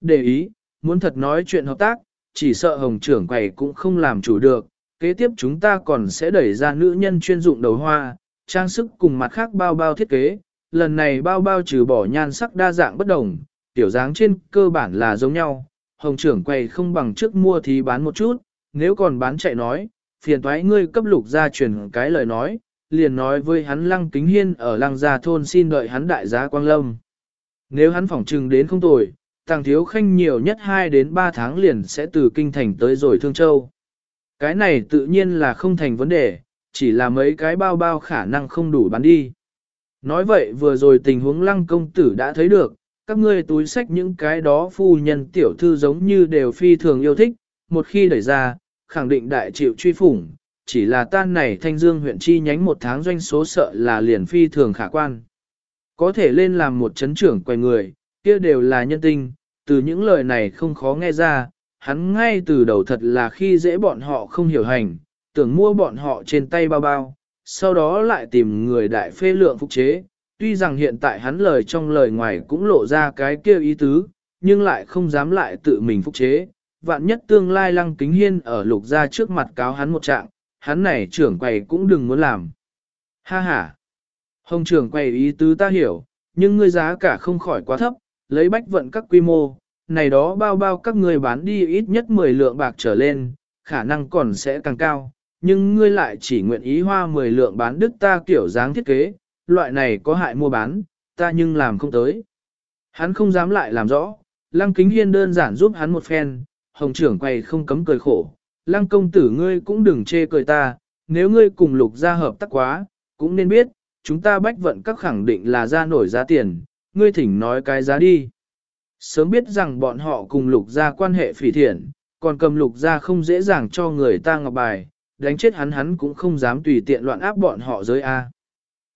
Để ý, muốn thật nói chuyện hợp tác, chỉ sợ hồng trưởng quầy cũng không làm chủ được, kế tiếp chúng ta còn sẽ đẩy ra nữ nhân chuyên dụng đầu hoa, trang sức cùng mặt khác bao bao thiết kế, lần này bao bao trừ bỏ nhan sắc đa dạng bất đồng, tiểu dáng trên cơ bản là giống nhau, hồng trưởng quầy không bằng trước mua thì bán một chút, nếu còn bán chạy nói, phiền thoái ngươi cấp lục ra truyền cái lời nói, liền nói với hắn lăng kính hiên ở lăng gia thôn xin đợi hắn đại giá quang lâm. Nếu hắn phỏng trừng đến không tồi, tàng thiếu khanh nhiều nhất 2 đến 3 tháng liền sẽ từ kinh thành tới rồi Thương Châu. Cái này tự nhiên là không thành vấn đề, chỉ là mấy cái bao bao khả năng không đủ bán đi. Nói vậy vừa rồi tình huống lăng công tử đã thấy được, các ngươi túi sách những cái đó phu nhân tiểu thư giống như đều phi thường yêu thích, một khi đẩy ra, khẳng định đại chịu truy phủng, chỉ là tan này thanh dương huyện chi nhánh một tháng doanh số sợ là liền phi thường khả quan. Có thể lên làm một chấn trưởng quầy người, kia đều là nhân tinh, từ những lời này không khó nghe ra, hắn ngay từ đầu thật là khi dễ bọn họ không hiểu hành, tưởng mua bọn họ trên tay bao bao, sau đó lại tìm người đại phê lượng phục chế. Tuy rằng hiện tại hắn lời trong lời ngoài cũng lộ ra cái kia ý tứ, nhưng lại không dám lại tự mình phục chế. Vạn nhất tương lai lăng kính hiên ở lục ra trước mặt cáo hắn một trạng, hắn này trưởng quầy cũng đừng muốn làm. Ha ha! Hồng trưởng quầy ý tứ ta hiểu, nhưng ngươi giá cả không khỏi quá thấp, lấy bách vận các quy mô, này đó bao bao các người bán đi ít nhất 10 lượng bạc trở lên, khả năng còn sẽ càng cao, nhưng ngươi lại chỉ nguyện ý hoa 10 lượng bán đức ta kiểu dáng thiết kế, loại này có hại mua bán, ta nhưng làm không tới. Hắn không dám lại làm rõ, Lăng Kính Hiên đơn giản giúp hắn một phen, hồng trưởng quay không cấm cười khổ. Lăng công tử ngươi cũng đừng chê cười ta, nếu ngươi cùng lục gia hợp tác quá, cũng nên biết, chúng ta bách vận các khẳng định là ra nổi giá tiền, ngươi thỉnh nói cái giá đi. Sớm biết rằng bọn họ cùng lục gia quan hệ phỉ thiện, còn cầm lục gia không dễ dàng cho người ta ngọc bài, đánh chết hắn hắn cũng không dám tùy tiện loạn áp bọn họ giới A.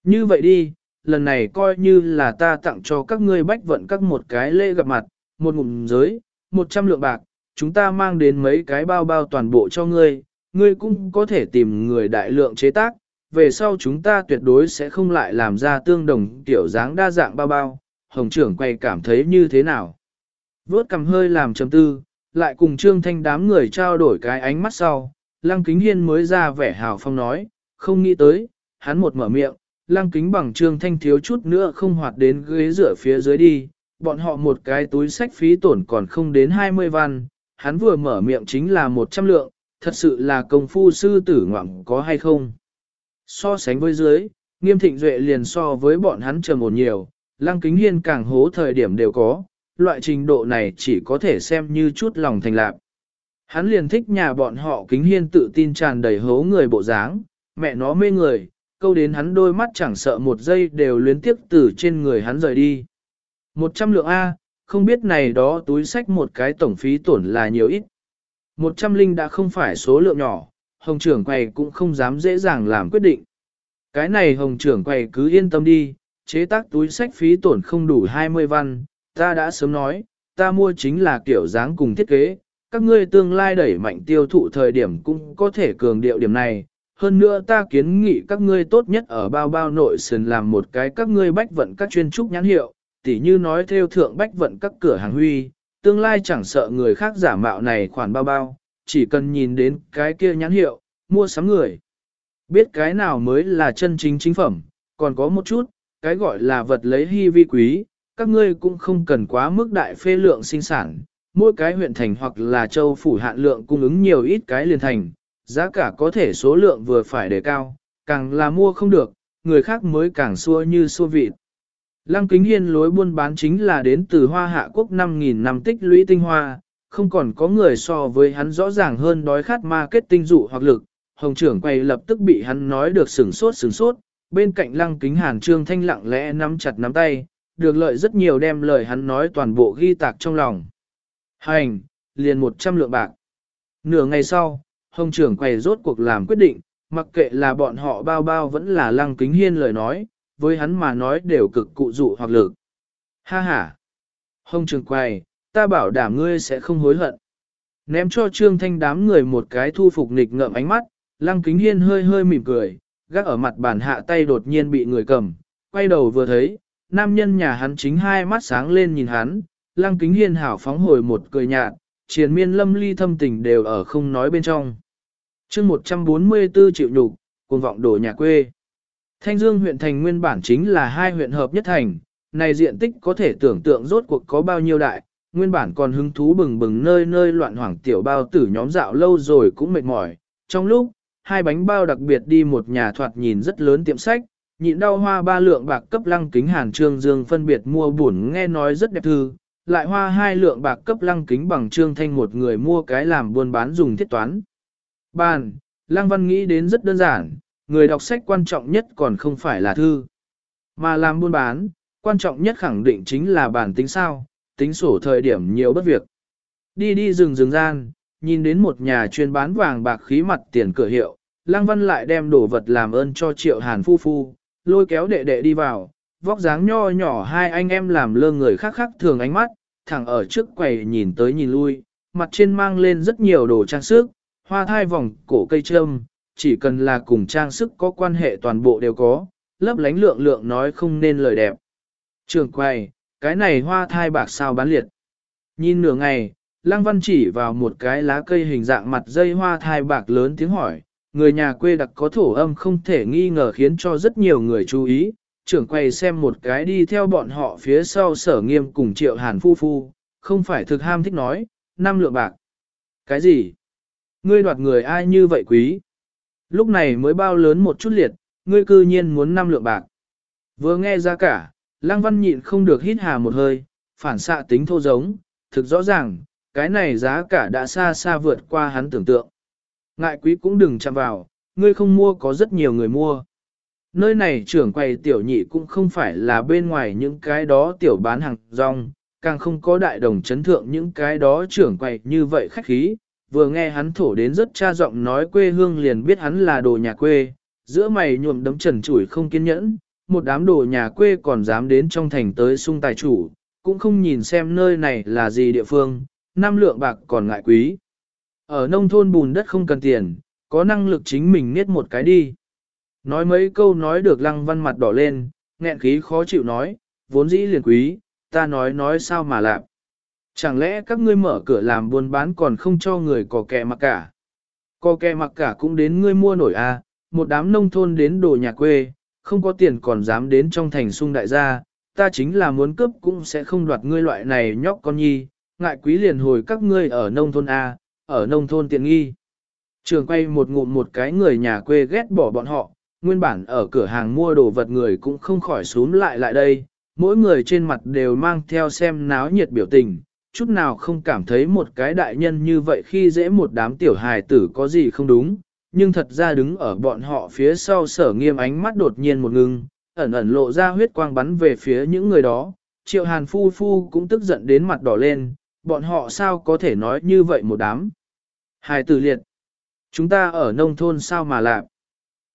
Như vậy đi, lần này coi như là ta tặng cho các ngươi bách vận các một cái lễ gặp mặt, một ngụm giới, một trăm lượng bạc, chúng ta mang đến mấy cái bao bao toàn bộ cho ngươi, ngươi cũng có thể tìm người đại lượng chế tác, về sau chúng ta tuyệt đối sẽ không lại làm ra tương đồng tiểu dáng đa dạng bao bao, hồng trưởng quay cảm thấy như thế nào. Vốt cầm hơi làm chấm tư, lại cùng trương thanh đám người trao đổi cái ánh mắt sau, lăng kính hiên mới ra vẻ hào phong nói, không nghĩ tới, hắn một mở miệng, lăng kính bằng trương thanh thiếu chút nữa không hoạt đến ghế rửa phía dưới đi, bọn họ một cái túi sách phí tổn còn không đến 20 văn, hắn vừa mở miệng chính là 100 lượng, thật sự là công phu sư tử ngoạm có hay không. So sánh với dưới, nghiêm thịnh duệ liền so với bọn hắn trầm một nhiều, lăng kính hiên càng hố thời điểm đều có, loại trình độ này chỉ có thể xem như chút lòng thành lạc. Hắn liền thích nhà bọn họ kính hiên tự tin tràn đầy hố người bộ dáng, mẹ nó mê người, câu đến hắn đôi mắt chẳng sợ một giây đều luyến tiếp từ trên người hắn rời đi. Một trăm lượng A, không biết này đó túi sách một cái tổng phí tổn là nhiều ít. Một trăm linh đã không phải số lượng nhỏ, hồng trưởng quầy cũng không dám dễ dàng làm quyết định. Cái này hồng trưởng quầy cứ yên tâm đi, chế tác túi sách phí tổn không đủ 20 văn, ta đã sớm nói, ta mua chính là kiểu dáng cùng thiết kế, các ngươi tương lai đẩy mạnh tiêu thụ thời điểm cũng có thể cường điệu điểm này. Hơn nữa ta kiến nghị các ngươi tốt nhất ở bao bao nội sườn làm một cái các ngươi bách vận các chuyên trúc nhãn hiệu, tỉ như nói theo thượng bách vận các cửa hàng huy, tương lai chẳng sợ người khác giả mạo này khoản bao bao, chỉ cần nhìn đến cái kia nhãn hiệu, mua sắm người. Biết cái nào mới là chân chính chính phẩm, còn có một chút, cái gọi là vật lấy hy vi quý, các ngươi cũng không cần quá mức đại phê lượng sinh sản, mỗi cái huyện thành hoặc là châu phủ hạn lượng cung ứng nhiều ít cái liền thành, giá cả có thể số lượng vừa phải đề cao, càng là mua không được, người khác mới càng xua như xua vịt. Lăng kính hiên lối buôn bán chính là đến từ hoa hạ quốc 5.000 năm tích lũy tinh hoa, không còn có người so với hắn rõ ràng hơn đói khát ma kết tinh dụ hoặc lực. Hồng trưởng quay lập tức bị hắn nói được sửng sốt sửng sốt, bên cạnh lăng kính hàn trương thanh lặng lẽ nắm chặt nắm tay, được lợi rất nhiều đem lời hắn nói toàn bộ ghi tạc trong lòng. Hành, liền 100 lượng bạc. Nửa ngày sau, hồng trưởng quầy rốt cuộc làm quyết định, mặc kệ là bọn họ bao bao vẫn là lăng kính hiên lời nói, với hắn mà nói đều cực cụ dụ hoặc lực. Ha ha! Hồng trưởng quầy, ta bảo đảm ngươi sẽ không hối hận. Ném cho trương thanh đám người một cái thu phục nịch ngợm ánh mắt, lăng kính hiên hơi hơi mỉm cười, gác ở mặt bàn hạ tay đột nhiên bị người cầm, quay đầu vừa thấy, nam nhân nhà hắn chính hai mắt sáng lên nhìn hắn, lăng kính hiên hảo phóng hồi một cười nhạt, triền miên lâm ly thâm tình đều ở không nói bên trong. chương 144 triệu nhục, cuồng vọng đổ nhà quê. Thanh Dương huyện thành nguyên bản chính là hai huyện hợp nhất thành, này diện tích có thể tưởng tượng rốt cuộc có bao nhiêu đại, nguyên bản còn hứng thú bừng bừng nơi nơi loạn hoảng tiểu bao tử nhóm dạo lâu rồi cũng mệt mỏi. Trong lúc, hai bánh bao đặc biệt đi một nhà thoạt nhìn rất lớn tiệm sách, nhịn đau hoa ba lượng bạc cấp lăng kính hàn trương dương phân biệt mua buồn nghe nói rất đẹp thư, lại hoa hai lượng bạc cấp lăng kính bằng trương thanh một người mua cái làm buôn bán dùng thiết toán. Bàn, lăng văn nghĩ đến rất đơn giản, người đọc sách quan trọng nhất còn không phải là thư, mà làm buôn bán, quan trọng nhất khẳng định chính là bản tính sao, tính sổ thời điểm nhiều bất việc. Đi đi rừng rừng gian, nhìn đến một nhà chuyên bán vàng bạc khí mặt tiền cửa hiệu, Lăng Văn lại đem đồ vật làm ơn cho Triệu Hàn phu phu, lôi kéo đệ đệ đi vào, vóc dáng nho nhỏ hai anh em làm lơ người khác khác thường ánh mắt, thẳng ở trước quầy nhìn tới nhìn lui, mặt trên mang lên rất nhiều đồ trang sức, hoa thai vòng, cổ cây trâm, chỉ cần là cùng trang sức có quan hệ toàn bộ đều có, lấp lánh lượng lượng nói không nên lời đẹp. Trường quầy, cái này hoa thai bạc sao bán liệt. Nhìn nửa ngày, Lăng Văn chỉ vào một cái lá cây hình dạng mặt dây hoa thai bạc lớn tiếng hỏi, người nhà quê đặc có thổ âm không thể nghi ngờ khiến cho rất nhiều người chú ý, trưởng quầy xem một cái đi theo bọn họ phía sau sở nghiêm cùng triệu hàn phu phu, không phải thực ham thích nói, năm lượng bạc. Cái gì? Ngươi đoạt người ai như vậy quý? Lúc này mới bao lớn một chút liệt, ngươi cư nhiên muốn năm lượng bạc. Vừa nghe ra cả, Lăng Văn nhịn không được hít hà một hơi, phản xạ tính thô giống, thực rõ ràng, cái này giá cả đã xa xa vượt qua hắn tưởng tượng. Ngại quý cũng đừng chạm vào, ngươi không mua có rất nhiều người mua. Nơi này trưởng quầy tiểu nhị cũng không phải là bên ngoài những cái đó tiểu bán hàng rong, càng không có đại đồng chấn thượng những cái đó trưởng quầy như vậy khách khí. Vừa nghe hắn thổ đến rất cha giọng nói quê hương liền biết hắn là đồ nhà quê, giữa mày nhuộm đấm trần chủi không kiên nhẫn, một đám đồ nhà quê còn dám đến trong thành tới sung tài chủ, cũng không nhìn xem nơi này là gì địa phương, năm lượng bạc còn ngại quý. Ở nông thôn bùn đất không cần tiền, có năng lực chính mình niết một cái đi. Nói mấy câu nói được lăng văn mặt đỏ lên, nghẹn khí khó chịu nói, vốn dĩ liền quý, ta nói nói sao mà làm. Chẳng lẽ các ngươi mở cửa làm buôn bán còn không cho người có kẹ mặc cả? Có kẹ mặc cả cũng đến ngươi mua nổi à, một đám nông thôn đến đồ nhà quê, không có tiền còn dám đến trong thành sung đại gia, ta chính là muốn cướp cũng sẽ không đoạt ngươi loại này nhóc con nhi, ngại quý liền hồi các ngươi ở nông thôn A, ở nông thôn tiện nghi. Trường quay một ngụm một cái người nhà quê ghét bỏ bọn họ, nguyên bản ở cửa hàng mua đồ vật người cũng không khỏi xuống lại lại đây, mỗi người trên mặt đều mang theo xem náo nhiệt biểu tình, chút nào không cảm thấy một cái đại nhân như vậy khi dễ một đám tiểu hài tử có gì không đúng, nhưng thật ra đứng ở bọn họ phía sau sở nghiêm ánh mắt đột nhiên một ngưng, ẩn ẩn lộ ra huyết quang bắn về phía những người đó, triệu hàn phu phu cũng tức giận đến mặt đỏ lên, bọn họ sao có thể nói như vậy một đám. Hài tử liệt, chúng ta ở nông thôn sao mà làm.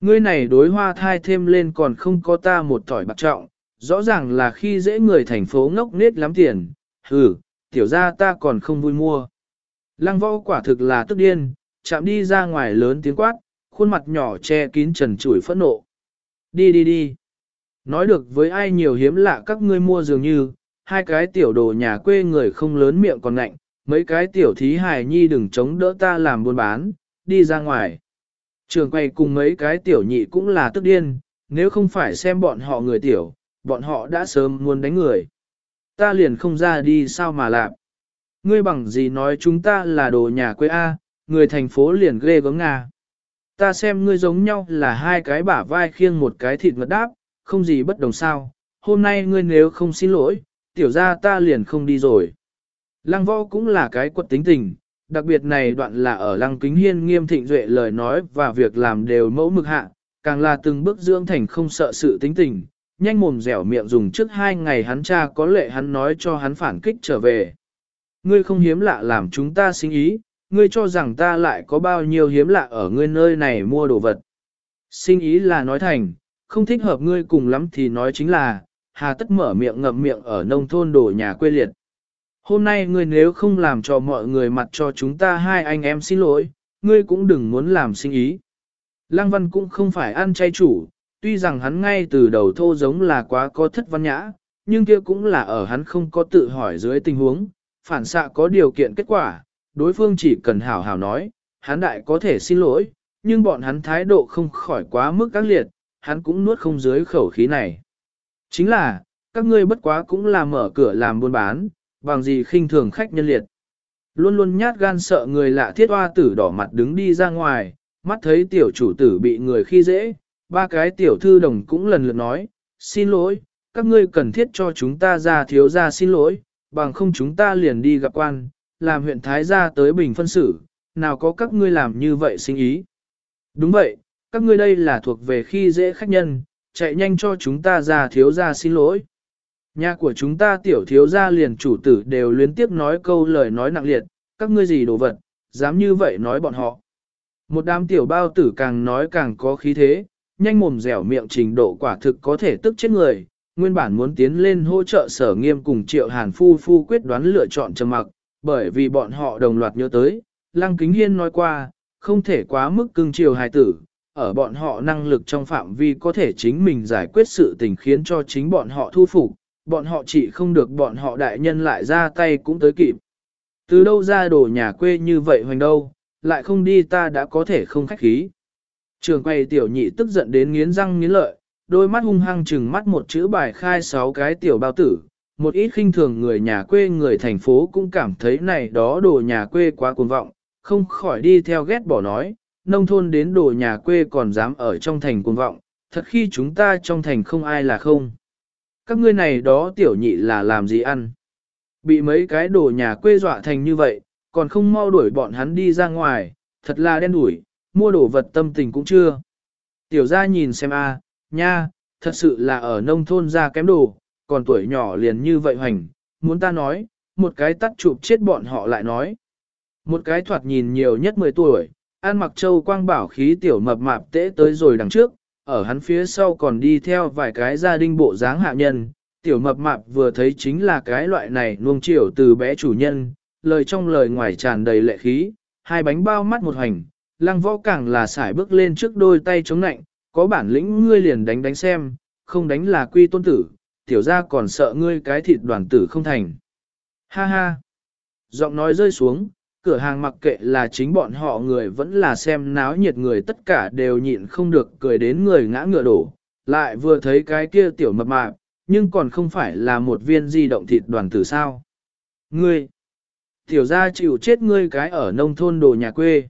Ngươi này đối hoa thai thêm lên còn không có ta một tỏi bạc trọng, rõ ràng là khi dễ người thành phố ngốc nết lắm tiền, hừ, tiểu ra ta còn không vui mua. Lăng võ quả thực là tức điên, chạm đi ra ngoài lớn tiếng quát, khuôn mặt nhỏ che kín trần chủi phẫn nộ. Đi đi đi. Nói được với ai nhiều hiếm lạ các ngươi mua dường như, hai cái tiểu đồ nhà quê người không lớn miệng còn ngạnh, mấy cái tiểu thí hài nhi đừng chống đỡ ta làm buôn bán, đi ra ngoài. Trường quay cùng mấy cái tiểu nhị cũng là tức điên, nếu không phải xem bọn họ người tiểu, bọn họ đã sớm muốn đánh người. Ta liền không ra đi sao mà làm. Ngươi bằng gì nói chúng ta là đồ nhà quê A, người thành phố liền ghê gớm Nga. Ta xem ngươi giống nhau là hai cái bả vai khiêng một cái thịt ngật đáp, không gì bất đồng sao, hôm nay ngươi nếu không xin lỗi, tiểu ra ta liền không đi rồi. Lăng võ cũng là cái quật tính tình, đặc biệt này đoạn là ở lăng kính hiên nghiêm thịnh duệ lời nói và việc làm đều mẫu mực hạ, càng là từng bước dưỡng thành không sợ sự tính tình, nhanh mồm dẻo miệng dùng trước hai ngày hắn cha có lệ hắn nói cho hắn phản kích trở về. Ngươi không hiếm lạ làm chúng ta sinh ý, ngươi cho rằng ta lại có bao nhiêu hiếm lạ ở ngươi nơi này mua đồ vật. Sinh ý là nói thành, không thích hợp ngươi cùng lắm thì nói chính là, hà tất mở miệng ngậm miệng ở nông thôn đổ nhà quê liệt. Hôm nay ngươi nếu không làm cho mọi người mặt cho chúng ta hai anh em xin lỗi, ngươi cũng đừng muốn làm sinh ý. Lăng văn cũng không phải ăn chay chủ, tuy rằng hắn ngay từ đầu thô giống là quá có thất văn nhã, nhưng kia cũng là ở hắn không có tự hỏi dưới tình huống, phản xạ có điều kiện kết quả, đối phương chỉ cần hảo hảo nói, hắn đại có thể xin lỗi, nhưng bọn hắn thái độ không khỏi quá mức các liệt, hắn cũng nuốt không dưới khẩu khí này. Chính là, các ngươi bất quá cũng là mở cửa làm buôn bán, bằng gì khinh thường khách nhân liệt. Luôn luôn nhát gan sợ người lạ thiết hoa tử đỏ mặt đứng đi ra ngoài, mắt thấy tiểu chủ tử bị người khi dễ, ba cái tiểu thư đồng cũng lần lượt nói, xin lỗi, các ngươi cần thiết cho chúng ta ra thiếu ra xin lỗi, bằng không chúng ta liền đi gặp quan, làm huyện Thái gia tới bình phân xử, nào có các ngươi làm như vậy sinh ý. Đúng vậy, các ngươi đây là thuộc về khi dễ khách nhân, chạy nhanh cho chúng ta ra thiếu ra xin lỗi. Nhà của chúng ta tiểu thiếu gia liền chủ tử đều liên tiếp nói câu lời nói nặng liệt, các ngươi gì đồ vật, dám như vậy nói bọn họ. Một đám tiểu bao tử càng nói càng có khí thế, nhanh mồm dẻo miệng trình độ quả thực có thể tức chết người, nguyên bản muốn tiến lên hỗ trợ sở nghiêm cùng triệu hàn phu phu quyết đoán lựa chọn trầm mặc, bởi vì bọn họ đồng loạt nhớ tới, Lăng Kính Hiên nói qua, không thể quá mức cưng chiều hài tử, ở bọn họ năng lực trong phạm vi có thể chính mình giải quyết sự tình khiến cho chính bọn họ thu phục, bọn họ chỉ không được bọn họ đại nhân lại ra tay cũng tới kịp. Từ đâu ra đồ nhà quê như vậy hoành đâu, lại không đi ta đã có thể không khách khí. Trường quay tiểu nhị tức giận đến nghiến răng nghiến lợi, đôi mắt hung hăng chừng mắt một chữ bài khai sáu cái tiểu bao tử. Một ít khinh thường người nhà quê người thành phố cũng cảm thấy này đó đồ nhà quê quá cuồng vọng, không khỏi đi theo ghét bỏ nói, nông thôn đến đồ nhà quê còn dám ở trong thành cuồng vọng, thật khi chúng ta trong thành không ai là không. Các ngươi này đó tiểu nhị là làm gì ăn? Bị mấy cái đồ nhà quê dọa thành như vậy, còn không mau đuổi bọn hắn đi ra ngoài, thật là đen đủi. mua đồ vật tâm tình cũng chưa. Tiểu ra nhìn xem a, nha, thật sự là ở nông thôn ra kém đồ, còn tuổi nhỏ liền như vậy hoành, muốn ta nói, một cái tắt chụp chết bọn họ lại nói. Một cái thoạt nhìn nhiều nhất 10 tuổi, An mặc châu quang bảo khí tiểu mập mạp tễ tới rồi đằng trước, ở hắn phía sau còn đi theo vài cái gia đình bộ dáng hạ nhân. Tiểu mập mạp vừa thấy chính là cái loại này nuông chiều từ bé chủ nhân, lời trong lời ngoài tràn đầy lệ khí, hai bánh bao mắt một hành, lăng võ càng là sải bước lên trước đôi tay chống nạnh, có bản lĩnh ngươi liền đánh đánh xem, không đánh là quy tôn tử, tiểu ra còn sợ ngươi cái thịt đoàn tử không thành. Ha ha! Giọng nói rơi xuống, cửa hàng mặc kệ là chính bọn họ người vẫn là xem náo nhiệt người tất cả đều nhịn không được cười đến người ngã ngựa đổ, lại vừa thấy cái kia tiểu mập mạp, nhưng còn không phải là một viên di động thịt đoàn tử sao. Ngươi! Tiểu gia chịu chết ngươi cái ở nông thôn đồ nhà quê.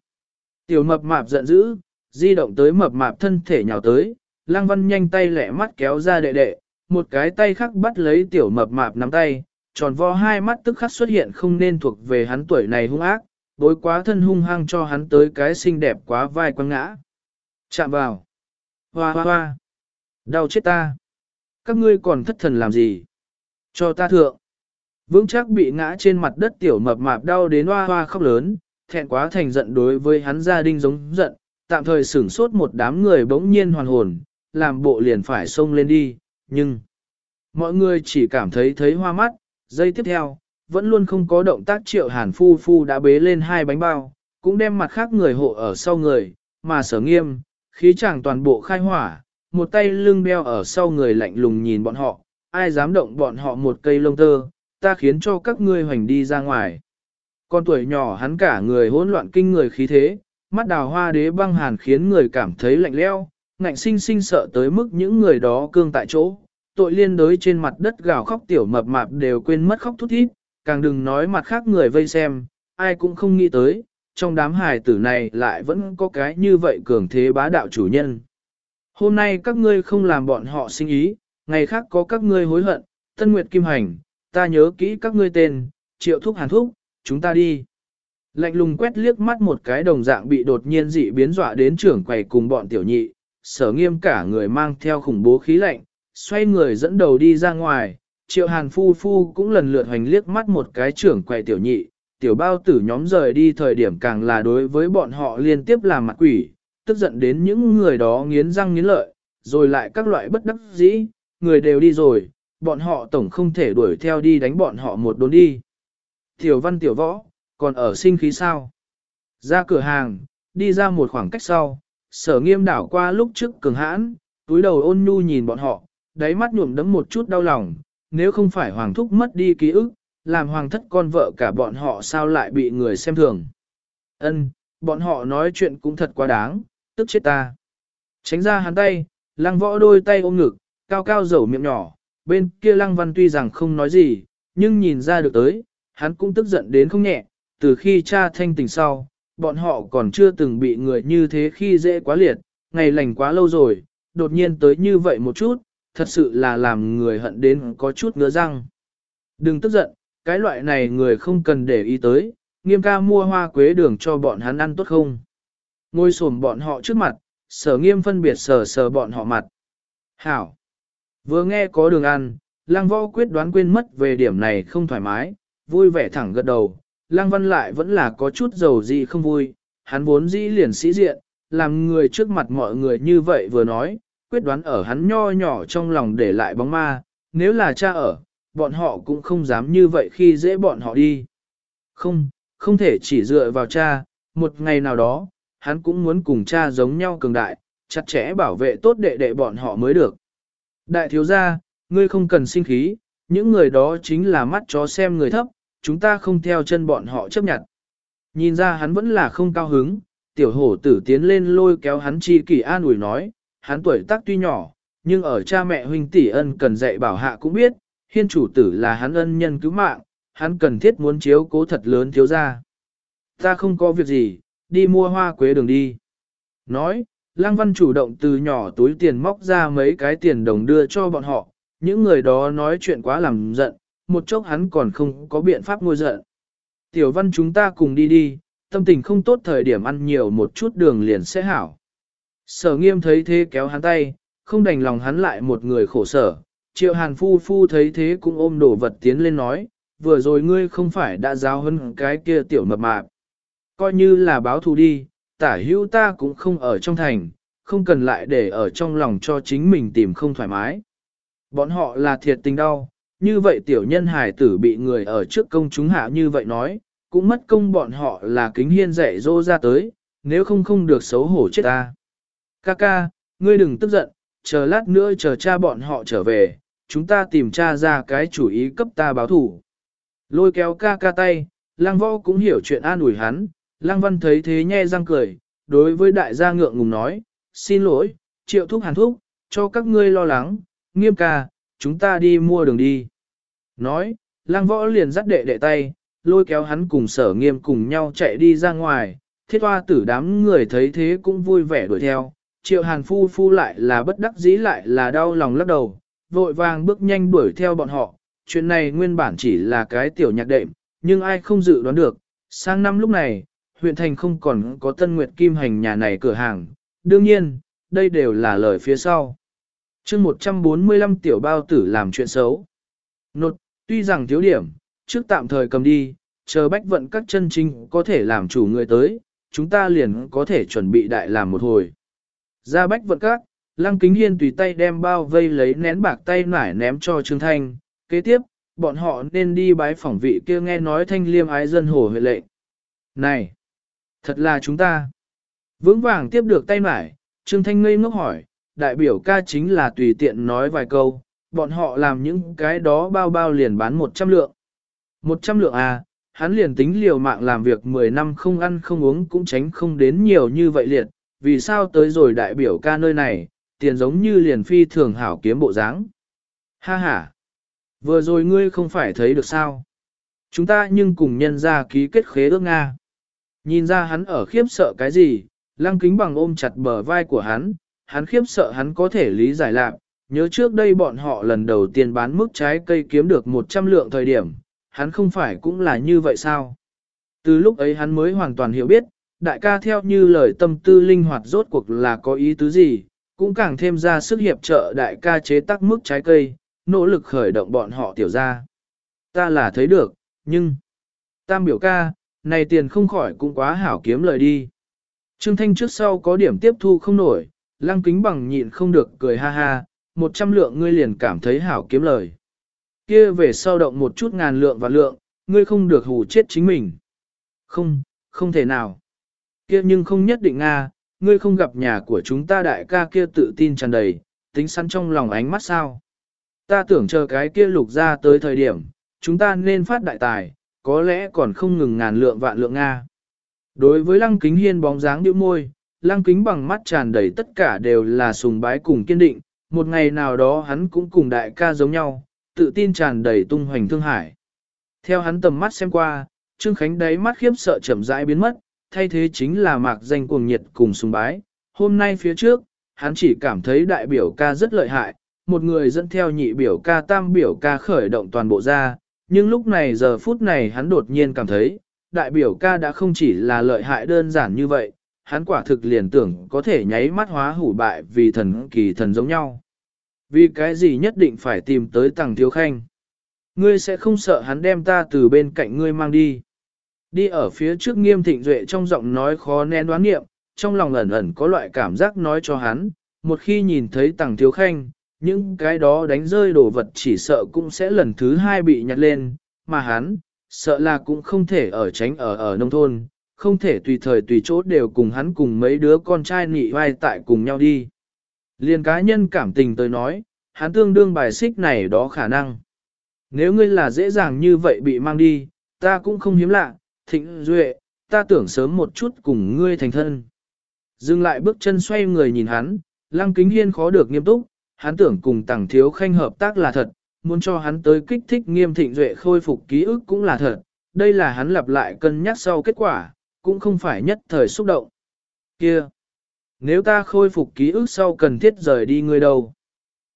Tiểu mập mạp giận dữ, di động tới mập mạp thân thể nhào tới, Lang Văn nhanh tay lẹ mắt kéo ra đệ đệ, một cái tay khác bắt lấy tiểu mập mạp nắm tay, tròn vo hai mắt tức khắc xuất hiện không nên thuộc về hắn tuổi này hung ác, bối quá thân hung hăng cho hắn tới cái xinh đẹp quá vai quăng ngã. Chạm vào. Hoa hoa hoa. Đau chết ta. Các ngươi còn thất thần làm gì? Cho ta thượng. Vững chắc bị ngã trên mặt đất tiểu mập mạp đau đến hoa hoa khóc lớn, thẹn quá thành giận đối với hắn gia đình giống giận, tạm thời sửng sốt một đám người bỗng nhiên hoàn hồn, làm bộ liền phải xông lên đi, nhưng mọi người chỉ cảm thấy thấy hoa mắt, giây tiếp theo, vẫn luôn không có động tác triệu hàn phu phu đã bế lên hai bánh bao, cũng đem mặt khác người hộ ở sau người, mà sở nghiêm, khí chàng toàn bộ khai hỏa, một tay lưng đeo ở sau người lạnh lùng nhìn bọn họ, ai dám động bọn họ một cây lông tơ, ta khiến cho các ngươi hoành đi ra ngoài. Con tuổi nhỏ hắn cả người hỗn loạn kinh người khí thế, mắt đào hoa đế băng hàn khiến người cảm thấy lạnh leo, ngạnh sinh sinh sợ tới mức những người đó cương tại chỗ. Tội liên đới trên mặt đất gào khóc tiểu mập mạp đều quên mất khóc thút thít, càng đừng nói mặt khác người vây xem, ai cũng không nghĩ tới, trong đám hài tử này lại vẫn có cái như vậy cường thế bá đạo chủ nhân. Hôm nay các ngươi không làm bọn họ sinh ý, ngày khác có các ngươi hối hận, Tân Nguyệt Kim Hành, ta nhớ kỹ các ngươi tên, triệu thúc hàn thúc, chúng ta đi. Lạnh lùng quét liếc mắt một cái đồng dạng bị đột nhiên dị biến dọa đến trưởng quầy cùng bọn tiểu nhị, sở nghiêm cả người mang theo khủng bố khí lạnh, xoay người dẫn đầu đi ra ngoài, triệu hàn phu phu cũng lần lượt hoành liếc mắt một cái trưởng quầy tiểu nhị, tiểu bao tử nhóm rời đi thời điểm càng là đối với bọn họ liên tiếp làm mặt quỷ, tức giận đến những người đó nghiến răng nghiến lợi, rồi lại các loại bất đắc dĩ, người đều đi rồi, bọn họ tổng không thể đuổi theo đi đánh bọn họ một đốn đi. Tiểu văn tiểu võ, còn ở sinh khí sao? Ra cửa hàng, đi ra một khoảng cách sau, sở nghiêm đảo qua lúc trước cường hãn, túi đầu ôn nhu nhìn bọn họ, đáy mắt nhuộm đấm một chút đau lòng, nếu không phải hoàng thúc mất đi ký ức, làm hoàng thất con vợ cả bọn họ sao lại bị người xem thường. Ân, bọn họ nói chuyện cũng thật quá đáng, tức chết ta. Tránh ra hắn tay, lăng võ đôi tay ôm ngực, cao cao dầu miệng nhỏ, bên kia lăng văn tuy rằng không nói gì, nhưng nhìn ra được tới, hắn cũng tức giận đến không nhẹ, từ khi cha thanh tình sau, bọn họ còn chưa từng bị người như thế khi dễ quá liệt, ngày lành quá lâu rồi, đột nhiên tới như vậy một chút, thật sự là làm người hận đến có chút ngứa răng. Đừng tức giận, cái loại này người không cần để ý tới, nghiêm ca mua hoa quế đường cho bọn hắn ăn tốt không. Ngôi sổm bọn họ trước mặt, sở nghiêm phân biệt sờ sờ bọn họ mặt. Hảo! Vừa nghe có đường ăn, lang võ quyết đoán quên mất về điểm này không thoải mái, vui vẻ thẳng gật đầu. Lang văn lại vẫn là có chút dầu gì không vui, hắn vốn dĩ liền sĩ diện, làm người trước mặt mọi người như vậy vừa nói, quyết đoán ở hắn nho nhỏ trong lòng để lại bóng ma, nếu là cha ở, bọn họ cũng không dám như vậy khi dễ bọn họ đi. Không, không thể chỉ dựa vào cha, một ngày nào đó, hắn cũng muốn cùng cha giống nhau cường đại, chặt chẽ bảo vệ tốt đệ đệ bọn họ mới được. Đại thiếu gia, ngươi không cần sinh khí, những người đó chính là mắt chó xem người thấp, chúng ta không theo chân bọn họ chấp nhận. Nhìn ra hắn vẫn là không cao hứng, tiểu hổ tử tiến lên lôi kéo hắn chi kỷ an ủi nói, hắn tuổi tác tuy nhỏ, nhưng ở cha mẹ huynh tỷ ân cần dạy bảo hạ cũng biết, hiên chủ tử là hắn ân nhân cứu mạng, hắn cần thiết muốn chiếu cố thật lớn thiếu ra. Ta không có việc gì, đi mua hoa quế đường đi. Nói, Lăng Văn chủ động từ nhỏ túi tiền móc ra mấy cái tiền đồng đưa cho bọn họ, những người đó nói chuyện quá làm giận, một chốc hắn còn không có biện pháp ngôi giận. Tiểu Văn chúng ta cùng đi đi, tâm tình không tốt thời điểm ăn nhiều một chút đường liền sẽ hảo. Sở nghiêm thấy thế kéo hắn tay, không đành lòng hắn lại một người khổ sở. Triệu hàn phu phu thấy thế cũng ôm đồ vật tiến lên nói, vừa rồi ngươi không phải đã giáo hơn cái kia tiểu mập mạp. Coi như là báo thù đi, tả hữu ta cũng không ở trong thành, không cần lại để ở trong lòng cho chính mình tìm không thoải mái. Bọn họ là thiệt tình đau, như vậy tiểu nhân hài tử bị người ở trước công chúng hạ như vậy nói, cũng mất công bọn họ là kính hiên dạy dỗ ra tới, nếu không không được xấu hổ chết ta. Ca ca, ngươi đừng tức giận, chờ lát nữa chờ cha bọn họ trở về, chúng ta tìm cha ra cái chủ ý cấp ta báo thủ. Lôi kéo ca ca tay, lang võ cũng hiểu chuyện an ủi hắn, lang văn thấy thế nhe răng cười, đối với đại gia ngượng ngùng nói, xin lỗi, triệu thúc hàn thúc, cho các ngươi lo lắng, nghiêm ca, chúng ta đi mua đường đi. Nói, lang võ liền dắt đệ đệ tay, lôi kéo hắn cùng sở nghiêm cùng nhau chạy đi ra ngoài, thiết hoa tử đám người thấy thế cũng vui vẻ đuổi theo, triệu hàn phu phu lại là bất đắc dĩ lại là đau lòng lắc đầu, vội vàng bước nhanh đuổi theo bọn họ, chuyện này nguyên bản chỉ là cái tiểu nhạc đệm, nhưng ai không dự đoán được, sang năm lúc này, huyện thành không còn có tân nguyệt kim hành nhà này cửa hàng, đương nhiên, đây đều là lời phía sau. chương 145 tiểu bao tử làm chuyện xấu. Nột, tuy rằng thiếu điểm, trước tạm thời cầm đi, chờ bách vận các chân trinh có thể làm chủ người tới, chúng ta liền có thể chuẩn bị đại làm một hồi. Ra bách vận các, lăng kính hiên tùy tay đem bao vây lấy nén bạc tay nải ném cho Trương Thanh, kế tiếp, bọn họ nên đi bái phỏng vị kia nghe nói thanh liêm ái dân hồ huệ lệ Này, thật là chúng ta. Vững vàng tiếp được tay nải, Trương Thanh ngây ngốc hỏi, đại biểu ca chính là tùy tiện nói vài câu, bọn họ làm những cái đó bao bao liền bán 100 lượng. 100 lượng à, hắn liền tính liều mạng làm việc 10 năm không ăn không uống cũng tránh không đến nhiều như vậy liệt, vì sao tới rồi đại biểu ca nơi này, tiền giống như liền phi thường hảo kiếm bộ dáng. Ha ha, vừa rồi ngươi không phải thấy được sao. Chúng ta nhưng cùng nhân ra ký kết khế ước Nga. Nhìn ra hắn ở khiếp sợ cái gì, lăng kính bằng ôm chặt bờ vai của hắn, hắn khiếp sợ hắn có thể lý giải lạc, nhớ trước đây bọn họ lần đầu tiên bán mức trái cây kiếm được 100 lượng thời điểm, hắn không phải cũng là như vậy sao? Từ lúc ấy hắn mới hoàn toàn hiểu biết, đại ca theo như lời tâm tư linh hoạt rốt cuộc là có ý tứ gì, cũng càng thêm ra sức hiệp trợ đại ca chế tác mức trái cây, nỗ lực khởi động bọn họ tiểu ra. Ta là thấy được, nhưng... Tam biểu ca, này tiền không khỏi cũng quá hảo kiếm lời đi. Trương Thanh trước sau có điểm tiếp thu không nổi, lăng kính bằng nhịn không được cười ha ha, một trăm lượng ngươi liền cảm thấy hảo kiếm lời. Kia về sau động một chút ngàn lượng và lượng, ngươi không được hù chết chính mình. Không, không thể nào. Kia nhưng không nhất định Nga, ngươi không gặp nhà của chúng ta đại ca kia tự tin tràn đầy, tính sẵn trong lòng ánh mắt sao. Ta tưởng chờ cái kia lục ra tới thời điểm, chúng ta nên phát đại tài, có lẽ còn không ngừng ngàn lượng vạn lượng Nga. Đối với lăng kính hiên bóng dáng điệu môi, lăng kính bằng mắt tràn đầy tất cả đều là sùng bái cùng kiên định, một ngày nào đó hắn cũng cùng đại ca giống nhau, tự tin tràn đầy tung hoành thương hải. Theo hắn tầm mắt xem qua, Trương Khánh đáy mắt khiếp sợ chậm rãi biến mất, thay thế chính là mạc danh cuồng nhiệt cùng sùng bái. Hôm nay phía trước, hắn chỉ cảm thấy đại biểu ca rất lợi hại, một người dẫn theo nhị biểu ca tam biểu ca khởi động toàn bộ ra, nhưng lúc này giờ phút này hắn đột nhiên cảm thấy, đại biểu ca đã không chỉ là lợi hại đơn giản như vậy, hắn quả thực liền tưởng có thể nháy mắt hóa hủ bại vì thần kỳ thần giống nhau. Vì cái gì nhất định phải tìm tới tàng thiếu khanh? Ngươi sẽ không sợ hắn đem ta từ bên cạnh ngươi mang đi. Đi ở phía trước nghiêm thịnh duệ trong giọng nói khó nén đoán nghiệm, trong lòng ẩn ẩn có loại cảm giác nói cho hắn, một khi nhìn thấy tàng thiếu khanh, những cái đó đánh rơi đồ vật chỉ sợ cũng sẽ lần thứ hai bị nhặt lên, mà hắn, sợ là cũng không thể ở tránh ở ở nông thôn, không thể tùy thời tùy chỗ đều cùng hắn cùng mấy đứa con trai nị vai tại cùng nhau đi. Liên cá nhân cảm tình tới nói, hắn tương đương bài xích này đó khả năng. Nếu ngươi là dễ dàng như vậy bị mang đi, ta cũng không hiếm lạ, thịnh duệ, ta tưởng sớm một chút cùng ngươi thành thân. Dừng lại bước chân xoay người nhìn hắn, lăng kính hiên khó được nghiêm túc, hắn tưởng cùng tàng thiếu khanh hợp tác là thật, muốn cho hắn tới kích thích nghiêm thịnh duệ khôi phục ký ức cũng là thật, đây là hắn lặp lại cân nhắc sau kết quả, cũng không phải nhất thời xúc động. Kia! Nếu ta khôi phục ký ức sau cần thiết rời đi ngươi đâu?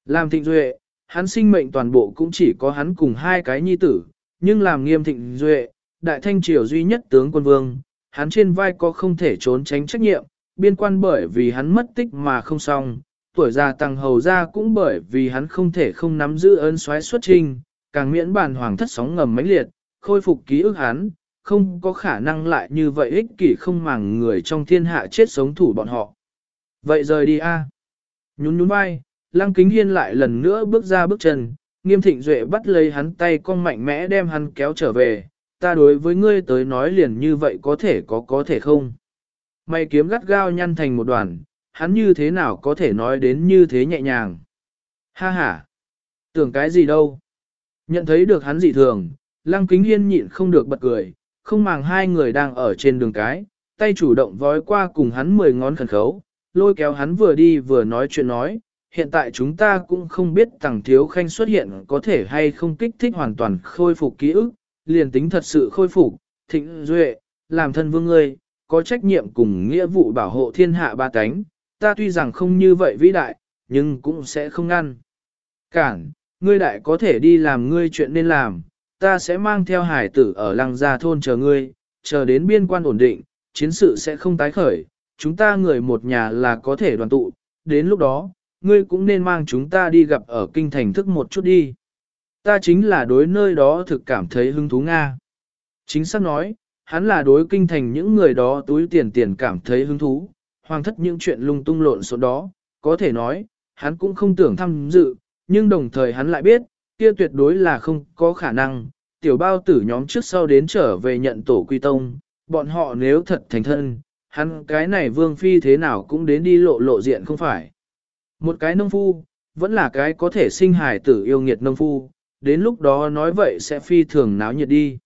Làm thịnh duệ, hắn sinh mệnh toàn bộ cũng chỉ có hắn cùng hai cái nhi tử, nhưng làm nghiêm thịnh duệ, đại thanh triều duy nhất tướng quân vương, hắn trên vai có không thể trốn tránh trách nhiệm, biên quan bởi vì hắn mất tích mà không xong, tuổi già tăng hầu ra cũng bởi vì hắn không thể không nắm giữ ơn xoáy xuất trình, càng miễn bàn hoàng thất sóng ngầm mãnh liệt, khôi phục ký ức hắn, không có khả năng lại như vậy ích kỷ không màng người trong thiên hạ chết sống thủ bọn họ. Vậy rời đi a. À? Nhún nhún vai, lăng kính hiên lại lần nữa bước ra bước chân, nghiêm thịnh duệ bắt lấy hắn tay con mạnh mẽ đem hắn kéo trở về, ta đối với ngươi tới nói liền như vậy có thể có có thể không. Mày kiếm gắt gao nhăn thành một đoàn, hắn như thế nào có thể nói đến như thế nhẹ nhàng. Ha ha, tưởng cái gì đâu. Nhận thấy được hắn dị thường, lăng kính hiên nhịn không được bật cười, không màng hai người đang ở trên đường cái, tay chủ động vói qua cùng hắn mười ngón khẩn khấu, lôi kéo hắn vừa đi vừa nói chuyện nói, hiện tại chúng ta cũng không biết tàng thiếu khanh xuất hiện có thể hay không kích thích hoàn toàn khôi phục ký ức, liền tính thật sự khôi phục, thịnh duệ, làm thân vương ngươi, có trách nhiệm cùng nghĩa vụ bảo hộ thiên hạ ba cánh, ta tuy rằng không như vậy vĩ đại, nhưng cũng sẽ không ngăn. Cản, ngươi đại có thể đi làm ngươi chuyện nên làm, ta sẽ mang theo hải tử ở lăng gia thôn chờ ngươi, chờ đến biên quan ổn định, chiến sự sẽ không tái khởi, chúng ta người một nhà là có thể đoàn tụ, đến lúc đó, ngươi cũng nên mang chúng ta đi gặp ở kinh thành thức một chút đi. Ta chính là đối nơi đó thực cảm thấy hứng thú Nga. Chính xác nói, hắn là đối kinh thành những người đó túi tiền tiền cảm thấy hứng thú, hoàng thất những chuyện lung tung lộn số đó, có thể nói, hắn cũng không tưởng tham dự, nhưng đồng thời hắn lại biết, kia tuyệt đối là không có khả năng, tiểu bao tử nhóm trước sau đến trở về nhận tổ quy tông, bọn họ nếu thật thành thân, hắn cái này vương phi thế nào cũng đến đi lộ lộ diện không phải. Một cái nông phu, vẫn là cái có thể sinh hài tử yêu nghiệt nông phu, đến lúc đó nói vậy sẽ phi thường náo nhiệt đi.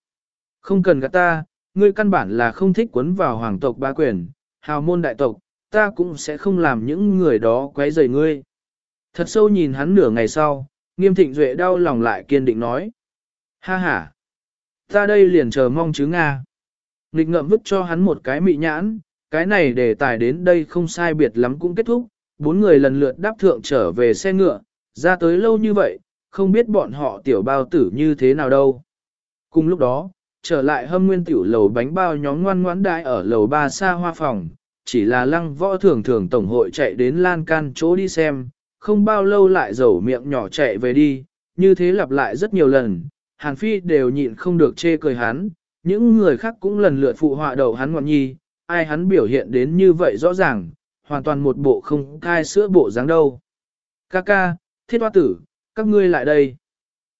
Không cần gạt ta, ngươi căn bản là không thích quấn vào hoàng tộc ba quyền, hào môn đại tộc, ta cũng sẽ không làm những người đó quấy rầy ngươi. Thật sâu nhìn hắn nửa ngày sau, nghiêm thịnh duệ đau lòng lại kiên định nói. Ha ha, ta đây liền chờ mong chứ Nga. Nghịch ngậm vứt cho hắn một cái mị nhãn, cái này để tài đến đây không sai biệt lắm cũng kết thúc, bốn người lần lượt đáp thượng trở về xe ngựa, ra tới lâu như vậy, không biết bọn họ tiểu bao tử như thế nào đâu. Cùng lúc đó, trở lại hâm nguyên tiểu lầu bánh bao nhóm ngoan ngoãn đại ở lầu ba xa hoa phòng, chỉ là lăng võ thường thường tổng hội chạy đến lan can chỗ đi xem, không bao lâu lại dầu miệng nhỏ chạy về đi, như thế lặp lại rất nhiều lần, Hàn Phi đều nhịn không được chê cười hắn, những người khác cũng lần lượt phụ họa đầu hắn ngoạn nhi, ai hắn biểu hiện đến như vậy rõ ràng, hoàn toàn một bộ không thai sữa bộ dáng đâu. Ca ca, thiết hoa tử, các ngươi lại đây.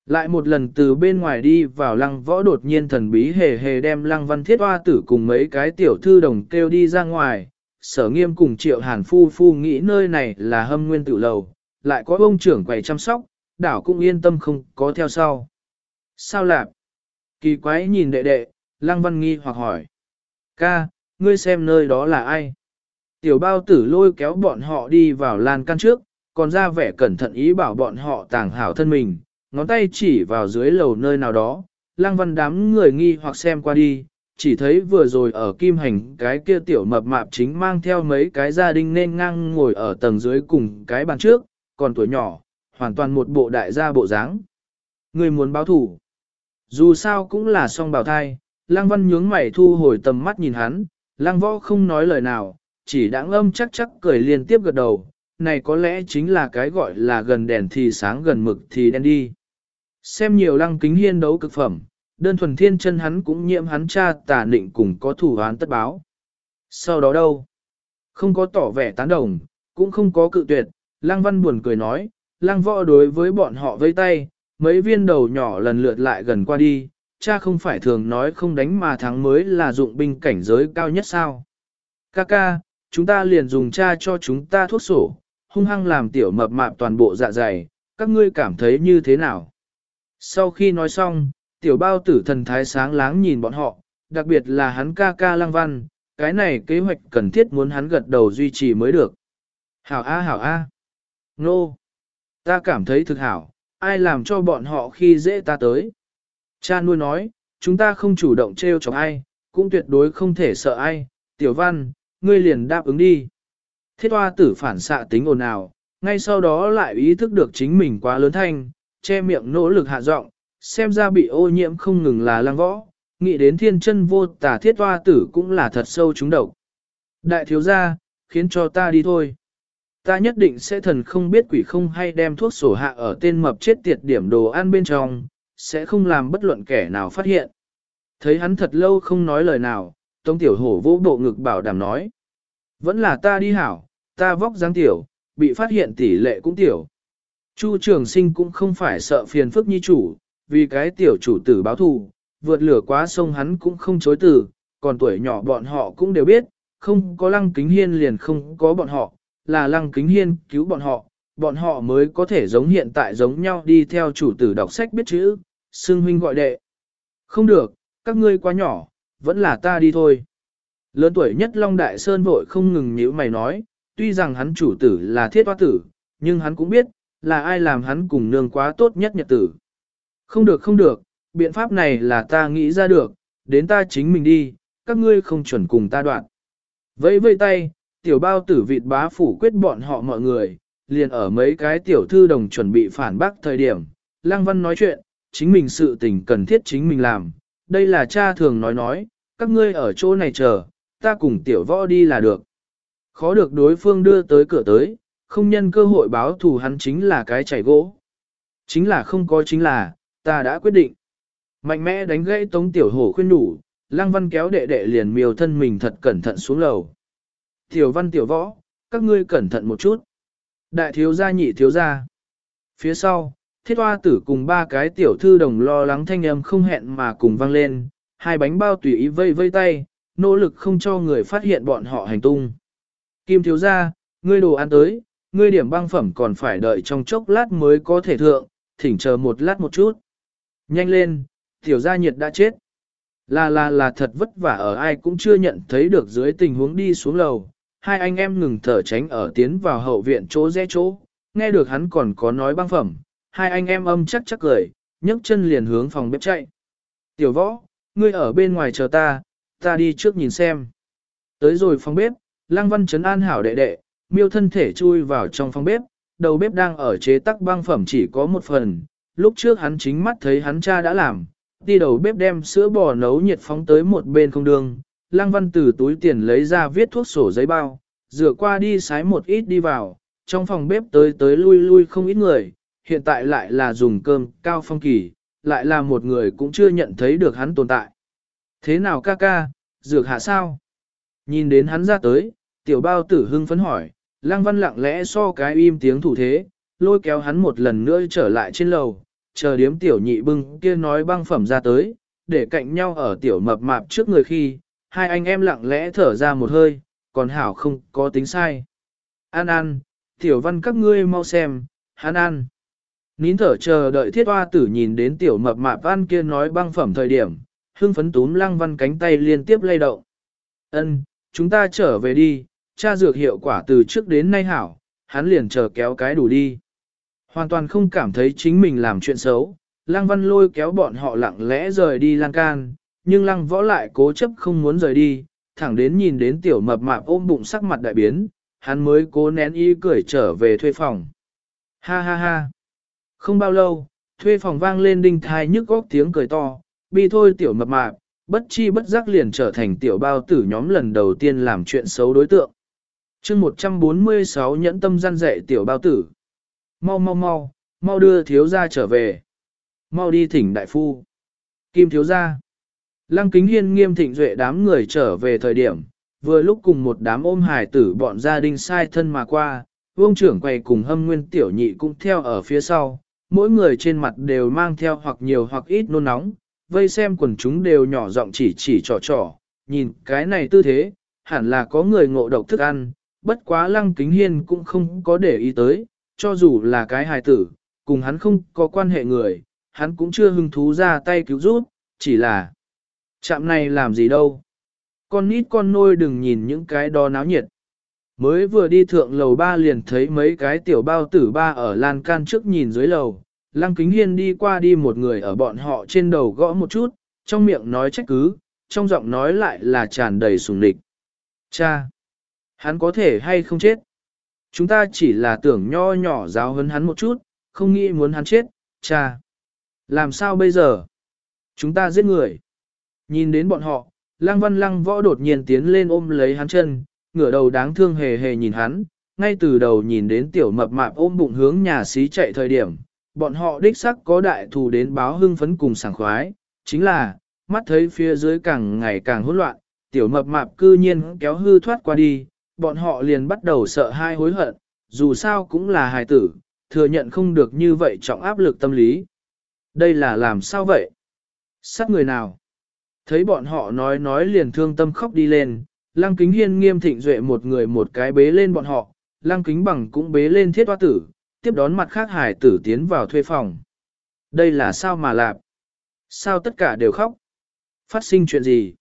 Lại một lần từ bên ngoài đi vào lăng võ đột nhiên thần bí hề hề đem lăng văn thiết hoa tử cùng mấy cái tiểu thư đồng kêu đi ra ngoài. Sở nghiêm cùng triệu hàn phu phu nghĩ nơi này là hâm nguyên tự lầu, lại có ông trưởng quầy chăm sóc, đảo cũng yên tâm không có theo sau. Sao lạp? Kỳ quái nhìn đệ đệ, Lăng Văn nghi hoặc hỏi. Ca, ngươi xem nơi đó là ai? Tiểu bao tử lôi kéo bọn họ đi vào lan căn trước, còn ra vẻ cẩn thận ý bảo bọn họ tàng hảo thân mình, ngón tay chỉ vào dưới lầu nơi nào đó. Lang Văn đám người nghi hoặc xem qua đi, chỉ thấy vừa rồi ở kim hành cái kia tiểu mập mạp chính mang theo mấy cái gia đình nên ngang ngồi ở tầng dưới cùng cái bàn trước, còn tuổi nhỏ, hoàn toàn một bộ đại gia bộ dáng. Người muốn báo thủ. Dù sao cũng là song bào thai, lang văn nhướng mày thu hồi tầm mắt nhìn hắn, lang võ không nói lời nào, chỉ đã âm chắc chắc cười liên tiếp gật đầu, này có lẽ chính là cái gọi là gần đèn thì sáng gần mực thì đen đi. Xem nhiều lăng kính hiên đấu cực phẩm, đơn thuần thiên chân hắn cũng nhiễm hắn cha tà định cùng có thủ án tất báo. Sau đó đâu? Không có tỏ vẻ tán đồng, cũng không có cự tuyệt, Lăng Văn buồn cười nói, Lăng Võ đối với bọn họ vây tay, mấy viên đầu nhỏ lần lượt lại gần qua đi, cha không phải thường nói không đánh mà thắng mới là dụng binh cảnh giới cao nhất sao. Kaka, chúng ta liền dùng cha cho chúng ta thuốc sổ, hung hăng làm tiểu mập mạp toàn bộ dạ dày, các ngươi cảm thấy như thế nào? Sau khi nói xong, tiểu bao tử thần thái sáng láng nhìn bọn họ, đặc biệt là hắn ca ca lăng văn, cái này kế hoạch cần thiết muốn hắn gật đầu duy trì mới được. Hảo A hảo A. Nô. Ta cảm thấy thực hảo, ai làm cho bọn họ khi dễ ta tới. Cha nuôi nói, chúng ta không chủ động trêu chọc ai, cũng tuyệt đối không thể sợ ai. Tiểu văn, ngươi liền đáp ứng đi. Thiết hoa tử phản xạ tính ồn ào, ngay sau đó lại ý thức được chính mình quá lớn thanh, che miệng nỗ lực hạ giọng, xem ra bị ô nhiễm không ngừng là lang võ, nghĩ đến thiên chân vô tả thiết hoa tử cũng là thật sâu trúng độc. Đại thiếu gia, khiến cho ta đi thôi. Ta nhất định sẽ thần không biết quỷ không hay đem thuốc sổ hạ ở tên mập chết tiệt điểm đồ ăn bên trong, sẽ không làm bất luận kẻ nào phát hiện. Thấy hắn thật lâu không nói lời nào, Tống Tiểu Hổ vỗ bộ ngực bảo đảm nói. Vẫn là ta đi hảo, ta vóc dáng tiểu, bị phát hiện tỷ lệ cũng tiểu. Chu trường sinh cũng không phải sợ phiền phức nhi chủ, vì cái tiểu chủ tử báo thù, vượt lửa quá sông hắn cũng không chối từ, còn tuổi nhỏ bọn họ cũng đều biết, không có lăng kính hiên liền không có bọn họ, là lăng kính hiên cứu bọn họ, bọn họ mới có thể giống hiện tại giống nhau đi theo chủ tử đọc sách biết chữ, xưng huynh gọi đệ. Không được, các ngươi quá nhỏ, vẫn là ta đi thôi. Lớn tuổi nhất Long Đại Sơn vội không ngừng nhíu mày nói, tuy rằng hắn chủ tử là thiết hoa tử, nhưng hắn cũng biết, là ai làm hắn cùng nương quá tốt nhất nhật tử. Không được không được, biện pháp này là ta nghĩ ra được, đến ta chính mình đi, các ngươi không chuẩn cùng ta đoạn. Vẫy vây tay, tiểu bao tử vịt bá phủ quyết bọn họ mọi người, liền ở mấy cái tiểu thư đồng chuẩn bị phản bác thời điểm. Lăng Văn nói chuyện, chính mình sự tình cần thiết chính mình làm, đây là cha thường nói nói, các ngươi ở chỗ này chờ, ta cùng tiểu võ đi là được. Khó được đối phương đưa tới cửa tới, không nhân cơ hội báo thù hắn chính là cái chảy gỗ. Chính là không có chính là, ta đã quyết định. Mạnh mẽ đánh gãy tống tiểu hổ khuyên đủ, lăng văn kéo đệ đệ liền miều thân mình thật cẩn thận xuống lầu. Tiểu văn tiểu võ, các ngươi cẩn thận một chút. Đại thiếu gia nhị thiếu gia. Phía sau, thiết hoa tử cùng ba cái tiểu thư đồng lo lắng thanh âm không hẹn mà cùng vang lên, hai bánh bao tùy ý vây vây tay, nỗ lực không cho người phát hiện bọn họ hành tung. Kim thiếu gia, ngươi đồ ăn tới, ngươi điểm băng phẩm còn phải đợi trong chốc lát mới có thể thượng, thỉnh chờ một lát một chút. Nhanh lên, tiểu gia nhiệt đã chết. Là là là thật vất vả ở ai cũng chưa nhận thấy được dưới tình huống đi xuống lầu. Hai anh em ngừng thở tránh ở tiến vào hậu viện chỗ rẽ chỗ, nghe được hắn còn có nói băng phẩm. Hai anh em âm chắc chắc cười, nhấc chân liền hướng phòng bếp chạy. Tiểu võ, ngươi ở bên ngoài chờ ta, ta đi trước nhìn xem. Tới rồi phòng bếp, Lăng Văn Trấn an hảo đệ đệ, miêu thân thể chui vào trong phòng bếp, đầu bếp đang ở chế tắc băng phẩm chỉ có một phần, lúc trước hắn chính mắt thấy hắn cha đã làm, đi đầu bếp đem sữa bò nấu nhiệt phóng tới một bên không đường, Lăng Văn từ túi tiền lấy ra viết thuốc sổ giấy bao, rửa qua đi sái một ít đi vào, trong phòng bếp tới tới lui lui không ít người, hiện tại lại là dùng cơm cao phong kỳ, lại là một người cũng chưa nhận thấy được hắn tồn tại. Thế nào ca ca, dược hạ sao? Nhìn đến hắn ra tới, tiểu bao tử hưng phấn hỏi, Lang Văn lặng lẽ so cái im tiếng thủ thế, lôi kéo hắn một lần nữa trở lại trên lầu, chờ điếm tiểu nhị bưng kia nói băng phẩm ra tới, để cạnh nhau ở tiểu mập mạp trước người khi, hai anh em lặng lẽ thở ra một hơi, còn hảo không có tính sai. An an, tiểu văn các ngươi mau xem, hắn An Nín thở chờ đợi thiết hoa tử nhìn đến tiểu mập mạp văn kia nói băng phẩm thời điểm, hưng phấn túm lăng văn cánh tay liên tiếp lay động. Ân, chúng ta trở về đi, cha dược hiệu quả từ trước đến nay hảo, hắn liền chờ kéo cái đủ đi. Hoàn toàn không cảm thấy chính mình làm chuyện xấu, lăng văn lôi kéo bọn họ lặng lẽ rời đi lan can, nhưng lăng võ lại cố chấp không muốn rời đi, thẳng đến nhìn đến tiểu mập mạp ôm bụng sắc mặt đại biến, hắn mới cố nén y cười trở về thuê phòng. Ha ha ha. Không bao lâu, thuê phòng vang lên đinh thai nhức góc tiếng cười to, bi thôi tiểu mập mạp, bất chi bất giác liền trở thành tiểu bao tử nhóm lần đầu tiên làm chuyện xấu đối tượng. chương 146 nhẫn tâm gian dạy tiểu bao tử. Mau mau mau, mau đưa thiếu gia trở về. Mau đi thỉnh đại phu. Kim thiếu gia. Lăng kính hiên nghiêm thịnh duệ đám người trở về thời điểm, vừa lúc cùng một đám ôm hài tử bọn gia đình sai thân mà qua, vương trưởng quay cùng hâm nguyên tiểu nhị cũng theo ở phía sau, mỗi người trên mặt đều mang theo hoặc nhiều hoặc ít nôn nóng, vây xem quần chúng đều nhỏ giọng chỉ chỉ trò trò, nhìn cái này tư thế, hẳn là có người ngộ độc thức ăn, bất quá lăng kính hiên cũng không có để ý tới, cho dù là cái hài tử, cùng hắn không có quan hệ người, hắn cũng chưa hứng thú ra tay cứu giúp, chỉ là chạm này làm gì đâu. Con nít con nôi đừng nhìn những cái đó náo nhiệt. Mới vừa đi thượng lầu ba liền thấy mấy cái tiểu bao tử ba ở lan can trước nhìn dưới lầu, lăng kính hiên đi qua đi một người ở bọn họ trên đầu gõ một chút, trong miệng nói trách cứ, trong giọng nói lại là tràn đầy sùng địch. Cha! Hắn có thể hay không chết? Chúng ta chỉ là tưởng nho nhỏ giáo hấn hắn một chút, không nghĩ muốn hắn chết, cha! Làm sao bây giờ? Chúng ta giết người. Nhìn đến bọn họ, lăng văn lăng võ đột nhiên tiến lên ôm lấy hắn chân, ngửa đầu đáng thương hề hề nhìn hắn, ngay từ đầu nhìn đến tiểu mập mạp ôm bụng hướng nhà xí chạy thời điểm, bọn họ đích sắc có đại thù đến báo hưng phấn cùng sảng khoái, chính là, mắt thấy phía dưới càng ngày càng hỗn loạn, tiểu mập mạp cư nhiên kéo hư thoát qua đi, bọn họ liền bắt đầu sợ hai hối hận, dù sao cũng là hài tử, thừa nhận không được như vậy trọng áp lực tâm lý. Đây là làm sao vậy? Sát người nào? Thấy bọn họ nói nói liền thương tâm khóc đi lên, lăng kính hiên nghiêm thịnh duệ một người một cái bế lên bọn họ, lăng kính bằng cũng bế lên thiết hoa tử, tiếp đón mặt khác hải tử tiến vào thuê phòng. Đây là sao mà lạp? Sao tất cả đều khóc? Phát sinh chuyện gì?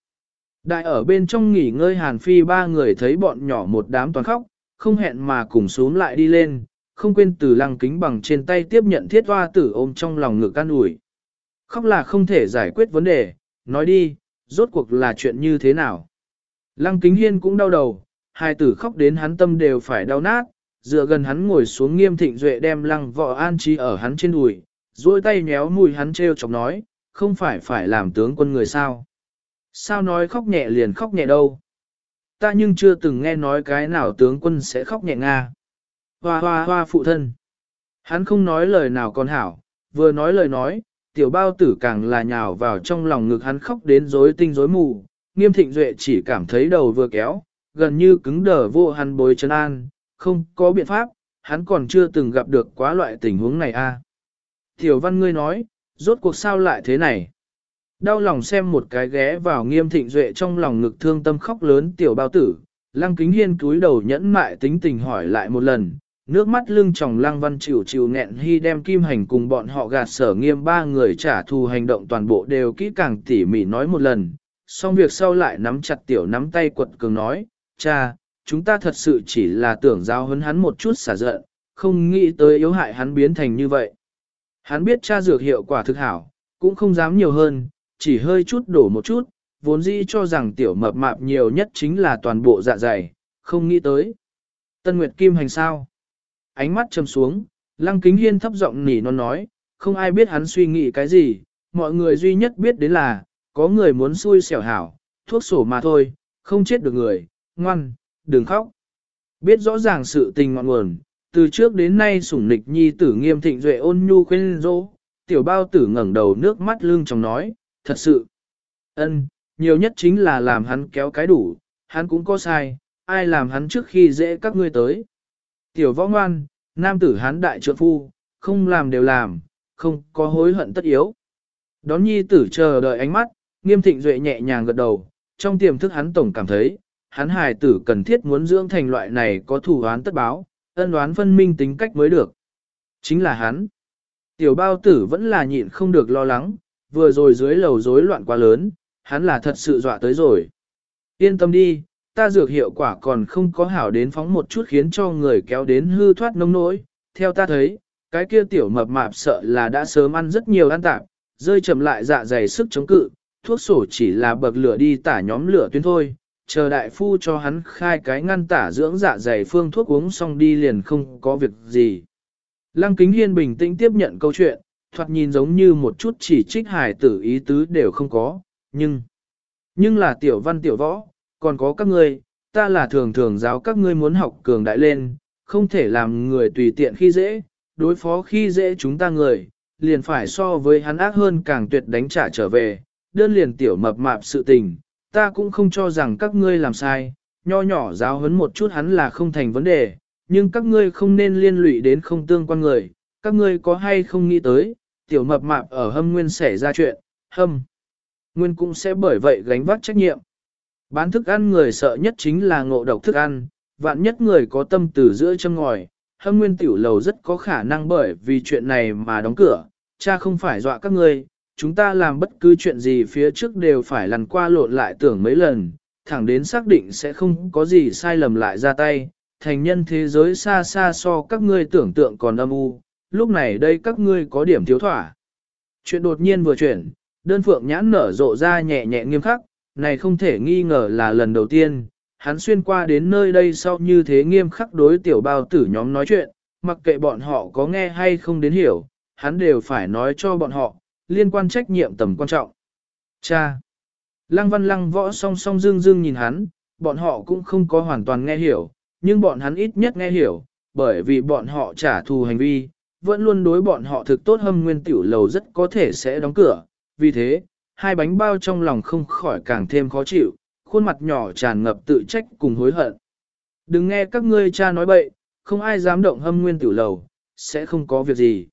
Đại ở bên trong nghỉ ngơi Hàn Phi ba người thấy bọn nhỏ một đám toàn khóc, không hẹn mà cùng xuống lại đi lên, không quên từ lăng kính bằng trên tay tiếp nhận thiết hoa tử ôm trong lòng ngực an ủi. Khóc là không thể giải quyết vấn đề, nói đi, rốt cuộc là chuyện như thế nào? Lăng kính hiên cũng đau đầu, hai tử khóc đến hắn tâm đều phải đau nát, dựa gần hắn ngồi xuống nghiêm thịnh duệ đem lăng võ an trí ở hắn trên đùi, duỗi tay nhéo mùi hắn treo chọc nói, không phải phải làm tướng quân người sao. Sao nói khóc nhẹ liền khóc nhẹ đâu. Ta nhưng chưa từng nghe nói cái nào tướng quân sẽ khóc nhẹ nga. Hoa hoa hoa phụ thân. Hắn không nói lời nào còn hảo, vừa nói lời nói, tiểu bao tử càng là nhào vào trong lòng ngực hắn khóc đến rối tinh rối mù. Nghiêm thịnh duệ chỉ cảm thấy đầu vừa kéo, gần như cứng đờ vô hắn bối chân an, không có biện pháp, hắn còn chưa từng gặp được quá loại tình huống này a. À. Tiểu văn ngươi nói, rốt cuộc sao lại thế này? Đau lòng xem một cái ghé vào nghiêm thịnh duệ trong lòng ngực thương tâm khóc lớn tiểu bao tử, lăng kính hiên cúi đầu nhẫn mại tính tình hỏi lại một lần, nước mắt lưng tròng lăng văn chịu chịu nghẹn hy đem kim hành cùng bọn họ gạt sở nghiêm ba người trả thù hành động toàn bộ đều kỹ càng tỉ mỉ nói một lần, xong việc sau lại nắm chặt tiểu nắm tay quật cường nói, cha, chúng ta thật sự chỉ là tưởng giao hấn hắn một chút xả giận, không nghĩ tới yếu hại hắn biến thành như vậy. Hắn biết cha dược hiệu quả thực hảo, cũng không dám nhiều hơn, chỉ hơi chút đổ một chút, vốn dĩ cho rằng tiểu mập mạp nhiều nhất chính là toàn bộ dạ dày, không nghĩ tới. Tân Nguyệt Kim hành sao? Ánh mắt trầm xuống, Lăng Kính Hiên thấp giọng nỉ non nói, không ai biết hắn suy nghĩ cái gì, mọi người duy nhất biết đến là, có người muốn xui xẻo hảo, thuốc sổ mà thôi, không chết được người, ngoan, đừng khóc. Biết rõ ràng sự tình ngọn nguồn, từ trước đến nay sủng nịch nhi tử nghiêm thịnh duệ ôn nhu khuyên dỗ, tiểu bao tử ngẩng đầu nước mắt lưng trong nói, thật sự. ân nhiều nhất chính là làm hắn kéo cái đủ, hắn cũng có sai, ai làm hắn trước khi dễ các ngươi tới. Tiểu võ ngoan, nam tử hắn đại trượng phu, không làm đều làm, không có hối hận tất yếu. Đón nhi tử chờ đợi ánh mắt, nghiêm thịnh duệ nhẹ nhàng gật đầu, trong tiềm thức hắn tổng cảm thấy, hắn hài tử cần thiết muốn dưỡng thành loại này có thủ án tất báo, ân đoán phân minh tính cách mới được. Chính là hắn. Tiểu bao tử vẫn là nhịn không được lo lắng, vừa rồi dưới lầu rối loạn quá lớn, hắn là thật sự dọa tới rồi. Yên tâm đi, ta dược hiệu quả còn không có hảo đến phóng một chút khiến cho người kéo đến hư thoát nông nỗi. Theo ta thấy, cái kia tiểu mập mạp sợ là đã sớm ăn rất nhiều ăn tạp, rơi chậm lại dạ dày sức chống cự, thuốc sổ chỉ là bậc lửa đi tả nhóm lửa tuyến thôi, chờ đại phu cho hắn khai cái ngăn tả dưỡng dạ dày phương thuốc uống xong đi liền không có việc gì. Lăng Kính Hiên bình tĩnh tiếp nhận câu chuyện, thoạt nhìn giống như một chút chỉ trích hài tử ý tứ đều không có, nhưng... Nhưng là tiểu văn tiểu võ, còn có các ngươi, ta là thường thường giáo các ngươi muốn học cường đại lên, không thể làm người tùy tiện khi dễ, đối phó khi dễ chúng ta người, liền phải so với hắn ác hơn càng tuyệt đánh trả trở về, đơn liền tiểu mập mạp sự tình, ta cũng không cho rằng các ngươi làm sai, nho nhỏ giáo huấn một chút hắn là không thành vấn đề, nhưng các ngươi không nên liên lụy đến không tương quan người, các ngươi có hay không nghĩ tới, tiểu mập mạp ở hâm nguyên xảy ra chuyện, hâm. Nguyên cũng sẽ bởi vậy gánh vác trách nhiệm. Bán thức ăn người sợ nhất chính là ngộ độc thức ăn, vạn nhất người có tâm từ giữa châm ngòi, hâm nguyên tiểu lầu rất có khả năng bởi vì chuyện này mà đóng cửa, cha không phải dọa các ngươi, chúng ta làm bất cứ chuyện gì phía trước đều phải lần qua lộn lại tưởng mấy lần, thẳng đến xác định sẽ không có gì sai lầm lại ra tay, thành nhân thế giới xa xa so các ngươi tưởng tượng còn âm u, lúc này đây các ngươi có điểm thiếu thỏa. Chuyện đột nhiên vừa chuyển, đơn phượng nhãn nở rộ ra nhẹ nhẹ nghiêm khắc, này không thể nghi ngờ là lần đầu tiên, hắn xuyên qua đến nơi đây sau như thế nghiêm khắc đối tiểu bao tử nhóm nói chuyện, mặc kệ bọn họ có nghe hay không đến hiểu, hắn đều phải nói cho bọn họ, liên quan trách nhiệm tầm quan trọng. Cha! Lăng văn lăng võ song song dương dương nhìn hắn, bọn họ cũng không có hoàn toàn nghe hiểu, nhưng bọn hắn ít nhất nghe hiểu, bởi vì bọn họ trả thù hành vi, vẫn luôn đối bọn họ thực tốt hâm nguyên tiểu lầu rất có thể sẽ đóng cửa. Vì thế, hai bánh bao trong lòng không khỏi càng thêm khó chịu, khuôn mặt nhỏ tràn ngập tự trách cùng hối hận. Đừng nghe các ngươi cha nói bậy, không ai dám động hâm nguyên tiểu lầu, sẽ không có việc gì.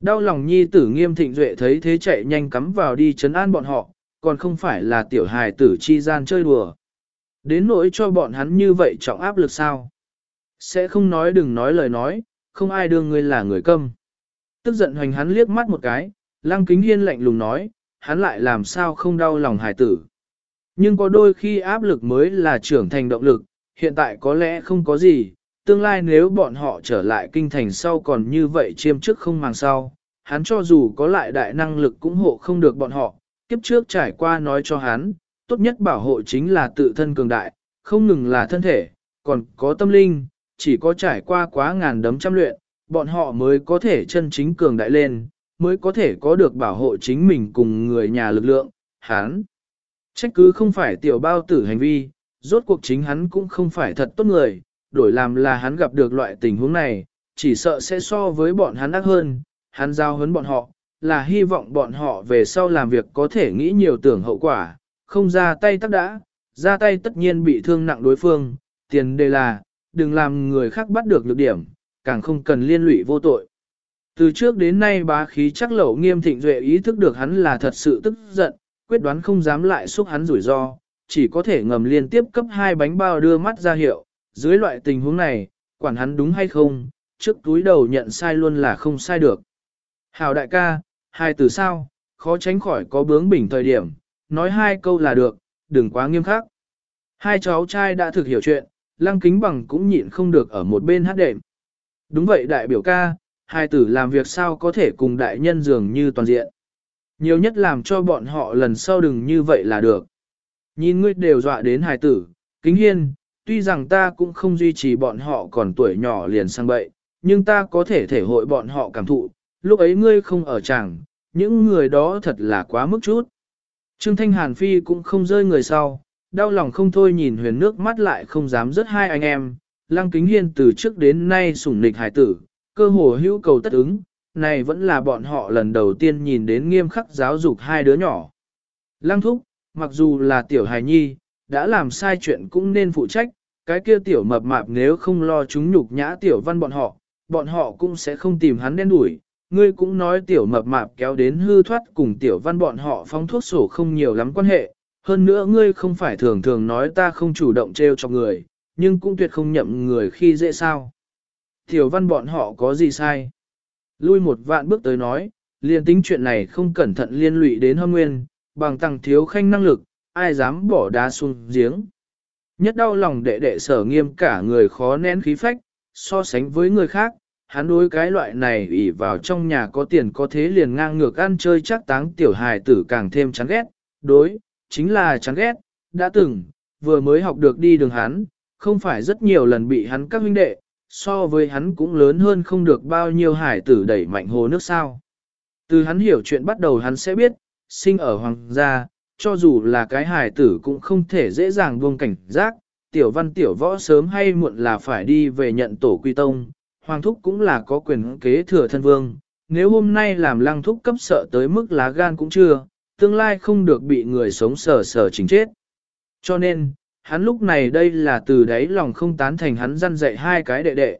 Đau lòng nhi tử nghiêm thịnh duệ thấy thế chạy nhanh cắm vào đi chấn an bọn họ, còn không phải là tiểu hài tử chi gian chơi đùa. Đến nỗi cho bọn hắn như vậy trọng áp lực sao? Sẽ không nói đừng nói lời nói, không ai đương ngươi là người câm. Tức giận hoành hắn liếc mắt một cái, lăng kính hiên lạnh lùng nói, hắn lại làm sao không đau lòng hài tử. Nhưng có đôi khi áp lực mới là trưởng thành động lực, hiện tại có lẽ không có gì, tương lai nếu bọn họ trở lại kinh thành sau còn như vậy chiêm trước không màng sau, hắn cho dù có lại đại năng lực cũng hộ không được bọn họ, kiếp trước trải qua nói cho hắn, tốt nhất bảo hộ chính là tự thân cường đại, không ngừng là thân thể, còn có tâm linh, chỉ có trải qua quá ngàn đấm trăm luyện, bọn họ mới có thể chân chính cường đại lên, mới có thể có được bảo hộ chính mình cùng người nhà lực lượng, hắn. Trách cứ không phải tiểu bao tử hành vi, rốt cuộc chính hắn cũng không phải thật tốt người, đổi làm là hắn gặp được loại tình huống này, chỉ sợ sẽ so với bọn hắn ác hơn, hắn giao hấn bọn họ, là hy vọng bọn họ về sau làm việc có thể nghĩ nhiều tưởng hậu quả, không ra tay tắc đã, ra tay tất nhiên bị thương nặng đối phương, tiền đề là, đừng làm người khác bắt được lược điểm, càng không cần liên lụy vô tội. Từ trước đến nay bá khí chắc lẩu nghiêm thịnh duệ ý thức được hắn là thật sự tức giận, quyết đoán không dám lại xúc hắn rủi ro, chỉ có thể ngầm liên tiếp cấp hai bánh bao đưa mắt ra hiệu, dưới loại tình huống này, quản hắn đúng hay không, trước túi đầu nhận sai luôn là không sai được. Hào đại ca, hai từ sao, khó tránh khỏi có bướng bỉnh thời điểm, nói hai câu là được, đừng quá nghiêm khắc. Hai cháu trai đã thực hiểu chuyện, lăng kính bằng cũng nhịn không được ở một bên hát đệm. Đúng vậy đại biểu ca, hai tử làm việc sao có thể cùng đại nhân dường như toàn diện. Nhiều nhất làm cho bọn họ lần sau đừng như vậy là được. Nhìn ngươi đều dọa đến hài tử, kính hiên, tuy rằng ta cũng không duy trì bọn họ còn tuổi nhỏ liền sang bậy, nhưng ta có thể thể hội bọn họ cảm thụ, lúc ấy ngươi không ở chẳng, những người đó thật là quá mức chút. Trương Thanh Hàn Phi cũng không rơi người sau, đau lòng không thôi nhìn huyền nước mắt lại không dám rớt hai anh em, Lăng Kính Hiên từ trước đến nay sủng nịch hải tử, cơ hồ hữu cầu tất ứng, này vẫn là bọn họ lần đầu tiên nhìn đến nghiêm khắc giáo dục hai đứa nhỏ. Lăng Thúc, mặc dù là tiểu hài nhi, đã làm sai chuyện cũng nên phụ trách, cái kia tiểu mập mạp nếu không lo chúng nhục nhã tiểu văn bọn họ, bọn họ cũng sẽ không tìm hắn đen đuổi. Ngươi cũng nói tiểu mập mạp kéo đến hư thoát cùng tiểu văn bọn họ phóng thuốc sổ không nhiều lắm quan hệ, hơn nữa ngươi không phải thường thường nói ta không chủ động treo cho người, nhưng cũng tuyệt không nhậm người khi dễ sao. Tiểu văn bọn họ có gì sai? Lui một vạn bước tới nói, liền tính chuyện này không cẩn thận liên lụy đến hâm nguyên, bằng tăng thiếu khanh năng lực, ai dám bỏ đá xuống giếng. Nhất đau lòng đệ đệ sở nghiêm cả người khó nén khí phách, so sánh với người khác, hắn đối cái loại này ỉ vào trong nhà có tiền có thế liền ngang ngược ăn chơi chắc táng tiểu hài tử càng thêm chán ghét, đối, chính là chán ghét, đã từng, vừa mới học được đi đường hắn, không phải rất nhiều lần bị hắn các huynh đệ, so với hắn cũng lớn hơn không được bao nhiêu hải tử đẩy mạnh hồ nước sao. Từ hắn hiểu chuyện bắt đầu hắn sẽ biết, sinh ở hoàng gia, cho dù là cái hài tử cũng không thể dễ dàng buông cảnh giác, tiểu văn tiểu võ sớm hay muộn là phải đi về nhận tổ quy tông, hoàng thúc cũng là có quyền kế thừa thân vương, nếu hôm nay làm lăng thúc cấp sợ tới mức lá gan cũng chưa, tương lai không được bị người sống sờ sờ chính chết. Cho nên, hắn lúc này đây là từ đấy lòng không tán thành hắn răn dạy hai cái đệ đệ.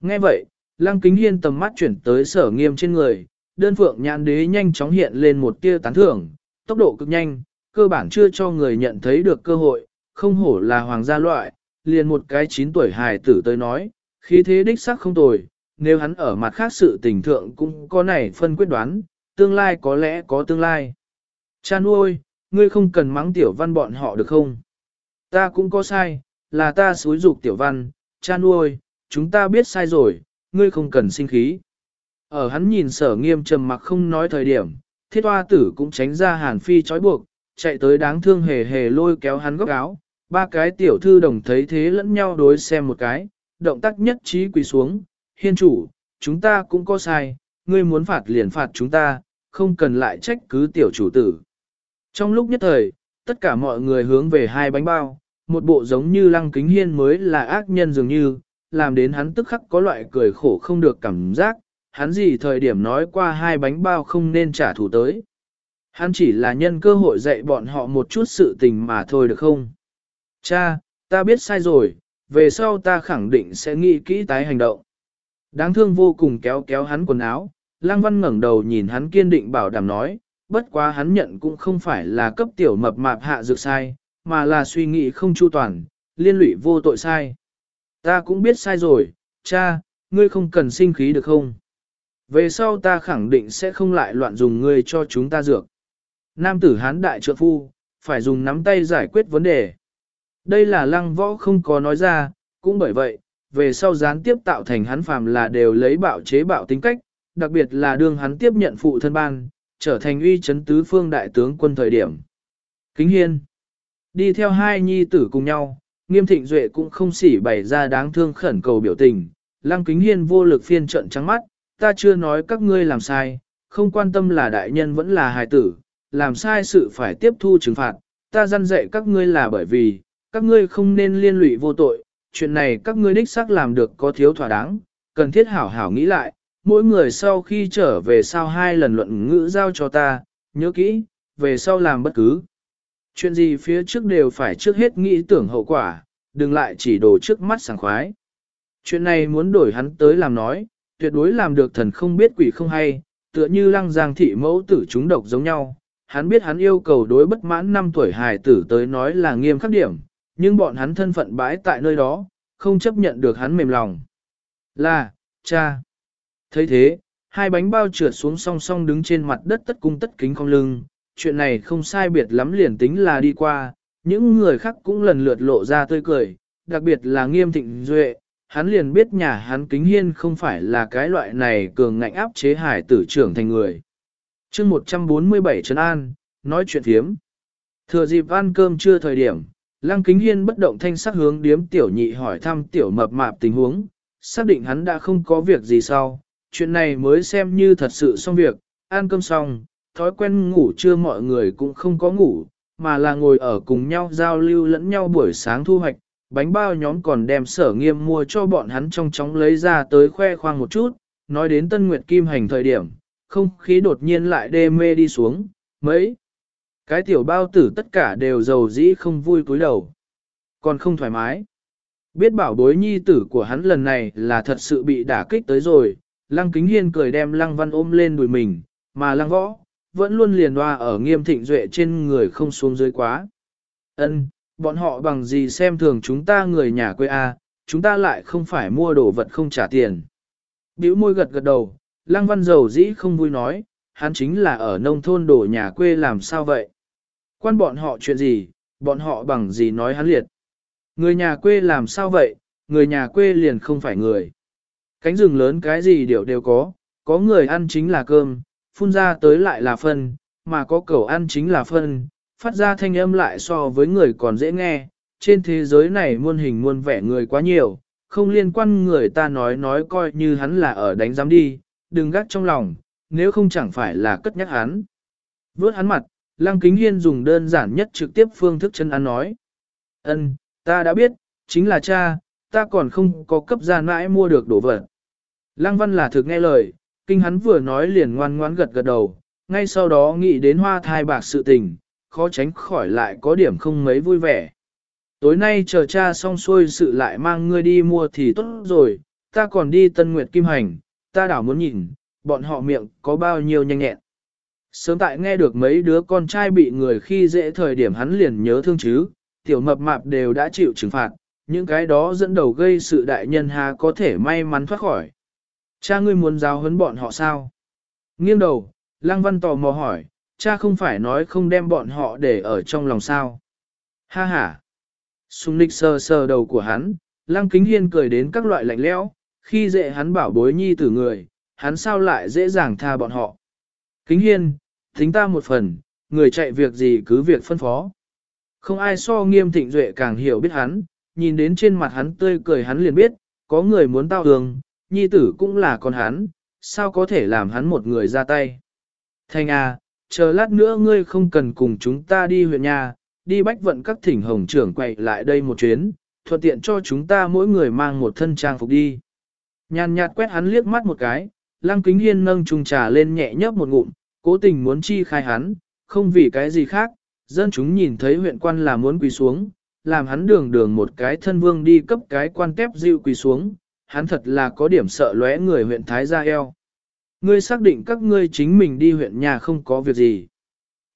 Nghe vậy, lăng kính hiên tầm mắt chuyển tới sở nghiêm trên người, đơn phượng nhãn đế nhanh chóng hiện lên một tia tán thưởng, tốc độ cực nhanh, cơ bản chưa cho người nhận thấy được cơ hội, không hổ là hoàng gia loại, liền một cái 9 tuổi hài tử tới nói, khí thế đích sắc không tồi, nếu hắn ở mặt khác sự tình thượng cũng có này phân quyết đoán, tương lai có lẽ có tương lai. Cha nuôi, ngươi không cần mắng tiểu văn bọn họ được không? Ta cũng có sai, là ta xúi dục tiểu văn, cha nuôi, chúng ta biết sai rồi, ngươi không cần sinh khí. Ở hắn nhìn sở nghiêm trầm mặc không nói thời điểm, thiết hoa tử cũng tránh ra hàn phi trói buộc, chạy tới đáng thương hề hề lôi kéo hắn góc áo, ba cái tiểu thư đồng thấy thế lẫn nhau đối xem một cái, động tác nhất trí quỳ xuống, hiên chủ, chúng ta cũng có sai, ngươi muốn phạt liền phạt chúng ta, không cần lại trách cứ tiểu chủ tử. Trong lúc nhất thời, tất cả mọi người hướng về hai bánh bao, một bộ giống như lăng kính hiên mới là ác nhân dường như, làm đến hắn tức khắc có loại cười khổ không được cảm giác, hắn gì thời điểm nói qua hai bánh bao không nên trả thù tới. Hắn chỉ là nhân cơ hội dạy bọn họ một chút sự tình mà thôi được không? Cha, ta biết sai rồi, về sau ta khẳng định sẽ nghĩ kỹ tái hành động. Đáng thương vô cùng kéo kéo hắn quần áo, Lang Văn ngẩng đầu nhìn hắn kiên định bảo đảm nói, bất quá hắn nhận cũng không phải là cấp tiểu mập mạp hạ dược sai, mà là suy nghĩ không chu toàn, liên lụy vô tội sai. Ta cũng biết sai rồi, cha, ngươi không cần sinh khí được không? Về sau ta khẳng định sẽ không lại loạn dùng ngươi cho chúng ta dược. Nam tử hán đại trượng phu, phải dùng nắm tay giải quyết vấn đề. Đây là lăng võ không có nói ra, cũng bởi vậy, về sau gián tiếp tạo thành hắn phàm là đều lấy bạo chế bạo tính cách, đặc biệt là đương hắn tiếp nhận phụ thân ban, trở thành uy chấn tứ phương đại tướng quân thời điểm. Kính hiên, đi theo hai nhi tử cùng nhau, nghiêm thịnh duệ cũng không xỉ bày ra đáng thương khẩn cầu biểu tình, lăng kính hiên vô lực phiên trận trắng mắt, ta chưa nói các ngươi làm sai, không quan tâm là đại nhân vẫn là hài tử, làm sai sự phải tiếp thu trừng phạt, ta dăn dạy các ngươi là bởi vì, các ngươi không nên liên lụy vô tội, chuyện này các ngươi đích xác làm được có thiếu thỏa đáng, cần thiết hảo hảo nghĩ lại, mỗi người sau khi trở về sau hai lần luận ngữ giao cho ta, nhớ kỹ, về sau làm bất cứ. Chuyện gì phía trước đều phải trước hết nghĩ tưởng hậu quả, đừng lại chỉ đổ trước mắt sảng khoái. Chuyện này muốn đổi hắn tới làm nói, tuyệt đối làm được thần không biết quỷ không hay, tựa như lăng giang thị mẫu tử chúng độc giống nhau. Hắn biết hắn yêu cầu đối bất mãn 5 tuổi hài tử tới nói là nghiêm khắc điểm, nhưng bọn hắn thân phận bãi tại nơi đó, không chấp nhận được hắn mềm lòng. Là, cha. thấy thế, hai bánh bao trượt xuống song song đứng trên mặt đất tất cung tất kính không lưng, chuyện này không sai biệt lắm liền tính là đi qua, những người khác cũng lần lượt lộ ra tươi cười, đặc biệt là nghiêm thịnh duệ, hắn liền biết nhà hắn kính hiên không phải là cái loại này cường ngạnh áp chế hải tử trưởng thành người. chương 147 Trấn An, nói chuyện thiếm. Thừa dịp ăn cơm chưa thời điểm, Lăng Kính Hiên bất động thanh sắc hướng điếm tiểu nhị hỏi thăm tiểu mập mạp tình huống, xác định hắn đã không có việc gì sau, chuyện này mới xem như thật sự xong việc, ăn cơm xong, thói quen ngủ trưa mọi người cũng không có ngủ, mà là ngồi ở cùng nhau giao lưu lẫn nhau buổi sáng thu hoạch, bánh bao nhóm còn đem sở nghiêm mua cho bọn hắn trong chóng lấy ra tới khoe khoang một chút, nói đến Tân Nguyệt Kim hành thời điểm, không khí đột nhiên lại đê mê đi xuống, mấy. Cái tiểu bao tử tất cả đều giàu dĩ không vui cúi đầu. Còn không thoải mái. Biết bảo bối nhi tử của hắn lần này là thật sự bị đả kích tới rồi, lăng kính hiên cười đem lăng văn ôm lên đùi mình, mà lăng võ, vẫn luôn liền hoa ở nghiêm thịnh duệ trên người không xuống dưới quá. Ân, bọn họ bằng gì xem thường chúng ta người nhà quê A, chúng ta lại không phải mua đồ vật không trả tiền. Biểu môi gật gật đầu, Lăng Văn Dầu dĩ không vui nói, hắn chính là ở nông thôn đổ nhà quê làm sao vậy? Quan bọn họ chuyện gì, bọn họ bằng gì nói hắn liệt? Người nhà quê làm sao vậy, người nhà quê liền không phải người. Cánh rừng lớn cái gì đều đều có, có người ăn chính là cơm, phun ra tới lại là phân, mà có cẩu ăn chính là phân, phát ra thanh âm lại so với người còn dễ nghe. Trên thế giới này muôn hình muôn vẻ người quá nhiều, không liên quan người ta nói nói coi như hắn là ở đánh giám đi, đừng gác trong lòng, nếu không chẳng phải là cất nhắc hắn. Vớt hắn mặt, Lăng Kính Hiên dùng đơn giản nhất trực tiếp phương thức chân ăn nói. ân ta đã biết, chính là cha, ta còn không có cấp gia mãi mua được đồ vật. Lăng Văn là thực nghe lời, kinh hắn vừa nói liền ngoan ngoãn gật gật đầu, ngay sau đó nghĩ đến hoa thai bạc sự tình, khó tránh khỏi lại có điểm không mấy vui vẻ. Tối nay chờ cha xong xuôi sự lại mang ngươi đi mua thì tốt rồi, ta còn đi Tân Nguyệt Kim Hành, ta đảo muốn nhìn, bọn họ miệng có bao nhiêu nhanh nhẹn. Sớm tại nghe được mấy đứa con trai bị người khi dễ thời điểm hắn liền nhớ thương chứ, tiểu mập mạp đều đã chịu trừng phạt, những cái đó dẫn đầu gây sự đại nhân hà có thể may mắn thoát khỏi. Cha ngươi muốn giáo huấn bọn họ sao? Nghiêng đầu, Lăng Văn tò mò hỏi, cha không phải nói không đem bọn họ để ở trong lòng sao? Ha ha! Sùng nịch sờ sờ đầu của hắn, Lăng Kính Hiên cười đến các loại lạnh lẽo, khi dễ hắn bảo bối nhi tử người, hắn sao lại dễ dàng tha bọn họ. Kính Hiên, tính ta một phần, người chạy việc gì cứ việc phân phó. Không ai so nghiêm thịnh duệ càng hiểu biết hắn, nhìn đến trên mặt hắn tươi cười hắn liền biết, có người muốn tao đường. nhi tử cũng là con hắn, sao có thể làm hắn một người ra tay. Thanh à, chờ lát nữa ngươi không cần cùng chúng ta đi huyện nhà, đi bách vận các thỉnh hồng trưởng quay lại đây một chuyến, thuận tiện cho chúng ta mỗi người mang một thân trang phục đi. Nhàn nhạt quét hắn liếc mắt một cái, lăng kính hiên nâng trùng trà lên nhẹ nhấp một ngụm, cố tình muốn chi khai hắn, không vì cái gì khác, dân chúng nhìn thấy huyện quan là muốn quỳ xuống, làm hắn đường đường một cái thân vương đi cấp cái quan tép dịu quỳ xuống, hắn thật là có điểm sợ lóe người huyện Thái Gia eo. Ngươi xác định các ngươi chính mình đi huyện nhà không có việc gì.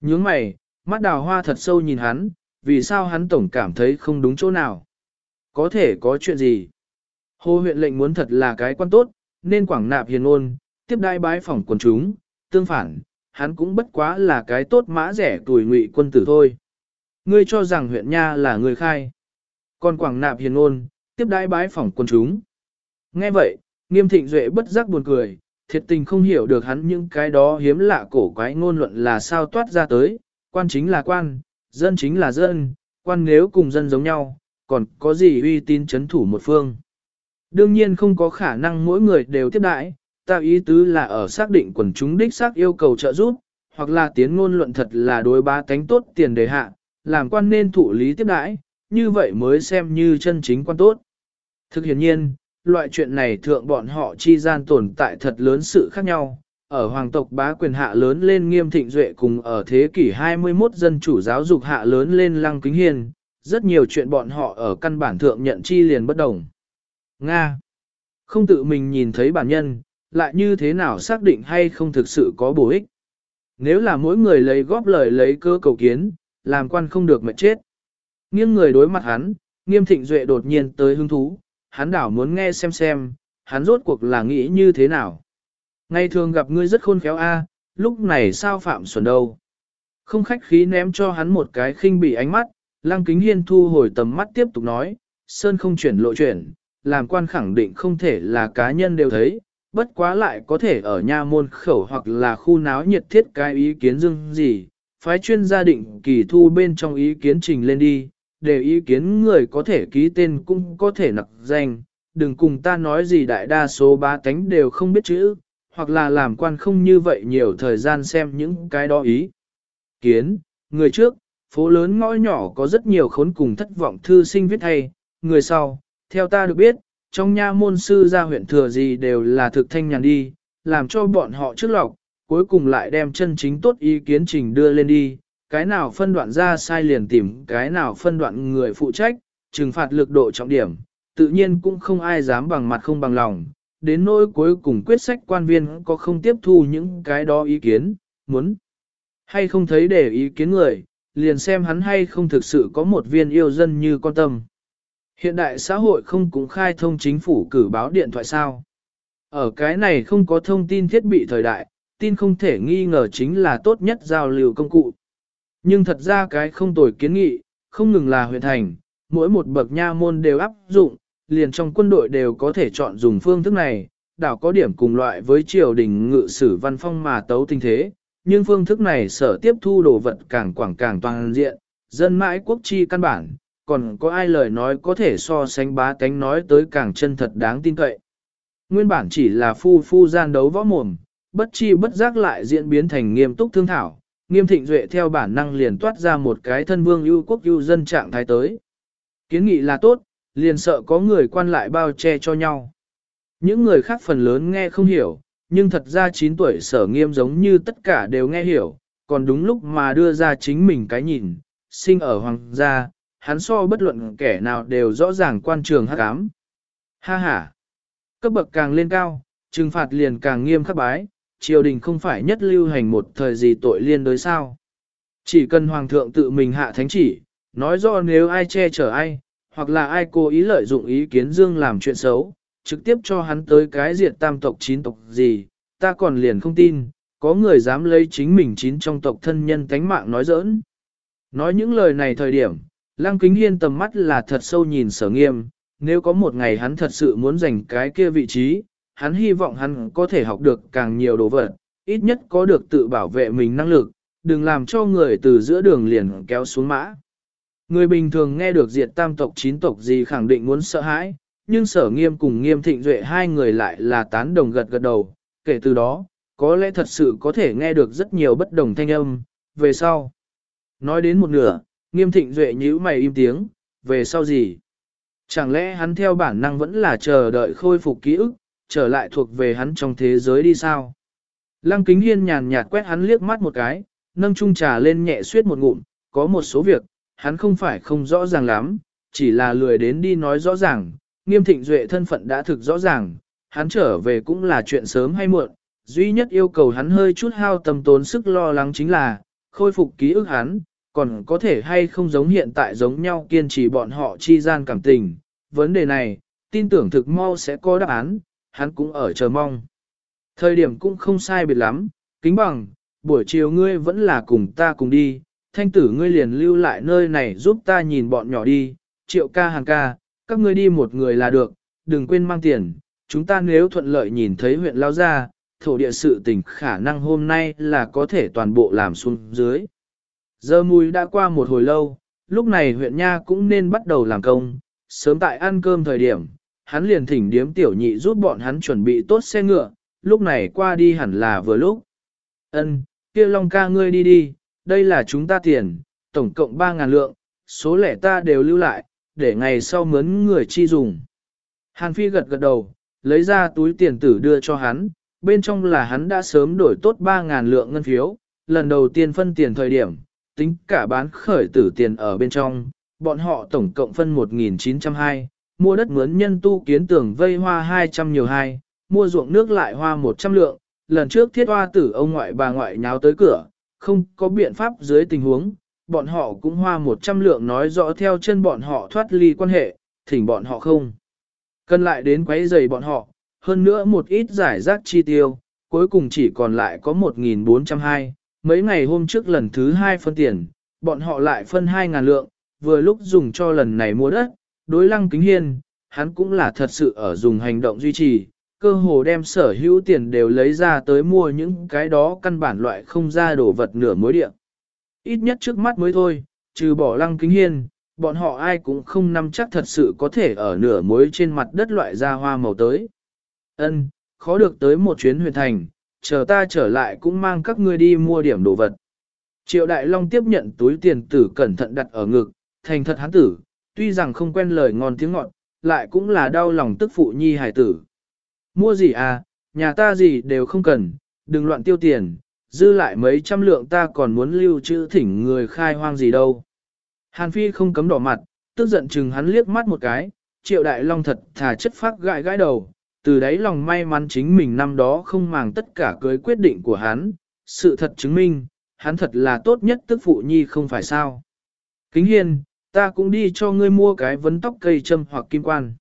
Nhướng mày, mắt đào hoa thật sâu nhìn hắn, vì sao hắn tổng cảm thấy không đúng chỗ nào. Có thể có chuyện gì? Hồ huyện lệnh muốn thật là cái quan tốt, nên quảng nạp hiền ôn, tiếp đai bái phỏng quần chúng, tương phản, hắn cũng bất quá là cái tốt mã rẻ tuổi ngụy quân tử thôi. Ngươi cho rằng huyện nha là người khai. Còn quảng nạp hiền ôn, tiếp đai bái phỏng quần chúng. Nghe vậy, nghiêm thịnh duệ bất giác buồn cười, thiệt tình không hiểu được hắn những cái đó hiếm lạ cổ quái ngôn luận là sao toát ra tới, quan chính là quan, dân chính là dân, quan nếu cùng dân giống nhau, còn có gì uy tín chấn thủ một phương. Đương nhiên không có khả năng mỗi người đều tiếp đại ta ý tứ là ở xác định quần chúng đích xác yêu cầu trợ giúp, hoặc là tiến ngôn luận thật là đối ba cánh tốt tiền đề hạ, làm quan nên thụ lý tiếp đãi, như vậy mới xem như chân chính quan tốt. Thực hiện nhiên, loại chuyện này thượng bọn họ chi gian tồn tại thật lớn sự khác nhau. Ở hoàng tộc bá quyền hạ lớn lên nghiêm thịnh duệ cùng ở thế kỷ 21 dân chủ giáo dục hạ lớn lên lăng kính hiền, rất nhiều chuyện bọn họ ở căn bản thượng nhận chi liền bất đồng. Nga Không tự mình nhìn thấy bản nhân, lại như thế nào xác định hay không thực sự có bổ ích. Nếu là mỗi người lấy góp lời lấy cơ cầu kiến, làm quan không được mệt chết. Nghiêng người đối mặt hắn, nghiêm thịnh duệ đột nhiên tới hứng thú, hắn đảo muốn nghe xem xem, hắn rốt cuộc là nghĩ như thế nào. Ngày thường gặp ngươi rất khôn khéo a, lúc này sao phạm xuẩn đâu. Không khách khí ném cho hắn một cái khinh bị ánh mắt, lăng kính hiên thu hồi tầm mắt tiếp tục nói, sơn không chuyển lộ chuyển, làm quan khẳng định không thể là cá nhân đều thấy, bất quá lại có thể ở nha môn khẩu hoặc là khu náo nhiệt thiết cái ý kiến dưng gì, phái chuyên gia định kỳ thu bên trong ý kiến trình lên đi, để ý kiến người có thể ký tên cũng có thể nặc danh, đừng cùng ta nói gì đại đa số ba tánh đều không biết chữ, hoặc là làm quan không như vậy nhiều thời gian xem những cái đó ý. Kiến, người trước, phố lớn ngõ nhỏ có rất nhiều khốn cùng thất vọng thư sinh viết hay, người sau, theo ta được biết, trong nha môn sư gia huyện thừa gì đều là thực thanh nhàn đi, làm cho bọn họ trước lọc, cuối cùng lại đem chân chính tốt ý kiến trình đưa lên đi, cái nào phân đoạn ra sai liền tìm cái nào phân đoạn người phụ trách, trừng phạt lực độ trọng điểm, tự nhiên cũng không ai dám bằng mặt không bằng lòng, đến nỗi cuối cùng quyết sách quan viên có không tiếp thu những cái đó ý kiến, muốn hay không thấy để ý kiến người, liền xem hắn hay không thực sự có một viên yêu dân như con tâm. Hiện đại xã hội không cũng khai thông chính phủ cử báo điện thoại sao. Ở cái này không có thông tin thiết bị thời đại, tin không thể nghi ngờ chính là tốt nhất giao lưu công cụ. Nhưng thật ra cái không tồi kiến nghị, không ngừng là huyện thành, mỗi một bậc nha môn đều áp dụng, liền trong quân đội đều có thể chọn dùng phương thức này, đảo có điểm cùng loại với triều đình ngự sử văn phong mà tấu tinh thế, nhưng phương thức này sở tiếp thu đồ vật càng quảng càng toàn diện, dân mãi quốc chi căn bản, còn có ai lời nói có thể so sánh bá tánh nói tới càng chân thật đáng tin cậy. Nguyên bản chỉ là phu phu gian đấu võ mồm, bất chi bất giác lại diễn biến thành nghiêm túc thương thảo, nghiêm thịnh duệ theo bản năng liền toát ra một cái thân vương ưu quốc ưu dân trạng thái tới. Kiến nghị là tốt, liền sợ có người quan lại bao che cho nhau. Những người khác phần lớn nghe không hiểu, nhưng thật ra 9 tuổi sở nghiêm giống như tất cả đều nghe hiểu, còn đúng lúc mà đưa ra chính mình cái nhìn, sinh ở hoàng gia, hắn so bất luận kẻ nào đều rõ ràng quan trường hắc ám. Ha ha! Cấp bậc càng lên cao, trừng phạt liền càng nghiêm khắc bái, triều đình không phải nhất lưu hành một thời gì tội liên đối sao. Chỉ cần hoàng thượng tự mình hạ thánh chỉ, nói rõ nếu ai che chở ai, hoặc là ai cố ý lợi dụng ý kiến dương làm chuyện xấu, trực tiếp cho hắn tới cái diệt tam tộc chín tộc gì, ta còn liền không tin, có người dám lấy chính mình chín trong tộc thân nhân tánh mạng nói giỡn. Nói những lời này thời điểm, Lăng Kính Hiên tầm mắt là thật sâu nhìn sở nghiêm, nếu có một ngày hắn thật sự muốn giành cái kia vị trí, hắn hy vọng hắn có thể học được càng nhiều đồ vật, ít nhất có được tự bảo vệ mình năng lực, đừng làm cho người từ giữa đường liền kéo xuống mã. Người bình thường nghe được diệt tam tộc chín tộc gì khẳng định muốn sợ hãi, nhưng sở nghiêm cùng nghiêm thịnh duệ hai người lại là tán đồng gật gật đầu, kể từ đó, có lẽ thật sự có thể nghe được rất nhiều bất đồng thanh âm, về sau. Nói đến một nửa, nghiêm thịnh duệ nhíu mày im tiếng, về sau gì? Chẳng lẽ hắn theo bản năng vẫn là chờ đợi khôi phục ký ức, trở lại thuộc về hắn trong thế giới đi sao? Lăng kính hiên nhàn nhạt quét hắn liếc mắt một cái, nâng chung trà lên nhẹ suyết một ngụm, có một số việc, hắn không phải không rõ ràng lắm, chỉ là lười đến đi nói rõ ràng, nghiêm thịnh duệ thân phận đã thực rõ ràng, hắn trở về cũng là chuyện sớm hay muộn, duy nhất yêu cầu hắn hơi chút hao tâm tốn sức lo lắng chính là, khôi phục ký ức hắn, còn có thể hay không giống hiện tại giống nhau kiên trì bọn họ chi gian cảm tình. Vấn đề này, tin tưởng thực mau sẽ có đáp án, hắn cũng ở chờ mong. Thời điểm cũng không sai biệt lắm, kính bằng, buổi chiều ngươi vẫn là cùng ta cùng đi, thanh tử ngươi liền lưu lại nơi này giúp ta nhìn bọn nhỏ đi, triệu ca hàng ca, các ngươi đi một người là được, đừng quên mang tiền, chúng ta nếu thuận lợi nhìn thấy huyện lao ra, thổ địa sự tình khả năng hôm nay là có thể toàn bộ làm xuống dưới. Giờ mùi đã qua một hồi lâu, lúc này huyện Nha cũng nên bắt đầu làm công, sớm tại ăn cơm thời điểm, hắn liền thỉnh điếm tiểu nhị giúp bọn hắn chuẩn bị tốt xe ngựa, lúc này qua đi hẳn là vừa lúc. Ân, kia Long ca ngươi đi đi, đây là chúng ta tiền, tổng cộng 3.000 lượng, số lẻ ta đều lưu lại, để ngày sau mướn người chi dùng. Hàn Phi gật gật đầu, lấy ra túi tiền tử đưa cho hắn, bên trong là hắn đã sớm đổi tốt 3.000 lượng ngân phiếu, lần đầu tiên phân tiền thời điểm, tính cả bán khởi tử tiền ở bên trong, bọn họ tổng cộng phân 1.902, mua đất mướn nhân tu kiến tường vây hoa 200 nhiều hai, mua ruộng nước lại hoa 100 lượng, lần trước thiết hoa tử ông ngoại bà ngoại nháo tới cửa, không có biện pháp dưới tình huống, bọn họ cũng hoa 100 lượng nói rõ theo chân bọn họ thoát ly quan hệ, thỉnh bọn họ không. Cần lại đến quấy giày bọn họ, hơn nữa một ít giải rác chi tiêu, cuối cùng chỉ còn lại có 1.402, mấy ngày hôm trước lần thứ hai phân tiền, bọn họ lại phân 2.000 lượng, vừa lúc dùng cho lần này mua đất, đối lăng kính hiên, hắn cũng là thật sự ở dùng hành động duy trì, cơ hồ đem sở hữu tiền đều lấy ra tới mua những cái đó căn bản loại không ra đổ vật nửa mối địa. Ít nhất trước mắt mới thôi, trừ bỏ lăng kính hiên, bọn họ ai cũng không nắm chắc thật sự có thể ở nửa mối trên mặt đất loại ra hoa màu tới. Ân, khó được tới một chuyến huyền thành, chờ ta trở lại cũng mang các ngươi đi mua điểm đồ vật. Triệu Đại Long tiếp nhận túi tiền tử cẩn thận đặt ở ngực, thành thật hắn tử, tuy rằng không quen lời ngon tiếng ngọt, lại cũng là đau lòng tức phụ nhi hải tử. Mua gì à, nhà ta gì đều không cần, đừng loạn tiêu tiền, dư lại mấy trăm lượng ta còn muốn lưu trữ thỉnh người khai hoang gì đâu. Hàn Phi không cấm đỏ mặt, tức giận chừng hắn liếc mắt một cái, triệu đại long thật thà chất phát gãi gãi đầu, từ đấy lòng may mắn chính mình năm đó không màng tất cả cưới quyết định của hắn, sự thật chứng minh, hắn thật là tốt nhất tức phụ nhi không phải sao. Kính hiên, ta cũng đi cho ngươi mua cái vấn tóc cây châm hoặc kim quan.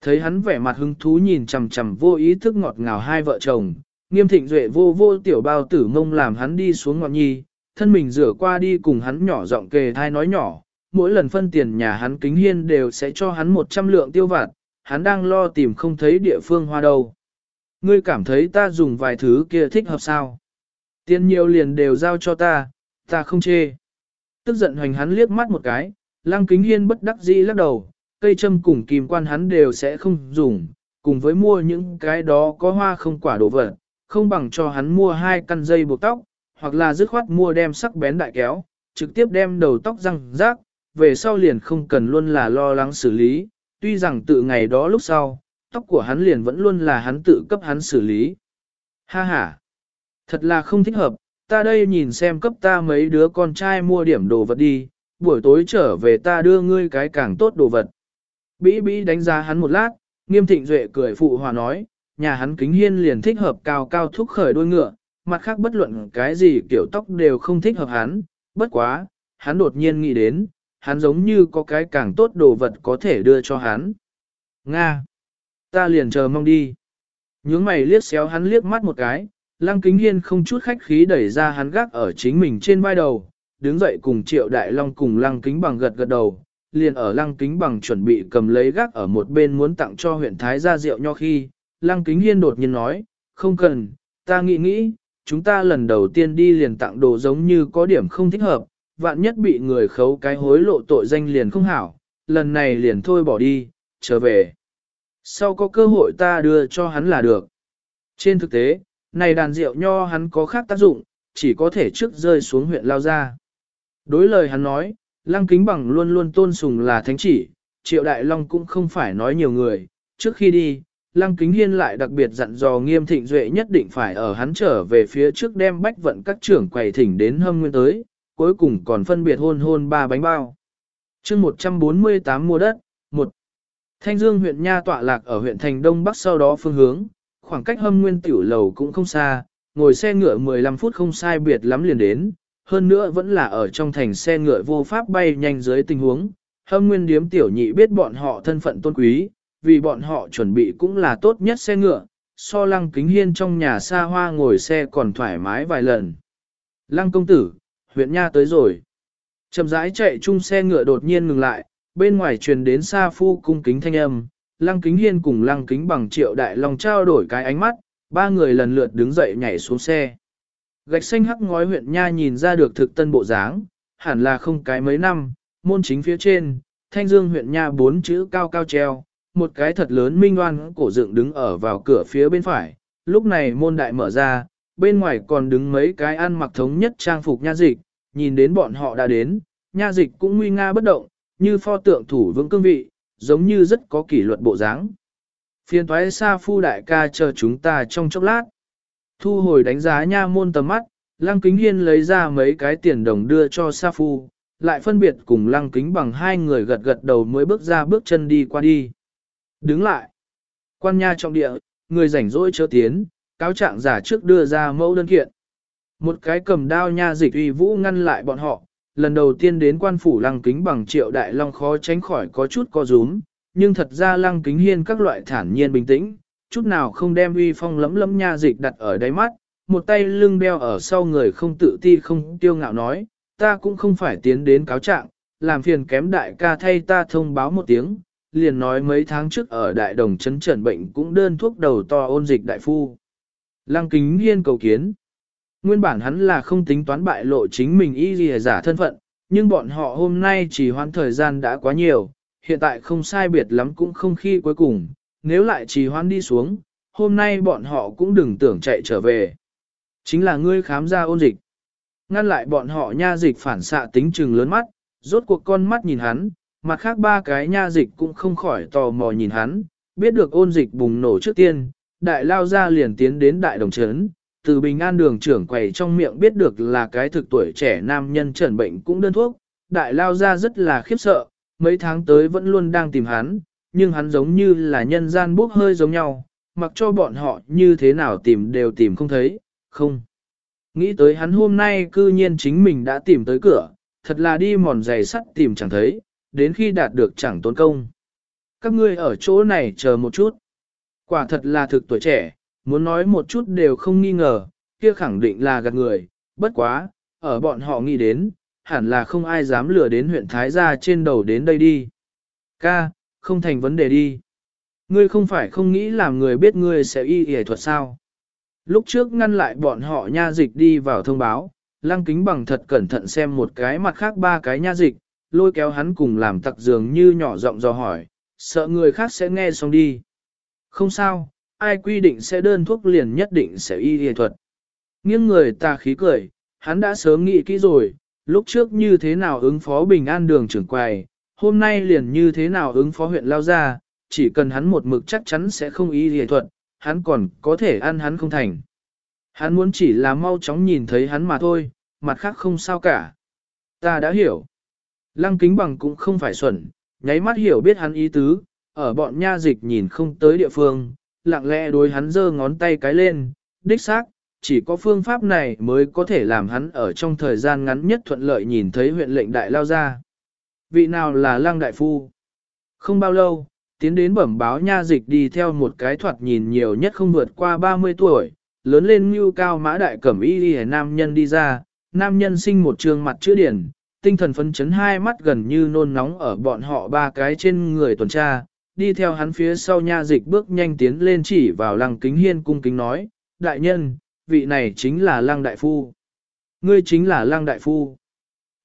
Thấy hắn vẻ mặt hứng thú nhìn chằm chằm vô ý thức ngọt ngào hai vợ chồng, nghiêm thịnh duệ vô vô tiểu bao tử mông làm hắn đi xuống ngọn nhi, thân mình rửa qua đi cùng hắn nhỏ giọng kề thai nói nhỏ, mỗi lần phân tiền nhà hắn kính hiên đều sẽ cho hắn 100 lượng tiêu vặt, hắn đang lo tìm không thấy địa phương hoa đâu. Ngươi cảm thấy ta dùng vài thứ kia thích hợp sao? Tiền nhiều liền đều giao cho ta, ta không chê. Tức giận hoành hắn liếc mắt một cái, lăng kính hiên bất đắc dĩ lắc đầu, cây châm cùng kìm quan hắn đều sẽ không dùng, cùng với mua những cái đó có hoa không quả đồ vật, không bằng cho hắn mua hai căn dây buộc tóc, hoặc là dứt khoát mua đem sắc bén đại kéo, trực tiếp đem đầu tóc răng rác, về sau liền không cần luôn là lo lắng xử lý, tuy rằng tự ngày đó lúc sau, tóc của hắn liền vẫn luôn là hắn tự cấp hắn xử lý. Ha ha! Thật là không thích hợp, ta đây nhìn xem cấp ta mấy đứa con trai mua điểm đồ vật đi, buổi tối trở về ta đưa ngươi cái càng tốt đồ vật. Bĩ bĩ đánh giá hắn một lát, nghiêm thịnh duệ cười phụ hòa nói, nhà hắn kính hiên liền thích hợp cao cao thúc khởi đôi ngựa, mặt khác bất luận cái gì kiểu tóc đều không thích hợp hắn, bất quá, hắn đột nhiên nghĩ đến, hắn giống như có cái càng tốt đồ vật có thể đưa cho hắn. Nga! Ta liền chờ mong đi. Nhướng mày liếc xéo hắn liếc mắt một cái, lăng kính hiên không chút khách khí đẩy ra hắn gác ở chính mình trên vai đầu, đứng dậy cùng triệu đại long cùng lăng kính bằng gật gật đầu, liền ở lăng kính bằng chuẩn bị cầm lấy gác ở một bên muốn tặng cho huyện Thái gia rượu nho khi, lăng kính hiên đột nhiên nói, không cần, ta nghĩ nghĩ, chúng ta lần đầu tiên đi liền tặng đồ giống như có điểm không thích hợp, vạn nhất bị người khấu cái hối lộ tội danh liền không hảo, lần này liền thôi bỏ đi, trở về. Sau có cơ hội ta đưa cho hắn là được. Trên thực tế, này đàn rượu nho hắn có khác tác dụng, chỉ có thể trước rơi xuống huyện lao ra. Đối lời hắn nói, lăng kính bằng luôn luôn tôn sùng là thánh chỉ, triệu đại long cũng không phải nói nhiều người, trước khi đi, lăng kính hiên lại đặc biệt dặn dò nghiêm thịnh duệ nhất định phải ở hắn trở về phía trước đem bách vận các trưởng quầy thỉnh đến hâm nguyên tới, cuối cùng còn phân biệt hôn hôn ba bánh bao. chương 148 mua đất, 1. Thanh Dương huyện Nha tọa lạc ở huyện Thành Đông Bắc sau đó phương hướng, khoảng cách hâm nguyên tiểu lầu cũng không xa, ngồi xe ngựa 15 phút không sai biệt lắm liền đến, hơn nữa vẫn là ở trong thành xe ngựa vô pháp bay nhanh dưới tình huống. Hâm nguyên điếm tiểu nhị biết bọn họ thân phận tôn quý, vì bọn họ chuẩn bị cũng là tốt nhất xe ngựa, so lăng kính hiên trong nhà xa hoa ngồi xe còn thoải mái vài lần. Lăng công tử, huyện nha tới rồi. Chậm rãi chạy chung xe ngựa đột nhiên ngừng lại, bên ngoài truyền đến xa phu cung kính thanh âm, lăng kính hiên cùng lăng kính bằng triệu đại lòng trao đổi cái ánh mắt, ba người lần lượt đứng dậy nhảy xuống xe. Gạch xanh hắc ngói huyện nha nhìn ra được thực tân bộ dáng, hẳn là không cái mấy năm, môn chính phía trên, thanh dương huyện nha bốn chữ cao cao treo, một cái thật lớn minh oan cổ dựng đứng ở vào cửa phía bên phải, lúc này môn đại mở ra, bên ngoài còn đứng mấy cái ăn mặc thống nhất trang phục nha dịch, nhìn đến bọn họ đã đến, nha dịch cũng nguy nga bất động, như pho tượng thủ vững cương vị, giống như rất có kỷ luật bộ dáng. Phiên thoái xa phu đại ca chờ chúng ta trong chốc lát. Thu hồi đánh giá nha môn tầm mắt, Lăng Kính Hiên lấy ra mấy cái tiền đồng đưa cho Sa Phu, lại phân biệt cùng Lăng Kính bằng hai người gật gật đầu mới bước ra bước chân đi qua đi. Đứng lại. Quan nha trọng địa, người rảnh rỗi chớ tiến, cáo trạng giả trước đưa ra mẫu đơn kiện. Một cái cầm đao nha dịch uy vũ ngăn lại bọn họ, lần đầu tiên đến quan phủ lăng kính bằng triệu đại long khó tránh khỏi có chút co rúm, nhưng thật ra lăng kính hiên các loại thản nhiên bình tĩnh, chút nào không đem uy phong lấm lấm nha dịch đặt ở đáy mắt, một tay lưng đeo ở sau người không tự ti không tiêu ngạo nói, ta cũng không phải tiến đến cáo trạng, làm phiền kém đại ca thay ta thông báo một tiếng, liền nói mấy tháng trước ở đại đồng chấn trần bệnh cũng đơn thuốc đầu to ôn dịch đại phu. Lăng kính hiên cầu kiến. Nguyên bản hắn là không tính toán bại lộ chính mình y gì giả thân phận, nhưng bọn họ hôm nay chỉ hoãn thời gian đã quá nhiều, hiện tại không sai biệt lắm cũng không khi cuối cùng, nếu lại trì hoãn đi xuống, hôm nay bọn họ cũng đừng tưởng chạy trở về. Chính là ngươi khám ra ôn dịch. Ngăn lại bọn họ nha dịch phản xạ tính trừng lớn mắt, rốt cuộc con mắt nhìn hắn, mặt khác ba cái nha dịch cũng không khỏi tò mò nhìn hắn, biết được ôn dịch bùng nổ trước tiên, đại lao ra liền tiến đến đại đồng trấn, từ bình an đường trưởng quầy trong miệng biết được là cái thực tuổi trẻ nam nhân trần bệnh cũng đơn thuốc, đại lao ra rất là khiếp sợ, mấy tháng tới vẫn luôn đang tìm hắn, nhưng hắn giống như là nhân gian bốc hơi giống nhau, mặc cho bọn họ như thế nào tìm đều tìm không thấy, không. Nghĩ tới hắn hôm nay cư nhiên chính mình đã tìm tới cửa, thật là đi mòn giày sắt tìm chẳng thấy, đến khi đạt được chẳng tốn công. các ngươi ở chỗ này chờ một chút. Quả thật là thực tuổi trẻ, muốn nói một chút đều không nghi ngờ, kia khẳng định là gạt người, bất quá, ở bọn họ nghĩ đến, hẳn là không ai dám lừa đến huyện Thái Gia trên đầu đến đây đi. Ca, không thành vấn đề đi. Ngươi không phải không nghĩ làm người biết ngươi sẽ y y thuật sao. Lúc trước ngăn lại bọn họ nha dịch đi vào thông báo, lăng kính bằng thật cẩn thận xem một cái mặt khác ba cái nha dịch, lôi kéo hắn cùng làm tặc dường như nhỏ giọng dò hỏi, sợ người khác sẽ nghe xong đi. Không sao, ai quy định sẽ đơn thuốc liền nhất định sẽ y y thuật. Nghiêng người ta khí cười, hắn đã sớm nghĩ kỹ rồi, lúc trước như thế nào ứng phó bình an đường trưởng quầy, hôm nay liền như thế nào ứng phó huyện lao ra, chỉ cần hắn một mực chắc chắn sẽ không ý y thuận, hắn còn có thể ăn hắn không thành. Hắn muốn chỉ là mau chóng nhìn thấy hắn mà thôi, mặt khác không sao cả. Ta đã hiểu. Lăng kính bằng cũng không phải xuẩn, nháy mắt hiểu biết hắn ý tứ, ở bọn nha dịch nhìn không tới địa phương, lặng lẽ đối hắn giơ ngón tay cái lên, đích xác, chỉ có phương pháp này mới có thể làm hắn ở trong thời gian ngắn nhất thuận lợi nhìn thấy huyện lệnh đại lao ra. Vị nào là lăng đại phu? Không bao lâu, tiến đến bẩm báo nha dịch đi theo một cái thoạt nhìn nhiều nhất không vượt qua 30 tuổi, lớn lên như cao mã đại cẩm y đi nam nhân đi ra, nam nhân sinh một trường mặt chữ điển, tinh thần phấn chấn hai mắt gần như nôn nóng ở bọn họ ba cái trên người tuần tra, đi theo hắn phía sau nha dịch bước nhanh tiến lên chỉ vào lăng kính hiên cung kính nói, đại nhân, vị này chính là lăng đại phu. Ngươi chính là lăng đại phu.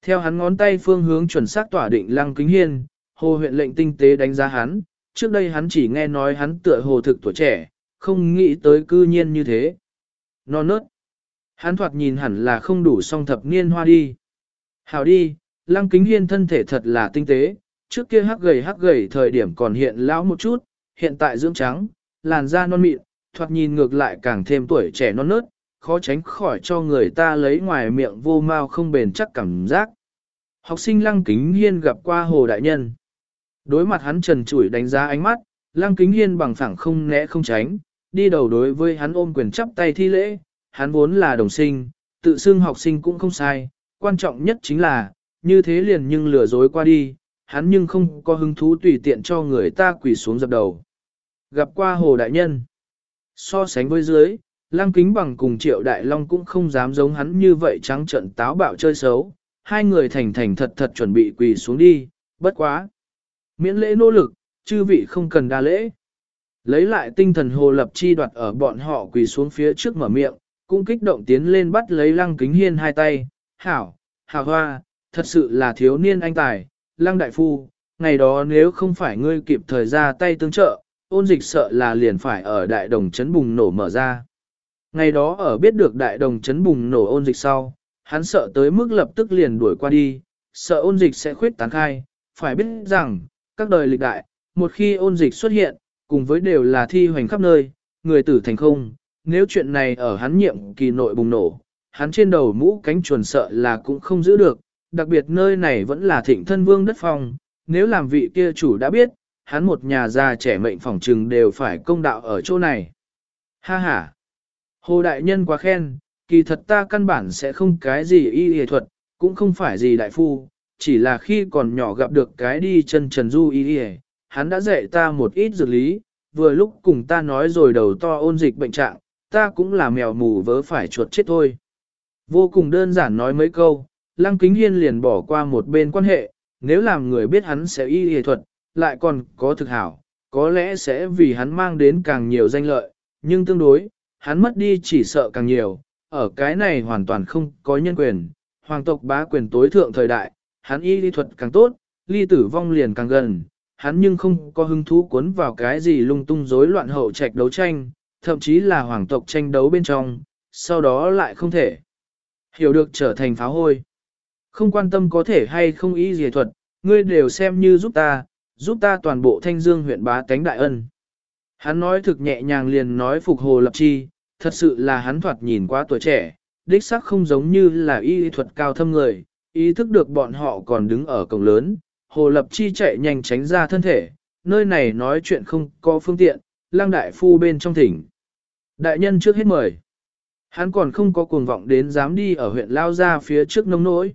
Theo hắn ngón tay phương hướng chuẩn xác tỏa định lăng kính hiên, hồ huyện lệnh tinh tế đánh giá hắn, trước đây hắn chỉ nghe nói hắn tựa hồ thực tuổi trẻ, không nghĩ tới cư nhiên như thế. Non nớt. Hắn thoạt nhìn hẳn là không đủ song thập niên hoa đi. Hào đi, lăng kính hiên thân thể thật là tinh tế, trước kia hắc gầy hắc gầy thời điểm còn hiện lão một chút, hiện tại dưỡng trắng, làn da non mịn, thoạt nhìn ngược lại càng thêm tuổi trẻ non nớt, khó tránh khỏi cho người ta lấy ngoài miệng vô mau không bền chắc cảm giác. Học sinh lăng kính hiên gặp qua hồ đại nhân. Đối mặt hắn trần trụi đánh giá ánh mắt, lăng kính hiên bằng phẳng không né không tránh, đi đầu đối với hắn ôm quyền chắp tay thi lễ, hắn vốn là đồng sinh, tự xưng học sinh cũng không sai, quan trọng nhất chính là, như thế liền nhưng lừa dối qua đi, hắn nhưng không có hứng thú tùy tiện cho người ta quỳ xuống dập đầu. Gặp qua hồ đại nhân, so sánh với dưới, lăng kính bằng cùng triệu đại long cũng không dám giống hắn như vậy trắng trận táo bạo chơi xấu, hai người thành thành thật thật chuẩn bị quỳ xuống đi, bất quá. Miễn lễ nỗ lực, chư vị không cần đa lễ. Lấy lại tinh thần hồ lập chi đoạt ở bọn họ quỳ xuống phía trước mở miệng, cũng kích động tiến lên bắt lấy lăng kính hiên hai tay, hảo, hảo hoa, thật sự là thiếu niên anh tài, lăng đại phu, ngày đó nếu không phải ngươi kịp thời ra tay tương trợ, ôn dịch sợ là liền phải ở đại đồng chấn bùng nổ mở ra. Ngày đó ở biết được đại đồng chấn bùng nổ ôn dịch sau, hắn sợ tới mức lập tức liền đuổi qua đi, sợ ôn dịch sẽ khuyết tán khai, phải biết rằng, các đời lịch đại, một khi ôn dịch xuất hiện, cùng với đều là thi hoành khắp nơi, người tử thành không, nếu chuyện này ở hắn nhiệm kỳ nội bùng nổ, hắn trên đầu mũ cánh chuồn sợ là cũng không giữ được, đặc biệt nơi này vẫn là thịnh thân vương đất phong, nếu làm vị kia chủ đã biết, hắn một nhà già trẻ mệnh phỏng trừng đều phải công đạo ở chỗ này. Ha ha! Hồ Đại Nhân quá khen, kỳ thật ta căn bản sẽ không cái gì y y thuật, cũng không phải gì đại phu, chỉ là khi còn nhỏ gặp được cái đi chân trần du y y, hắn đã dạy ta một ít dược lý, vừa lúc cùng ta nói rồi đầu to ôn dịch bệnh trạng, ta cũng là mèo mù vớ phải chuột chết thôi. Vô cùng đơn giản nói mấy câu, Lăng Kính Hiên liền bỏ qua một bên quan hệ, nếu làm người biết hắn sẽ y y thuật, lại còn có thực hảo, có lẽ sẽ vì hắn mang đến càng nhiều danh lợi, nhưng tương đối, hắn mất đi chỉ sợ càng nhiều, ở cái này hoàn toàn không có nhân quyền, hoàng tộc bá quyền tối thượng thời đại, hắn y lý thuật càng tốt, ly tử vong liền càng gần, hắn nhưng không có hứng thú cuốn vào cái gì lung tung rối loạn hậu trạch đấu tranh, thậm chí là hoàng tộc tranh đấu bên trong, sau đó lại không thể hiểu được trở thành pháo hôi. Không quan tâm có thể hay không ý gì thuật, ngươi đều xem như giúp ta, giúp ta toàn bộ thanh dương huyện bá tánh đại ân. Hắn nói thực nhẹ nhàng liền nói phục hồ lập chi, thật sự là hắn thoạt nhìn quá tuổi trẻ, đích xác không giống như là y thuật cao thâm người, ý thức được bọn họ còn đứng ở cổng lớn, hồ lập chi chạy nhanh tránh ra thân thể, nơi này nói chuyện không có phương tiện, lang đại phu bên trong thỉnh. Đại nhân trước hết mời. Hắn còn không có cuồng vọng đến dám đi ở huyện Lao ra phía trước nông nỗi.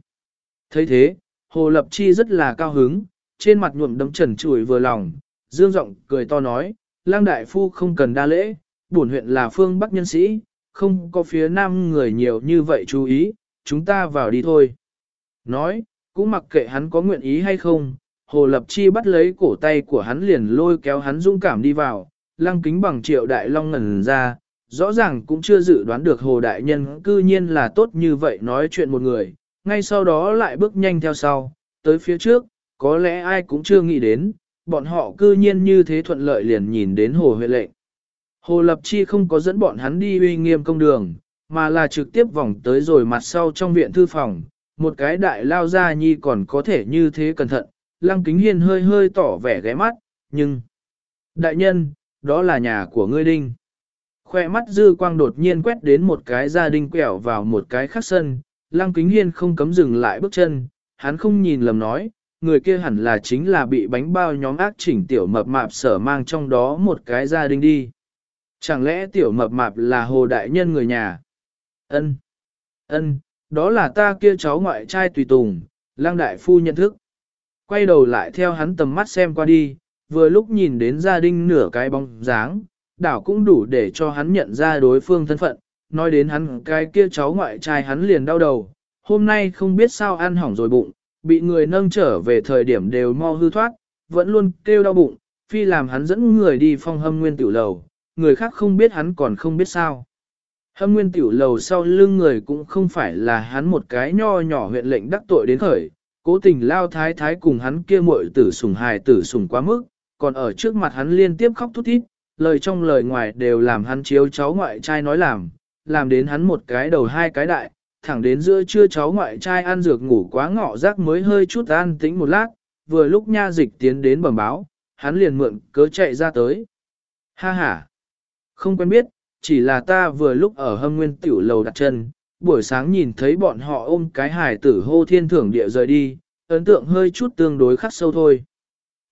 thấy thế, Hồ Lập Chi rất là cao hứng, trên mặt nhuộm đấm trần trụi vừa lòng, dương giọng cười to nói, lang đại phu không cần đa lễ, bổn huyện là phương bắc nhân sĩ, không có phía nam người nhiều như vậy chú ý, chúng ta vào đi thôi. Nói, cũng mặc kệ hắn có nguyện ý hay không, Hồ Lập Chi bắt lấy cổ tay của hắn liền lôi kéo hắn dũng cảm đi vào, lăng kính bằng triệu đại long ngẩn ra, rõ ràng cũng chưa dự đoán được Hồ Đại Nhân cư nhiên là tốt như vậy nói chuyện một người, ngay sau đó lại bước nhanh theo sau, tới phía trước, có lẽ ai cũng chưa nghĩ đến, bọn họ cư nhiên như thế thuận lợi liền nhìn đến Hồ Huệ lệnh. Hồ Lập Chi không có dẫn bọn hắn đi uy nghiêm công đường, mà là trực tiếp vòng tới rồi mặt sau trong viện thư phòng, một cái đại lao ra nhi còn có thể như thế cẩn thận, lăng kính hiên hơi hơi tỏ vẻ ghé mắt, nhưng... Đại nhân, đó là nhà của ngươi đinh. Khoe mắt dư quang đột nhiên quét đến một cái gia đình quẹo vào một cái khác sân, lăng kính hiên không cấm dừng lại bước chân, hắn không nhìn lầm nói, người kia hẳn là chính là bị bánh bao nhóm ác chỉnh tiểu mập mạp sở mang trong đó một cái gia đình đi. Chẳng lẽ tiểu mập mạp là hồ đại nhân người nhà? Ân, ân, đó là ta kia cháu ngoại trai tùy tùng, lang đại phu nhận thức. Quay đầu lại theo hắn tầm mắt xem qua đi, vừa lúc nhìn đến gia đình nửa cái bóng dáng, đảo cũng đủ để cho hắn nhận ra đối phương thân phận, nói đến hắn cái kia cháu ngoại trai hắn liền đau đầu, hôm nay không biết sao ăn hỏng rồi bụng, bị người nâng trở về thời điểm đều mau hư thoát, vẫn luôn kêu đau bụng, phi làm hắn dẫn người đi phong hâm nguyên tiểu lầu, người khác không biết hắn còn không biết sao. Hâm nguyên tiểu lầu sau lưng người cũng không phải là hắn một cái nho nhỏ huyện lệnh đắc tội đến khởi, cố tình lao thái thái cùng hắn kia muội tử sùng hài tử sùng quá mức, còn ở trước mặt hắn liên tiếp khóc thút thít, lời trong lời ngoài đều làm hắn chiếu cháu ngoại trai nói làm, làm đến hắn một cái đầu hai cái đại, thẳng đến giữa trưa cháu ngoại trai ăn dược ngủ quá ngọ rác mới hơi chút an tĩnh một lát, vừa lúc nha dịch tiến đến bẩm báo, hắn liền mượn cớ chạy ra tới. Ha ha! Không quen biết, chỉ là ta vừa lúc ở hâm nguyên tiểu lầu đặt chân, buổi sáng nhìn thấy bọn họ ôm cái hải tử hô thiên thưởng địa rời đi, ấn tượng hơi chút tương đối khắc sâu thôi.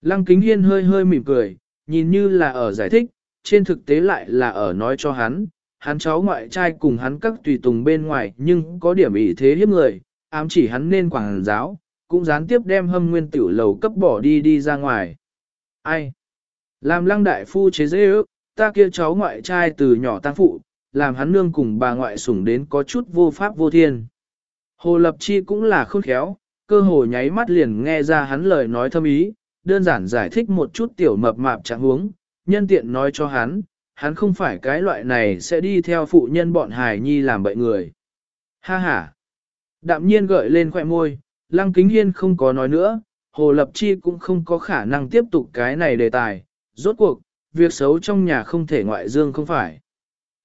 Lăng kính hiên hơi hơi mỉm cười, nhìn như là ở giải thích, trên thực tế lại là ở nói cho hắn, hắn cháu ngoại trai cùng hắn các tùy tùng bên ngoài nhưng có điểm ý thế hiếp người, ám chỉ hắn nên quảng giáo, cũng gián tiếp đem hâm nguyên tiểu lầu cấp bỏ đi đi ra ngoài. Ai? Làm lăng đại phu chế dễ ước, ta kia cháu ngoại trai từ nhỏ tăng phụ, làm hắn nương cùng bà ngoại sủng đến có chút vô pháp vô thiên. Hồ Lập Chi cũng là khôn khéo, cơ hồ nháy mắt liền nghe ra hắn lời nói thâm ý, đơn giản giải thích một chút tiểu mập mạp trạng huống, nhân tiện nói cho hắn, hắn không phải cái loại này sẽ đi theo phụ nhân bọn hài nhi làm bậy người. Ha ha! Đạm nhiên gợi lên khỏe môi, Lăng Kính Hiên không có nói nữa, Hồ Lập Chi cũng không có khả năng tiếp tục cái này đề tài. Rốt cuộc, việc xấu trong nhà không thể ngoại dương không phải.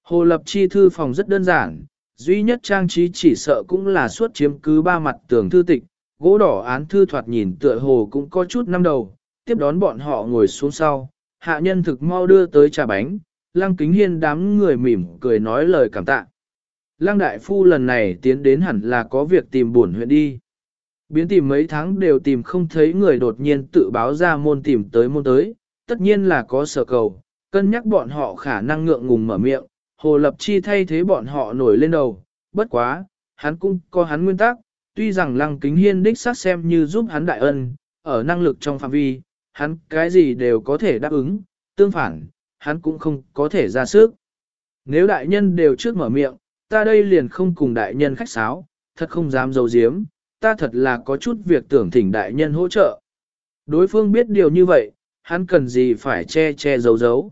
Hồ Lập Chi thư phòng rất đơn giản, duy nhất trang trí chỉ sợ cũng là suốt chiếm cứ ba mặt tường thư tịch, gỗ đỏ án thư thoạt nhìn tựa hồ cũng có chút năm đầu, tiếp đón bọn họ ngồi xuống sau, hạ nhân thực mau đưa tới trà bánh, lăng kính hiên đám người mỉm cười nói lời cảm tạ. Lăng đại phu lần này tiến đến hẳn là có việc tìm buồn huyện đi. Biến tìm mấy tháng đều tìm không thấy người đột nhiên tự báo ra môn tìm tới môn tới, tất nhiên là có sở cầu, cân nhắc bọn họ khả năng ngượng ngùng mở miệng, hồ lập chi thay thế bọn họ nổi lên đầu, bất quá, hắn cũng có hắn nguyên tắc, tuy rằng lăng kính hiên đích xác xem như giúp hắn đại ân, ở năng lực trong phạm vi, hắn cái gì đều có thể đáp ứng, tương phản, hắn cũng không có thể ra sức. Nếu đại nhân đều trước mở miệng, ta đây liền không cùng đại nhân khách sáo, thật không dám dấu giếm, ta thật là có chút việc tưởng thỉnh đại nhân hỗ trợ. Đối phương biết điều như vậy, hắn cần gì phải che che giấu giấu.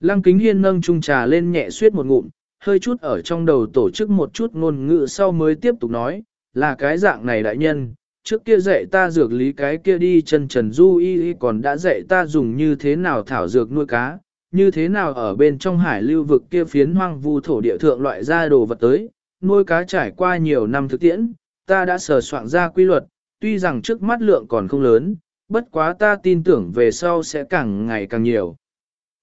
Lăng kính hiên nâng chung trà lên nhẹ suyết một ngụm, hơi chút ở trong đầu tổ chức một chút ngôn ngữ sau mới tiếp tục nói, là cái dạng này đại nhân, trước kia dạy ta dược lý cái kia đi chân trần du y còn đã dạy ta dùng như thế nào thảo dược nuôi cá, như thế nào ở bên trong hải lưu vực kia phiến hoang vu thổ địa thượng loại ra đồ vật tới, nuôi cá trải qua nhiều năm thực tiễn, ta đã sờ soạn ra quy luật, tuy rằng trước mắt lượng còn không lớn, bất quá ta tin tưởng về sau sẽ càng ngày càng nhiều.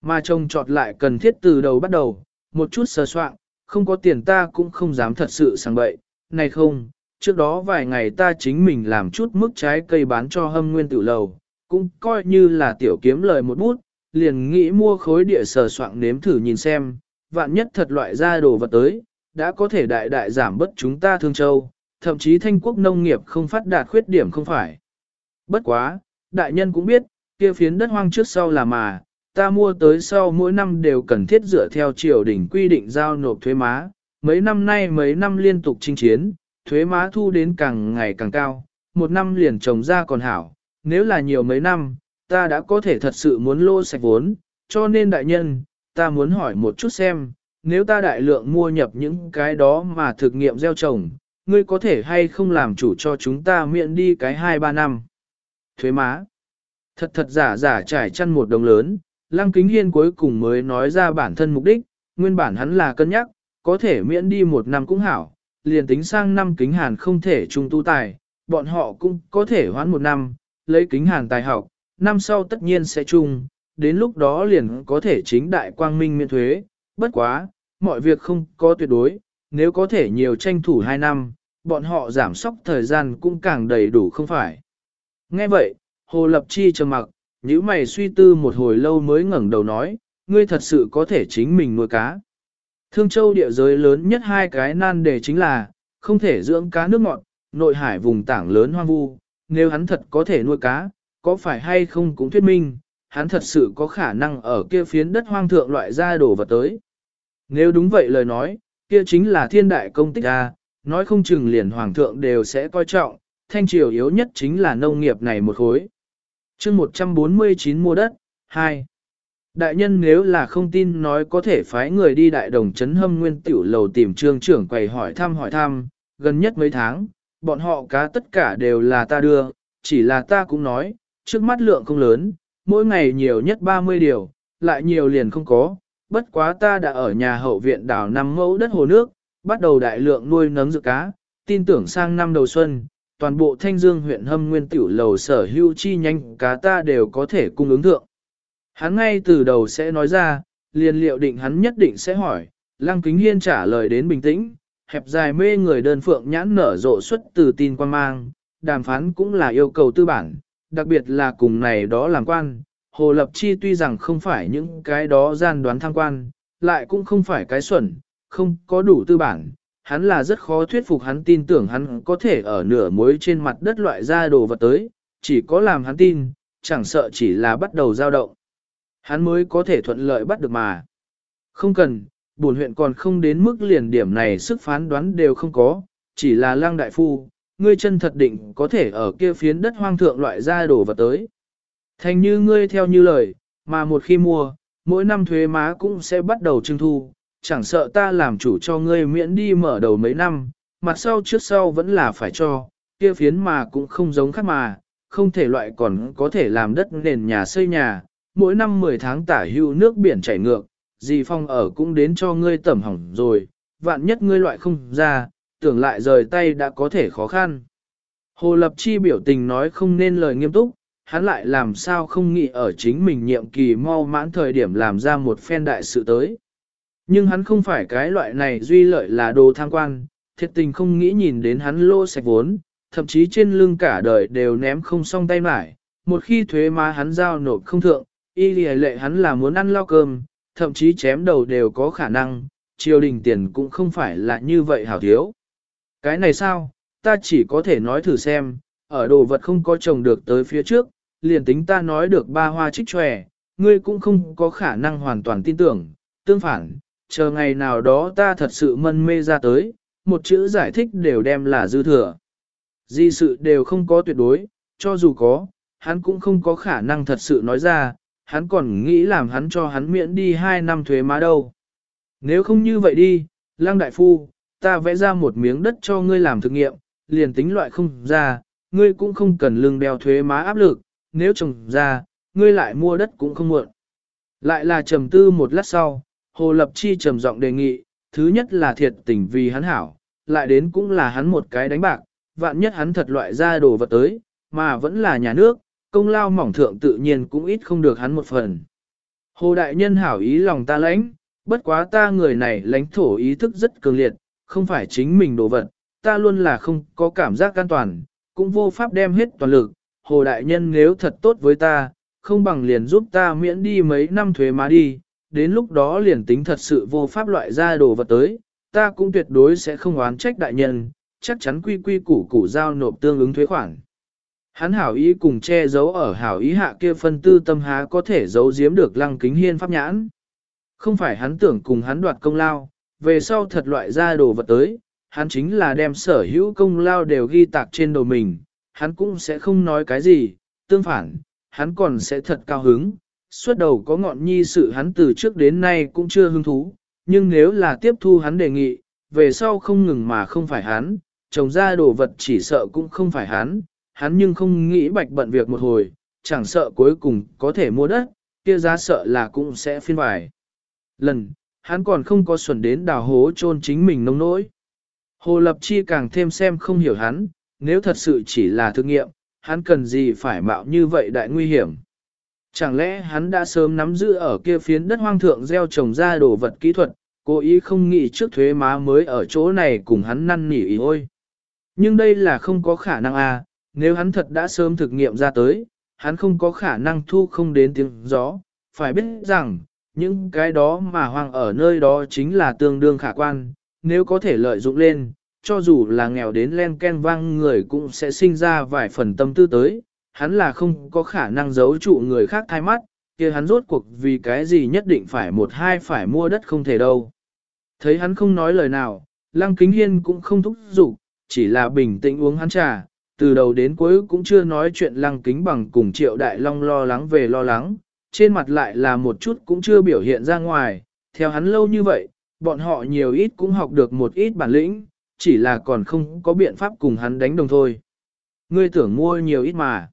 Mà trông trọt lại cần thiết từ đầu bắt đầu, một chút sơ soạn, không có tiền ta cũng không dám thật sự sang bậy, này không, trước đó vài ngày ta chính mình làm chút mức trái cây bán cho hâm nguyên tử lầu, cũng coi như là tiểu kiếm lời một bút, liền nghĩ mua khối địa sờ soạn nếm thử nhìn xem, vạn nhất thật loại ra đồ vật tới, đã có thể đại đại giảm bất chúng ta thương châu, thậm chí thanh quốc nông nghiệp không phát đạt khuyết điểm không phải. Bất quá, đại nhân cũng biết, kia phiến đất hoang trước sau là mà, ta mua tới sau mỗi năm đều cần thiết dựa theo triều đình quy định giao nộp thuế má, mấy năm nay mấy năm liên tục chinh chiến, thuế má thu đến càng ngày càng cao, một năm liền trồng ra còn hảo, nếu là nhiều mấy năm, ta đã có thể thật sự muốn lô sạch vốn, cho nên đại nhân, ta muốn hỏi một chút xem, nếu ta đại lượng mua nhập những cái đó mà thực nghiệm gieo trồng, ngươi có thể hay không làm chủ cho chúng ta miễn đi cái 2-3 năm. Thuế má. Thật thật giả giả trải chăn một đồng lớn, Lăng Kính Hiên cuối cùng mới nói ra bản thân mục đích, nguyên bản hắn là cân nhắc, có thể miễn đi một năm cũng hảo, liền tính sang năm kính hàn không thể trung tu tài, bọn họ cũng có thể hoãn một năm, lấy kính hàn tài học, năm sau tất nhiên sẽ chung, đến lúc đó liền có thể chính đại quang minh miễn thuế, bất quá, mọi việc không có tuyệt đối, nếu có thể nhiều tranh thủ 2 năm, bọn họ giảm sóc thời gian cũng càng đầy đủ không phải. Nghe vậy, Hồ Lập Chi trầm mặc, nhíu mày suy tư một hồi lâu mới ngẩng đầu nói, ngươi thật sự có thể chính mình nuôi cá. Thương châu địa giới lớn nhất hai cái nan đề chính là, không thể dưỡng cá nước ngọt, nội hải vùng tảng lớn hoang vu, nếu hắn thật có thể nuôi cá, có phải hay không cũng thuyết minh, hắn thật sự có khả năng ở kia phiến đất hoang thượng loại ra đồ vật tới. Nếu đúng vậy lời nói, kia chính là thiên đại công tích A, nói không chừng liền hoàng thượng đều sẽ coi trọng, thanh triều yếu nhất chính là nông nghiệp này một khối. chương 149 mua đất, 2. Đại nhân nếu là không tin nói có thể phái người đi đại đồng chấn hâm nguyên tiểu lầu tìm trương trưởng quầy hỏi thăm hỏi thăm, gần nhất mấy tháng, bọn họ cá tất cả đều là ta đưa, chỉ là ta cũng nói, trước mắt lượng không lớn, mỗi ngày nhiều nhất 30 điều, lại nhiều liền không có, bất quá ta đã ở nhà hậu viện đảo năm mẫu đất hồ nước, bắt đầu đại lượng nuôi nấng dự cá, tin tưởng sang năm đầu xuân, toàn bộ thanh dương huyện hâm nguyên tiểu lầu sở hữu chi nhanh cá ta đều có thể cung ứng thượng. Hắn ngay từ đầu sẽ nói ra, liền liệu định hắn nhất định sẽ hỏi, Lăng Kính Hiên trả lời đến bình tĩnh, hẹp dài mê người đơn phượng nhãn nở rộ xuất từ tin quan mang, đàm phán cũng là yêu cầu tư bản, đặc biệt là cùng này đó làm quan. Hồ Lập Chi tuy rằng không phải những cái đó gian đoán tham quan, lại cũng không phải cái xuẩn, không có đủ tư bản. Hắn là rất khó thuyết phục hắn tin tưởng hắn có thể ở nửa muối trên mặt đất loại ra đồ vật tới, chỉ có làm hắn tin, chẳng sợ chỉ là bắt đầu dao động. Hắn mới có thể thuận lợi bắt được mà. Không cần, bổn huyện còn không đến mức liền điểm này sức phán đoán đều không có, chỉ là lang đại phu, ngươi chân thật định có thể ở kia phiến đất hoang thượng loại ra đồ vật tới. Thành như ngươi theo như lời, mà một khi mua, mỗi năm thuế má cũng sẽ bắt đầu trưng thu, chẳng sợ ta làm chủ cho ngươi miễn đi mở đầu mấy năm, mặt sau trước sau vẫn là phải cho, kia phiến mà cũng không giống khác mà, không thể loại còn có thể làm đất nền nhà xây nhà, mỗi năm 10 tháng tả hưu nước biển chảy ngược, gì phong ở cũng đến cho ngươi tẩm hỏng rồi, vạn nhất ngươi loại không ra, tưởng lại rời tay đã có thể khó khăn. Hồ Lập Chi biểu tình nói không nên lời nghiêm túc, hắn lại làm sao không nghĩ ở chính mình nhiệm kỳ mau mãn thời điểm làm ra một phen đại sự tới. Nhưng hắn không phải cái loại này duy lợi là đồ tham quan, thiệt tình không nghĩ nhìn đến hắn lô sạch vốn, thậm chí trên lưng cả đời đều ném không xong tay mải. Một khi thuế má hắn giao nộp không thượng, y lì lệ hắn là muốn ăn lao cơm, thậm chí chém đầu đều có khả năng, triều đình tiền cũng không phải là như vậy hảo thiếu. Cái này sao, ta chỉ có thể nói thử xem, ở đồ vật không có trồng được tới phía trước, liền tính ta nói được ba hoa trích tròe, ngươi cũng không có khả năng hoàn toàn tin tưởng, tương phản, chờ ngày nào đó ta thật sự mân mê ra tới, một chữ giải thích đều đem là dư thừa. Di sự đều không có tuyệt đối, cho dù có, hắn cũng không có khả năng thật sự nói ra, hắn còn nghĩ làm hắn cho hắn miễn đi 2 năm thuế má đâu. Nếu không như vậy đi, Lăng Đại Phu, ta vẽ ra một miếng đất cho ngươi làm thực nghiệm, liền tính loại không ra, ngươi cũng không cần lương đeo thuế má áp lực, nếu trồng ra, ngươi lại mua đất cũng không muộn. Lại là trầm tư một lát sau, Hồ Lập Chi trầm giọng đề nghị, thứ nhất là thiệt tình vì hắn hảo, lại đến cũng là hắn một cái đánh bạc, vạn nhất hắn thật loại ra đồ vật tới, mà vẫn là nhà nước, công lao mỏng thượng tự nhiên cũng ít không được hắn một phần. Hồ Đại Nhân hảo ý lòng ta lãnh, bất quá ta người này lãnh thổ ý thức rất cường liệt, không phải chính mình đồ vật, ta luôn là không có cảm giác an toàn, cũng vô pháp đem hết toàn lực. Hồ Đại Nhân nếu thật tốt với ta, không bằng liền giúp ta miễn đi mấy năm thuế má đi, đến lúc đó liền tính thật sự vô pháp loại ra đồ vật tới, ta cũng tuyệt đối sẽ không oán trách Đại Nhân, chắc chắn quy quy củ củ giao nộp tương ứng thuế khoản. Hắn hảo ý cùng che giấu ở hảo ý hạ kia phân tư tâm há có thể giấu giếm được lăng kính hiên pháp nhãn. Không phải hắn tưởng cùng hắn đoạt công lao, về sau thật loại ra đồ vật tới, hắn chính là đem sở hữu công lao đều ghi tạc trên đầu mình, hắn cũng sẽ không nói cái gì, tương phản, hắn còn sẽ thật cao hứng. Suốt đầu có ngọn nhi sự hắn từ trước đến nay cũng chưa hứng thú, nhưng nếu là tiếp thu hắn đề nghị, về sau không ngừng mà không phải hắn, trồng ra đồ vật chỉ sợ cũng không phải hắn, hắn nhưng không nghĩ bạch bận việc một hồi, chẳng sợ cuối cùng có thể mua đất, kia giá sợ là cũng sẽ phiên bài. Lần, hắn còn không có xuẩn đến đào hố chôn chính mình nông nỗi. Hồ Lập Chi càng thêm xem không hiểu hắn, nếu thật sự chỉ là thực nghiệm, hắn cần gì phải mạo như vậy đại nguy hiểm. Chẳng lẽ hắn đã sớm nắm giữ ở kia phiến đất hoang thượng gieo trồng ra đồ vật kỹ thuật, cố ý không nghĩ trước thuế má mới ở chỗ này cùng hắn năn nỉ ý ôi. Nhưng đây là không có khả năng à, nếu hắn thật đã sớm thực nghiệm ra tới, hắn không có khả năng thu không đến tiếng gió, phải biết rằng, những cái đó mà hoang ở nơi đó chính là tương đương khả quan, nếu có thể lợi dụng lên, cho dù là nghèo đến len ken vang người cũng sẽ sinh ra vài phần tâm tư tới, hắn là không có khả năng giấu trụ người khác thay mắt, kia hắn rốt cuộc vì cái gì nhất định phải một hai phải mua đất không thể đâu. Thấy hắn không nói lời nào, Lăng Kính Hiên cũng không thúc giục, chỉ là bình tĩnh uống hắn trà, từ đầu đến cuối cũng chưa nói chuyện Lăng Kính bằng cùng Triệu Đại Long lo lắng về lo lắng, trên mặt lại là một chút cũng chưa biểu hiện ra ngoài, theo hắn lâu như vậy, bọn họ nhiều ít cũng học được một ít bản lĩnh, chỉ là còn không có biện pháp cùng hắn đánh đồng thôi. Ngươi tưởng mua nhiều ít mà.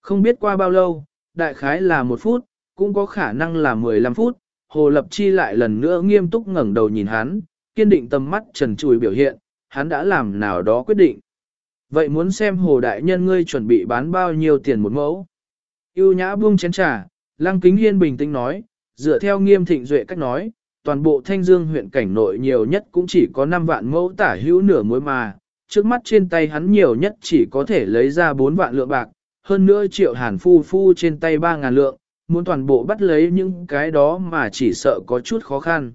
Không biết qua bao lâu, đại khái là một phút, cũng có khả năng là 15 phút, Hồ Lập Chi lại lần nữa nghiêm túc ngẩng đầu nhìn hắn, kiên định tầm mắt trần trùi biểu hiện, hắn đã làm nào đó quyết định. Vậy muốn xem Hồ Đại Nhân ngươi chuẩn bị bán bao nhiêu tiền một mẫu? Yêu nhã buông chén trà, Lăng Kính Hiên bình tĩnh nói, dựa theo nghiêm thịnh duệ cách nói, toàn bộ Thanh Dương huyện cảnh nội nhiều nhất cũng chỉ có 5 vạn mẫu tả hữu nửa mối mà, trước mắt trên tay hắn nhiều nhất chỉ có thể lấy ra 4 vạn lượng bạc, hơn nữa triệu hàn phu phu trên tay 3 ngàn lượng, muốn toàn bộ bắt lấy những cái đó mà chỉ sợ có chút khó khăn.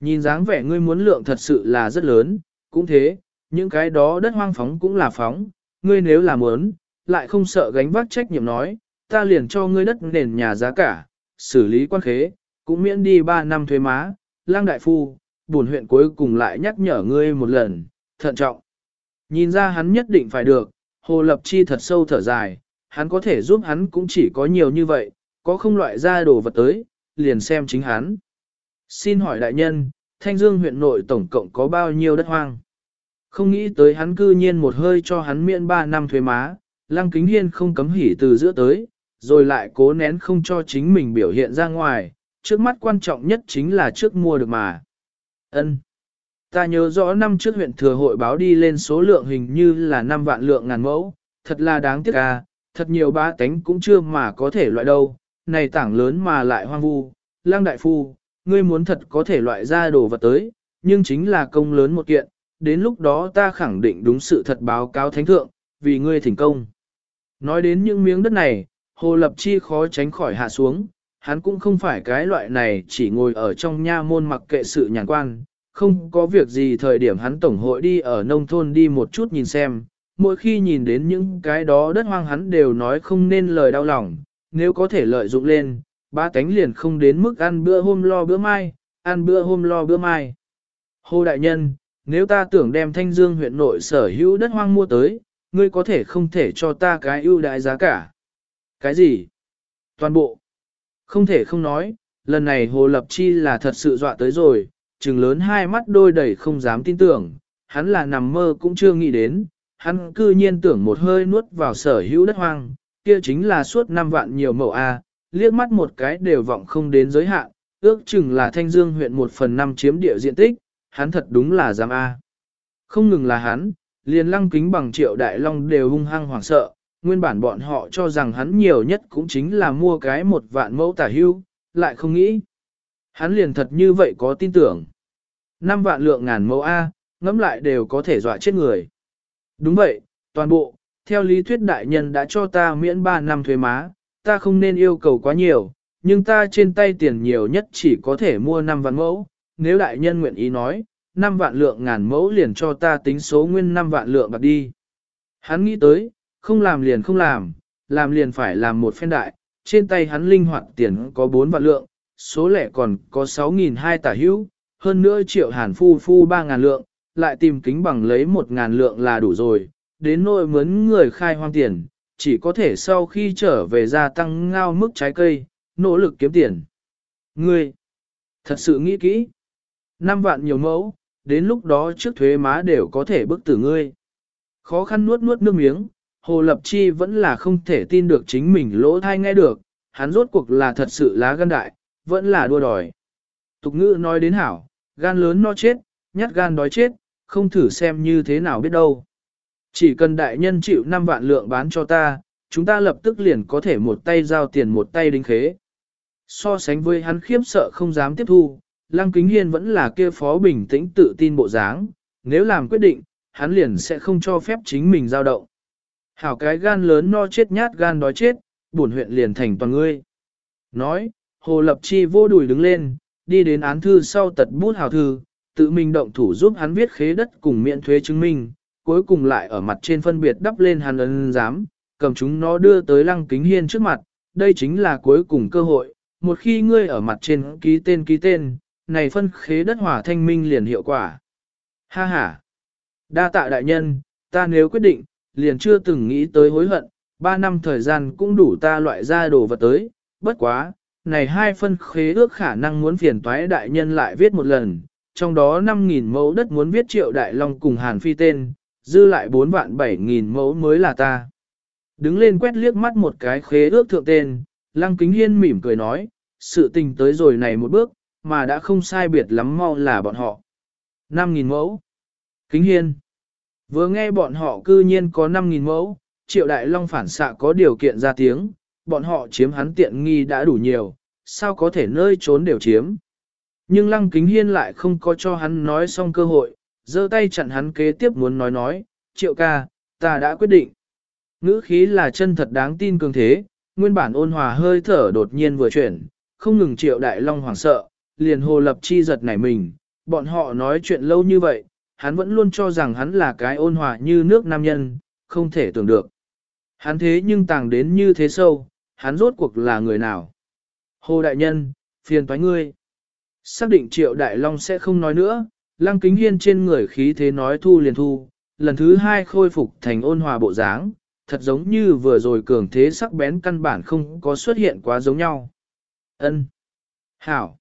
Nhìn dáng vẻ ngươi muốn lượng thật sự là rất lớn, cũng thế, những cái đó đất hoang phóng cũng là phóng, ngươi nếu là muốn, lại không sợ gánh vác trách nhiệm nói, ta liền cho ngươi đất nền nhà giá cả, xử lý quan khế, cũng miễn đi 3 năm thuế má, lang đại phu, buồn huyện cuối cùng lại nhắc nhở ngươi một lần, thận trọng. Nhìn ra hắn nhất định phải được, hồ lập chi thật sâu thở dài, hắn có thể giúp hắn cũng chỉ có nhiều như vậy, có không loại ra đồ vật tới, liền xem chính hắn. Xin hỏi đại nhân, Thanh Dương huyện nội tổng cộng có bao nhiêu đất hoang? Không nghĩ tới hắn cư nhiên một hơi cho hắn miễn 3 năm thuế má, Lăng Kính Hiên không cấm hỉ từ giữa tới, rồi lại cố nén không cho chính mình biểu hiện ra ngoài, trước mắt quan trọng nhất chính là trước mua được mà. Ân, Ta nhớ rõ năm trước huyện thừa hội báo đi lên số lượng hình như là 5 vạn lượng ngàn mẫu, thật là đáng tiếc à, thật nhiều bá tánh cũng chưa mà có thể loại đâu, này tảng lớn mà lại hoang vu, lang đại phu, ngươi muốn thật có thể loại ra đồ vật tới, nhưng chính là công lớn một kiện, đến lúc đó ta khẳng định đúng sự thật báo cáo thánh thượng, vì ngươi thành công. Nói đến những miếng đất này, Hồ Lập Chi khó tránh khỏi hạ xuống, hắn cũng không phải cái loại này chỉ ngồi ở trong nha môn mặc kệ sự nhàn quan, không có việc gì thời điểm hắn tổng hội đi ở nông thôn đi một chút nhìn xem, mỗi khi nhìn đến những cái đó đất hoang hắn đều nói không nên lời đau lòng, nếu có thể lợi dụng lên, ba tánh liền không đến mức ăn bữa hôm lo bữa mai, ăn bữa hôm lo bữa mai. Hồ Đại Nhân, nếu ta tưởng đem Thanh Dương huyện nội sở hữu đất hoang mua tới, ngươi có thể không thể cho ta cái ưu đại giá cả. Cái gì? Toàn bộ. Không thể không nói, lần này Hồ Lập Chi là thật sự dọa tới rồi, trừng lớn hai mắt đôi đầy không dám tin tưởng, hắn là nằm mơ cũng chưa nghĩ đến, hắn cư nhiên tưởng một hơi nuốt vào sở hữu đất hoang, kia chính là suốt năm vạn nhiều mẫu A, liếc mắt một cái đều vọng không đến giới hạn, ước chừng là Thanh Dương huyện một phần năm chiếm địa diện tích, hắn thật đúng là dám A. Không ngừng là hắn, liền lăng kính bằng triệu đại long đều hung hăng hoảng sợ, nguyên bản bọn họ cho rằng hắn nhiều nhất cũng chính là mua cái một vạn mẫu tả hưu, lại không nghĩ. Hắn liền thật như vậy có tin tưởng. Năm vạn lượng ngàn mẫu A, ngẫm lại đều có thể dọa chết người. Đúng vậy, toàn bộ, theo lý thuyết đại nhân đã cho ta miễn 3 năm thuế má, ta không nên yêu cầu quá nhiều, nhưng ta trên tay tiền nhiều nhất chỉ có thể mua 5 vạn mẫu, nếu đại nhân nguyện ý nói, 5 vạn lượng ngàn mẫu liền cho ta tính số nguyên 5 vạn lượng bạc đi. Hắn nghĩ tới, không làm liền không làm, làm liền phải làm một phen đại, trên tay hắn linh hoạt tiền có 4 vạn lượng, số lẻ còn có 6.200 tả hữu, hơn nữa triệu hàn phu phu 3.000 lượng, lại tìm kính bằng lấy một ngàn lượng là đủ rồi, đến nỗi mướn người khai hoang tiền, chỉ có thể sau khi trở về gia tăng ngao mức trái cây, nỗ lực kiếm tiền. Ngươi, thật sự nghĩ kỹ, năm vạn nhiều mẫu, đến lúc đó trước thuế má đều có thể bức tử ngươi. Khó khăn nuốt nuốt nước miếng, Hồ Lập Chi vẫn là không thể tin được chính mình lỗ thai nghe được, hắn rốt cuộc là thật sự lá gan đại, vẫn là đua đòi. Tục ngữ nói đến hảo, gan lớn no chết, nhát gan đói chết, không thử xem như thế nào biết đâu. Chỉ cần đại nhân chịu 5 vạn lượng bán cho ta, chúng ta lập tức liền có thể một tay giao tiền một tay đính khế. So sánh với hắn khiếp sợ không dám tiếp thu, Lăng Kính Hiên vẫn là kia phó bình tĩnh tự tin bộ dáng, nếu làm quyết định, hắn liền sẽ không cho phép chính mình dao động. Hảo cái gan lớn no chết nhát gan đói chết, buồn huyện liền thành toàn ngươi. Nói, Hồ Lập Chi vô đùi đứng lên, đi đến án thư sau tật bút hào thư, tự mình động thủ giúp hắn viết khế đất cùng miễn thuế chứng minh, cuối cùng lại ở mặt trên phân biệt đắp lên hắn ấn giám, cầm chúng nó đưa tới lăng kính hiên trước mặt, đây chính là cuối cùng cơ hội, một khi ngươi ở mặt trên ký tên ký tên, này phân khế đất hỏa thanh minh liền hiệu quả. Ha ha! Đa tạ đại nhân, ta nếu quyết định, liền chưa từng nghĩ tới hối hận, ba năm thời gian cũng đủ ta loại ra đồ vật tới, bất quá, này hai phân khế ước khả năng muốn phiền toái đại nhân lại viết một lần, trong đó 5.000 mẫu đất muốn viết triệu đại long cùng hàn phi tên, dư lại 4 vạn 7.000 mẫu mới là ta. Đứng lên quét liếc mắt một cái khế ước thượng tên, lăng kính hiên mỉm cười nói, sự tình tới rồi này một bước, mà đã không sai biệt lắm mau là bọn họ. 5.000 mẫu. Kính hiên. Vừa nghe bọn họ cư nhiên có 5.000 mẫu, triệu đại long phản xạ có điều kiện ra tiếng, bọn họ chiếm hắn tiện nghi đã đủ nhiều, sao có thể nơi trốn đều chiếm. Nhưng lăng kính hiên lại không có cho hắn nói xong cơ hội, giơ tay chặn hắn kế tiếp muốn nói nói, triệu ca, ta đã quyết định. Ngữ khí là chân thật đáng tin cường thế, nguyên bản ôn hòa hơi thở đột nhiên vừa chuyển, không ngừng triệu đại long hoảng sợ, liền hồ lập chi giật nảy mình, bọn họ nói chuyện lâu như vậy, hắn vẫn luôn cho rằng hắn là cái ôn hòa như nước nam nhân, không thể tưởng được. Hắn thế nhưng tàng đến như thế sâu, hắn rốt cuộc là người nào? Hồ đại nhân, phiền toái ngươi. Xác định triệu đại long sẽ không nói nữa, lăng kính hiên trên người khí thế nói thu liền thu, lần thứ hai khôi phục thành ôn hòa bộ dáng, thật giống như vừa rồi cường thế sắc bén căn bản không có xuất hiện quá giống nhau. Ân, Hảo.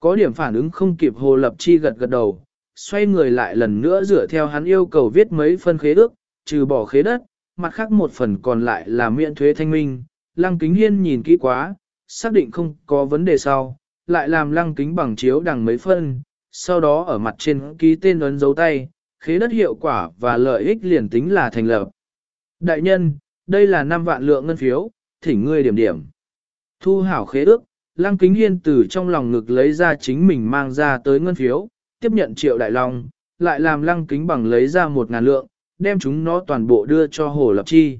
Có điểm phản ứng không kịp hồ lập chi gật gật đầu, xoay người lại lần nữa dựa theo hắn yêu cầu viết mấy phân khế ước, trừ bỏ khế đất, mặt khác một phần còn lại là miễn thuế thanh minh. Lăng kính hiên nhìn kỹ quá, xác định không có vấn đề sau, lại làm lăng kính bằng chiếu đằng mấy phân, sau đó ở mặt trên ký tên ấn dấu tay, khế đất hiệu quả và lợi ích liền tính là thành lập. Đại nhân, đây là 5 vạn lượng ngân phiếu, thỉnh ngươi điểm điểm. Thu hảo khế ước, lăng kính hiên từ trong lòng ngực lấy ra chính mình mang ra tới ngân phiếu, tiếp nhận triệu đại long, lại làm lăng kính bằng lấy ra một ngàn lượng, đem chúng nó toàn bộ đưa cho hồ lập chi.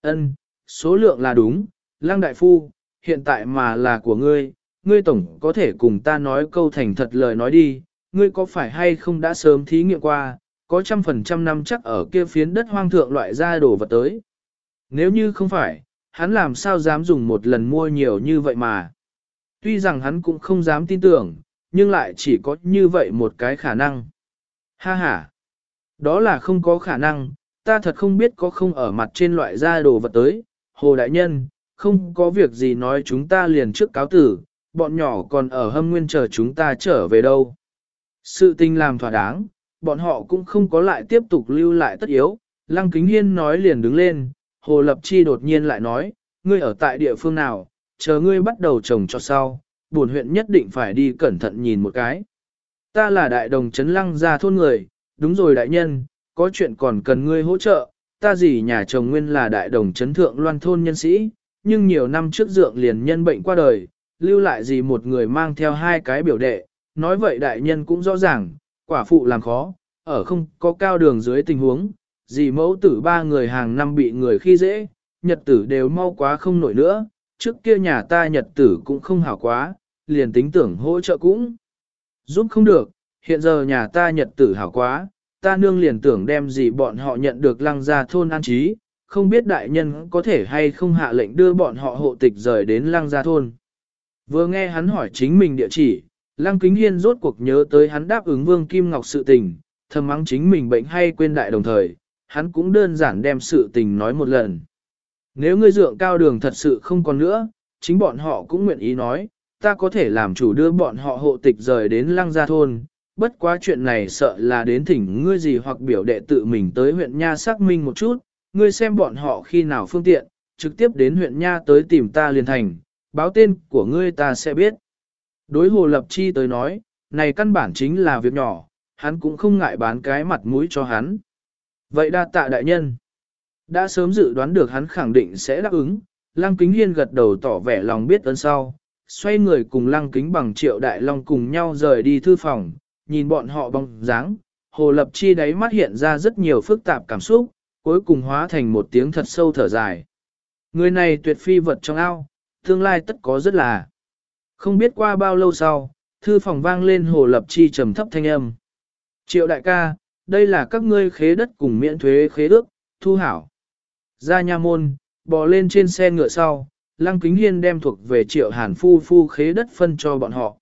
Ân, số lượng là đúng, lăng đại phu, hiện tại mà là của ngươi, ngươi tổng có thể cùng ta nói câu thành thật lời nói đi, ngươi có phải hay không đã sớm thí nghiệm qua, có trăm phần trăm năm chắc ở kia phiến đất hoang thượng loại ra đồ vật tới. Nếu như không phải, hắn làm sao dám dùng một lần mua nhiều như vậy mà. Tuy rằng hắn cũng không dám tin tưởng, nhưng lại chỉ có như vậy một cái khả năng. Ha ha! Đó là không có khả năng, ta thật không biết có không ở mặt trên loại ra đồ vật tới. Hồ Đại Nhân, không có việc gì nói chúng ta liền trước cáo tử, bọn nhỏ còn ở hâm nguyên chờ chúng ta trở về đâu. Sự tình làm thỏa đáng, bọn họ cũng không có lại tiếp tục lưu lại tất yếu. Lăng Kính Hiên nói liền đứng lên, Hồ Lập Chi đột nhiên lại nói, ngươi ở tại địa phương nào, chờ ngươi bắt đầu trồng cho sau, buồn huyện nhất định phải đi cẩn thận nhìn một cái. Ta là đại đồng chấn lăng ra thôn người, đúng rồi đại nhân, có chuyện còn cần ngươi hỗ trợ, ta gì nhà chồng nguyên là đại đồng chấn thượng loan thôn nhân sĩ, nhưng nhiều năm trước dượng liền nhân bệnh qua đời, lưu lại gì một người mang theo hai cái biểu đệ, nói vậy đại nhân cũng rõ ràng, quả phụ làm khó, ở không có cao đường dưới tình huống, gì mẫu tử ba người hàng năm bị người khi dễ, nhật tử đều mau quá không nổi nữa, trước kia nhà ta nhật tử cũng không hảo quá, liền tính tưởng hỗ trợ cũng giúp không được, hiện giờ nhà ta nhật tử hảo quá, ta nương liền tưởng đem gì bọn họ nhận được lăng ra thôn an trí, không biết đại nhân có thể hay không hạ lệnh đưa bọn họ hộ tịch rời đến lăng gia thôn. Vừa nghe hắn hỏi chính mình địa chỉ, lăng kính hiên rốt cuộc nhớ tới hắn đáp ứng vương Kim Ngọc sự tình, thầm mắng chính mình bệnh hay quên đại đồng thời, hắn cũng đơn giản đem sự tình nói một lần. Nếu ngươi dượng cao đường thật sự không còn nữa, chính bọn họ cũng nguyện ý nói, ta có thể làm chủ đưa bọn họ hộ tịch rời đến lăng gia thôn, bất quá chuyện này sợ là đến thỉnh ngươi gì hoặc biểu đệ tự mình tới huyện Nha xác minh một chút, ngươi xem bọn họ khi nào phương tiện, trực tiếp đến huyện Nha tới tìm ta liền thành, báo tên của ngươi ta sẽ biết. Đối hồ lập chi tới nói, này căn bản chính là việc nhỏ, hắn cũng không ngại bán cái mặt mũi cho hắn. Vậy đa tạ đại nhân. Đã sớm dự đoán được hắn khẳng định sẽ đáp ứng, Lăng Kính Hiên gật đầu tỏ vẻ lòng biết ơn sau, xoay người cùng Lăng Kính bằng triệu đại long cùng nhau rời đi thư phòng, nhìn bọn họ bóng dáng, hồ lập chi đáy mắt hiện ra rất nhiều phức tạp cảm xúc, cuối cùng hóa thành một tiếng thật sâu thở dài. Người này tuyệt phi vật trong ao, tương lai tất có rất là. Không biết qua bao lâu sau, thư phòng vang lên hồ lập chi trầm thấp thanh âm. Triệu đại ca, đây là các ngươi khế đất cùng miễn thuế khế ước, thu hảo. Ra nha môn, bò lên trên xe ngựa sau, Lăng Kính Hiên đem thuộc về triệu hàn phu phu khế đất phân cho bọn họ.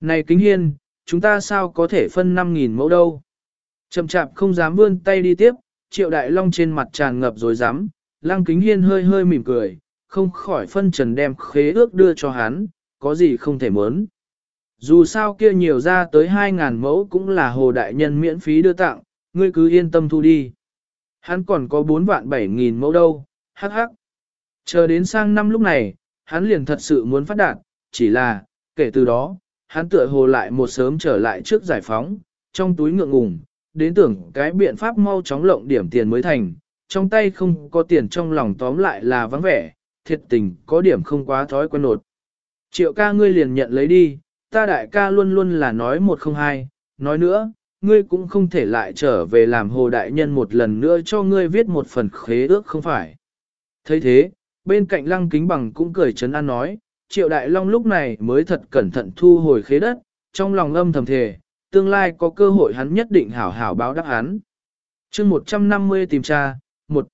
Này Kính Hiên, chúng ta sao có thể phân 5.000 mẫu đâu? Chậm chạp không dám vươn tay đi tiếp, triệu đại long trên mặt tràn ngập rồi dám, Lăng Kính Hiên hơi hơi mỉm cười, không khỏi phân trần đem khế ước đưa cho hắn, có gì không thể mớn. Dù sao kia nhiều ra tới 2.000 mẫu cũng là hồ đại nhân miễn phí đưa tặng, ngươi cứ yên tâm thu đi. Hắn còn có 4 vạn 7 nghìn mẫu đâu, hắc hắc. Chờ đến sang năm lúc này, hắn liền thật sự muốn phát đạt, chỉ là, kể từ đó, hắn tựa hồ lại một sớm trở lại trước giải phóng, trong túi ngượng ngùng, đến tưởng cái biện pháp mau chóng lộng điểm tiền mới thành, trong tay không có tiền trong lòng tóm lại là vắng vẻ, thiệt tình có điểm không quá thói quen nột. Triệu ca ngươi liền nhận lấy đi, ta đại ca luôn luôn là nói một không hai, nói nữa, ngươi cũng không thể lại trở về làm hồ đại nhân một lần nữa cho ngươi viết một phần khế ước không phải. thấy thế, bên cạnh lăng kính bằng cũng cười chấn an nói, triệu đại long lúc này mới thật cẩn thận thu hồi khế đất, trong lòng âm thầm thề, tương lai có cơ hội hắn nhất định hảo hảo báo đáp hắn. chương 150 tìm tra, một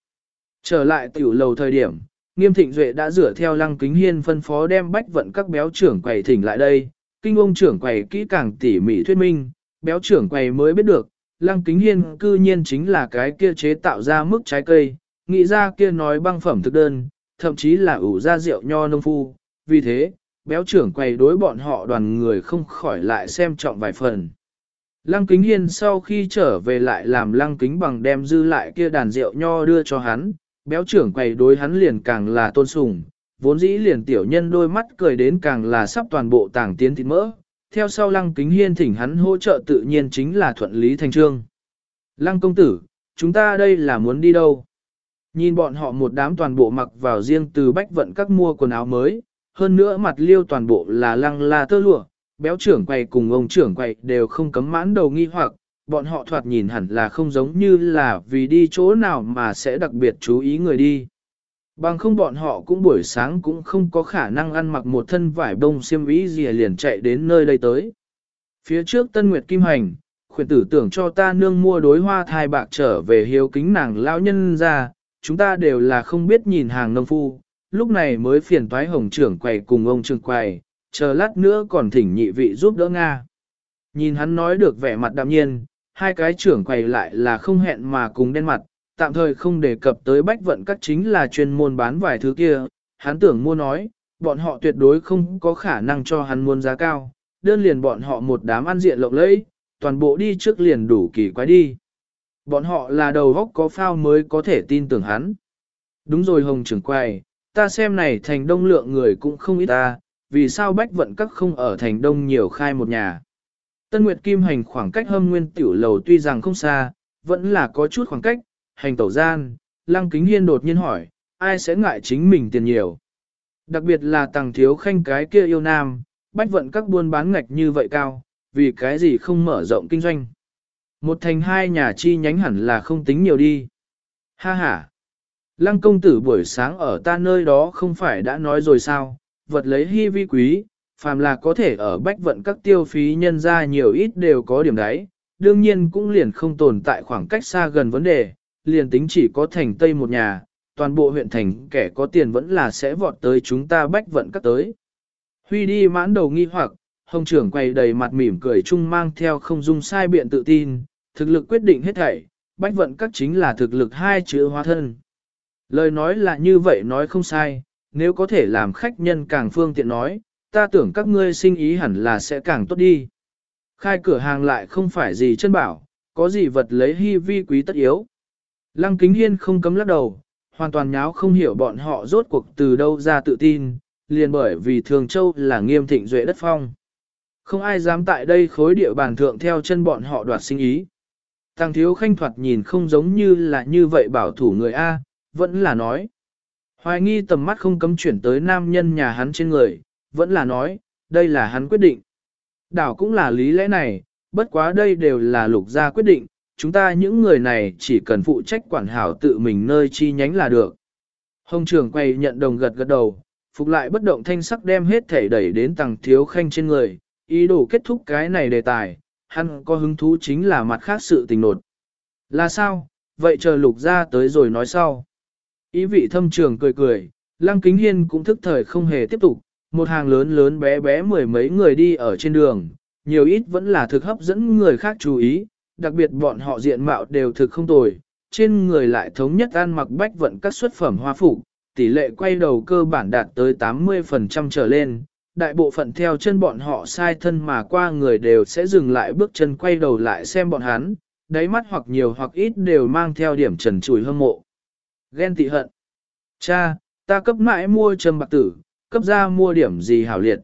Trở lại tiểu lầu thời điểm, nghiêm thịnh duệ đã rửa theo lăng kính hiên phân phó đem bách vận các béo trưởng quầy thỉnh lại đây, kinh ông trưởng quầy kỹ càng tỉ mỉ thuyết minh, béo trưởng quầy mới biết được, lăng kính hiên cư nhiên chính là cái kia chế tạo ra mức trái cây, nghĩ ra kia nói băng phẩm thực đơn, thậm chí là ủ ra rượu nho nông phu, vì thế, béo trưởng quầy đối bọn họ đoàn người không khỏi lại xem trọng vài phần. Lăng kính hiên sau khi trở về lại làm lăng kính bằng đem dư lại kia đàn rượu nho đưa cho hắn, béo trưởng quầy đối hắn liền càng là tôn sùng, vốn dĩ liền tiểu nhân đôi mắt cười đến càng là sắp toàn bộ tảng tiến thịt mỡ, theo sau lăng kính hiên thỉnh hắn hỗ trợ tự nhiên chính là thuận lý thành trương. Lăng công tử, chúng ta đây là muốn đi đâu? Nhìn bọn họ một đám toàn bộ mặc vào riêng từ bách vận các mua quần áo mới, hơn nữa mặt liêu toàn bộ là lăng la tơ lụa, béo trưởng quầy cùng ông trưởng quầy đều không cấm mãn đầu nghi hoặc, bọn họ thoạt nhìn hẳn là không giống như là vì đi chỗ nào mà sẽ đặc biệt chú ý người đi. Bằng không bọn họ cũng buổi sáng cũng không có khả năng ăn mặc một thân vải bông xiêm vĩ gì liền chạy đến nơi đây tới. Phía trước Tân Nguyệt Kim Hành, khuyển tử tưởng cho ta nương mua đối hoa thai bạc trở về hiếu kính nàng lão nhân ra, chúng ta đều là không biết nhìn hàng nông phu, lúc này mới phiền toái hồng trưởng quầy cùng ông trưởng quầy, chờ lát nữa còn thỉnh nhị vị giúp đỡ Nga. Nhìn hắn nói được vẻ mặt đạm nhiên, hai cái trưởng quầy lại là không hẹn mà cùng đen mặt, tạm thời không đề cập tới bách vận các chính là chuyên môn bán vài thứ kia, hắn tưởng mua nói, bọn họ tuyệt đối không có khả năng cho hắn muôn giá cao, đơn liền bọn họ một đám ăn diện lộng lẫy, toàn bộ đi trước liền đủ kỳ quái đi. Bọn họ là đầu góc có phao mới có thể tin tưởng hắn. Đúng rồi hồng trưởng quầy, ta xem này thành đông lượng người cũng không ít ta, vì sao bách vận các không ở thành đông nhiều khai một nhà. Tân Nguyệt Kim hành khoảng cách hâm nguyên tiểu lầu tuy rằng không xa, vẫn là có chút khoảng cách, hành tẩu gian, Lăng Kính Hiên đột nhiên hỏi, ai sẽ ngại chính mình tiền nhiều. Đặc biệt là tàng thiếu khanh cái kia yêu nam, bách vận các buôn bán ngạch như vậy cao, vì cái gì không mở rộng kinh doanh. Một thành hai nhà chi nhánh hẳn là không tính nhiều đi. Ha ha! Lăng công tử buổi sáng ở ta nơi đó không phải đã nói rồi sao, vật lấy hy vi quý, phàm là có thể ở bách vận các tiêu phí nhân ra nhiều ít đều có điểm đáy, đương nhiên cũng liền không tồn tại khoảng cách xa gần vấn đề, liền tính chỉ có thành tây một nhà, toàn bộ huyện thành kẻ có tiền vẫn là sẽ vọt tới chúng ta bách vận các tới. Huy đi mãn đầu nghi hoặc, hồng trưởng quay đầy mặt mỉm cười chung mang theo không dung sai biện tự tin, thực lực quyết định hết thảy, bách vận các chính là thực lực hai chữ hóa thân. Lời nói là như vậy nói không sai, nếu có thể làm khách nhân càng phương tiện nói, ta tưởng các ngươi sinh ý hẳn là sẽ càng tốt đi. Khai cửa hàng lại không phải gì chân bảo, có gì vật lấy hy vi quý tất yếu. Lăng kính hiên không cấm lắc đầu, hoàn toàn nháo không hiểu bọn họ rốt cuộc từ đâu ra tự tin, liền bởi vì Thường Châu là nghiêm thịnh duệ đất phong. Không ai dám tại đây khối địa bàn thượng theo chân bọn họ đoạt sinh ý. Tăng thiếu khanh thoạt nhìn không giống như là như vậy bảo thủ người A, vẫn là nói. Hoài nghi tầm mắt không cấm chuyển tới nam nhân nhà hắn trên người, vẫn là nói, đây là hắn quyết định. Đảo cũng là lý lẽ này, bất quá đây đều là lục gia quyết định, chúng ta những người này chỉ cần phụ trách quản hảo tự mình nơi chi nhánh là được. Hồng trưởng quay nhận đồng gật gật đầu, phục lại bất động thanh sắc đem hết thể đẩy đến tầng thiếu khanh trên người, ý đồ kết thúc cái này đề tài, hắn có hứng thú chính là mặt khác sự tình nột. Là sao, vậy chờ lục ra tới rồi nói sau. Ý vị thâm trường cười cười, lăng kính hiên cũng thức thời không hề tiếp tục, một hàng lớn lớn bé bé mười mấy người đi ở trên đường, nhiều ít vẫn là thực hấp dẫn người khác chú ý, đặc biệt bọn họ diện mạo đều thực không tồi, trên người lại thống nhất ăn mặc bách vận các xuất phẩm hoa phục, tỷ lệ quay đầu cơ bản đạt tới 80% trở lên. Đại bộ phận theo chân bọn họ sai thân mà qua người đều sẽ dừng lại bước chân quay đầu lại xem bọn hắn, đáy mắt hoặc nhiều hoặc ít đều mang theo điểm trần trùi hâm mộ. Ghen tị hận. Cha, ta cấp mãi mua trầm bạc tử, cấp ra mua điểm gì hảo liệt.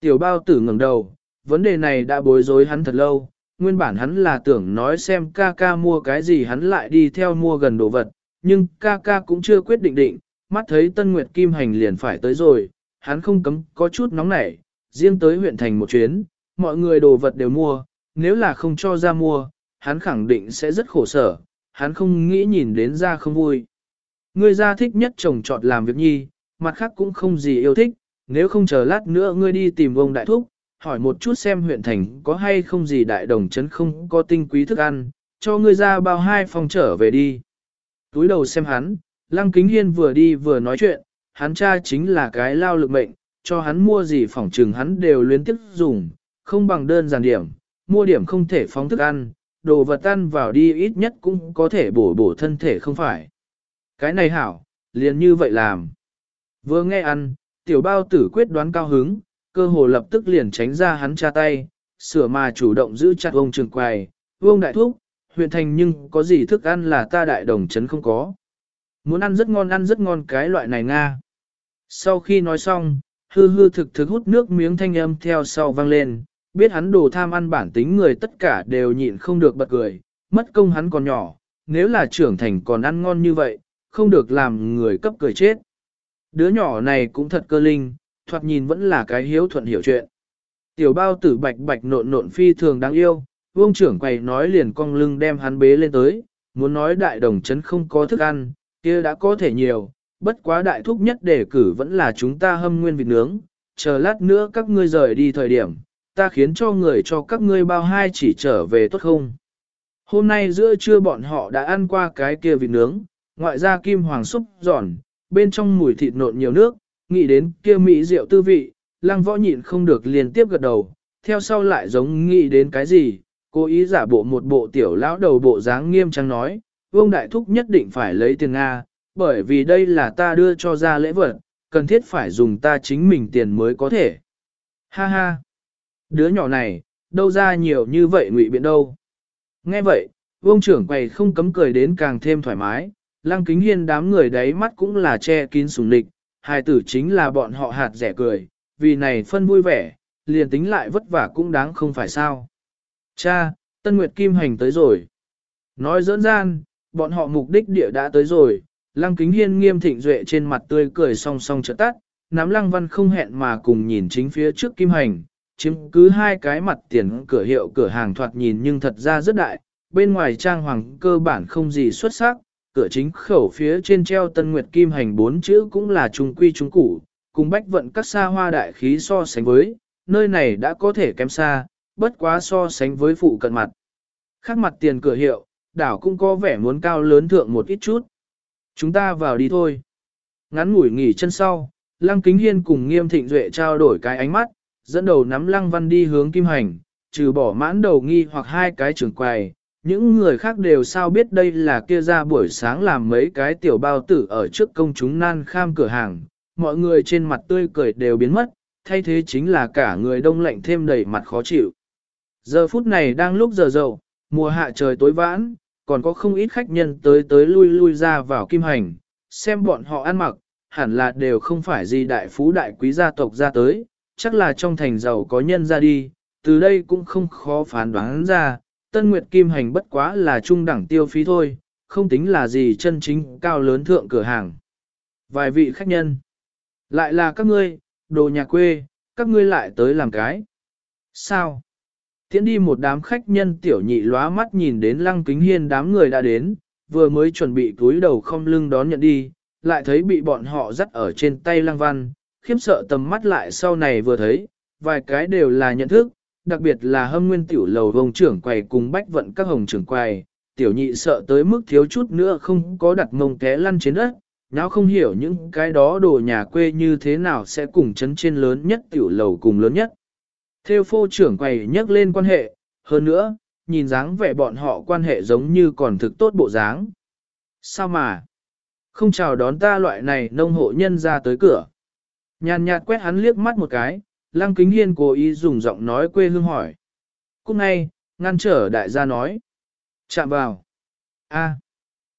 Tiểu bao tử ngẩng đầu, vấn đề này đã bối rối hắn thật lâu, nguyên bản hắn là tưởng nói xem ca ca mua cái gì hắn lại đi theo mua gần đồ vật, nhưng ca ca cũng chưa quyết định định, mắt thấy Tân Nguyệt Kim Hành liền phải tới rồi, hắn không cấm có chút nóng nảy, riêng tới huyện thành một chuyến, mọi người đồ vật đều mua, nếu là không cho ra mua, hắn khẳng định sẽ rất khổ sở, hắn không nghĩ nhìn đến ra không vui. người ra thích nhất chồng trọt làm việc nhi, mặt khác cũng không gì yêu thích, nếu không chờ lát nữa ngươi đi tìm ông đại thúc, hỏi một chút xem huyện thành có hay không gì đại đồng chấn không có tinh quý thức ăn, cho ngươi ra bao hai phòng trở về đi. Túi đầu xem hắn, Lăng Kính Hiên vừa đi vừa nói chuyện, hắn cha chính là cái lao lực mệnh, cho hắn mua gì phỏng trừng hắn đều luyến tiếp dùng, không bằng đơn giản điểm, mua điểm không thể phóng thức ăn, đồ vật ăn vào đi ít nhất cũng có thể bổ bổ thân thể không phải. Cái này hảo, liền như vậy làm. Vừa nghe ăn, tiểu bao tử quyết đoán cao hứng, cơ hồ lập tức liền tránh ra hắn cha tay, sửa mà chủ động giữ chặt ông trường quầy, vương đại thúc, huyện thành nhưng có gì thức ăn là ta đại đồng chấn không có. Muốn ăn rất ngon ăn rất ngon cái loại này Nga. Sau khi nói xong, hư hư thực thực hút nước miếng thanh âm theo sau vang lên, biết hắn đồ tham ăn bản tính người tất cả đều nhịn không được bật cười, mất công hắn còn nhỏ, nếu là trưởng thành còn ăn ngon như vậy, không được làm người cấp cười chết. Đứa nhỏ này cũng thật cơ linh, thoạt nhìn vẫn là cái hiếu thuận hiểu chuyện. Tiểu bao tử bạch bạch nộn nộn phi thường đáng yêu, vương trưởng quầy nói liền cong lưng đem hắn bế lên tới, muốn nói đại đồng chấn không có thức ăn, kia đã có thể nhiều, bất quá đại thúc nhất đề cử vẫn là chúng ta hâm nguyên vịt nướng, chờ lát nữa các ngươi rời đi thời điểm, ta khiến cho người cho các ngươi bao hai chỉ trở về tốt không. Hôm nay giữa trưa bọn họ đã ăn qua cái kia vịt nướng, ngoại ra kim hoàng súp giòn, bên trong mùi thịt nộn nhiều nước, nghĩ đến kia mỹ rượu tư vị, lăng võ nhịn không được liên tiếp gật đầu, theo sau lại giống nghĩ đến cái gì, cố ý giả bộ một bộ tiểu lão đầu bộ dáng nghiêm trang nói, Vương Đại Thúc nhất định phải lấy tiền Nga, bởi vì đây là ta đưa cho ra lễ vật, cần thiết phải dùng ta chính mình tiền mới có thể. Ha ha! Đứa nhỏ này, đâu ra nhiều như vậy ngụy biện đâu. Nghe vậy, vương trưởng quầy không cấm cười đến càng thêm thoải mái, lăng kính hiên đám người đấy mắt cũng là che kín sùng lịch, hài tử chính là bọn họ hạt rẻ cười, vì này phân vui vẻ, liền tính lại vất vả cũng đáng không phải sao. Cha, Tân Nguyệt Kim Hành tới rồi. Nói dỡn gian, bọn họ mục đích địa đã tới rồi, lăng kính hiên nghiêm thịnh duệ trên mặt tươi cười song song trợ tắt, nắm lăng văn không hẹn mà cùng nhìn chính phía trước kim hành, chiếm cứ hai cái mặt tiền cửa hiệu cửa hàng thoạt nhìn nhưng thật ra rất đại, bên ngoài trang hoàng cơ bản không gì xuất sắc, cửa chính khẩu phía trên treo tân nguyệt kim hành bốn chữ cũng là trung quy trung củ, cùng bách vận các xa hoa đại khí so sánh với, nơi này đã có thể kém xa, bất quá so sánh với phụ cận mặt. Khác mặt tiền cửa hiệu, đảo cũng có vẻ muốn cao lớn thượng một ít chút. Chúng ta vào đi thôi. Ngắn ngủi nghỉ chân sau, Lăng Kính Hiên cùng Nghiêm Thịnh Duệ trao đổi cái ánh mắt, dẫn đầu nắm Lăng Văn đi hướng Kim Hành, trừ bỏ mãn đầu nghi hoặc hai cái trưởng quầy, những người khác đều sao biết đây là kia ra buổi sáng làm mấy cái tiểu bao tử ở trước công chúng nan kham cửa hàng, mọi người trên mặt tươi cười đều biến mất, thay thế chính là cả người đông lạnh thêm đầy mặt khó chịu. Giờ phút này đang lúc giờ dậu, mùa hạ trời tối vãn, còn có không ít khách nhân tới tới lui lui ra vào kim hành, xem bọn họ ăn mặc, hẳn là đều không phải gì đại phú đại quý gia tộc ra tới, chắc là trong thành giàu có nhân ra đi, từ đây cũng không khó phán đoán ra, Tân Nguyệt Kim Hành bất quá là trung đẳng tiêu phí thôi, không tính là gì chân chính cao lớn thượng cửa hàng. Vài vị khách nhân, lại là các ngươi, đồ nhà quê, các ngươi lại tới làm cái. Sao? Tiến đi một đám khách nhân tiểu nhị lóa mắt nhìn đến lăng kính hiên đám người đã đến, vừa mới chuẩn bị túi đầu không lưng đón nhận đi, lại thấy bị bọn họ dắt ở trên tay lăng văn, khiếp sợ tầm mắt lại sau này vừa thấy, vài cái đều là nhận thức, đặc biệt là hâm nguyên tiểu lầu vông trưởng quầy cùng bách vận các hồng trưởng quầy, tiểu nhị sợ tới mức thiếu chút nữa không có đặt mông té lăn trên đất, nháo không hiểu những cái đó đồ nhà quê như thế nào sẽ cùng chấn trên lớn nhất tiểu lầu cùng lớn nhất. Theo phô trưởng quầy nhắc lên quan hệ, hơn nữa, nhìn dáng vẻ bọn họ quan hệ giống như còn thực tốt bộ dáng. Sao mà? Không chào đón ta loại này nông hộ nhân ra tới cửa. Nhàn nhạt quét hắn liếc mắt một cái, Lăng Kính Hiên cố ý dùng giọng nói quê hương hỏi. Cũng ngay, ngăn trở đại gia nói. Chạm vào. A.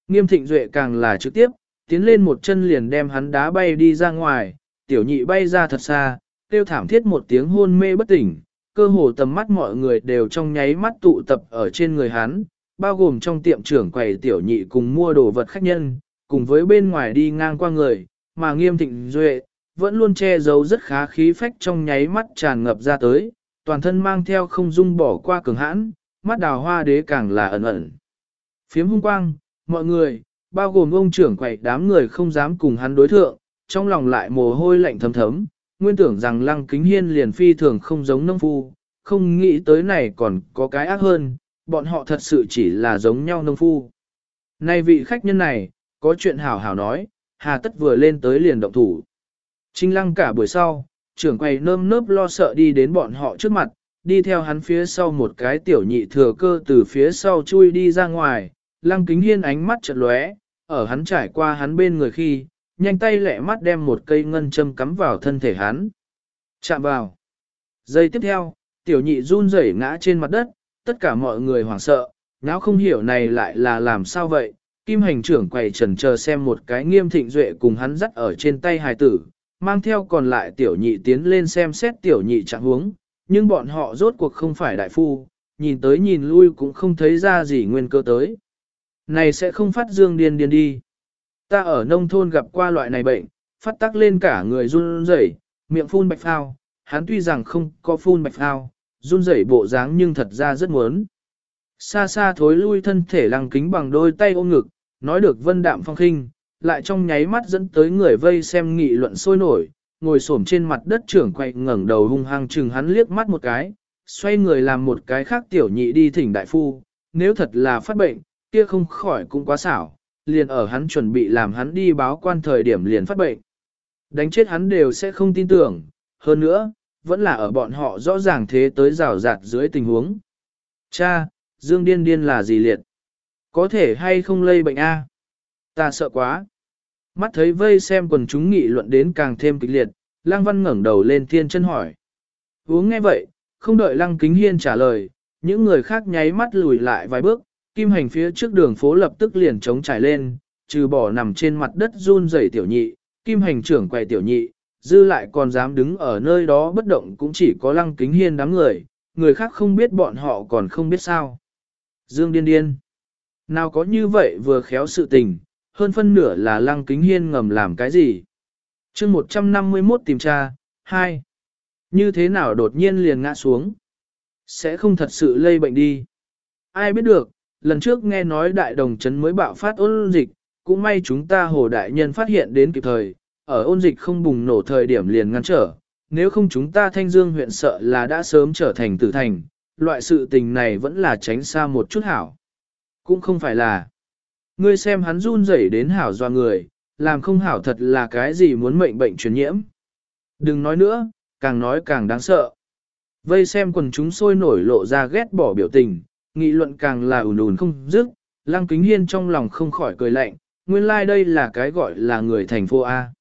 Nghiêm thịnh duệ càng là trực tiếp, tiến lên một chân liền đem hắn đá bay đi ra ngoài, tiểu nhị bay ra thật xa, tiêu thảm thiết một tiếng hôn mê bất tỉnh, cơ hồ tầm mắt mọi người đều trong nháy mắt tụ tập ở trên người hắn, bao gồm trong tiệm trưởng quầy tiểu nhị cùng mua đồ vật khách nhân, cùng với bên ngoài đi ngang qua người, mà nghiêm thịnh duệ, vẫn luôn che giấu rất khá khí phách trong nháy mắt tràn ngập ra tới, toàn thân mang theo không dung bỏ qua cường hãn, mắt đào hoa đế càng là ẩn ẩn. Phiếm hung quang, mọi người, bao gồm ông trưởng quậy đám người không dám cùng hắn đối thượng, trong lòng lại mồ hôi lạnh thấm thấm, nguyên tưởng rằng lăng kính hiên liền phi thường không giống nông phu, không nghĩ tới này còn có cái ác hơn, bọn họ thật sự chỉ là giống nhau nông phu. Này vị khách nhân này, có chuyện hảo hảo nói, hà tất vừa lên tới liền động thủ. Trinh lăng cả buổi sau, trưởng quầy nơm nớp lo sợ đi đến bọn họ trước mặt, đi theo hắn phía sau một cái tiểu nhị thừa cơ từ phía sau chui đi ra ngoài, lăng kính hiên ánh mắt chợt lóe, ở hắn trải qua hắn bên người khi, nhanh tay lẹ mắt đem một cây ngân châm cắm vào thân thể hắn. Chạm vào. Giây tiếp theo, tiểu nhị run rẩy ngã trên mặt đất, tất cả mọi người hoảng sợ, não không hiểu này lại là làm sao vậy. Kim hành trưởng quầy trần chờ xem một cái nghiêm thịnh duệ cùng hắn dắt ở trên tay hài tử, mang theo còn lại tiểu nhị tiến lên xem xét tiểu nhị trạng huống, nhưng bọn họ rốt cuộc không phải đại phu, nhìn tới nhìn lui cũng không thấy ra gì nguyên cơ tới. Này sẽ không phát dương điên điên đi. Ta ở nông thôn gặp qua loại này bệnh, phát tắc lên cả người run rẩy, miệng phun bạch phao, hắn tuy rằng không có phun bạch phao, run rẩy bộ dáng nhưng thật ra rất muốn. Xa xa thối lui thân thể lăng kính bằng đôi tay ôm ngực, nói được vân đạm phong khinh, lại trong nháy mắt dẫn tới người vây xem nghị luận sôi nổi, ngồi xổm trên mặt đất trưởng quay ngẩng đầu hung hăng chừng hắn liếc mắt một cái, xoay người làm một cái khác tiểu nhị đi thỉnh đại phu, nếu thật là phát bệnh, kia không khỏi cũng quá xảo, liền ở hắn chuẩn bị làm hắn đi báo quan thời điểm liền phát bệnh. Đánh chết hắn đều sẽ không tin tưởng, hơn nữa, vẫn là ở bọn họ rõ ràng thế tới rào rạt dưới tình huống. Cha, Dương Điên Điên là gì liệt? Có thể hay không lây bệnh A? Ta sợ quá. Mắt thấy vây xem quần chúng nghị luận đến càng thêm kịch liệt, Lăng Văn ngẩng đầu lên thiên chân hỏi. Uống nghe vậy, không đợi Lăng Kính Hiên trả lời, những người khác nháy mắt lùi lại vài bước, kim hành phía trước đường phố lập tức liền trống trải lên, trừ bỏ nằm trên mặt đất run rẩy tiểu nhị, kim hành trưởng quầy tiểu nhị, dư lại còn dám đứng ở nơi đó bất động cũng chỉ có Lăng Kính Hiên đám người, người khác không biết bọn họ còn không biết sao. Dương điên điên. Nào có như vậy vừa khéo sự tình, hơn phân nửa là lăng kính hiên ngầm làm cái gì. chương 151 tìm tra, 2. Như thế nào đột nhiên liền ngã xuống? Sẽ không thật sự lây bệnh đi. Ai biết được, lần trước nghe nói đại đồng chấn mới bạo phát ôn dịch, cũng may chúng ta hồ đại nhân phát hiện đến kịp thời, ở ôn dịch không bùng nổ thời điểm liền ngăn trở, nếu không chúng ta thanh dương huyện sợ là đã sớm trở thành tử thành, loại sự tình này vẫn là tránh xa một chút hảo. Cũng không phải là Ngươi xem hắn run rẩy đến hảo doa người, làm không hảo thật là cái gì muốn mệnh bệnh truyền nhiễm. Đừng nói nữa, càng nói càng đáng sợ. Vây xem quần chúng sôi nổi lộ ra ghét bỏ biểu tình, nghị luận càng là ùn ùn không dứt, lăng kính hiên trong lòng không khỏi cười lạnh, nguyên lai like đây là cái gọi là người thành phố A.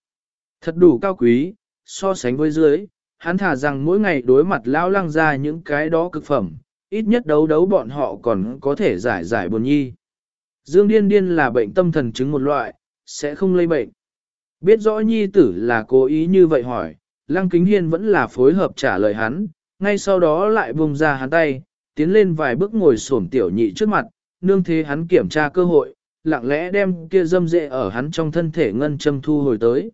Thật đủ cao quý, so sánh với dưới, hắn thả rằng mỗi ngày đối mặt lão lăng ra những cái đó cực phẩm, ít nhất đấu đấu bọn họ còn có thể giải giải buồn nhi. Dương điên điên là bệnh tâm thần chứng một loại, sẽ không lây bệnh. Biết rõ nhi tử là cố ý như vậy hỏi, lăng kính hiên vẫn là phối hợp trả lời hắn, ngay sau đó lại vùng ra hắn tay, tiến lên vài bước ngồi xổm tiểu nhị trước mặt, nương thế hắn kiểm tra cơ hội, lặng lẽ đem kia dâm dệ ở hắn trong thân thể ngân châm thu hồi tới.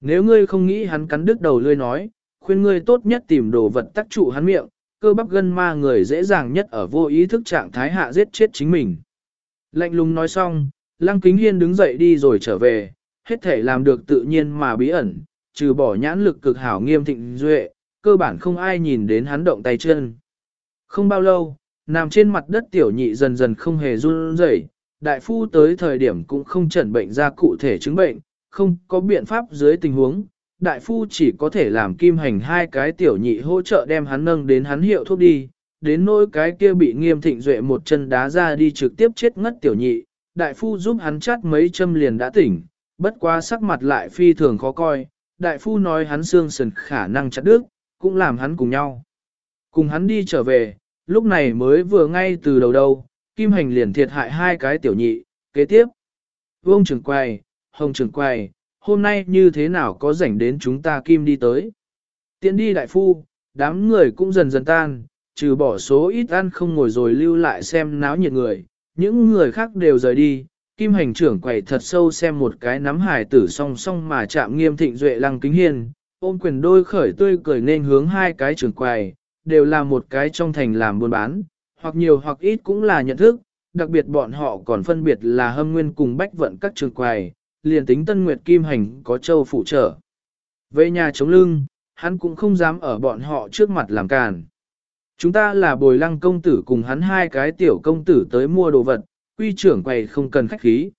Nếu ngươi không nghĩ hắn cắn đứt đầu lươi nói, khuyên ngươi tốt nhất tìm đồ vật tác trụ hắn miệng, cơ bắp gân ma người dễ dàng nhất ở vô ý thức trạng thái hạ giết chết chính mình. Lạnh lùng nói xong, Lăng Kính Hiên đứng dậy đi rồi trở về, hết thể làm được tự nhiên mà bí ẩn, trừ bỏ nhãn lực cực hảo nghiêm thịnh duệ, cơ bản không ai nhìn đến hắn động tay chân. Không bao lâu, nằm trên mặt đất tiểu nhị dần dần không hề run rẩy, đại phu tới thời điểm cũng không chẩn bệnh ra cụ thể chứng bệnh, không có biện pháp dưới tình huống, đại phu chỉ có thể làm kim hành hai cái tiểu nhị hỗ trợ đem hắn nâng đến hắn hiệu thuốc đi, đến nỗi cái kia bị nghiêm thịnh duệ một chân đá ra đi trực tiếp chết ngất tiểu nhị, đại phu giúp hắn chát mấy châm liền đã tỉnh, bất quá sắc mặt lại phi thường khó coi, đại phu nói hắn xương sườn khả năng chặt đứt, cũng làm hắn cùng nhau. Cùng hắn đi trở về, lúc này mới vừa ngay từ đầu đầu, kim hành liền thiệt hại hai cái tiểu nhị, kế tiếp. Vương trưởng quầy, hồng trưởng quầy, hôm nay như thế nào có rảnh đến chúng ta kim đi tới. tiến đi đại phu, đám người cũng dần dần tan, trừ bỏ số ít ăn không ngồi rồi lưu lại xem náo nhiệt người, những người khác đều rời đi. Kim hành trưởng quầy thật sâu xem một cái nắm hải tử song song mà chạm nghiêm thịnh duệ lăng kính hiền, ôm quyền đôi khởi tươi cười nên hướng hai cái trưởng quầy, đều là một cái trong thành làm buôn bán, hoặc nhiều hoặc ít cũng là nhận thức, đặc biệt bọn họ còn phân biệt là hâm nguyên cùng bách vận các trường quầy, liền tính Tân Nguyệt Kim Hành có châu phụ trợ. Về nhà chống lưng, hắn cũng không dám ở bọn họ trước mặt làm càn. Chúng ta là bồi lăng công tử cùng hắn hai cái tiểu công tử tới mua đồ vật, quy trưởng quầy không cần khách khí.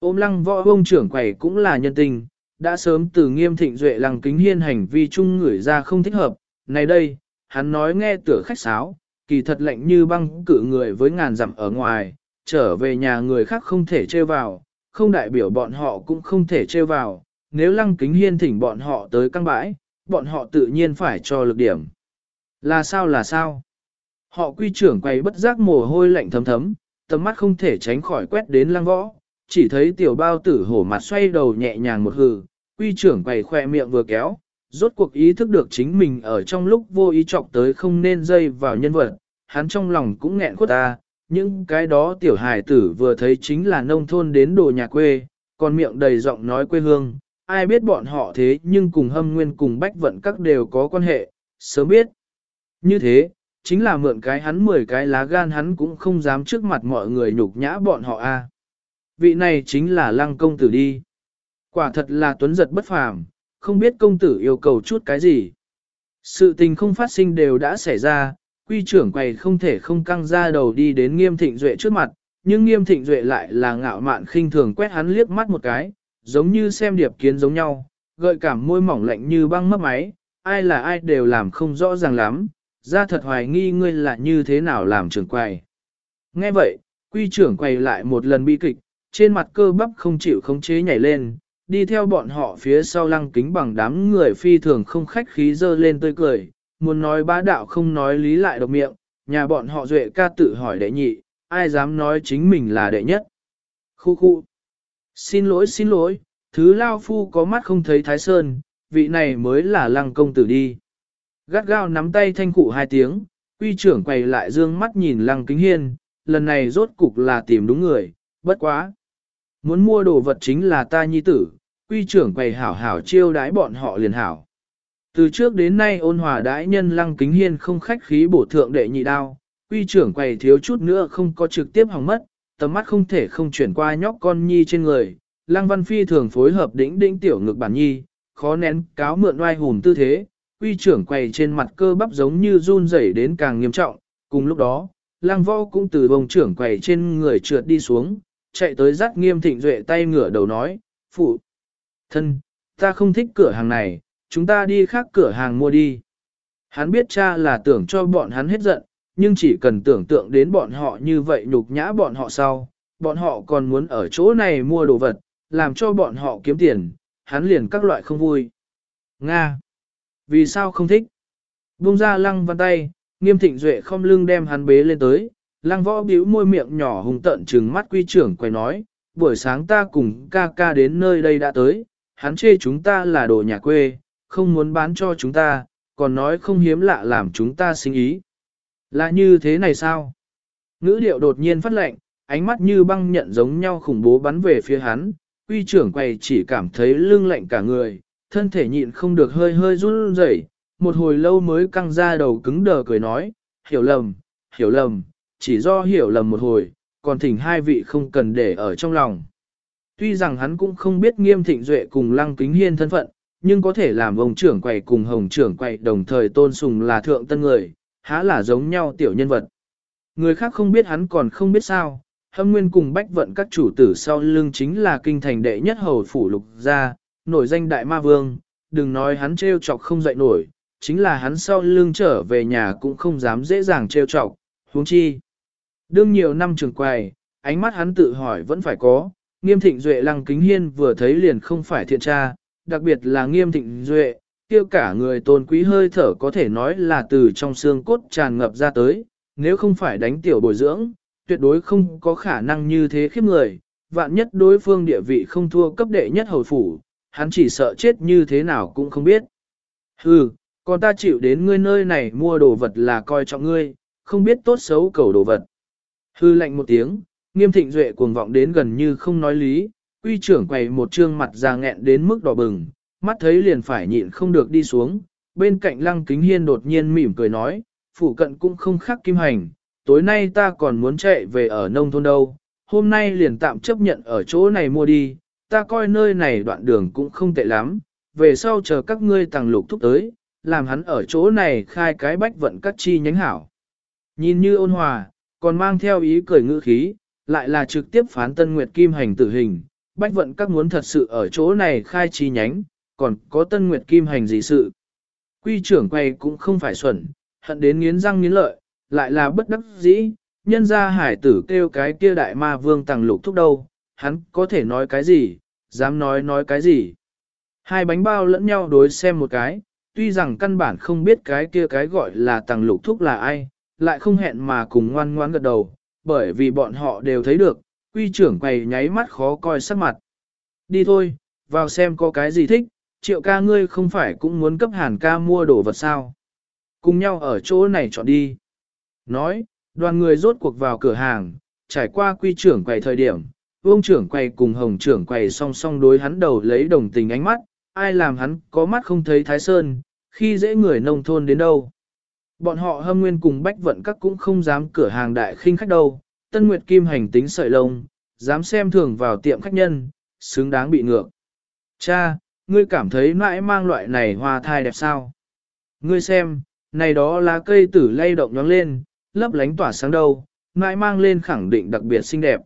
Ôm lăng võ ông trưởng quầy cũng là nhân tình, đã sớm từ nghiêm thịnh duệ lăng kính hiên hành vi chung người ra không thích hợp. Này đây, hắn nói nghe tựa khách sáo, kỳ thật lạnh như băng cử người với ngàn dặm ở ngoài, trở về nhà người khác không thể trêu vào, không đại biểu bọn họ cũng không thể trêu vào, nếu lăng kính hiên thỉnh bọn họ tới căng bãi, bọn họ tự nhiên phải cho lực điểm. Là sao là sao? Họ quy trưởng quay bất giác mồ hôi lạnh thấm thấm, tầm mắt không thể tránh khỏi quét đến lăng võ, chỉ thấy tiểu bao tử hổ mặt xoay đầu nhẹ nhàng một hừ, quy trưởng quay khoe miệng vừa kéo, rốt cuộc ý thức được chính mình ở trong lúc vô ý chọc tới không nên dây vào nhân vật, hắn trong lòng cũng nghẹn khuất ta, những cái đó tiểu hài tử vừa thấy chính là nông thôn đến đồ nhà quê, còn miệng đầy giọng nói quê hương, ai biết bọn họ thế nhưng cùng hâm nguyên cùng bách vận các đều có quan hệ, sớm biết. Như thế, chính là mượn cái hắn 10 cái lá gan hắn cũng không dám trước mặt mọi người nhục nhã bọn họ a. Vị này chính là lăng công tử đi. Quả thật là tuấn giật bất phàm, không biết công tử yêu cầu chút cái gì. Sự tình không phát sinh đều đã xảy ra, quy trưởng quầy không thể không căng ra đầu đi đến nghiêm thịnh duệ trước mặt, nhưng nghiêm thịnh duệ lại là ngạo mạn khinh thường quét hắn liếc mắt một cái, giống như xem điệp kiến giống nhau, gợi cảm môi mỏng lạnh như băng mất máy, ai là ai đều làm không rõ ràng lắm, ra thật hoài nghi ngươi là như thế nào làm trưởng quầy. Nghe vậy, quy trưởng quầy lại một lần bi kịch, trên mặt cơ bắp không chịu khống chế nhảy lên, đi theo bọn họ phía sau lăng kính bằng đám người phi thường không khách khí dơ lên tươi cười, muốn nói bá đạo không nói lý lại độc miệng, nhà bọn họ duệ ca tự hỏi đệ nhị, ai dám nói chính mình là đệ nhất. Khu khu. Xin lỗi xin lỗi, thứ lao phu có mắt không thấy thái sơn, vị này mới là lăng công tử đi. Gắt gao nắm tay thanh cụ hai tiếng, quy trưởng quay lại dương mắt nhìn lăng kính hiên, lần này rốt cục là tìm đúng người, bất quá. Muốn mua đồ vật chính là ta nhi tử, quy trưởng quầy hảo hảo chiêu đái bọn họ liền hảo. Từ trước đến nay ôn hòa đãi nhân lăng kính hiên không khách khí bổ thượng đệ nhị đao, quy trưởng quầy thiếu chút nữa không có trực tiếp hỏng mất, tầm mắt không thể không chuyển qua nhóc con nhi trên người. Lăng văn phi thường phối hợp đỉnh đỉnh tiểu ngực bản nhi, khó nén cáo mượn oai hùn tư thế, quy trưởng quầy trên mặt cơ bắp giống như run rẩy đến càng nghiêm trọng, cùng lúc đó, Lang võ cũng từ bồng trưởng quầy trên người trượt đi xuống, chạy tới dắt nghiêm thịnh duệ tay ngửa đầu nói, phụ, thân, ta không thích cửa hàng này, chúng ta đi khác cửa hàng mua đi. Hắn biết cha là tưởng cho bọn hắn hết giận, nhưng chỉ cần tưởng tượng đến bọn họ như vậy nhục nhã bọn họ sau, bọn họ còn muốn ở chỗ này mua đồ vật, làm cho bọn họ kiếm tiền, hắn liền các loại không vui. Nga! Vì sao không thích? Bung ra lăng văn tay, nghiêm thịnh duệ không lưng đem hắn bế lên tới, lăng võ bĩu môi miệng nhỏ hùng tận trừng mắt quy trưởng quay nói, buổi sáng ta cùng ca ca đến nơi đây đã tới, hắn chê chúng ta là đồ nhà quê, không muốn bán cho chúng ta, còn nói không hiếm lạ làm chúng ta sinh ý. Là như thế này sao? Ngữ điệu đột nhiên phát lệnh, ánh mắt như băng nhận giống nhau khủng bố bắn về phía hắn, quy trưởng quay chỉ cảm thấy lưng lạnh cả người, thân thể nhịn không được hơi hơi run rẩy, một hồi lâu mới căng ra đầu cứng đờ cười nói, hiểu lầm, hiểu lầm, chỉ do hiểu lầm một hồi, còn thỉnh hai vị không cần để ở trong lòng. Tuy rằng hắn cũng không biết nghiêm thịnh duệ cùng lăng kính hiên thân phận, nhưng có thể làm ông trưởng quầy cùng hồng trưởng quầy đồng thời tôn sùng là thượng tân người, há là giống nhau tiểu nhân vật. Người khác không biết hắn còn không biết sao, hâm nguyên cùng bách vận các chủ tử sau lưng chính là kinh thành đệ nhất hầu phủ lục gia, nổi danh đại ma vương, đừng nói hắn trêu chọc không dậy nổi, chính là hắn sau lưng trở về nhà cũng không dám dễ dàng trêu chọc, huống chi. Đương nhiều năm trường quầy, ánh mắt hắn tự hỏi vẫn phải có, nghiêm thịnh duệ lăng kính hiên vừa thấy liền không phải thiện tra, đặc biệt là nghiêm thịnh duệ, kêu cả người tôn quý hơi thở có thể nói là từ trong xương cốt tràn ngập ra tới, nếu không phải đánh tiểu bồi dưỡng, tuyệt đối không có khả năng như thế khiếp người, vạn nhất đối phương địa vị không thua cấp đệ nhất hồi phủ, hắn chỉ sợ chết như thế nào cũng không biết. Hừ, còn ta chịu đến ngươi nơi này mua đồ vật là coi trọng ngươi, không biết tốt xấu cầu đồ vật. Hư lạnh một tiếng, nghiêm thịnh duệ cuồng vọng đến gần như không nói lý, quy trưởng quầy một trương mặt ra nghẹn đến mức đỏ bừng, mắt thấy liền phải nhịn không được đi xuống, bên cạnh lăng kính hiên đột nhiên mỉm cười nói, phủ cận cũng không khác kim hành, tối nay ta còn muốn chạy về ở nông thôn đâu, hôm nay liền tạm chấp nhận ở chỗ này mua đi, ta coi nơi này đoạn đường cũng không tệ lắm, về sau chờ các ngươi tàng lục thúc tới, làm hắn ở chỗ này khai cái bách vận các chi nhánh hảo. Nhìn như ôn hòa, còn mang theo ý cười ngữ khí, lại là trực tiếp phán tân nguyệt kim hành tử hình, bách vận các muốn thật sự ở chỗ này khai chi nhánh, còn có tân nguyệt kim hành gì sự. Quy trưởng quay cũng không phải xuẩn, hận đến nghiến răng nghiến lợi, lại là bất đắc dĩ, nhân ra hải tử kêu cái kia đại ma vương tàng lục thúc đâu, hắn có thể nói cái gì, dám nói nói cái gì. Hai bánh bao lẫn nhau đối xem một cái, tuy rằng căn bản không biết cái kia cái gọi là tàng lục thúc là ai, lại không hẹn mà cùng ngoan ngoãn gật đầu, bởi vì bọn họ đều thấy được, quy trưởng quầy nháy mắt khó coi sắc mặt. Đi thôi, vào xem có cái gì thích, triệu ca ngươi không phải cũng muốn cấp hàn ca mua đồ vật sao. Cùng nhau ở chỗ này chọn đi. Nói, đoàn người rốt cuộc vào cửa hàng, trải qua quy trưởng quầy thời điểm, vương trưởng quầy cùng hồng trưởng quầy song song đối hắn đầu lấy đồng tình ánh mắt, ai làm hắn có mắt không thấy thái sơn, khi dễ người nông thôn đến đâu. Bọn họ hâm nguyên cùng bách vận các cũng không dám cửa hàng đại khinh khách đâu, tân nguyệt kim hành tính sợi lông, dám xem thường vào tiệm khách nhân, xứng đáng bị ngược. Cha, ngươi cảm thấy mãi mang loại này hoa thai đẹp sao? Ngươi xem, này đó lá cây tử lay động nhóng lên, lấp lánh tỏa sáng đâu, mãi mang lên khẳng định đặc biệt xinh đẹp.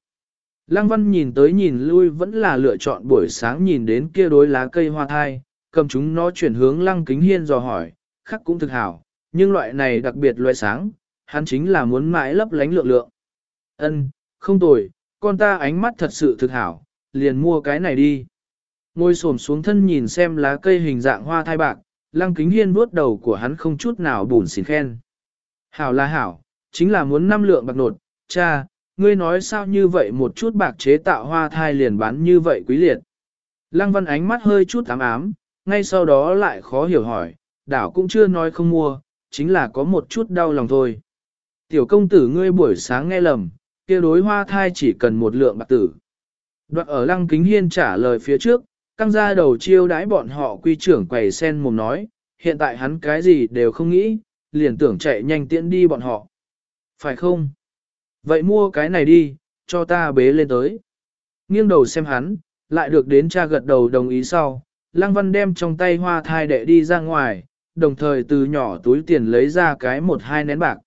Lăng văn nhìn tới nhìn lui vẫn là lựa chọn buổi sáng nhìn đến kia đối lá cây hoa thai, cầm chúng nó chuyển hướng lăng kính hiên dò hỏi, khắc cũng thực hảo, nhưng loại này đặc biệt loại sáng, hắn chính là muốn mãi lấp lánh lượng lượng. Ân, không tồi, con ta ánh mắt thật sự thực hảo, liền mua cái này đi. Ngồi xổm xuống thân nhìn xem lá cây hình dạng hoa thai bạc, lăng kính hiên vuốt đầu của hắn không chút nào bùn xỉn khen. Hảo là hảo, chính là muốn năm lượng bạc nột, cha, ngươi nói sao như vậy một chút bạc chế tạo hoa thai liền bán như vậy quý liệt. Lăng văn ánh mắt hơi chút ám ám, ngay sau đó lại khó hiểu hỏi, đảo cũng chưa nói không mua, chính là có một chút đau lòng thôi. Tiểu công tử ngươi buổi sáng nghe lầm, kia đối hoa thai chỉ cần một lượng bạc tử. Đoạn ở lăng kính hiên trả lời phía trước, căng ra đầu chiêu đãi bọn họ quy trưởng quầy sen mồm nói, hiện tại hắn cái gì đều không nghĩ, liền tưởng chạy nhanh tiễn đi bọn họ. Phải không? Vậy mua cái này đi, cho ta bế lên tới. Nghiêng đầu xem hắn, lại được đến cha gật đầu đồng ý sau, Lăng Văn đem trong tay hoa thai đệ đi ra ngoài, đồng thời từ nhỏ túi tiền lấy ra cái một hai nén bạc.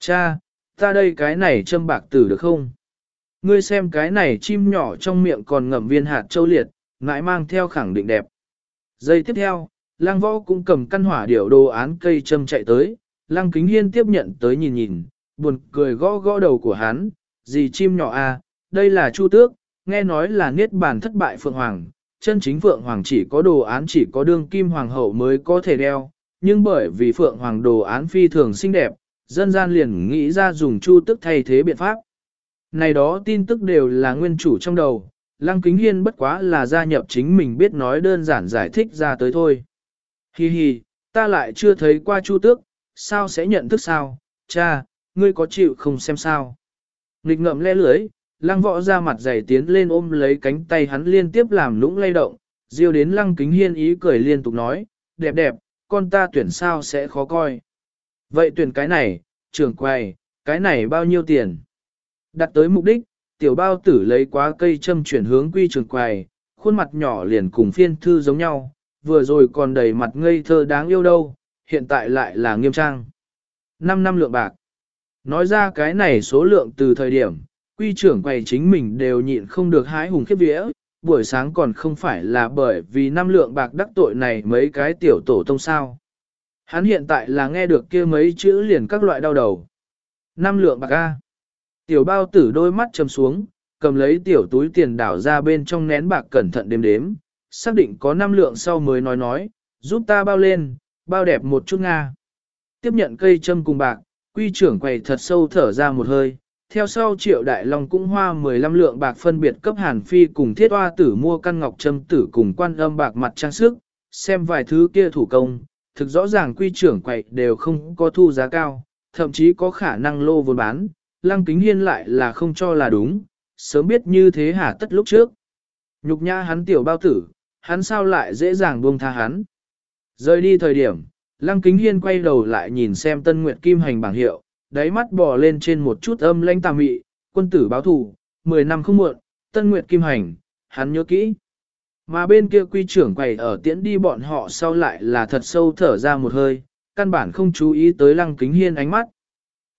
Cha, ta đây cái này châm bạc tử được không? Ngươi xem cái này chim nhỏ trong miệng còn ngậm viên hạt châu liệt, ngãi mang theo khẳng định đẹp. Giây tiếp theo, lang võ cũng cầm căn hỏa điểu đồ án cây châm chạy tới, lang kính hiên tiếp nhận tới nhìn nhìn, buồn cười gõ gõ đầu của hắn, gì chim nhỏ à, đây là chu tước, nghe nói là niết bàn thất bại phượng hoàng, chân chính phượng hoàng chỉ có đồ án chỉ có đương kim hoàng hậu mới có thể đeo, nhưng bởi vì phượng hoàng đồ án phi thường xinh đẹp, dân gian liền nghĩ ra dùng chu tước thay thế biện pháp. Này đó tin tức đều là nguyên chủ trong đầu, Lăng Kính Hiên bất quá là gia nhập chính mình biết nói đơn giản giải thích ra tới thôi. Hi hi, ta lại chưa thấy qua chu tước, sao sẽ nhận thức sao, cha, ngươi có chịu không xem sao. Nghịch ngậm le lưới, lăng võ ra mặt dày tiến lên ôm lấy cánh tay hắn liên tiếp làm lũng lay động, diêu đến lăng kính hiên ý cười liên tục nói, đẹp đẹp, con ta tuyển sao sẽ khó coi. Vậy tuyển cái này, trưởng quầy, cái này bao nhiêu tiền? Đặt tới mục đích, tiểu bao tử lấy quá cây châm chuyển hướng quy trường quầy, khuôn mặt nhỏ liền cùng phiên thư giống nhau, vừa rồi còn đầy mặt ngây thơ đáng yêu đâu, hiện tại lại là nghiêm trang. 5 năm lượng bạc. Nói ra cái này số lượng từ thời điểm, quy trưởng quầy chính mình đều nhịn không được hái hùng khiếp vía, buổi sáng còn không phải là bởi vì năm lượng bạc đắc tội này mấy cái tiểu tổ tông sao. Hắn hiện tại là nghe được kia mấy chữ liền các loại đau đầu. Năm lượng bạc A. Tiểu bao tử đôi mắt chầm xuống, cầm lấy tiểu túi tiền đảo ra bên trong nén bạc cẩn thận đếm đếm, xác định có năm lượng sau mới nói nói, giúp ta bao lên, bao đẹp một chút Nga. Tiếp nhận cây châm cùng bạc, quy trưởng quầy thật sâu thở ra một hơi, theo sau triệu đại long cũng hoa 15 lượng bạc phân biệt cấp hàn phi cùng thiết hoa tử mua căn ngọc châm tử cùng quan âm bạc mặt trang sức, xem vài thứ kia thủ công, thực rõ ràng quy trưởng quầy đều không có thu giá cao, thậm chí có khả năng lô vốn bán, lăng kính hiên lại là không cho là đúng, sớm biết như thế hả tất lúc trước. Nhục nhã hắn tiểu bao tử, hắn sao lại dễ dàng buông tha hắn. Rời đi thời điểm, lăng kính hiên quay đầu lại nhìn xem tân nguyệt kim hành bảng hiệu, đáy mắt bò lên trên một chút âm lãnh tà mị, quân tử báo thủ, 10 năm không muộn, tân nguyệt kim hành, hắn nhớ kỹ. Mà bên kia quy trưởng quầy ở tiễn đi bọn họ sau lại là thật sâu thở ra một hơi, căn bản không chú ý tới lăng kính hiên ánh mắt.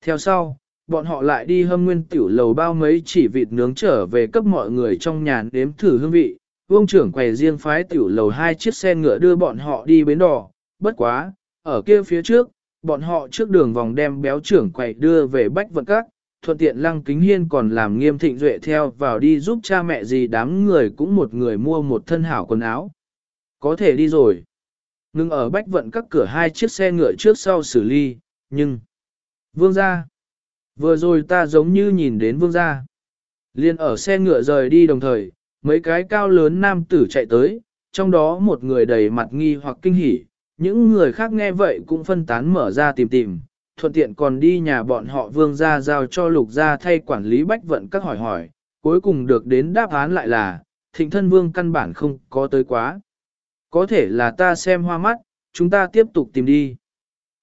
Theo sau, bọn họ lại đi hâm nguyên tiểu lầu bao mấy chỉ vịt nướng trở về cấp mọi người trong nhà nếm thử hương vị. Vương trưởng quầy riêng phái tiểu lầu hai chiếc xe ngựa đưa bọn họ đi bến đò, bất quá, ở kia phía trước, bọn họ trước đường vòng đem béo trưởng quầy đưa về bách vận các, thuận tiện lăng kính hiên còn làm nghiêm thịnh duệ theo vào đi giúp cha mẹ gì đám người cũng một người mua một thân hảo quần áo. Có thể đi rồi. Ngưng ở bách vận các cửa hai chiếc xe ngựa trước sau xử ly, nhưng... Vương gia. Vừa rồi ta giống như nhìn đến vương gia. Liên ở xe ngựa rời đi đồng thời, mấy cái cao lớn nam tử chạy tới, trong đó một người đầy mặt nghi hoặc kinh hỉ, những người khác nghe vậy cũng phân tán mở ra tìm tìm, thuận tiện còn đi nhà bọn họ vương gia giao cho lục gia thay quản lý bách vận các hỏi hỏi, cuối cùng được đến đáp án lại là, thịnh thân vương căn bản không có tới quá. Có thể là ta xem hoa mắt, chúng ta tiếp tục tìm đi.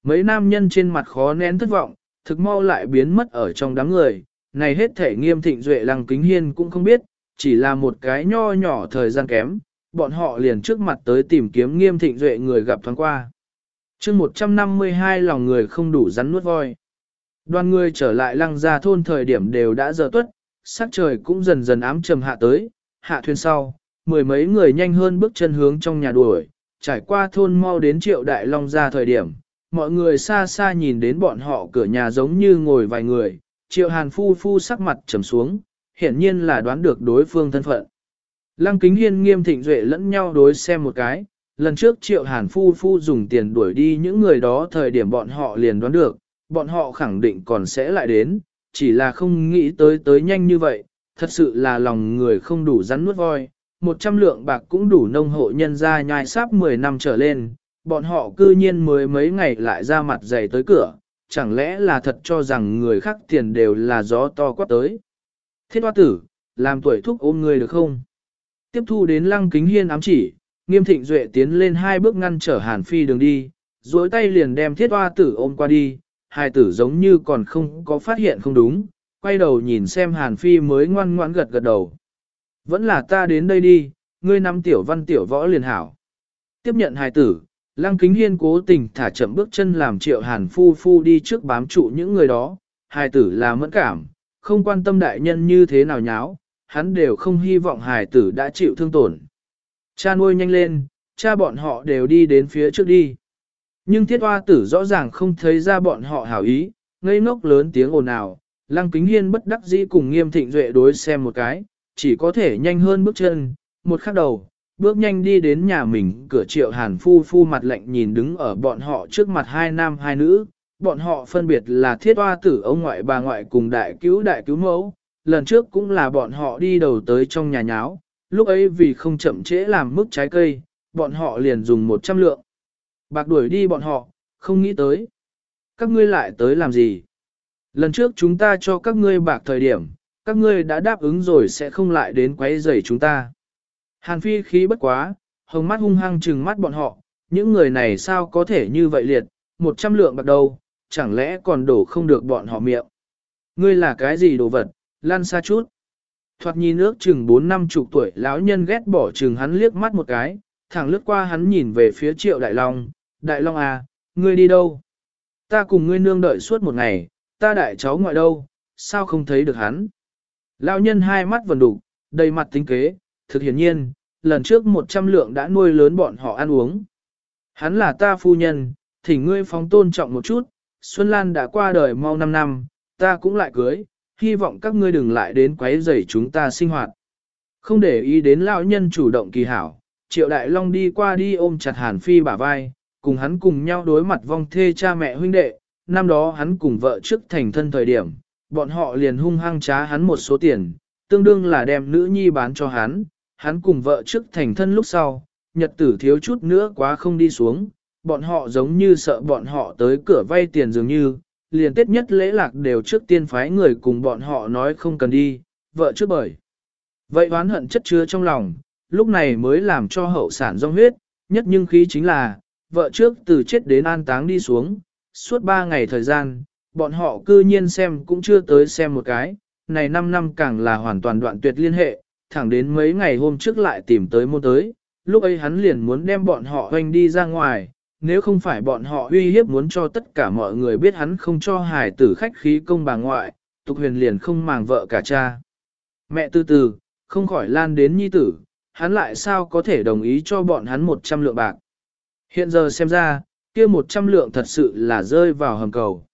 Mấy nam nhân trên mặt khó nén thất vọng, thực mau lại biến mất ở trong đám người, này hết thể nghiêm thịnh duệ lăng kính hiên cũng không biết, chỉ là một cái nho nhỏ thời gian kém, bọn họ liền trước mặt tới tìm kiếm nghiêm thịnh duệ người gặp thoáng qua. chương 152 lòng người không đủ rắn nuốt voi. Đoàn người trở lại lăng ra thôn thời điểm đều đã giờ tuất, sắc trời cũng dần dần ám trầm hạ tới, hạ thuyền sau, mười mấy người nhanh hơn bước chân hướng trong nhà đuổi, trải qua thôn mau đến triệu đại long ra thời điểm, mọi người xa xa nhìn đến bọn họ cửa nhà giống như ngồi vài người, triệu hàn phu phu sắc mặt trầm xuống, hiển nhiên là đoán được đối phương thân phận. Lăng kính hiên nghiêm thịnh duệ lẫn nhau đối xem một cái, lần trước triệu hàn phu phu dùng tiền đuổi đi những người đó thời điểm bọn họ liền đoán được, bọn họ khẳng định còn sẽ lại đến, chỉ là không nghĩ tới tới nhanh như vậy, thật sự là lòng người không đủ rắn nuốt voi, một trăm lượng bạc cũng đủ nông hộ nhân ra nhai sáp 10 năm trở lên, bọn họ cư nhiên mới mấy ngày lại ra mặt dày tới cửa, chẳng lẽ là thật cho rằng người khác tiền đều là gió to quát tới. Thiết hoa tử, làm tuổi thúc ôm người được không? Tiếp thu đến lăng kính hiên ám chỉ, nghiêm thịnh duệ tiến lên hai bước ngăn trở hàn phi đường đi, duỗi tay liền đem thiết hoa tử ôm qua đi, hai tử giống như còn không có phát hiện không đúng, quay đầu nhìn xem hàn phi mới ngoan ngoãn gật gật đầu. Vẫn là ta đến đây đi, ngươi nắm tiểu văn tiểu võ liền hảo. Tiếp nhận hài tử, lăng kính hiên cố tình thả chậm bước chân làm triệu hàn phu phu đi trước bám trụ những người đó, hài tử là mẫn cảm, không quan tâm đại nhân như thế nào nháo, hắn đều không hy vọng hài tử đã chịu thương tổn. Cha nuôi nhanh lên, cha bọn họ đều đi đến phía trước đi. Nhưng thiết hoa tử rõ ràng không thấy ra bọn họ hảo ý, ngây ngốc lớn tiếng ồn ào, lăng kính hiên bất đắc dĩ cùng nghiêm thịnh duệ đối xem một cái, chỉ có thể nhanh hơn bước chân, một khắc đầu, bước nhanh đi đến nhà mình, cửa triệu hàn phu phu mặt lạnh nhìn đứng ở bọn họ trước mặt hai nam hai nữ, bọn họ phân biệt là thiết hoa tử ông ngoại bà ngoại cùng đại cứu đại cứu mẫu, lần trước cũng là bọn họ đi đầu tới trong nhà nháo, lúc ấy vì không chậm trễ làm mức trái cây, bọn họ liền dùng 100 lượng. Bạc đuổi đi bọn họ, không nghĩ tới. Các ngươi lại tới làm gì? Lần trước chúng ta cho các ngươi bạc thời điểm, các ngươi đã đáp ứng rồi sẽ không lại đến quấy rầy chúng ta. Hàn phi khí bất quá, hồng mắt hung hăng trừng mắt bọn họ, những người này sao có thể như vậy liệt, 100 lượng bạc đâu, chẳng lẽ còn đổ không được bọn họ miệng. Ngươi là cái gì đồ vật, lan xa chút. Thoạt nhìn nước chừng 4 năm chục tuổi lão nhân ghét bỏ chừng hắn liếc mắt một cái, thẳng lướt qua hắn nhìn về phía triệu đại long, đại long à, ngươi đi đâu? Ta cùng ngươi nương đợi suốt một ngày, ta đại cháu ngoại đâu, sao không thấy được hắn? Lão nhân hai mắt vần đủ, đầy mặt tính kế, thực hiển nhiên, lần trước 100 lượng đã nuôi lớn bọn họ ăn uống. Hắn là ta phu nhân, thỉnh ngươi phóng tôn trọng một chút, Xuân Lan đã qua đời mau 5 năm, ta cũng lại cưới, hy vọng các ngươi đừng lại đến quấy rầy chúng ta sinh hoạt. Không để ý đến lão nhân chủ động kỳ hảo, Triệu Đại Long đi qua đi ôm chặt Hàn Phi bả vai, cùng hắn cùng nhau đối mặt vong thê cha mẹ huynh đệ, năm đó hắn cùng vợ trước thành thân thời điểm, bọn họ liền hung hăng trá hắn một số tiền, tương đương là đem nữ nhi bán cho hắn, hắn cùng vợ trước thành thân lúc sau, nhật tử thiếu chút nữa quá không đi xuống, bọn họ giống như sợ bọn họ tới cửa vay tiền dường như, liền tết nhất lễ lạc đều trước tiên phái người cùng bọn họ nói không cần đi, vợ trước bởi. Vậy oán hận chất chứa trong lòng, lúc này mới làm cho hậu sản rong huyết, nhất nhưng khí chính là, vợ trước từ chết đến an táng đi xuống, suốt ba ngày thời gian, bọn họ cư nhiên xem cũng chưa tới xem một cái, này 5 năm càng là hoàn toàn đoạn tuyệt liên hệ, thẳng đến mấy ngày hôm trước lại tìm tới môn tới, lúc ấy hắn liền muốn đem bọn họ hoành đi ra ngoài, nếu không phải bọn họ uy hiếp muốn cho tất cả mọi người biết hắn không cho hài tử khách khí công bà ngoại, tục huyền liền không màng vợ cả cha. Mẹ từ từ, không khỏi lan đến nhi tử, hắn lại sao có thể đồng ý cho bọn hắn 100 lượng bạc. Hiện giờ xem ra, kia 100 lượng thật sự là rơi vào hầm cầu.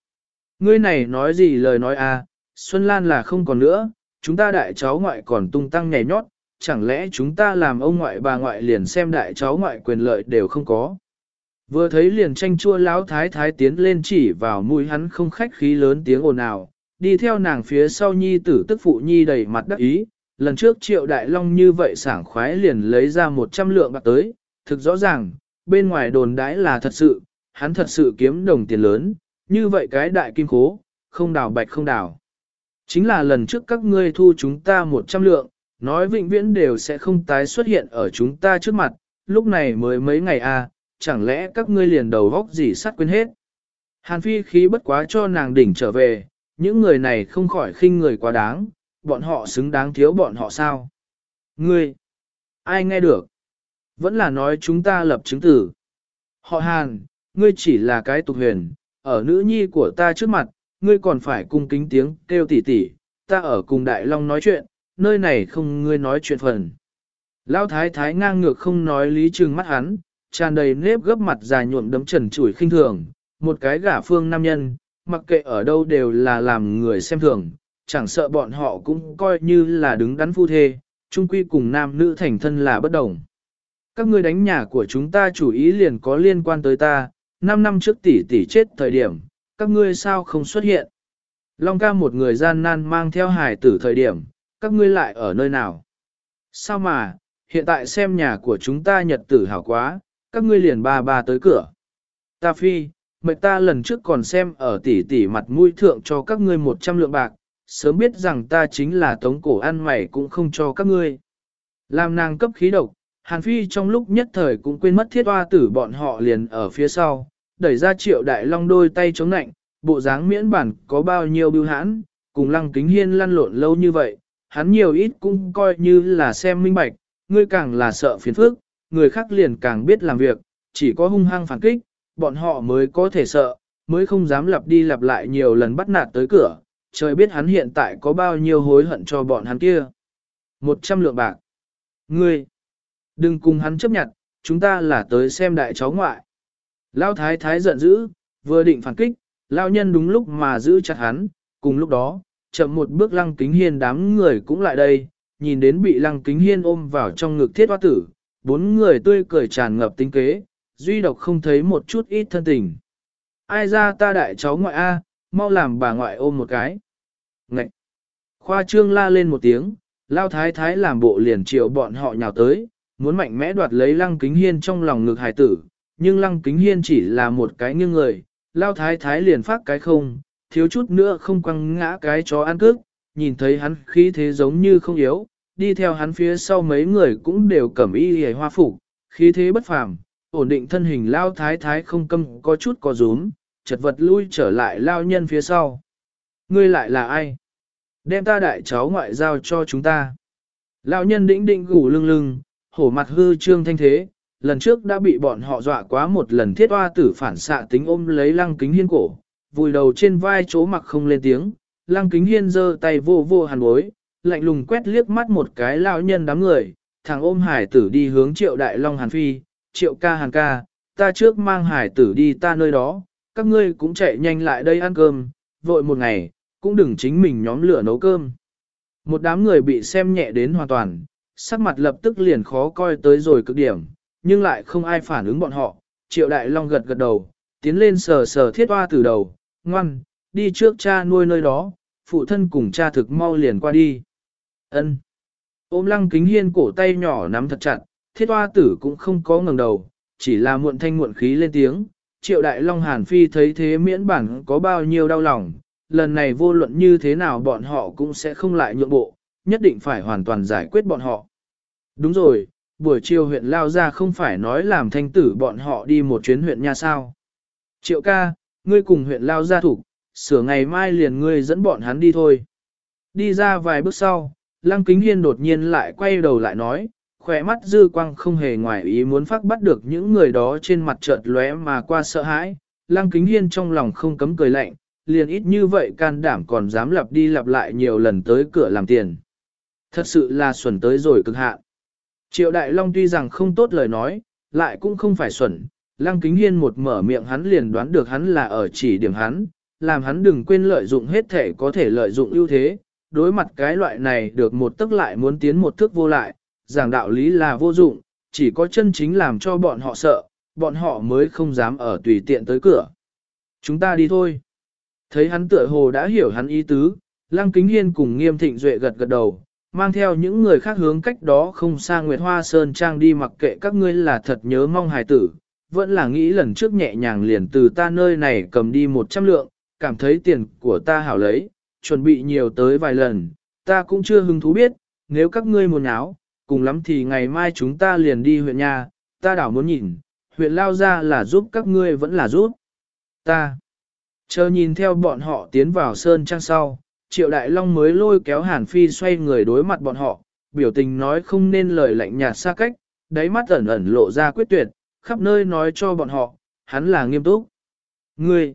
Ngươi này nói gì lời nói à, Xuân Lan là không còn nữa, chúng ta đại cháu ngoại còn tung tăng nhảy nhót, chẳng lẽ chúng ta làm ông ngoại bà ngoại liền xem đại cháu ngoại quyền lợi đều không có. Vừa thấy liền tranh chua lão thái thái tiến lên chỉ vào mũi hắn không khách khí lớn tiếng ồn ào, đi theo nàng phía sau nhi tử tức phụ nhi đầy mặt đắc ý, lần trước triệu đại long như vậy sảng khoái liền lấy ra 100 lượng bạc tới, thực rõ ràng, bên ngoài đồn đãi là thật sự, hắn thật sự kiếm đồng tiền lớn, như vậy cái đại kim khố, không đào bạch không đào. Chính là lần trước các ngươi thu chúng ta 100 lượng, nói vĩnh viễn đều sẽ không tái xuất hiện ở chúng ta trước mặt, lúc này mới mấy ngày à, chẳng lẽ các ngươi liền đầu vóc gì sắt quên hết. Hàn phi khí bất quá cho nàng đỉnh trở về, những người này không khỏi khinh người quá đáng, bọn họ xứng đáng thiếu bọn họ sao. Ngươi, ai nghe được? Vẫn là nói chúng ta lập chứng tử. Họ Hàn, ngươi chỉ là cái tục huyền, ở nữ nhi của ta trước mặt, ngươi còn phải cung kính tiếng kêu tỉ tỉ, ta ở cùng Đại Long nói chuyện, nơi này không ngươi nói chuyện phần. Lão thái thái ngang ngược không nói lý trừng mắt hắn, tràn đầy nếp gấp mặt dài nhuộm đấm trần chủi khinh thường, một cái gả phương nam nhân, mặc kệ ở đâu đều là làm người xem thường, chẳng sợ bọn họ cũng coi như là đứng đắn phu thê, chung quy cùng nam nữ thành thân là bất đồng. Các ngươi đánh nhà của chúng ta chủ ý liền có liên quan tới ta, 5 năm trước tỷ tỷ chết thời điểm, các ngươi sao không xuất hiện? Long ca một người gian nan mang theo hài tử thời điểm, các ngươi lại ở nơi nào? Sao mà, hiện tại xem nhà của chúng ta nhật tử hảo quá, các ngươi liền ba ba tới cửa. Ta phi, mệt ta lần trước còn xem ở tỷ tỷ mặt mũi thượng cho các ngươi 100 lượng bạc, sớm biết rằng ta chính là tống cổ ăn mày cũng không cho các ngươi. Làm nàng cấp khí độc, Hàn Phi trong lúc nhất thời cũng quên mất thiết hoa tử bọn họ liền ở phía sau, đẩy ra triệu đại long đôi tay chống nạnh, bộ dáng miễn bản có bao nhiêu bưu hãn, cùng lăng kính hiên lăn lộn lâu như vậy, hắn nhiều ít cũng coi như là xem minh bạch, ngươi càng là sợ phiền phức, người khác liền càng biết làm việc, chỉ có hung hăng phản kích, bọn họ mới có thể sợ, mới không dám lặp đi lặp lại nhiều lần bắt nạt tới cửa, trời biết hắn hiện tại có bao nhiêu hối hận cho bọn hắn kia. Một trăm lượng bạc. Ngươi, đừng cùng hắn chấp nhận, chúng ta là tới xem đại cháu ngoại. Lao thái thái giận dữ, vừa định phản kích, lao nhân đúng lúc mà giữ chặt hắn, cùng lúc đó, chậm một bước lăng kính hiên đám người cũng lại đây, nhìn đến bị lăng kính hiên ôm vào trong ngực thiết hoa tử, bốn người tươi cười tràn ngập tính kế, duy độc không thấy một chút ít thân tình. Ai ra ta đại cháu ngoại A, mau làm bà ngoại ôm một cái. Ngậy! Khoa trương la lên một tiếng, lao thái thái làm bộ liền triệu bọn họ nhào tới, muốn mạnh mẽ đoạt lấy lăng kính hiên trong lòng ngực hải tử, nhưng lăng kính hiên chỉ là một cái nghiêng người, lao thái thái liền phát cái không, thiếu chút nữa không quăng ngã cái chó ăn cước, nhìn thấy hắn khí thế giống như không yếu, đi theo hắn phía sau mấy người cũng đều cẩm y hề hoa phục, khí thế bất phàm, ổn định thân hình lao thái thái không câm có chút có rúm, chật vật lui trở lại lao nhân phía sau. Ngươi lại là ai? Đem ta đại cháu ngoại giao cho chúng ta. Lão nhân đĩnh định gủ lưng lưng, hổ mặt hư trương thanh thế, lần trước đã bị bọn họ dọa quá một lần thiết hoa tử phản xạ tính ôm lấy lăng kính hiên cổ, vùi đầu trên vai chỗ mặc không lên tiếng, lăng kính hiên giơ tay vô vô hàn bối, lạnh lùng quét liếc mắt một cái lão nhân đám người, thằng ôm hải tử đi hướng triệu đại long hàn phi, triệu ca hàn ca, ta trước mang hải tử đi ta nơi đó, các ngươi cũng chạy nhanh lại đây ăn cơm, vội một ngày, cũng đừng chính mình nhóm lửa nấu cơm. Một đám người bị xem nhẹ đến hoàn toàn, sắc mặt lập tức liền khó coi tới rồi cực điểm, nhưng lại không ai phản ứng bọn họ. Triệu Đại Long gật gật đầu, tiến lên sờ sờ thiết hoa từ đầu, ngoan, đi trước cha nuôi nơi đó, phụ thân cùng cha thực mau liền qua đi. Ân. Ôm lăng kính hiên cổ tay nhỏ nắm thật chặt, thiết hoa tử cũng không có ngẩng đầu, chỉ là muộn thanh muộn khí lên tiếng. Triệu Đại Long Hàn Phi thấy thế miễn bản có bao nhiêu đau lòng, lần này vô luận như thế nào bọn họ cũng sẽ không lại nhượng bộ, nhất định phải hoàn toàn giải quyết bọn họ. Đúng rồi, buổi chiều huyện Lao Gia không phải nói làm thanh tử bọn họ đi một chuyến huyện nha sao. Triệu ca, ngươi cùng huyện Lao Gia thủ, sửa ngày mai liền ngươi dẫn bọn hắn đi thôi. Đi ra vài bước sau, Lăng Kính Hiên đột nhiên lại quay đầu lại nói, khỏe mắt dư quang không hề ngoài ý muốn phát bắt được những người đó trên mặt chợt lóe mà qua sợ hãi. Lăng Kính Hiên trong lòng không cấm cười lạnh, liền ít như vậy can đảm còn dám lặp đi lặp lại nhiều lần tới cửa làm tiền. Thật sự là xuẩn tới rồi cực hạn. Triệu Đại Long tuy rằng không tốt lời nói, lại cũng không phải xuẩn, Lăng Kính Hiên một mở miệng hắn liền đoán được hắn là ở chỉ điểm hắn, làm hắn đừng quên lợi dụng hết thể có thể lợi dụng ưu thế, đối mặt cái loại này được một tức lại muốn tiến một thước vô lại, giảng đạo lý là vô dụng, chỉ có chân chính làm cho bọn họ sợ, bọn họ mới không dám ở tùy tiện tới cửa. Chúng ta đi thôi. Thấy hắn tựa hồ đã hiểu hắn ý tứ, Lăng Kính Hiên cùng Nghiêm Thịnh Duệ gật gật đầu, mang theo những người khác hướng cách đó không xa Nguyệt Hoa Sơn Trang đi mặc kệ các ngươi là thật nhớ mong hài tử, vẫn là nghĩ lần trước nhẹ nhàng liền từ ta nơi này cầm đi 100 lượng, cảm thấy tiền của ta hảo lấy, chuẩn bị nhiều tới vài lần, ta cũng chưa hứng thú biết, nếu các ngươi muốn áo, cùng lắm thì ngày mai chúng ta liền đi huyện nhà, ta đảo muốn nhìn, huyện lao ra là giúp các ngươi vẫn là giúp ta. Chờ nhìn theo bọn họ tiến vào sơn trang sau, Triệu Đại Long mới lôi kéo Hàn Phi xoay người đối mặt bọn họ, biểu tình nói không nên lời lạnh nhạt xa cách, đáy mắt ẩn ẩn lộ ra quyết tuyệt, khắp nơi nói cho bọn họ, hắn là nghiêm túc. Ngươi!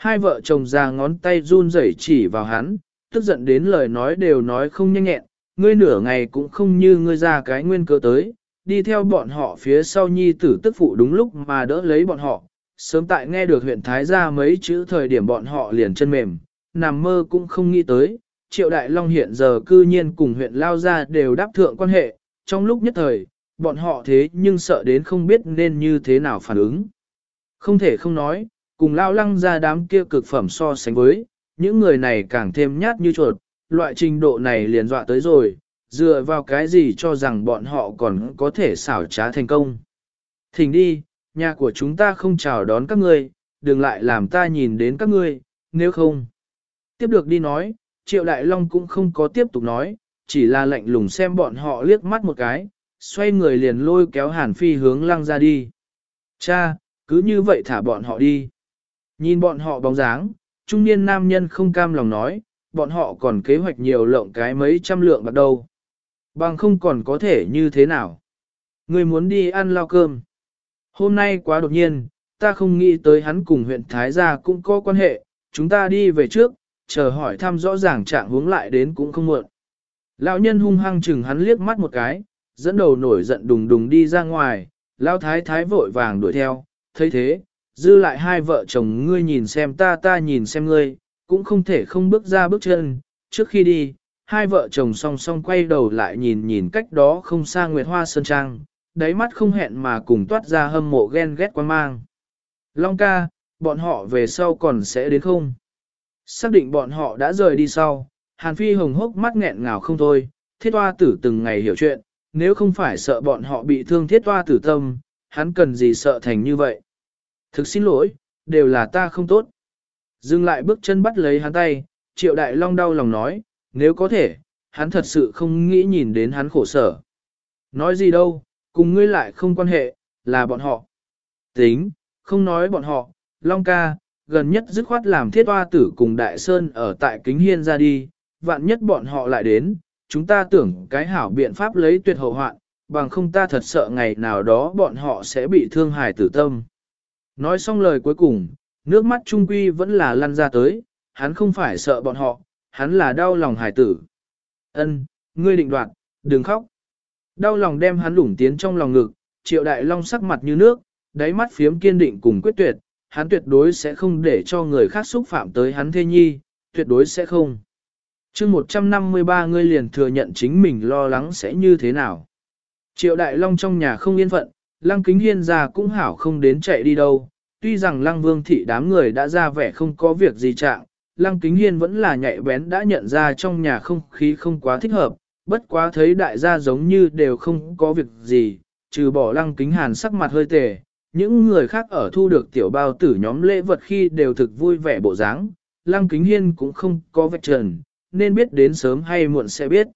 Hai vợ chồng già ngón tay run rẩy chỉ vào hắn, tức giận đến lời nói đều nói không nhanh nhẹn, ngươi nửa ngày cũng không như ngươi ra cái nguyên cơ tới, đi theo bọn họ phía sau nhi tử tức phụ đúng lúc mà đỡ lấy bọn họ, sớm tại nghe được huyện Thái gia mấy chữ thời điểm bọn họ liền chân mềm, nằm mơ cũng không nghĩ tới, triệu đại long hiện giờ cư nhiên cùng huyện Lao Gia đều đáp thượng quan hệ, trong lúc nhất thời, bọn họ thế nhưng sợ đến không biết nên như thế nào phản ứng. Không thể không nói, cùng Lao Lăng ra đám kia cực phẩm so sánh với, những người này càng thêm nhát như chuột, loại trình độ này liền dọa tới rồi, dựa vào cái gì cho rằng bọn họ còn có thể xảo trá thành công. Thỉnh đi, nhà của chúng ta không chào đón các ngươi, đừng lại làm ta nhìn đến các ngươi, nếu không. Tiếp được đi nói, Triệu Đại Long cũng không có tiếp tục nói, chỉ là lạnh lùng xem bọn họ liếc mắt một cái, xoay người liền lôi kéo Hàn Phi hướng lăng ra đi. Cha, cứ như vậy thả bọn họ đi. Nhìn bọn họ bóng dáng, trung niên nam nhân không cam lòng nói, bọn họ còn kế hoạch nhiều lộng cái mấy trăm lượng bạc đâu. Bằng không còn có thể như thế nào. Người muốn đi ăn lao cơm. Hôm nay quá đột nhiên, ta không nghĩ tới hắn cùng huyện Thái Gia cũng có quan hệ, chúng ta đi về trước, chờ hỏi thăm rõ ràng trạng hướng lại đến cũng không muộn. Lão nhân hung hăng chừng hắn liếc mắt một cái, dẫn đầu nổi giận đùng đùng đi ra ngoài, lão thái thái vội vàng đuổi theo, thấy thế, dư lại hai vợ chồng ngươi nhìn xem ta ta nhìn xem ngươi, cũng không thể không bước ra bước chân, trước khi đi, hai vợ chồng song song quay đầu lại nhìn nhìn cách đó không xa Nguyệt Hoa Sơn Trang, đáy mắt không hẹn mà cùng toát ra hâm mộ ghen ghét quan mang. Long ca, bọn họ về sau còn sẽ đến không? Xác định bọn họ đã rời đi sau, Hàn Phi hồng hốc mắt nghẹn ngào không thôi, thiết hoa tử từng ngày hiểu chuyện, nếu không phải sợ bọn họ bị thương thiết hoa tử tâm, hắn cần gì sợ thành như vậy. Thực xin lỗi, đều là ta không tốt. Dừng lại bước chân bắt lấy hắn tay, triệu đại long đau lòng nói, nếu có thể, hắn thật sự không nghĩ nhìn đến hắn khổ sở. Nói gì đâu, cùng ngươi lại không quan hệ, là bọn họ. Tính, không nói bọn họ, Long ca, gần nhất dứt khoát làm thiết hoa tử cùng Đại Sơn ở tại Kính Hiên ra đi, vạn nhất bọn họ lại đến, chúng ta tưởng cái hảo biện pháp lấy tuyệt hậu hoạn, bằng không ta thật sợ ngày nào đó bọn họ sẽ bị thương hài tử tâm. Nói xong lời cuối cùng, nước mắt trung quy vẫn là lăn ra tới, hắn không phải sợ bọn họ, hắn là đau lòng hải tử. Ân, ngươi định đoạt, đừng khóc. Đau lòng đem hắn lủng tiến trong lòng ngực, triệu đại long sắc mặt như nước, đáy mắt phiếm kiên định cùng quyết tuyệt, hắn tuyệt đối sẽ không để cho người khác xúc phạm tới hắn thê nhi, tuyệt đối sẽ không. chương 153 ngươi liền thừa nhận chính mình lo lắng sẽ như thế nào. Triệu đại long trong nhà không yên phận, lăng kính hiên ra cũng hảo không đến chạy đi đâu, tuy rằng lăng vương thị đám người đã ra vẻ không có việc gì trạng, lăng kính hiên vẫn là nhạy bén đã nhận ra trong nhà không khí không quá thích hợp, bất quá thấy đại gia giống như đều không có việc gì, trừ bỏ lăng kính hàn sắc mặt hơi tề, những người khác ở thu được tiểu bao tử nhóm lễ vật khi đều thực vui vẻ bộ dáng, lăng kính hiên cũng không có vạch trần, nên biết đến sớm hay muộn sẽ biết.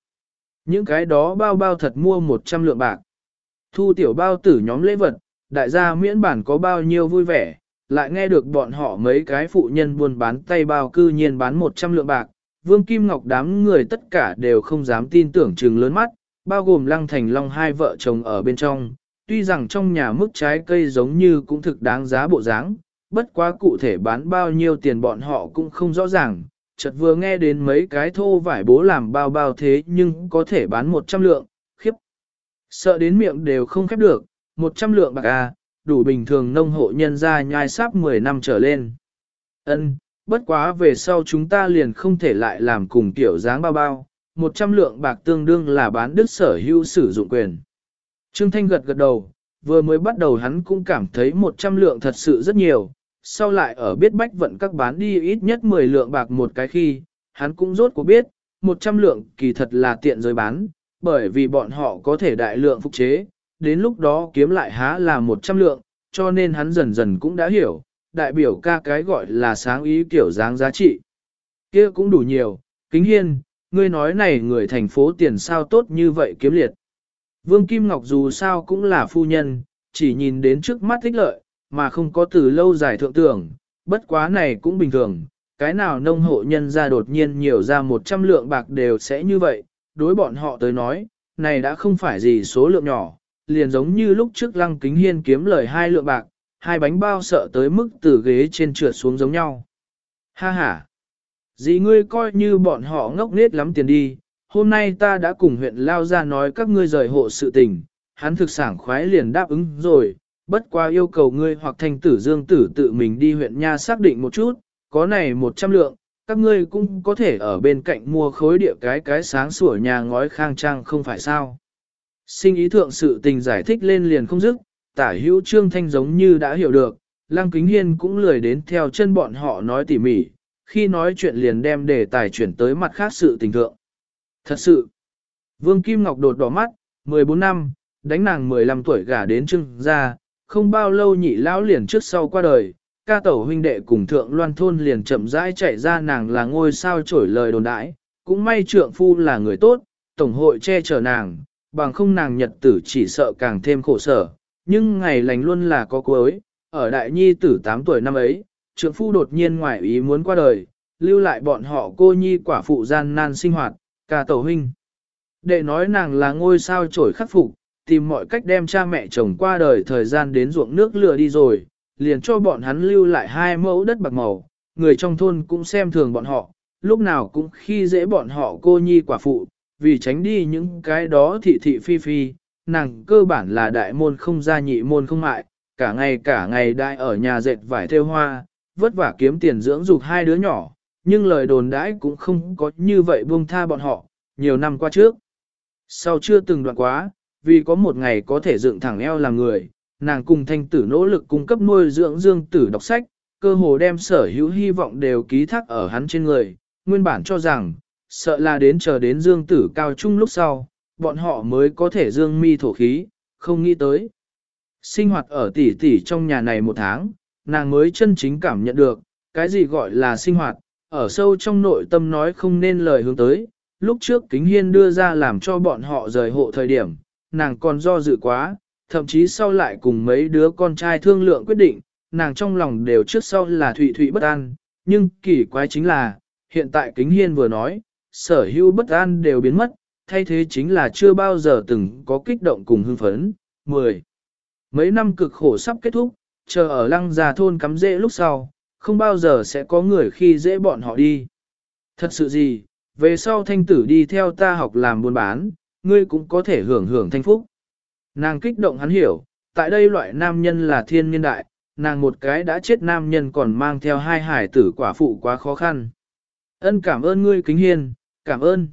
Những cái đó bao bao thật mua 100 lượng bạc. Thu tiểu bao tử nhóm lễ vật, đại gia miễn bản có bao nhiêu vui vẻ, lại nghe được bọn họ mấy cái phụ nhân buôn bán tay bao cư nhiên bán 100 lượng bạc. Vương Kim Ngọc đám người tất cả đều không dám tin tưởng trừng lớn mắt, bao gồm Lăng Thành Long hai vợ chồng ở bên trong. Tuy rằng trong nhà mức trái cây giống như cũng thực đáng giá bộ dáng, bất quá cụ thể bán bao nhiêu tiền bọn họ cũng không rõ ràng. Chợt vừa nghe đến mấy cái thô vải bố làm bao bao thế nhưng có thể bán 100 lượng. Sợ đến miệng đều không khép được, 100 lượng bạc à, đủ bình thường nông hộ nhân ra nhai sáp 10 năm trở lên. Ân, bất quá về sau chúng ta liền không thể lại làm cùng tiểu dáng bao bao, 100 lượng bạc tương đương là bán đức sở hữu sử dụng quyền. Trương Thanh gật gật đầu, vừa mới bắt đầu hắn cũng cảm thấy 100 lượng thật sự rất nhiều, sau lại ở biết bách vận các bán đi ít nhất 10 lượng bạc một cái khi, hắn cũng rốt cuộc biết, 100 lượng kỳ thật là tiện rồi bán, bởi vì bọn họ có thể đại lượng phục chế, đến lúc đó kiếm lại há là 100 lượng, cho nên hắn dần dần cũng đã hiểu, đại biểu ca cái gọi là sáng ý kiểu dáng giá trị. kia cũng đủ nhiều, kính hiên, ngươi nói này người thành phố tiền sao tốt như vậy kiếm liệt. Vương Kim Ngọc dù sao cũng là phu nhân, chỉ nhìn đến trước mắt thích lợi, mà không có từ lâu dài thượng tưởng, bất quá này cũng bình thường, cái nào nông hộ nhân ra đột nhiên nhiều ra 100 lượng bạc đều sẽ như vậy, đối bọn họ tới nói, này đã không phải gì số lượng nhỏ, liền giống như lúc trước lăng kính hiên kiếm lời hai lượng bạc, hai bánh bao sợ tới mức từ ghế trên trượt xuống giống nhau. Ha ha! Dì ngươi coi như bọn họ ngốc nết lắm tiền đi, hôm nay ta đã cùng huyện Lao ra nói các ngươi rời hộ sự tình, hắn thực sảng khoái liền đáp ứng rồi, bất qua yêu cầu ngươi hoặc thanh tử dương tử tự mình đi huyện Nha xác định một chút, có này một trăm lượng, các ngươi cũng có thể ở bên cạnh mua khối địa cái cái sáng sủa nhà ngói khang trang không phải sao. Sinh ý thượng sự tình giải thích lên liền không dứt, tả hữu trương thanh giống như đã hiểu được, lăng kính hiên cũng lười đến theo chân bọn họ nói tỉ mỉ, khi nói chuyện liền đem đề tài chuyển tới mặt khác sự tình thượng. Thật sự, Vương Kim Ngọc đột đỏ mắt, 14 năm, đánh nàng 15 tuổi gả đến trưng ra, không bao lâu nhị lão liền trước sau qua đời, ca tẩu huynh đệ cùng thượng loan thôn liền chậm rãi chạy ra nàng là ngôi sao trổi lời đồn đãi, cũng may trượng phu là người tốt, tổng hội che chở nàng, bằng không nàng nhật tử chỉ sợ càng thêm khổ sở, nhưng ngày lành luôn là có cuối, ở đại nhi tử 8 tuổi năm ấy, trượng phu đột nhiên ngoại ý muốn qua đời, lưu lại bọn họ cô nhi quả phụ gian nan sinh hoạt, ca tẩu huynh. Để nói nàng là ngôi sao trổi khắc phục, tìm mọi cách đem cha mẹ chồng qua đời thời gian đến ruộng nước lừa đi rồi, liền cho bọn hắn lưu lại hai mẫu đất bạc màu, người trong thôn cũng xem thường bọn họ, lúc nào cũng khi dễ bọn họ cô nhi quả phụ, vì tránh đi những cái đó thị thị phi phi, nàng cơ bản là đại môn không gia nhị môn không mại, cả ngày cả ngày đại ở nhà dệt vải theo hoa, vất vả kiếm tiền dưỡng dục hai đứa nhỏ, nhưng lời đồn đãi cũng không có như vậy buông tha bọn họ, nhiều năm qua trước. Sau chưa từng đoạn quá, vì có một ngày có thể dựng thẳng eo làm người, nàng cùng thanh tử nỗ lực cung cấp nuôi dưỡng dương tử đọc sách, cơ hồ đem sở hữu hy vọng đều ký thác ở hắn trên người, nguyên bản cho rằng, sợ là đến chờ đến dương tử cao trung lúc sau, bọn họ mới có thể dương mi thổ khí, không nghĩ tới. Sinh hoạt ở tỷ tỷ trong nhà này một tháng, nàng mới chân chính cảm nhận được, cái gì gọi là sinh hoạt, ở sâu trong nội tâm nói không nên lời hướng tới. Lúc trước kính hiên đưa ra làm cho bọn họ rời hộ thời điểm, nàng còn do dự quá, thậm chí sau lại cùng mấy đứa con trai thương lượng quyết định, nàng trong lòng đều trước sau là thụy thụy bất an, nhưng kỳ quái chính là, hiện tại kính hiên vừa nói, sở hữu bất an đều biến mất, thay thế chính là chưa bao giờ từng có kích động cùng hưng phấn. 10. Mấy năm cực khổ sắp kết thúc, chờ ở lăng già thôn cắm dễ lúc sau, không bao giờ sẽ có người khi dễ bọn họ đi. Thật sự gì, về sau thanh tử đi theo ta học làm buôn bán, ngươi cũng có thể hưởng hưởng thanh phúc. Nàng kích động hắn hiểu, tại đây loại nam nhân là thiên niên đại, nàng một cái đã chết nam nhân còn mang theo hai hải tử quả phụ quá khó khăn. Ân cảm ơn ngươi kính hiền, cảm ơn.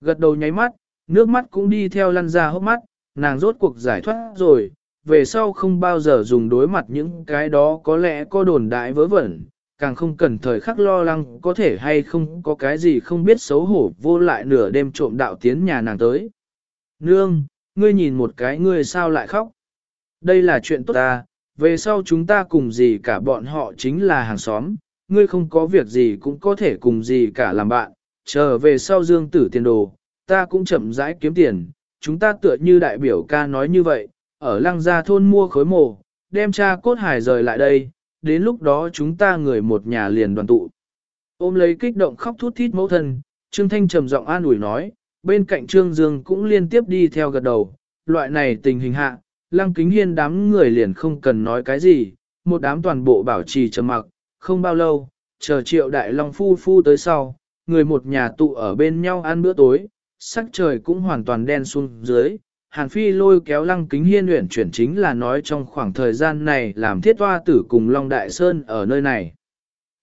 Gật đầu nháy mắt, nước mắt cũng đi theo lăn ra hốc mắt, nàng rốt cuộc giải thoát rồi, về sau không bao giờ dùng đối mặt những cái đó có lẽ có đồn đại vớ vẩn, càng không cần thời khắc lo lắng có thể hay không có cái gì không biết xấu hổ vô lại nửa đêm trộm đạo tiến nhà nàng tới. Nương, ngươi nhìn một cái ngươi sao lại khóc? Đây là chuyện tốt ta, về sau chúng ta cùng gì cả bọn họ chính là hàng xóm, ngươi không có việc gì cũng có thể cùng gì cả làm bạn, chờ về sau dương tử tiền đồ, ta cũng chậm rãi kiếm tiền, chúng ta tựa như đại biểu ca nói như vậy, ở lăng gia thôn mua khối mồ, đem cha cốt hải rời lại đây, đến lúc đó chúng ta người một nhà liền đoàn tụ. Ôm lấy kích động khóc thút thít mẫu thân, Trương Thanh trầm giọng an ủi nói, bên cạnh Trương Dương cũng liên tiếp đi theo gật đầu, loại này tình hình hạ, lăng kính hiên đám người liền không cần nói cái gì, một đám toàn bộ bảo trì trầm mặc, không bao lâu, chờ triệu đại long phu phu tới sau, người một nhà tụ ở bên nhau ăn bữa tối, sắc trời cũng hoàn toàn đen xuống dưới. Hàn Phi lôi kéo lăng kính hiên luyện chuyển chính là nói trong khoảng thời gian này làm thiết hoa tử cùng Long Đại Sơn ở nơi này.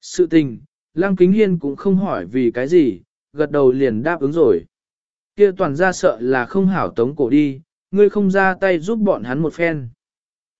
Sự tình, lăng kính hiên cũng không hỏi vì cái gì, gật đầu liền đáp ứng rồi. Kia toàn ra sợ là không hảo tống cổ đi, ngươi không ra tay giúp bọn hắn một phen.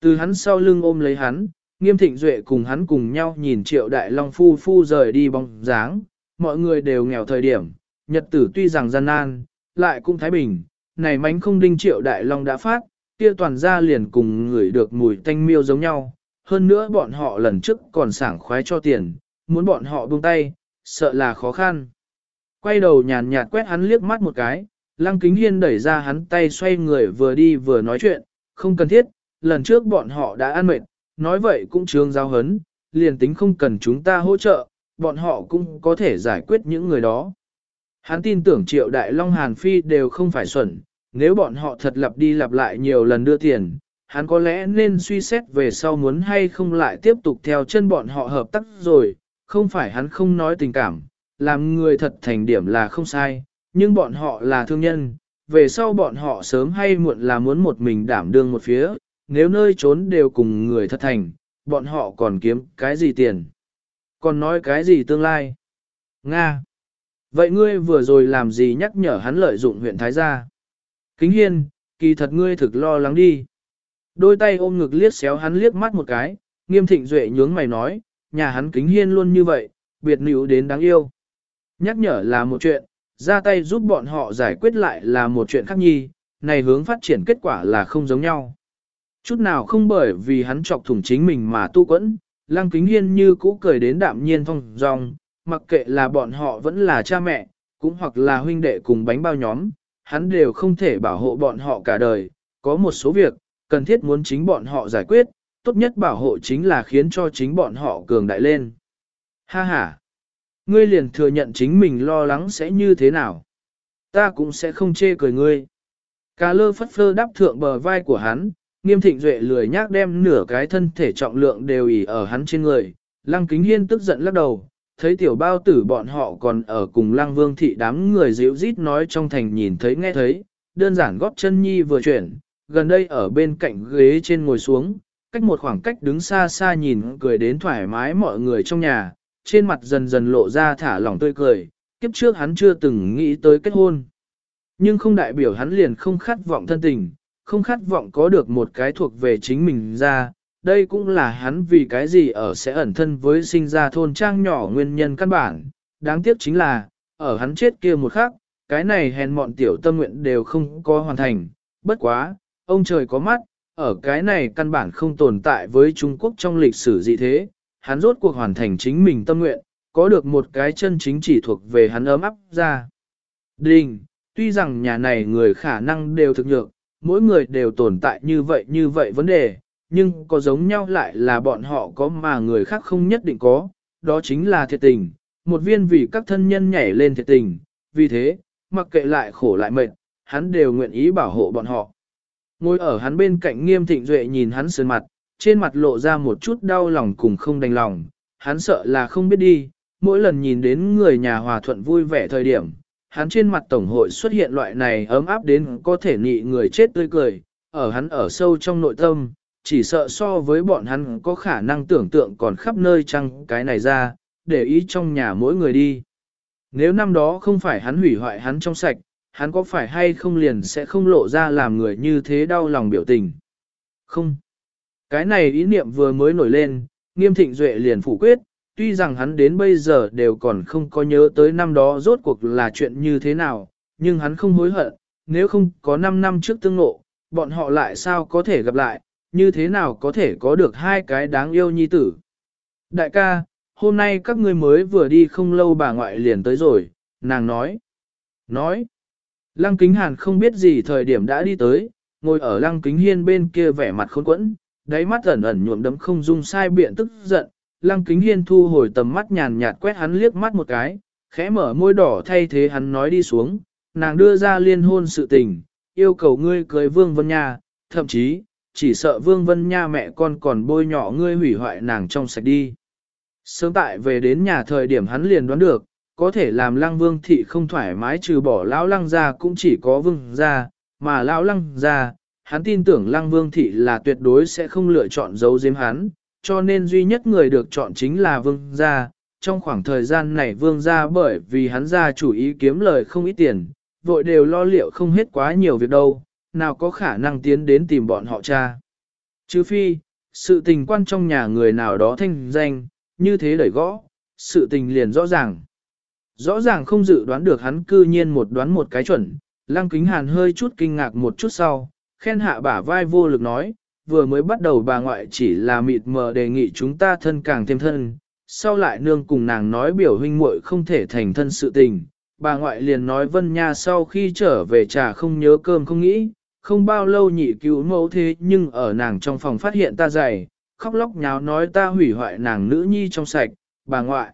Từ hắn sau lưng ôm lấy hắn, nghiêm thịnh duệ cùng hắn cùng nhau nhìn triệu đại long phu phu rời đi bóng dáng, mọi người đều nghèo thời điểm, nhật tử tuy rằng gian nan, lại cũng thái bình, này mánh không đinh triệu đại long đã phát, kia toàn ra liền cùng người được mùi tanh miêu giống nhau, hơn nữa bọn họ lần trước còn sảng khoái cho tiền, muốn bọn họ buông tay, sợ là khó khăn. Quay đầu nhàn nhạt quét hắn liếc mắt một cái, lăng kính hiên đẩy ra hắn tay xoay người vừa đi vừa nói chuyện, không cần thiết, lần trước bọn họ đã ăn mệt, nói vậy cũng trương giao hấn, liền tính không cần chúng ta hỗ trợ, bọn họ cũng có thể giải quyết những người đó. Hắn tin tưởng triệu đại long hàn phi đều không phải xuẩn, nếu bọn họ thật lặp đi lặp lại nhiều lần đưa tiền, hắn có lẽ nên suy xét về sau muốn hay không lại tiếp tục theo chân bọn họ hợp tác rồi, không phải hắn không nói tình cảm, làm người thật thành điểm là không sai, nhưng bọn họ là thương nhân, về sau bọn họ sớm hay muộn là muốn một mình đảm đương một phía, nếu nơi trốn đều cùng người thật thành, bọn họ còn kiếm cái gì tiền. Còn nói cái gì tương lai? Nga! Vậy ngươi vừa rồi làm gì nhắc nhở hắn lợi dụng huyện Thái Gia? Kính hiên, kỳ thật ngươi thực lo lắng đi. Đôi tay ôm ngực liếc xéo hắn liếc mắt một cái, nghiêm thịnh duệ nhướng mày nói, nhà hắn kính hiên luôn như vậy, biệt nữ đến đáng yêu. Nhắc nhở là một chuyện, ra tay giúp bọn họ giải quyết lại là một chuyện khác nhi, này hướng phát triển kết quả là không giống nhau. Chút nào không bởi vì hắn chọc thủng chính mình mà tu quẫn, lăng kính hiên như cũ cười đến đạm nhiên phong dòng, mặc kệ là bọn họ vẫn là cha mẹ, cũng hoặc là huynh đệ cùng bánh bao nhóm, hắn đều không thể bảo hộ bọn họ cả đời, có một số việc, cần thiết muốn chính bọn họ giải quyết, tốt nhất bảo hộ chính là khiến cho chính bọn họ cường đại lên. Ha ha! Ngươi liền thừa nhận chính mình lo lắng sẽ như thế nào. Ta cũng sẽ không chê cười ngươi. Cà lơ phất phơ đáp thượng bờ vai của hắn, nghiêm thịnh duệ lười nhác đem nửa cái thân thể trọng lượng đều ỉ ở hắn trên người. Lăng kính hiên tức giận lắc đầu, thấy tiểu bao tử bọn họ còn ở cùng lăng vương thị đám người dịu rít nói trong thành nhìn thấy nghe thấy, đơn giản góp chân nhi vừa chuyển, gần đây ở bên cạnh ghế trên ngồi xuống, cách một khoảng cách đứng xa xa nhìn cười đến thoải mái mọi người trong nhà, trên mặt dần dần lộ ra thả lỏng tươi cười, kiếp trước hắn chưa từng nghĩ tới kết hôn. Nhưng không đại biểu hắn liền không khát vọng thân tình, không khát vọng có được một cái thuộc về chính mình ra, đây cũng là hắn vì cái gì ở sẽ ẩn thân với sinh ra thôn trang nhỏ nguyên nhân căn bản. Đáng tiếc chính là, ở hắn chết kia một khắc, cái này hèn mọn tiểu tâm nguyện đều không có hoàn thành. Bất quá, ông trời có mắt, ở cái này căn bản không tồn tại với Trung Quốc trong lịch sử gì thế, hắn rốt cuộc hoàn thành chính mình tâm nguyện, có được một cái chân chính chỉ thuộc về hắn ấm áp ra. Đình, tuy rằng nhà này người khả năng đều thực nhược, mỗi người đều tồn tại như vậy như vậy vấn đề, nhưng có giống nhau lại là bọn họ có mà người khác không nhất định có, đó chính là thiệt tình, một viên vì các thân nhân nhảy lên thiệt tình, vì thế, mặc kệ lại khổ lại mệt, hắn đều nguyện ý bảo hộ bọn họ. Ngồi ở hắn bên cạnh nghiêm thịnh duệ nhìn hắn sơn mặt, trên mặt lộ ra một chút đau lòng cùng không đành lòng, hắn sợ là không biết đi, mỗi lần nhìn đến người nhà hòa thuận vui vẻ thời điểm, hắn trên mặt tổng hội xuất hiện loại này ấm áp đến có thể nị người chết tươi cười, ở hắn ở sâu trong nội tâm, chỉ sợ so với bọn hắn có khả năng tưởng tượng còn khắp nơi chăng cái này ra, để ý trong nhà mỗi người đi. Nếu năm đó không phải hắn hủy hoại hắn trong sạch, hắn có phải hay không liền sẽ không lộ ra làm người như thế đau lòng biểu tình. Không. Cái này ý niệm vừa mới nổi lên, nghiêm thịnh duệ liền phủ quyết, tuy rằng hắn đến bây giờ đều còn không có nhớ tới năm đó rốt cuộc là chuyện như thế nào, nhưng hắn không hối hận, nếu không có 5 năm trước tương ngộ, bọn họ lại sao có thể gặp lại, như thế nào có thể có được hai cái đáng yêu nhi tử. Đại ca, hôm nay các ngươi mới vừa đi không lâu bà ngoại liền tới rồi, nàng nói. Nói. Lăng kính hàn không biết gì thời điểm đã đi tới, ngồi ở lăng kính hiên bên kia vẻ mặt khốn quẫn, đáy mắt ẩn ẩn nhuộm đấm không dung sai biện tức giận. Lăng kính hiên thu hồi tầm mắt nhàn nhạt quét hắn liếc mắt một cái, khẽ mở môi đỏ thay thế hắn nói đi xuống, nàng đưa ra liên hôn sự tình, yêu cầu ngươi cưới Vương Vân Nha, thậm chí, chỉ sợ Vương Vân Nha mẹ con còn bôi nhỏ ngươi hủy hoại nàng trong sạch đi. Sớm tại về đến nhà thời điểm hắn liền đoán được, có thể làm lăng vương thị không thoải mái trừ bỏ lão lăng ra cũng chỉ có vương ra, mà lão lăng ra, hắn tin tưởng lăng vương thị là tuyệt đối sẽ không lựa chọn giấu giếm hắn, cho nên duy nhất người được chọn chính là vương gia. Trong khoảng thời gian này vương gia bởi vì hắn ra chủ ý kiếm lời không ít tiền, vội đều lo liệu không hết quá nhiều việc đâu, nào có khả năng tiến đến tìm bọn họ cha. Chứ phi, sự tình quan trong nhà người nào đó thanh danh, như thế đẩy gõ, sự tình liền rõ ràng. Rõ ràng không dự đoán được hắn cư nhiên một đoán một cái chuẩn, lăng kính hàn hơi chút kinh ngạc một chút sau, khen hạ bả vai vô lực nói, vừa mới bắt đầu bà ngoại chỉ là mịt mờ đề nghị chúng ta thân càng thêm thân, sau lại nương cùng nàng nói biểu huynh muội không thể thành thân sự tình, bà ngoại liền nói Vân Nha sau khi trở về trà không nhớ cơm không nghĩ, không bao lâu nhị cứu mẫu thế nhưng ở nàng trong phòng phát hiện ta dày, khóc lóc nháo nói ta hủy hoại nàng nữ nhi trong sạch, bà ngoại.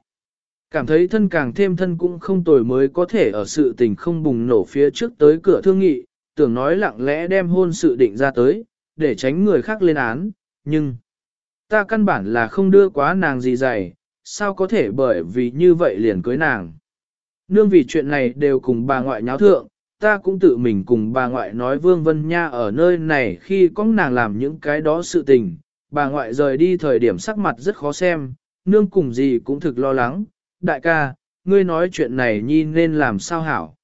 Cảm thấy thân càng thêm thân cũng không tồi mới có thể ở sự tình không bùng nổ phía trước tới cửa thương nghị, tưởng nói lặng lẽ đem hôn sự định ra tới, để tránh người khác lên án, nhưng ta căn bản là không đưa quá nàng gì dày, sao có thể bởi vì như vậy liền cưới nàng. Nương vì chuyện này đều cùng bà ngoại nháo thượng, ta cũng tự mình cùng bà ngoại nói Vương Vân Nha ở nơi này khi có nàng làm những cái đó sự tình, bà ngoại rời đi thời điểm sắc mặt rất khó xem, nương cùng gì cũng thực lo lắng, đại ca, ngươi nói chuyện này nhi nên làm sao hảo.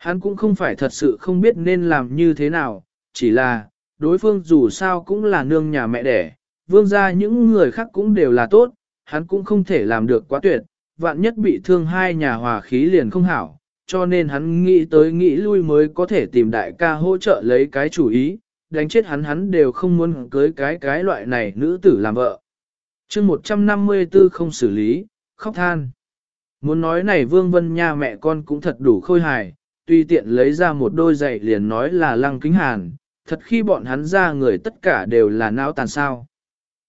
Hắn cũng không phải thật sự không biết nên làm như thế nào, chỉ là, đối phương dù sao cũng là nương nhà mẹ đẻ, vương gia những người khác cũng đều là tốt, hắn cũng không thể làm được quá tuyệt, vạn nhất bị thương hai nhà hòa khí liền không hảo, cho nên hắn nghĩ tới nghĩ lui mới có thể tìm đại ca hỗ trợ lấy cái chủ ý, đánh chết hắn hắn đều không muốn cưới cái cái loại này nữ tử làm vợ. chương 154 không xử lý, khóc than. Muốn nói này Vương Vân Nha mẹ con cũng thật đủ khôi hài, tuy tiện lấy ra một đôi giày liền nói là lăng kính hàn, thật khi bọn hắn ra người tất cả đều là não tàn sao.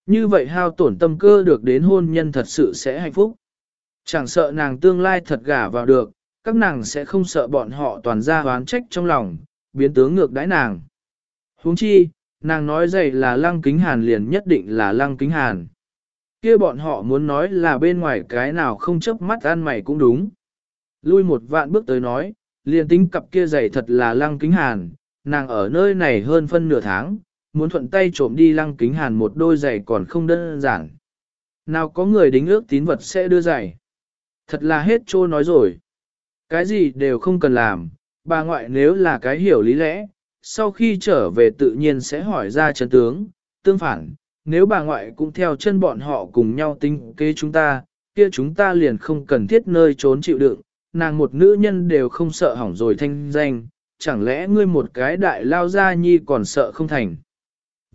Như vậy hao tổn tâm cơ được đến hôn nhân thật sự sẽ hạnh phúc. Chẳng sợ nàng tương lai thật gả vào được, các nàng sẽ không sợ bọn họ toàn ra hoán trách trong lòng, biến tướng ngược đãi nàng. huống chi, nàng nói dày là lăng kính hàn liền nhất định là lăng kính hàn. kia bọn họ muốn nói là bên ngoài cái nào không chấp mắt ăn mày cũng đúng. Lui một vạn bước tới nói, liền tính cặp kia giày thật là lăng kính hàn, nàng ở nơi này hơn phân nửa tháng, muốn thuận tay trộm đi lăng kính hàn một đôi giày còn không đơn giản. Nào có người đính ước tín vật sẽ đưa giày. Thật là hết trô nói rồi. Cái gì đều không cần làm, bà ngoại nếu là cái hiểu lý lẽ, sau khi trở về tự nhiên sẽ hỏi ra chân tướng, tương phản, nếu bà ngoại cũng theo chân bọn họ cùng nhau tính kế chúng ta, kia chúng ta liền không cần thiết nơi trốn chịu đựng, nàng một nữ nhân đều không sợ hỏng rồi thanh danh, chẳng lẽ ngươi một cái đại lao gia nhi còn sợ không thành.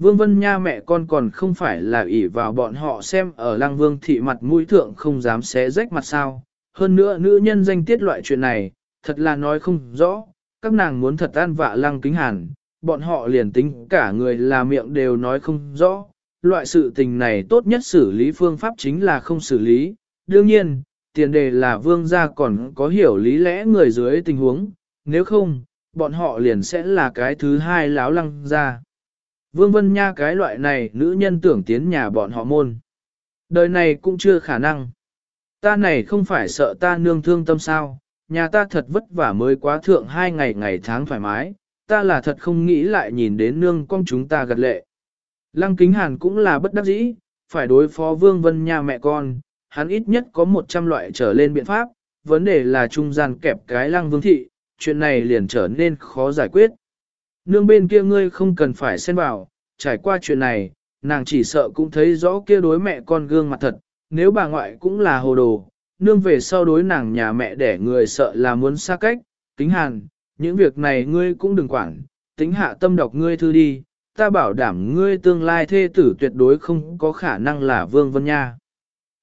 Vương Vân Nha mẹ con còn không phải là ỷ vào bọn họ xem ở lăng vương thị mặt mũi thượng không dám xé rách mặt sao. Hơn nữa nữ nhân danh tiết loại chuyện này, thật là nói không rõ, các nàng muốn thật an vạ lăng kính hàn, bọn họ liền tính cả người là miệng đều nói không rõ. Loại sự tình này tốt nhất xử lý phương pháp chính là không xử lý. Đương nhiên, tiền đề là vương gia còn có hiểu lý lẽ người dưới tình huống, nếu không, bọn họ liền sẽ là cái thứ hai láo lăng ra. Vương Vân Nha cái loại này nữ nhân tưởng tiến nhà bọn họ môn. Đời này cũng chưa khả năng. Ta này không phải sợ ta nương thương tâm sao, nhà ta thật vất vả mới quá thượng hai ngày ngày tháng thoải mái, ta là thật không nghĩ lại nhìn đến nương con chúng ta gật lệ. Lăng Kính Hàn cũng là bất đắc dĩ, phải đối phó Vương Vân Nha mẹ con, hắn ít nhất có 100 loại trở lên biện pháp, vấn đề là trung gian kẹp cái Lăng Vương Thị, chuyện này liền trở nên khó giải quyết. Nương bên kia ngươi không cần phải xen vào, trải qua chuyện này, nàng chỉ sợ cũng thấy rõ kia đối mẹ con gương mặt thật, nếu bà ngoại cũng là hồ đồ, nương về sau đối nàng nhà mẹ để người sợ là muốn xa cách, tính hàn, những việc này ngươi cũng đừng quản, tính hạ tâm đọc ngươi thư đi, ta bảo đảm ngươi tương lai thê tử tuyệt đối không có khả năng là Vương Vân Nha.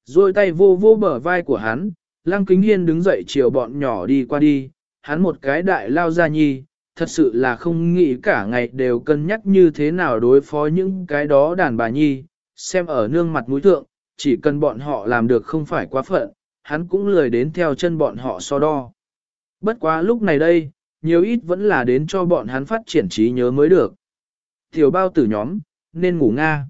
Rồi tay vô vô bờ vai của hắn, Lăng Kính Hiên đứng dậy chiều bọn nhỏ đi qua đi, hắn một cái đại lao ra nhi, thật sự là không nghĩ cả ngày đều cân nhắc như thế nào đối phó những cái đó đàn bà nhi, xem ở nương mặt mũi thượng, chỉ cần bọn họ làm được không phải quá phận, hắn cũng lười đến theo chân bọn họ so đo. Bất quá lúc này đây, nhiều ít vẫn là đến cho bọn hắn phát triển trí nhớ mới được. Tiểu bao tử nhóm, nên ngủ nga.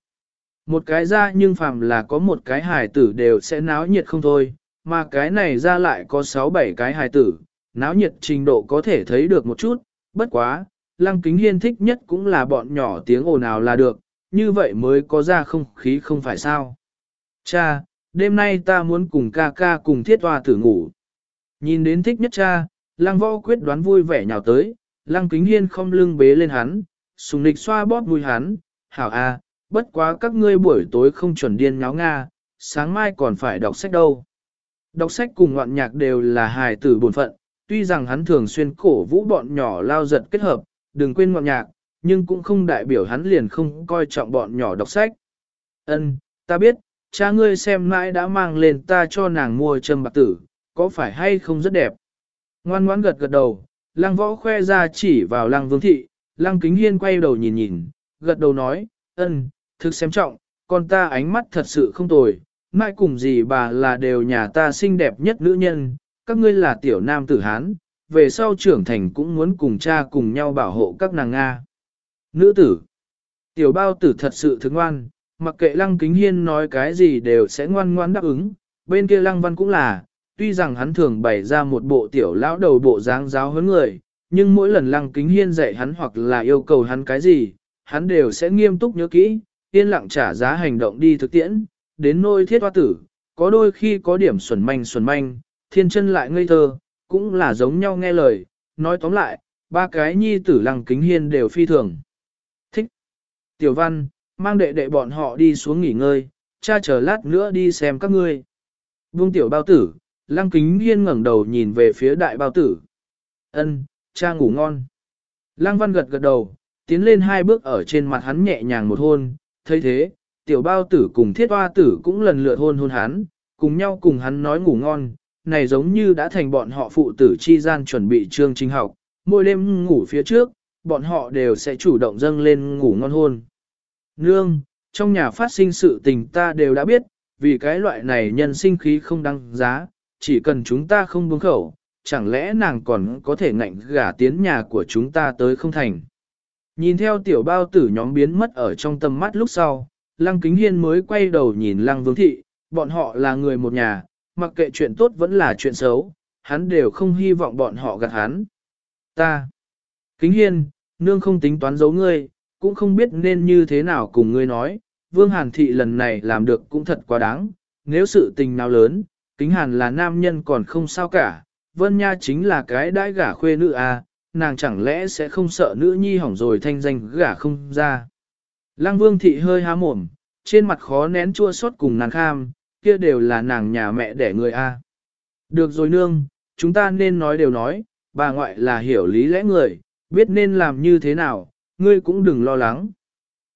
Một cái ra nhưng phàm là có một cái hài tử đều sẽ náo nhiệt không thôi, mà cái này ra lại có 6-7 cái hài tử, náo nhiệt trình độ có thể thấy được một chút, bất quá, lăng kính hiên thích nhất cũng là bọn nhỏ tiếng ồn ào là được, như vậy mới có ra không khí không phải sao. Cha, đêm nay ta muốn cùng ca ca cùng thiết hoa tử ngủ. Nhìn đến thích nhất cha, lăng võ quyết đoán vui vẻ nhào tới, lăng kính hiên không lưng bế lên hắn, sùng nịch xoa bóp vui hắn, hảo à bất quá các ngươi buổi tối không chuẩn điên nháo Nga, sáng mai còn phải đọc sách đâu. Đọc sách cùng ngoạn nhạc đều là hài tử bổn phận, tuy rằng hắn thường xuyên cổ vũ bọn nhỏ lao giật kết hợp, đừng quên ngoạn nhạc, nhưng cũng không đại biểu hắn liền không coi trọng bọn nhỏ đọc sách. Ân, ta biết, cha ngươi xem mãi đã mang lên ta cho nàng mua châm bạc tử, có phải hay không rất đẹp. Ngoan ngoãn gật gật đầu, lăng võ khoe ra chỉ vào lăng vương thị, lăng kính hiên quay đầu nhìn nhìn, gật đầu nói, ân, thực xem trọng, con ta ánh mắt thật sự không tồi, mãi cùng gì bà là đều nhà ta xinh đẹp nhất nữ nhân, các ngươi là tiểu nam tử Hán, về sau trưởng thành cũng muốn cùng cha cùng nhau bảo hộ các nàng Nga. Nữ tử, tiểu bao tử thật sự thức ngoan, mặc kệ lăng kính hiên nói cái gì đều sẽ ngoan ngoan đáp ứng, bên kia lăng văn cũng là, tuy rằng hắn thường bày ra một bộ tiểu lão đầu bộ dáng giáo huấn người, nhưng mỗi lần lăng kính hiên dạy hắn hoặc là yêu cầu hắn cái gì, hắn đều sẽ nghiêm túc nhớ kỹ, yên lặng trả giá hành động đi thực tiễn, đến nôi thiết hoa tử, có đôi khi có điểm xuẩn manh xuẩn manh, thiên chân lại ngây thơ, cũng là giống nhau nghe lời, nói tóm lại, ba cái nhi tử lăng kính hiên đều phi thường. Thích. Tiểu văn, mang đệ đệ bọn họ đi xuống nghỉ ngơi, cha chờ lát nữa đi xem các ngươi. Vương tiểu bao tử, lăng kính hiên ngẩng đầu nhìn về phía đại bao tử. Ân, cha ngủ ngon. Lăng văn gật gật đầu, tiến lên hai bước ở trên mặt hắn nhẹ nhàng một hôn, thấy thế, tiểu bao tử cùng thiết hoa tử cũng lần lượt hôn hôn hắn, cùng nhau cùng hắn nói ngủ ngon, này giống như đã thành bọn họ phụ tử chi gian chuẩn bị chương trình học, mỗi đêm ngủ phía trước, bọn họ đều sẽ chủ động dâng lên ngủ ngon hôn. Nương, trong nhà phát sinh sự tình ta đều đã biết, vì cái loại này nhân sinh khí không đăng giá, chỉ cần chúng ta không buông khẩu, chẳng lẽ nàng còn có thể ngạnh gả tiến nhà của chúng ta tới không thành. Nhìn theo tiểu bao tử nhóm biến mất ở trong tầm mắt lúc sau, Lăng Kính Hiên mới quay đầu nhìn Lăng Vương Thị, bọn họ là người một nhà, mặc kệ chuyện tốt vẫn là chuyện xấu, hắn đều không hy vọng bọn họ gạt hắn. Ta, Kính Hiên, nương không tính toán giấu ngươi, cũng không biết nên như thế nào cùng ngươi nói, Vương Hàn Thị lần này làm được cũng thật quá đáng, nếu sự tình nào lớn, Kính Hàn là nam nhân còn không sao cả, Vân Nha chính là cái đãi gả khuê nữ à, nàng chẳng lẽ sẽ không sợ nữ nhi hỏng rồi thanh danh gả không ra. Lăng Vương Thị hơi há mồm, trên mặt khó nén chua xót cùng nàng kham, kia đều là nàng nhà mẹ đẻ người a. Được rồi nương, chúng ta nên nói đều nói, bà ngoại là hiểu lý lẽ người, biết nên làm như thế nào, ngươi cũng đừng lo lắng.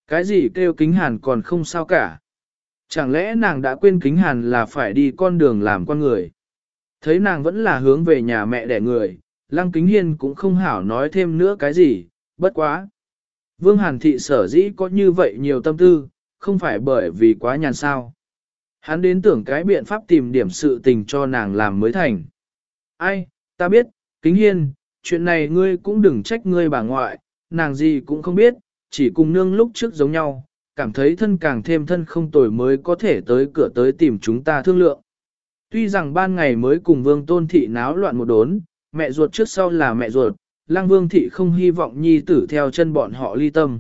Cái gì kêu kính hàn còn không sao cả. Chẳng lẽ nàng đã quên kính hàn là phải đi con đường làm con người. Thấy nàng vẫn là hướng về nhà mẹ đẻ người, lăng kính hiên cũng không hảo nói thêm nữa cái gì, bất quá. Vương hàn thị sở dĩ có như vậy nhiều tâm tư, không phải bởi vì quá nhàn sao. Hắn đến tưởng cái biện pháp tìm điểm sự tình cho nàng làm mới thành. Ai, ta biết, kính hiên, chuyện này ngươi cũng đừng trách ngươi bà ngoại, nàng gì cũng không biết, chỉ cùng nương lúc trước giống nhau, cảm thấy thân càng thêm thân không tồi mới có thể tới cửa tới tìm chúng ta thương lượng. Tuy rằng ban ngày mới cùng vương tôn thị náo loạn một đốn, mẹ ruột trước sau là mẹ ruột, lang vương thị không hy vọng nhi tử theo chân bọn họ ly tâm.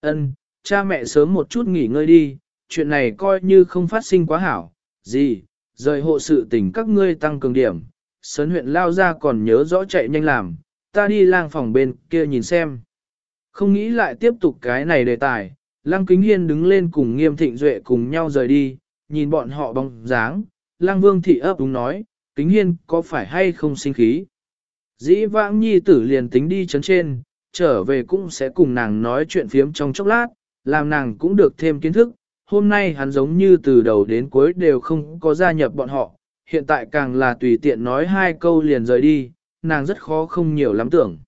Ân, cha mẹ sớm một chút nghỉ ngơi đi, chuyện này coi như không phát sinh quá hảo, gì, rời hộ sự tình các ngươi tăng cường điểm, sấn huyện lao ra còn nhớ rõ chạy nhanh làm, ta đi lang phòng bên kia nhìn xem. Không nghĩ lại tiếp tục cái này đề tài, Lăng Kính Hiên đứng lên cùng Nghiêm Thịnh Duệ cùng nhau rời đi, nhìn bọn họ bóng dáng, Lăng Vương Thị ấp đúng nói, Kính Hiên có phải hay không sinh khí. Dĩ vãng nhi tử liền tính đi chấn trên, trở về cũng sẽ cùng nàng nói chuyện phiếm trong chốc lát, làm nàng cũng được thêm kiến thức. Hôm nay hắn giống như từ đầu đến cuối đều không có gia nhập bọn họ, hiện tại càng là tùy tiện nói hai câu liền rời đi, nàng rất khó không nhiều lắm tưởng.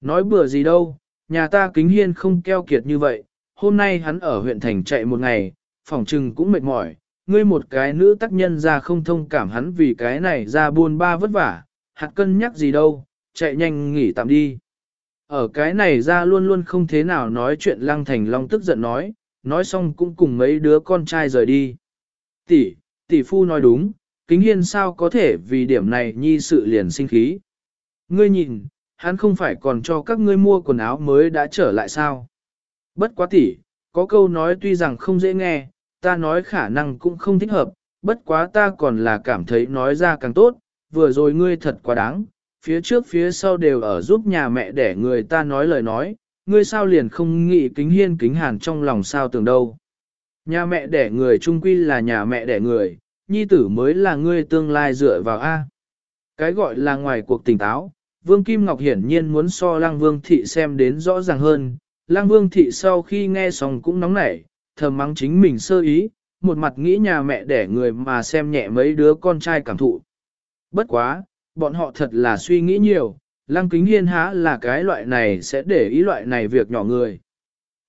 Nói bừa gì đâu, nhà ta kính hiên không keo kiệt như vậy, hôm nay hắn ở huyện thành chạy một ngày, phòng trừng cũng mệt mỏi, ngươi một cái nữ tác nhân ra không thông cảm hắn vì cái này ra buôn ba vất vả, hạt cân nhắc gì đâu, chạy nhanh nghỉ tạm đi. Ở cái này ra luôn luôn không thế nào nói chuyện lăng thành long tức giận nói, nói xong cũng cùng mấy đứa con trai rời đi. Tỷ, tỷ phu nói đúng, kính hiên sao có thể vì điểm này nhi sự liền sinh khí. Ngươi nhìn, hắn không phải còn cho các ngươi mua quần áo mới đã trở lại sao. Bất quá tỷ, có câu nói tuy rằng không dễ nghe, ta nói khả năng cũng không thích hợp, bất quá ta còn là cảm thấy nói ra càng tốt, vừa rồi ngươi thật quá đáng, phía trước phía sau đều ở giúp nhà mẹ để người ta nói lời nói, ngươi sao liền không nghĩ kính hiên kính hàn trong lòng sao tưởng đâu. Nhà mẹ đẻ người trung quy là nhà mẹ đẻ người, nhi tử mới là ngươi tương lai dựa vào A. Cái gọi là ngoài cuộc tỉnh táo, Vương Kim Ngọc hiển nhiên muốn so Lăng Vương Thị xem đến rõ ràng hơn. Lăng Vương Thị sau khi nghe xong cũng nóng nảy, thầm mắng chính mình sơ ý, một mặt nghĩ nhà mẹ đẻ người mà xem nhẹ mấy đứa con trai cảm thụ. Bất quá, bọn họ thật là suy nghĩ nhiều, Lăng Kính Hiên há là cái loại này sẽ để ý loại này việc nhỏ người.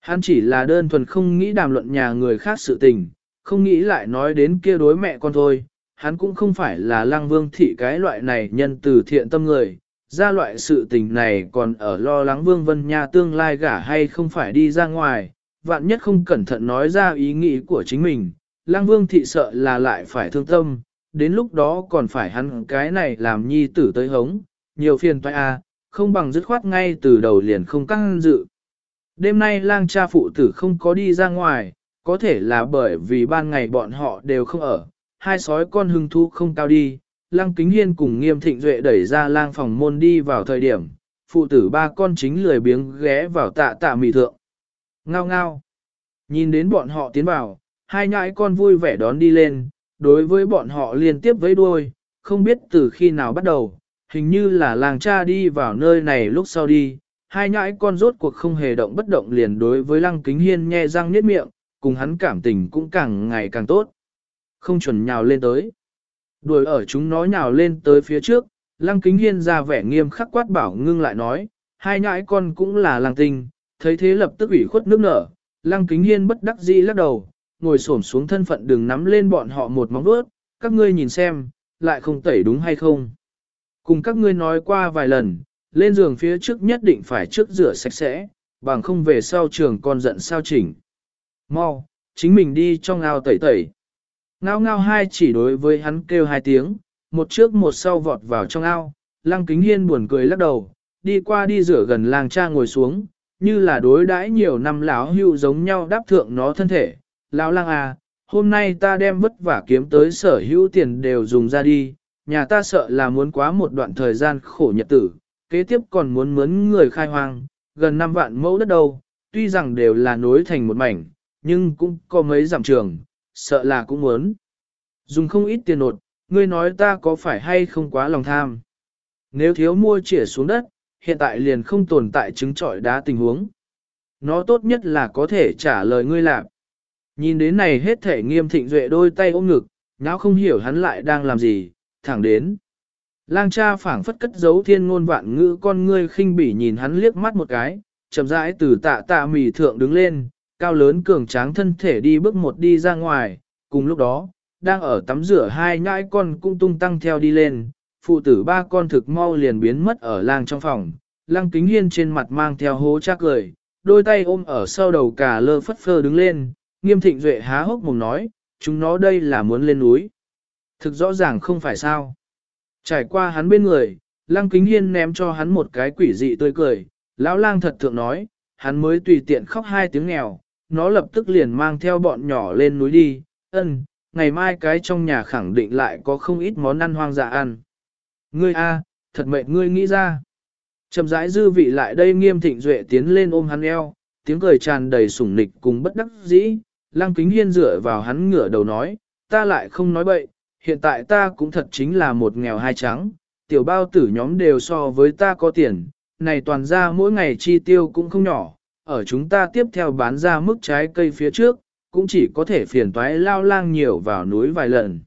Hắn chỉ là đơn thuần không nghĩ đàm luận nhà người khác sự tình, không nghĩ lại nói đến kia đối mẹ con thôi. Hắn cũng không phải là Lăng Vương Thị cái loại này nhân từ thiện tâm người, ra loại sự tình này còn ở lo lắng Vương Vân Nha tương lai gả hay không phải đi ra ngoài, vạn nhất không cẩn thận nói ra ý nghĩ của chính mình, Lăng Vương thị sợ là lại phải thương tâm, đến lúc đó còn phải hắn cái này làm nhi tử tới hống, nhiều phiền toái a, à, không bằng dứt khoát ngay từ đầu liền không căng dự. Đêm nay lang cha phụ tử không có đi ra ngoài, có thể là bởi vì ban ngày bọn họ đều không ở, hai sói con hưng thu không cao đi, lang Kính Hiên cùng Nghiêm Thịnh Duệ đẩy ra lang phòng môn đi vào thời điểm, phụ tử ba con chính lười biếng ghé vào tạ tạ mì thượng. Ngao ngao. Nhìn đến bọn họ tiến vào, hai nhãi con vui vẻ đón đi lên, đối với bọn họ liên tiếp với đuôi, không biết từ khi nào bắt đầu, hình như là làng cha đi vào nơi này lúc sau đi, hai nhãi con rốt cuộc không hề động bất động liền đối với lăng kính hiên nhe răng niết miệng, cùng hắn cảm tình cũng càng ngày càng tốt. Không chuẩn nhào lên tới. Đuổi ở chúng nó nhào lên tới phía trước, lăng kính hiên ra vẻ nghiêm khắc quát bảo ngưng lại nói, hai nhãi con cũng là làng tình, thấy thế lập tức ủy khuất nước nở, lăng kính hiên bất đắc dĩ lắc đầu, ngồi xổm xuống thân phận đừng nắm lên bọn họ một móng vuốt, các ngươi nhìn xem, lại không tẩy đúng hay không. Cùng các ngươi nói qua vài lần, lên giường phía trước nhất định phải trước rửa sạch sẽ, bằng không về sau trường con giận sao chỉnh. Mau, chính mình đi trong ao tẩy tẩy. Ngao ngao hai chỉ đối với hắn kêu hai tiếng, một trước một sau vọt vào trong ao, lăng kính hiên buồn cười lắc đầu, đi qua đi rửa gần làng cha ngồi xuống, như là đối đãi nhiều năm lão hưu giống nhau đáp thượng nó thân thể. Lão lang à, hôm nay ta đem vất vả kiếm tới sở hữu tiền đều dùng ra đi, nhà ta sợ là muốn quá một đoạn thời gian khổ nhật tử, kế tiếp còn muốn mướn người khai hoang, gần 5 vạn mẫu đất đâu, tuy rằng đều là nối thành một mảnh, nhưng cũng có mấy giảm trường, sợ là cũng muốn. Dùng không ít tiền nột, ngươi nói ta có phải hay không quá lòng tham. Nếu thiếu mua chỉa xuống đất, hiện tại liền không tồn tại chứng trọi đá tình huống. Nó tốt nhất là có thể trả lời ngươi lạc. Nhìn đến này hết thể nghiêm thịnh duệ đôi tay ôm ngực, não không hiểu hắn lại đang làm gì, thẳng đến. Lang cha phảng phất cất giấu thiên ngôn vạn ngữ con ngươi khinh bỉ nhìn hắn liếc mắt một cái, chậm rãi từ tạ tạ mì thượng đứng lên, cao lớn cường tráng thân thể đi bước một đi ra ngoài, cùng lúc đó, đang ở tắm rửa hai nhãi con cũng tung tăng theo đi lên, phụ tử ba con thực mau liền biến mất ở lang trong phòng, lang kính hiên trên mặt mang theo hố chắc cười, đôi tay ôm ở sau đầu cả lơ phất phơ đứng lên, nghiêm thịnh duệ há hốc mồm nói, chúng nó đây là muốn lên núi. Thực rõ ràng không phải sao. Trải qua hắn bên người, lăng kính hiên ném cho hắn một cái quỷ dị tươi cười, lão lang thật thượng nói, hắn mới tùy tiện khóc hai tiếng nghèo, nó lập tức liền mang theo bọn nhỏ lên núi đi, ân, ngày mai cái trong nhà khẳng định lại có không ít món ăn hoang dã ăn. Ngươi a, thật mệt ngươi nghĩ ra. Chậm rãi dư vị lại đây nghiêm thịnh duệ tiến lên ôm hắn eo, tiếng cười tràn đầy sủng nịch cùng bất đắc dĩ, lăng kính hiên dựa vào hắn ngửa đầu nói, ta lại không nói bậy, hiện tại ta cũng thật chính là một nghèo hai trắng, tiểu bao tử nhóm đều so với ta có tiền, này toàn ra mỗi ngày chi tiêu cũng không nhỏ, ở chúng ta tiếp theo bán ra mức trái cây phía trước, cũng chỉ có thể phiền toái lao lang nhiều vào núi vài lần.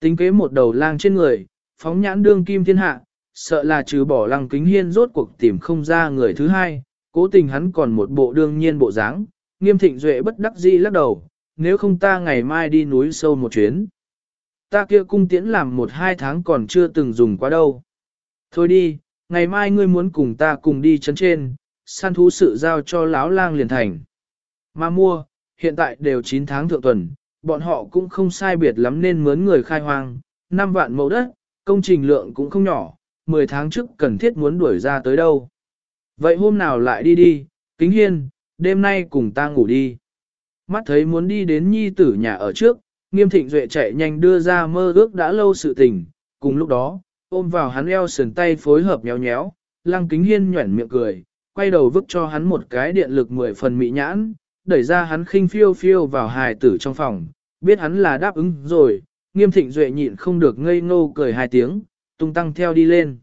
Tính kế một đầu lang trên người, phóng nhãn đương kim thiên hạ, sợ là trừ bỏ lăng kính hiên rốt cuộc tìm không ra người thứ hai, cố tình hắn còn một bộ đương nhiên bộ dáng, nghiêm thịnh duệ bất đắc dĩ lắc đầu, nếu không ta ngày mai đi núi sâu một chuyến. Ta kia cung tiễn làm một hai tháng còn chưa từng dùng qua đâu. Thôi đi, ngày mai ngươi muốn cùng ta cùng đi chấn trên, săn thú sự giao cho lão lang liền thành. Mà mua, hiện tại đều 9 tháng thượng tuần, bọn họ cũng không sai biệt lắm nên mướn người khai hoang, 5 vạn mẫu đất, công trình lượng cũng không nhỏ, 10 tháng trước cần thiết muốn đuổi ra tới đâu. Vậy hôm nào lại đi đi, kính hiên, đêm nay cùng ta ngủ đi. Mắt thấy muốn đi đến nhi tử nhà ở trước, nghiêm thịnh duệ chạy nhanh đưa ra mơ ước đã lâu sự tình, cùng lúc đó, ôm vào hắn eo sườn tay phối hợp nhéo nhéo, lăng kính hiên nhuẩn miệng cười, quay đầu vứt cho hắn một cái điện lực mười phần mị nhãn, đẩy ra hắn khinh phiêu phiêu vào hài tử trong phòng, biết hắn là đáp ứng rồi, nghiêm thịnh duệ nhịn không được ngây ngô cười hai tiếng, tung tăng theo đi lên.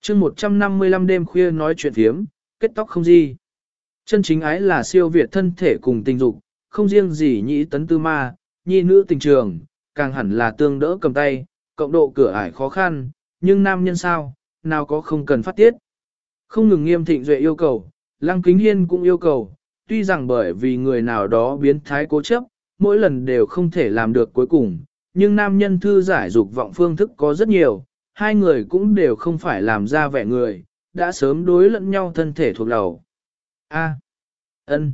chương 155 đêm khuya nói chuyện thiếm, kết tóc không gì. Chân chính ái là siêu việt thân thể cùng tình dục, không riêng gì nhĩ tấn tư ma, nhi nữ tình trường, càng hẳn là tương đỡ cầm tay, cộng độ cửa ải khó khăn, nhưng nam nhân sao, nào có không cần phát tiết. Không ngừng nghiêm thịnh duệ yêu cầu, lăng kính hiên cũng yêu cầu, tuy rằng bởi vì người nào đó biến thái cố chấp, mỗi lần đều không thể làm được cuối cùng, nhưng nam nhân thư giải dục vọng phương thức có rất nhiều, hai người cũng đều không phải làm ra vẻ người, đã sớm đối lẫn nhau thân thể thuộc đầu. A. ân.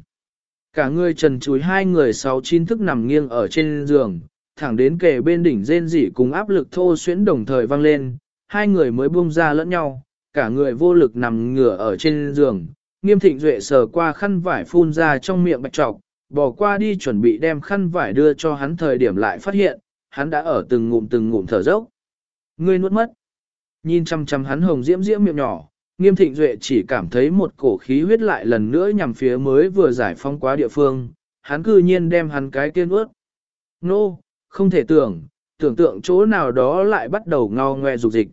Cả người trần chúi hai người sáu chín thức nằm nghiêng ở trên giường, thẳng đến kề bên đỉnh rên rỉ cùng áp lực thô xuyến đồng thời vang lên, hai người mới buông ra lẫn nhau, cả người vô lực nằm ngửa ở trên giường, nghiêm thịnh duệ sờ qua khăn vải phun ra trong miệng bạch trọc, bỏ qua đi chuẩn bị đem khăn vải đưa cho hắn thời điểm lại phát hiện, hắn đã ở từng ngụm từng ngụm thở dốc. Ngươi nuốt mất. Nhìn chăm chăm hắn hồng diễm diễm miệng nhỏ, nghiêm thịnh duệ chỉ cảm thấy một cổ khí huyết lại lần nữa nhằm phía mới vừa giải phóng quá địa phương, hắn cư nhiên đem hắn cái tiên ướt. Nô, no, không thể tưởng, tưởng tượng chỗ nào đó lại bắt đầu ngao ngoe dục dịch.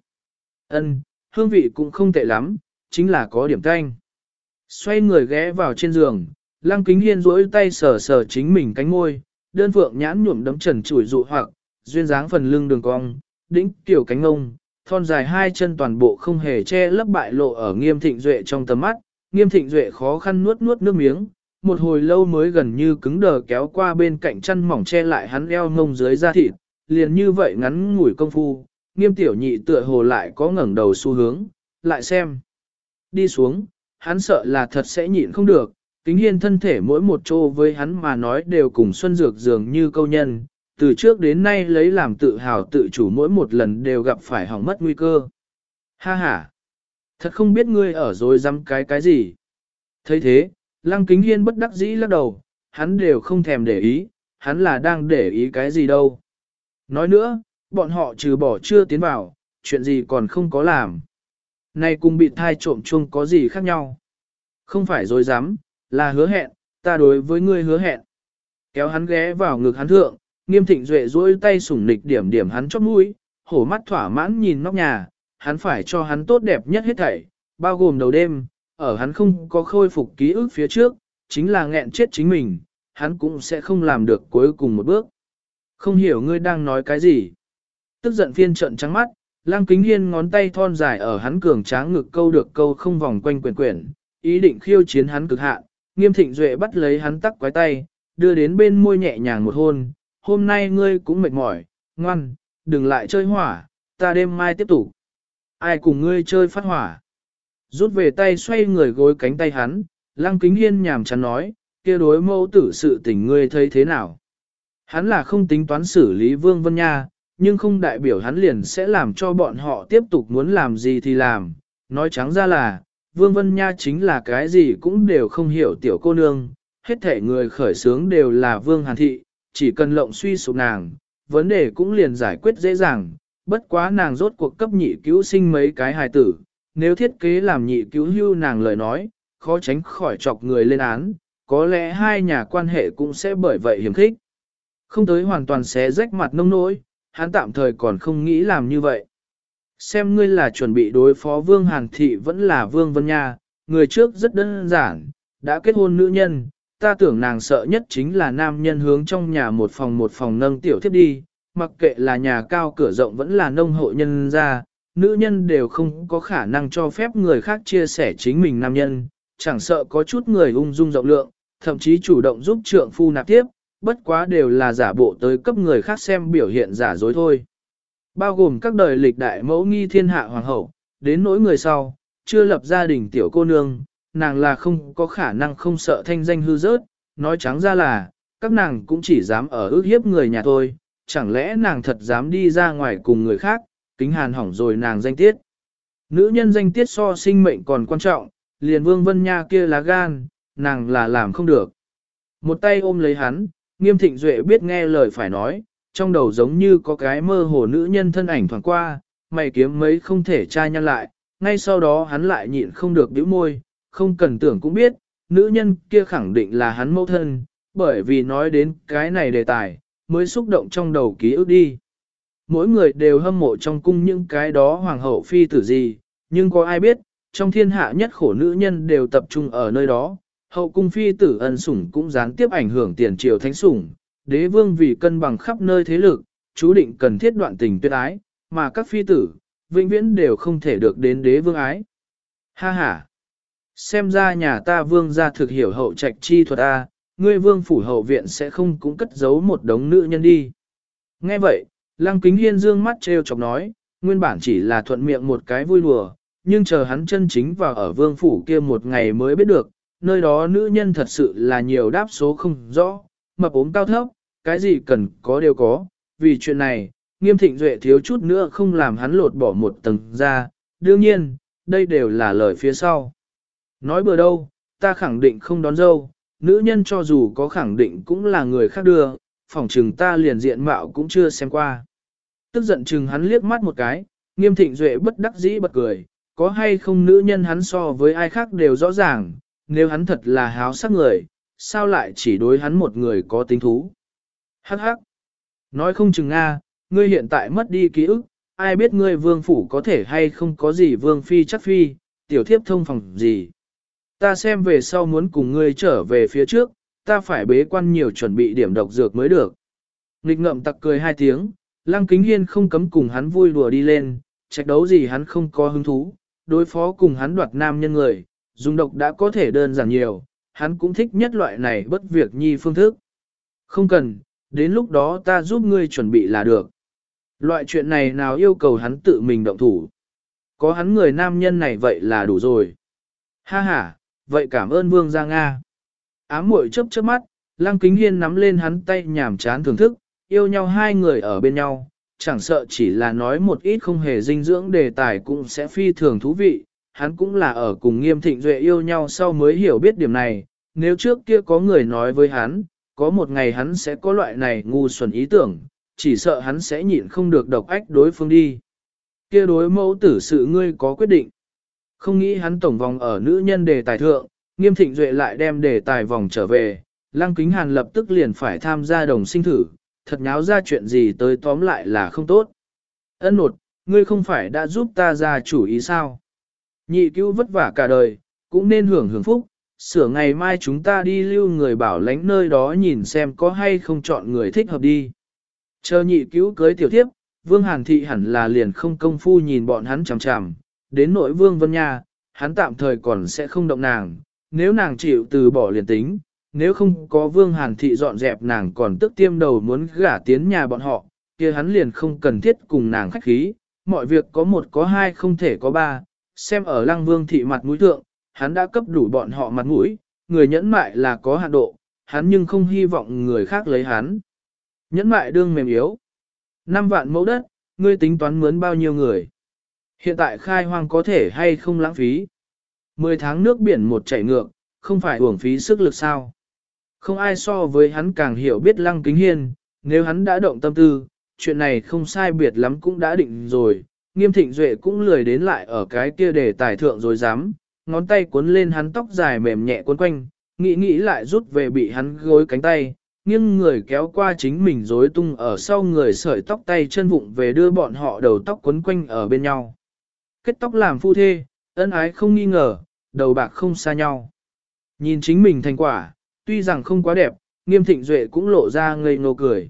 Ân, hương vị cũng không tệ lắm, chính là có điểm canh. Xoay người ghé vào trên giường, lăng kính hiên rỗi tay sờ sờ chính mình cánh môi, đơn phượng nhãn nhuộm đấm trần chủi dụ hoặc, duyên dáng phần lưng đường cong, đĩnh tiểu cánh ông, thon dài hai chân toàn bộ không hề che lấp bại lộ ở nghiêm thịnh duệ trong tầm mắt, nghiêm thịnh duệ khó khăn nuốt nuốt nước miếng, một hồi lâu mới gần như cứng đờ kéo qua bên cạnh chân mỏng che lại hắn eo ngông dưới da thịt, liền như vậy ngắn ngủi công phu, nghiêm tiểu nhị tựa hồ lại có ngẩng đầu xu hướng, lại xem. Đi xuống, hắn sợ là thật sẽ nhịn không được, kính hiên thân thể mỗi một chỗ với hắn mà nói đều cùng Xuân Dược dường như câu nhân, từ trước đến nay lấy làm tự hào tự chủ mỗi một lần đều gặp phải hỏng mất nguy cơ. Ha ha! Thật không biết ngươi ở rồi dám cái cái gì. thấy thế, lăng kính hiên bất đắc dĩ lắc đầu, hắn đều không thèm để ý, hắn là đang để ý cái gì đâu. Nói nữa, bọn họ trừ bỏ chưa tiến vào, chuyện gì còn không có làm. Này cùng bị thai trộm chung có gì khác nhau. Không phải dối dám, là hứa hẹn, ta đối với ngươi hứa hẹn. Kéo hắn ghé vào ngực hắn thượng, nghiêm thịnh duệ duỗi tay sủng nịch điểm điểm hắn chót mũi, hổ mắt thỏa mãn nhìn nóc nhà, hắn phải cho hắn tốt đẹp nhất hết thảy, bao gồm đầu đêm, ở hắn không có khôi phục ký ức phía trước, chính là nghẹn chết chính mình, hắn cũng sẽ không làm được cuối cùng một bước. Không hiểu ngươi đang nói cái gì. Tức giận phiên trận trắng mắt, lang kính hiên ngón tay thon dài ở hắn cường tráng ngực câu được câu không vòng quanh quyền quyển, ý định khiêu chiến hắn cực hạn, nghiêm thịnh duệ bắt lấy hắn tắc quái tay, đưa đến bên môi nhẹ nhàng một hôn, hôm nay ngươi cũng mệt mỏi, ngoan, đừng lại chơi hỏa, ta đêm mai tiếp tục. Ai cùng ngươi chơi phát hỏa? Rút về tay xoay người gối cánh tay hắn, lăng kính hiên nhàm chán nói, kia đối mẫu tử sự tình ngươi thấy thế nào? Hắn là không tính toán xử lý Vương Vân Nha, nhưng không đại biểu hắn liền sẽ làm cho bọn họ tiếp tục muốn làm gì thì làm. Nói trắng ra là, Vương Vân Nha chính là cái gì cũng đều không hiểu tiểu cô nương, hết thể người khởi sướng đều là Vương Hàn Thị, chỉ cần lộng suy sụp nàng, vấn đề cũng liền giải quyết dễ dàng, bất quá nàng rốt cuộc cấp nhị cứu sinh mấy cái hài tử, nếu thiết kế làm nhị cứu hưu nàng lời nói, khó tránh khỏi chọc người lên án, có lẽ hai nhà quan hệ cũng sẽ bởi vậy hiểm khích. Không tới hoàn toàn xé rách mặt nông nỗi, hắn tạm thời còn không nghĩ làm như vậy. Xem ngươi là chuẩn bị đối phó Vương Hàn Thị vẫn là Vương Vân Nha, người trước rất đơn giản, đã kết hôn nữ nhân, ta tưởng nàng sợ nhất chính là nam nhân hướng trong nhà một phòng một phòng nâng tiểu thiếp đi, mặc kệ là nhà cao cửa rộng vẫn là nông hộ nhân ra, nữ nhân đều không có khả năng cho phép người khác chia sẻ chính mình nam nhân, chẳng sợ có chút người ung dung rộng lượng, thậm chí chủ động giúp trượng phu nạp tiếp, bất quá đều là giả bộ tới cấp người khác xem biểu hiện giả dối thôi. Bao gồm các đời lịch đại mẫu nghi thiên hạ hoàng hậu, đến nỗi người sau, chưa lập gia đình tiểu cô nương, nàng là không có khả năng không sợ thanh danh hư rớt, nói trắng ra là, các nàng cũng chỉ dám ở ước hiếp người nhà thôi, chẳng lẽ nàng thật dám đi ra ngoài cùng người khác, kính hàn hỏng rồi nàng danh tiết. Nữ nhân danh tiết so sinh mệnh còn quan trọng, liền vương vân nha kia là gan, nàng là làm không được. Một tay ôm lấy hắn, nghiêm thịnh duệ biết nghe lời phải nói, trong đầu giống như có cái mơ hồ nữ nhân thân ảnh thoảng qua, mày kiếm mấy không thể tra nhăn lại, ngay sau đó hắn lại nhịn không được bĩu môi, không cần tưởng cũng biết, nữ nhân kia khẳng định là hắn mẫu thân, bởi vì nói đến cái này đề tài, mới xúc động trong đầu ký ức đi. Mỗi người đều hâm mộ trong cung những cái đó hoàng hậu phi tử gì, nhưng có ai biết, trong thiên hạ nhất khổ nữ nhân đều tập trung ở nơi đó, hậu cung phi tử ân sủng cũng gián tiếp ảnh hưởng tiền triều thánh sủng, đế vương vì cân bằng khắp nơi thế lực, chú định cần thiết đoạn tình tuyệt ái, mà các phi tử, vĩnh viễn đều không thể được đến đế vương ái. Ha ha! Xem ra nhà ta vương gia thực hiểu hậu trạch chi thuật A, ngươi vương phủ hậu viện sẽ không cũng cất giấu một đống nữ nhân đi. Nghe vậy, lăng kính hiên dương mắt treo chọc nói, nguyên bản chỉ là thuận miệng một cái vui đùa, nhưng chờ hắn chân chính vào ở vương phủ kia một ngày mới biết được, nơi đó nữ nhân thật sự là nhiều đáp số không rõ, mập ốm cao thấp, cái gì cần có đều có, vì chuyện này, nghiêm thịnh duệ thiếu chút nữa không làm hắn lột bỏ một tầng ra, đương nhiên, đây đều là lời phía sau. Nói bừa đâu, ta khẳng định không đón dâu, nữ nhân cho dù có khẳng định cũng là người khác đưa, phỏng trừng ta liền diện mạo cũng chưa xem qua. Tức giận chừng hắn liếc mắt một cái, nghiêm thịnh duệ bất đắc dĩ bật cười, có hay không nữ nhân hắn so với ai khác đều rõ ràng, nếu hắn thật là háo sắc người, sao lại chỉ đối hắn một người có tính thú. Hắc hắc, nói không chừng Nga, ngươi hiện tại mất đi ký ức, ai biết ngươi vương phủ có thể hay không có gì vương phi chắc phi, tiểu thiếp thông phòng gì. Ta xem về sau muốn cùng ngươi trở về phía trước, ta phải bế quan nhiều chuẩn bị điểm độc dược mới được. Nghịch ngậm tặc cười hai tiếng, lăng kính hiên không cấm cùng hắn vui đùa đi lên, trạch đấu gì hắn không có hứng thú, đối phó cùng hắn đoạt nam nhân người, dùng độc đã có thể đơn giản nhiều, hắn cũng thích nhất loại này bất việc nhi phương thức. Không cần, đến lúc đó ta giúp ngươi chuẩn bị là được. Loại chuyện này nào yêu cầu hắn tự mình động thủ. Có hắn người nam nhân này vậy là đủ rồi. Ha ha, vậy cảm ơn vương gia Nga. Ám muội chớp chớp mắt, Lăng Kính Hiên nắm lên hắn tay nhảm chán thưởng thức, yêu nhau hai người ở bên nhau, chẳng sợ chỉ là nói một ít không hề dinh dưỡng đề tài cũng sẽ phi thường thú vị, hắn cũng là ở cùng nghiêm thịnh duệ yêu nhau sau mới hiểu biết điểm này, nếu trước kia có người nói với hắn, có một ngày hắn sẽ có loại này ngu xuẩn ý tưởng, chỉ sợ hắn sẽ nhịn không được độc ách đối phương đi. Kia đối mẫu tử sự ngươi có quyết định. Không nghĩ hắn tổng vòng ở nữ nhân đề tài thượng, nghiêm thịnh duệ lại đem đề tài vòng trở về, lăng kính hàn lập tức liền phải tham gia đồng sinh thử, thật nháo ra chuyện gì tới tóm lại là không tốt. Ân nột, ngươi không phải đã giúp ta ra chủ ý sao? Nhị cứu vất vả cả đời, cũng nên hưởng hưởng phúc, sửa ngày mai chúng ta đi lưu người bảo lánh nơi đó nhìn xem có hay không chọn người thích hợp đi. Chờ nhị cứu cưới tiểu thiếp, Vương Hàn Thị hẳn là liền không công phu nhìn bọn hắn chằm chằm, đến nội Vương Vân Nha, hắn tạm thời còn sẽ không động nàng, nếu nàng chịu từ bỏ liền tính, nếu không có Vương Hàn Thị dọn dẹp nàng còn tức tiêm đầu muốn gả tiến nhà bọn họ, kia hắn liền không cần thiết cùng nàng khách khí, mọi việc có một có hai không thể có ba, xem ở Lăng Vương Thị mặt mũi thượng, hắn đã cấp đủ bọn họ mặt mũi, người nhẫn mại là có hạn độ, hắn nhưng không hy vọng người khác lấy hắn. Nhẫn mại đương mềm yếu. Năm vạn mẫu đất, ngươi tính toán mướn bao nhiêu người. Hiện tại khai hoang có thể hay không lãng phí. Mười tháng nước biển một chảy ngược, không phải uổng phí sức lực sao. Không ai so với hắn càng hiểu biết lăng kính hiên, nếu hắn đã động tâm tư, chuyện này không sai biệt lắm cũng đã định rồi. Nghiêm thịnh duệ cũng lười đến lại ở cái kia để tài thượng rồi dám, ngón tay cuốn lên hắn tóc dài mềm nhẹ cuốn quanh, nghĩ nghĩ lại rút về bị hắn gối cánh tay, nghiêng người kéo qua chính mình rối tung ở sau người sợi tóc tay chân vụng về đưa bọn họ đầu tóc quấn quanh ở bên nhau. Kết tóc làm phu thê, ân ái không nghi ngờ, đầu bạc không xa nhau. Nhìn chính mình thành quả, tuy rằng không quá đẹp, nghiêm thịnh duệ cũng lộ ra ngây ngô cười.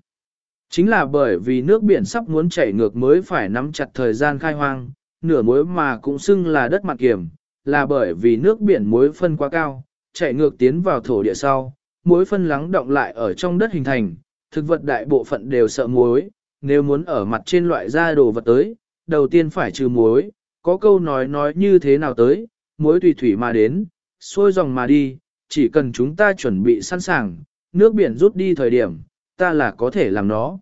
Chính là bởi vì nước biển sắp muốn chảy ngược mới phải nắm chặt thời gian khai hoang, nửa mối mà cũng xưng là đất mặt kiểm, là bởi vì nước biển muối phân quá cao, chảy ngược tiến vào thổ địa sau, muối phân lắng động lại ở trong đất hình thành, thực vật đại bộ phận đều sợ muối, nếu muốn ở mặt trên loại ra đồ vật tới, đầu tiên phải trừ muối, có câu nói nói như thế nào tới, muối tùy thủy mà đến, xuôi dòng mà đi, chỉ cần chúng ta chuẩn bị sẵn sàng, nước biển rút đi thời điểm, ta là có thể làm nó.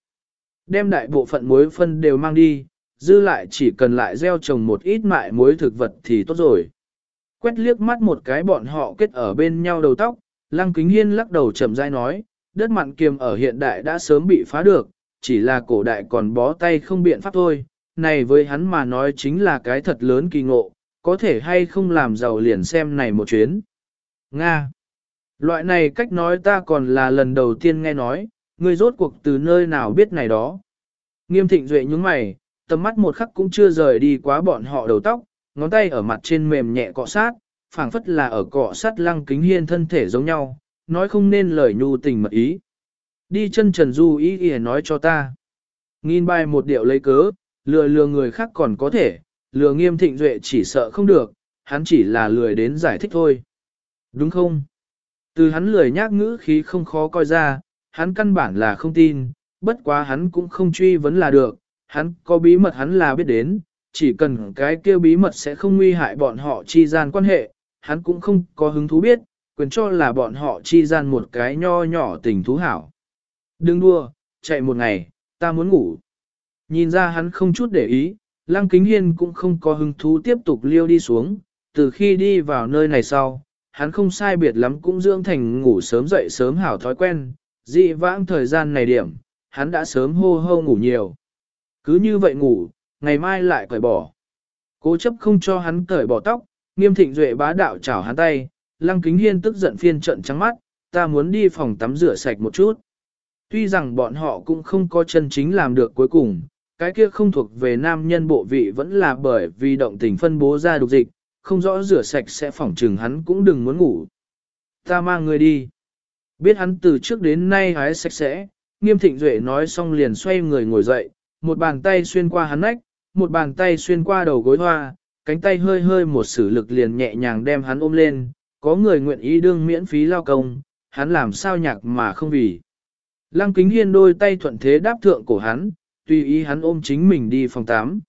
Đem đại bộ phận muối phân đều mang đi, dư lại chỉ cần lại gieo trồng một ít mại muối thực vật thì tốt rồi. Quét liếc mắt một cái bọn họ kết ở bên nhau đầu tóc, Lăng Kính Hiên lắc đầu chậm rãi nói, đất mặn kiềm ở hiện đại đã sớm bị phá được, chỉ là cổ đại còn bó tay không biện pháp thôi. Này với hắn mà nói chính là cái thật lớn kỳ ngộ, có thể hay không làm giàu liền xem này một chuyến. Nga Loại này cách nói ta còn là lần đầu tiên nghe nói, người rốt cuộc từ nơi nào biết này đó. Nghiêm thịnh duệ nhúng mày, tầm mắt một khắc cũng chưa rời đi quá bọn họ đầu tóc, ngón tay ở mặt trên mềm nhẹ cọ sát, phảng phất là ở cọ sát lăng kính hiên thân thể giống nhau, nói không nên lời nhu tình mật ý. Đi chân trần du ý ý nói cho ta. Nghìn bài một điệu lấy cớ, lừa lừa người khác còn có thể, lừa nghiêm thịnh duệ chỉ sợ không được, hắn chỉ là lười đến giải thích thôi. Đúng không? Từ hắn lười nhác ngữ khí không khó coi ra, hắn căn bản là không tin, bất quá hắn cũng không truy vấn là được, hắn có bí mật hắn là biết đến, chỉ cần cái kia bí mật sẽ không nguy hại bọn họ chi gian quan hệ, hắn cũng không có hứng thú biết, quyền cho là bọn họ chi gian một cái nho nhỏ tình thú hảo. Đừng đua, chạy một ngày, ta muốn ngủ. Nhìn ra hắn không chút để ý, Lăng Kính Hiên cũng không có hứng thú tiếp tục liêu đi xuống, từ khi đi vào nơi này sau, hắn không sai biệt lắm cũng dưỡng thành ngủ sớm dậy sớm hảo thói quen, dị vãng thời gian này điểm, hắn đã sớm hô hô ngủ nhiều. Cứ như vậy ngủ, ngày mai lại cởi bỏ. Cố chấp không cho hắn cởi bỏ tóc, nghiêm thịnh duệ bá đạo chảo hắn tay, lăng kính hiên tức giận phiên trận trắng mắt, ta muốn đi phòng tắm rửa sạch một chút. Tuy rằng bọn họ cũng không có chân chính làm được cuối cùng, cái kia không thuộc về nam nhân bộ vị vẫn là bởi vì động tình phân bố ra đục dịch, không rõ rửa sạch sẽ phỏng trừng hắn cũng đừng muốn ngủ. Ta mang người đi. Biết hắn từ trước đến nay hái sạch sẽ, nghiêm thịnh duệ nói xong liền xoay người ngồi dậy, một bàn tay xuyên qua hắn nách, một bàn tay xuyên qua đầu gối hoa, cánh tay hơi hơi một sử lực liền nhẹ nhàng đem hắn ôm lên, có người nguyện ý đương miễn phí lao công, hắn làm sao nhạc mà không vì. Lăng kính hiên đôi tay thuận thế đáp thượng cổ hắn, tùy ý hắn ôm chính mình đi phòng 8.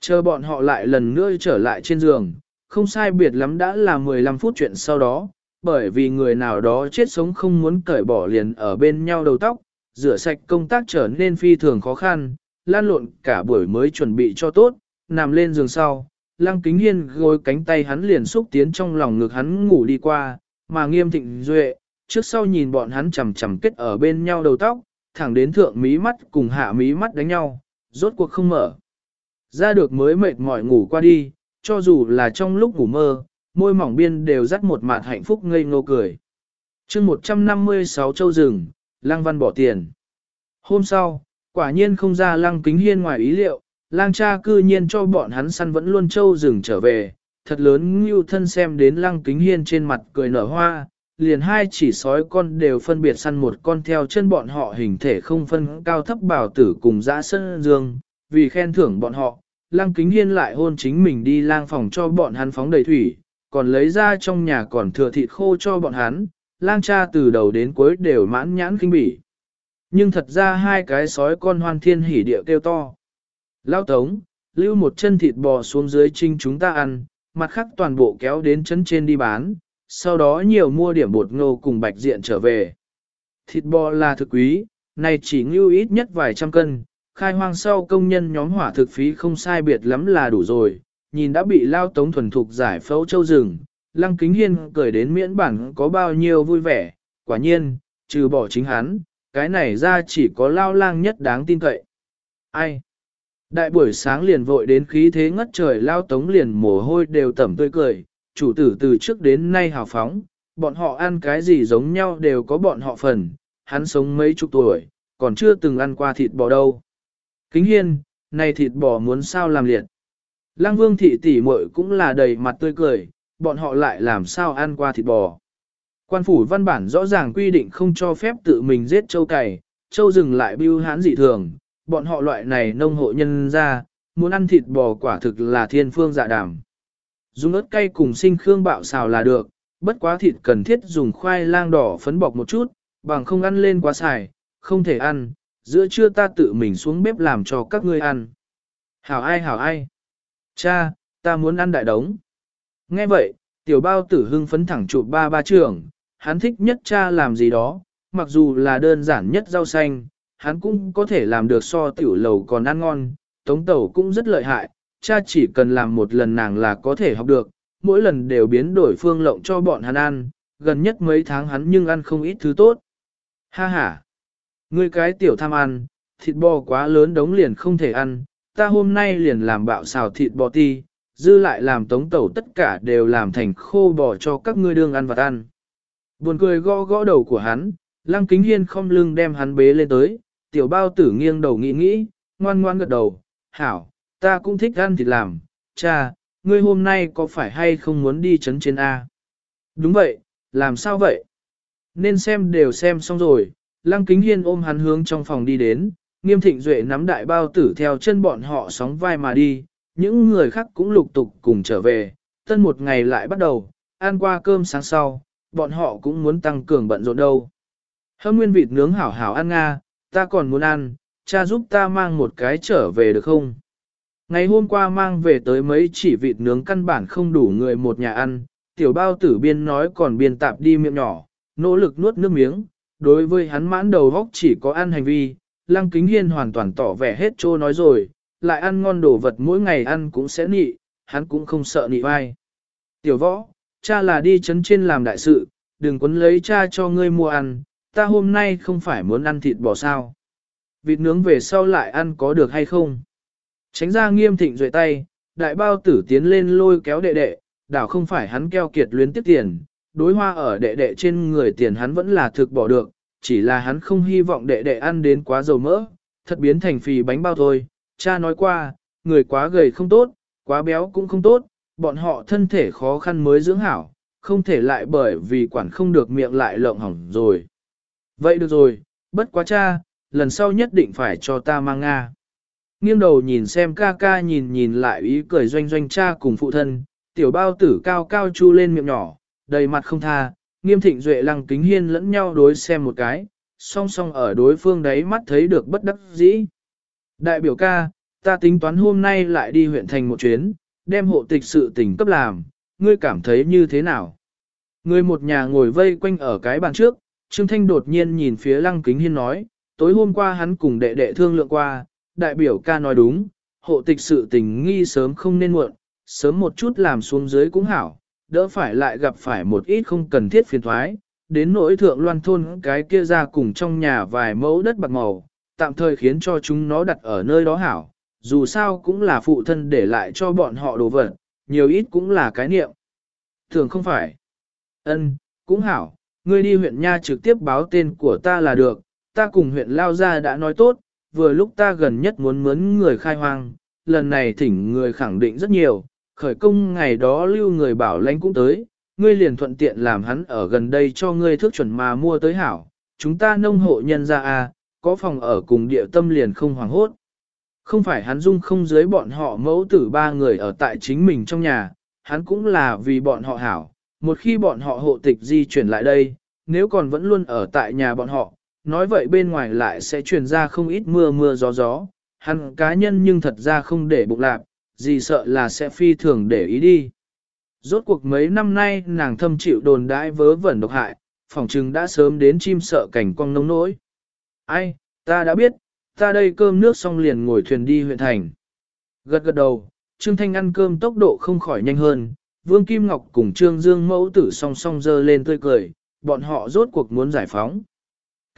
Chờ bọn họ lại lần nữa trở lại trên giường, không sai biệt lắm đã là 15 phút chuyện sau đó, bởi vì người nào đó chết sống không muốn cởi bỏ liền ở bên nhau đầu tóc, rửa sạch công tác trở nên phi thường khó khăn, lan lộn cả buổi mới chuẩn bị cho tốt, nằm lên giường sau. Lăng kính hiên gối cánh tay hắn liền xúc tiến trong lòng ngực hắn ngủ đi qua, mà nghiêm thịnh duệ, trước sau nhìn bọn hắn chầm chầm kết ở bên nhau đầu tóc, thẳng đến thượng mí mắt cùng hạ mí mắt đánh nhau, rốt cuộc không mở. Ra được mới mệt mỏi ngủ qua đi, cho dù là trong lúc ngủ mơ, môi mỏng biên đều dắt một mạt hạnh phúc ngây ngô cười. chương 156 châu rừng, lang văn bỏ tiền. Hôm sau, quả nhiên không ra lăng kính hiên ngoài ý liệu, lang cha cư nhiên cho bọn hắn săn vẫn luôn châu rừng trở về, thật lớn như thân xem đến lăng kính hiên trên mặt cười nở hoa, liền hai chỉ sói con đều phân biệt săn một con theo chân bọn họ hình thể không phân cao thấp bảo tử cùng dã sân dương, vì khen thưởng bọn họ, lăng kính hiên lại hôn chính mình đi lang phòng cho bọn hắn phóng đầy thủy, còn lấy ra trong nhà còn thừa thịt khô cho bọn hắn, lang cha từ đầu đến cuối đều mãn nhãn kinh bỉ. Nhưng thật ra hai cái sói con hoan thiên hỉ địa kêu to. Lao tống, lưu một chân thịt bò xuống dưới trinh chúng ta ăn, mặt khác toàn bộ kéo đến chân trên đi bán, sau đó nhiều mua điểm bột ngô cùng bạch diện trở về. Thịt bò là thực quý, này chỉ ngưu ít nhất vài trăm cân, khai hoang sau công nhân nhóm hỏa thực phí không sai biệt lắm là đủ rồi, nhìn đã bị lao tống thuần thục giải phẫu châu rừng, lăng kính hiên cười đến miễn bản có bao nhiêu vui vẻ, quả nhiên, trừ bỏ chính hắn, cái này ra chỉ có lao lang nhất đáng tin cậy. Ai? Đại buổi sáng liền vội đến khí thế ngất trời lao tống liền mồ hôi đều tẩm tươi cười, chủ tử từ trước đến nay hào phóng, bọn họ ăn cái gì giống nhau đều có bọn họ phần, hắn sống mấy chục tuổi, còn chưa từng ăn qua thịt bò đâu. Kính hiên, này thịt bò muốn sao làm liệt. Lăng vương thị tỷ muội cũng là đầy mặt tươi cười, bọn họ lại làm sao ăn qua thịt bò. Quan phủ văn bản rõ ràng quy định không cho phép tự mình giết châu cày, châu rừng lại bưu hán dị thường, bọn họ loại này nông hộ nhân ra, muốn ăn thịt bò quả thực là thiên phương dạ đảm. Dùng ớt cay cùng sinh khương bạo xào là được, bất quá thịt cần thiết dùng khoai lang đỏ phấn bọc một chút, bằng không ăn lên quá xài, không thể ăn, giữa trưa ta tự mình xuống bếp làm cho các ngươi ăn. Hảo ai hảo ai? Cha, ta muốn ăn đại đống. Nghe vậy, tiểu bao tử hưng phấn thẳng chụp ba ba trưởng, hắn thích nhất cha làm gì đó, mặc dù là đơn giản nhất rau xanh, hắn cũng có thể làm được so tiểu lầu còn ăn ngon, tống tẩu cũng rất lợi hại, cha chỉ cần làm một lần nàng là có thể học được, mỗi lần đều biến đổi phương lộng cho bọn hắn ăn, gần nhất mấy tháng hắn nhưng ăn không ít thứ tốt. Ha ha! Ngươi cái tiểu tham ăn, thịt bò quá lớn đống liền không thể ăn, ta hôm nay liền làm bạo xào thịt bò ti, dư lại làm tống tẩu tất cả đều làm thành khô bò cho các ngươi đương ăn và ăn. Buồn cười gõ gõ đầu của hắn, lăng kính hiên không lưng đem hắn bế lên tới, tiểu bao tử nghiêng đầu nghĩ nghĩ, ngoan ngoan gật đầu, hảo, ta cũng thích ăn thịt làm, cha, ngươi hôm nay có phải hay không muốn đi chấn trên A? Đúng vậy, làm sao vậy? Nên xem đều xem xong rồi, lăng kính hiên ôm hắn hướng trong phòng đi đến, nghiêm thịnh duệ nắm đại bao tử theo chân bọn họ sóng vai mà đi, những người khác cũng lục tục cùng trở về, tân một ngày lại bắt đầu, ăn qua cơm sáng sau, bọn họ cũng muốn tăng cường bận rộn đâu. Hâm nguyên vịt nướng hảo hảo ăn nga, ta còn muốn ăn, cha giúp ta mang một cái trở về được không? Ngày hôm qua mang về tới mấy chỉ vịt nướng căn bản không đủ người một nhà ăn, tiểu bao tử biên nói còn biên tạp đi miệng nhỏ, nỗ lực nuốt nước miếng, đối với hắn mãn đầu góc chỉ có ăn hành vi, lăng kính hiên hoàn toàn tỏ vẻ hết trô nói rồi, lại ăn ngon đồ vật mỗi ngày ăn cũng sẽ nị, hắn cũng không sợ nị vai. Tiểu võ, cha là đi chấn trên làm đại sự, đừng quấn lấy cha cho ngươi mua ăn, ta hôm nay không phải muốn ăn thịt bò sao. Vịt nướng về sau lại ăn có được hay không? Tránh ra nghiêm thịnh duệ tay, đại bao tử tiến lên lôi kéo đệ đệ, đảo không phải hắn keo kiệt luyến tiếp tiền, đối hoa ở đệ đệ trên người tiền hắn vẫn là thực bỏ được, chỉ là hắn không hy vọng đệ đệ ăn đến quá dầu mỡ, thật biến thành phì bánh bao thôi. Cha nói qua, người quá gầy không tốt, quá béo cũng không tốt, bọn họ thân thể khó khăn mới dưỡng hảo, không thể lại bởi vì quản không được miệng lại lộng hỏng rồi. Vậy được rồi, bất quá cha, lần sau nhất định phải cho ta mang Nga. Nghiêng đầu nhìn xem ca ca nhìn nhìn lại ý cười doanh doanh cha cùng phụ thân, tiểu bao tử cao cao chu lên miệng nhỏ, đầy mặt không tha, nghiêm thịnh duệ lăng kính hiên lẫn nhau đối xem một cái, song song ở đối phương đấy mắt thấy được bất đắc dĩ. Đại biểu ca, ta tính toán hôm nay lại đi huyện thành một chuyến, đem hộ tịch sự tình cấp làm, ngươi cảm thấy như thế nào? Người một nhà ngồi vây quanh ở cái bàn trước, Trương Thanh đột nhiên nhìn phía Lăng Kính Hiên nói, tối hôm qua hắn cùng đệ đệ thương lượng qua, đại biểu ca nói đúng, hộ tịch sự tình nghi sớm không nên muộn, sớm một chút làm xuống dưới cũng hảo, đỡ phải lại gặp phải một ít không cần thiết phiền thoái, đến nỗi thượng loan thôn cái kia ra cùng trong nhà vài mẫu đất bạc màu, tạm thời khiến cho chúng nó đặt ở nơi đó hảo, dù sao cũng là phụ thân để lại cho bọn họ đồ vật, nhiều ít cũng là cái niệm. Thường không phải. Ân, cũng hảo, ngươi đi huyện Nha trực tiếp báo tên của ta là được, ta cùng huyện Lao Gia đã nói tốt, vừa lúc ta gần nhất muốn mướn người khai hoang, lần này thỉnh người khẳng định rất nhiều, khởi công ngày đó lưu người bảo lãnh cũng tới, ngươi liền thuận tiện làm hắn ở gần đây cho ngươi thức chuẩn mà mua tới hảo, chúng ta nông hộ nhân ra à, có phòng ở cùng địa tâm liền không hoàng hốt. Không phải hắn dung không dưới bọn họ mẫu tử ba người ở tại chính mình trong nhà, hắn cũng là vì bọn họ hảo, một khi bọn họ hộ tịch di chuyển lại đây, nếu còn vẫn luôn ở tại nhà bọn họ, nói vậy bên ngoài lại sẽ truyền ra không ít mưa mưa gió gió, hắn cá nhân nhưng thật ra không để bụng lạc, gì sợ là sẽ phi thường để ý đi. Rốt cuộc mấy năm nay nàng thâm chịu đồn đãi vớ vẩn độc hại, phòng trừng đã sớm đến chim sợ cảnh quang nông nỗi. Ai, ta đã biết, ta đây cơm nước xong liền ngồi thuyền đi huyện thành. Gật gật đầu, Trương Thanh ăn cơm tốc độ không khỏi nhanh hơn, Vương Kim Ngọc cùng Trương Dương mẫu tử song song dơ lên tươi cười, bọn họ rốt cuộc muốn giải phóng.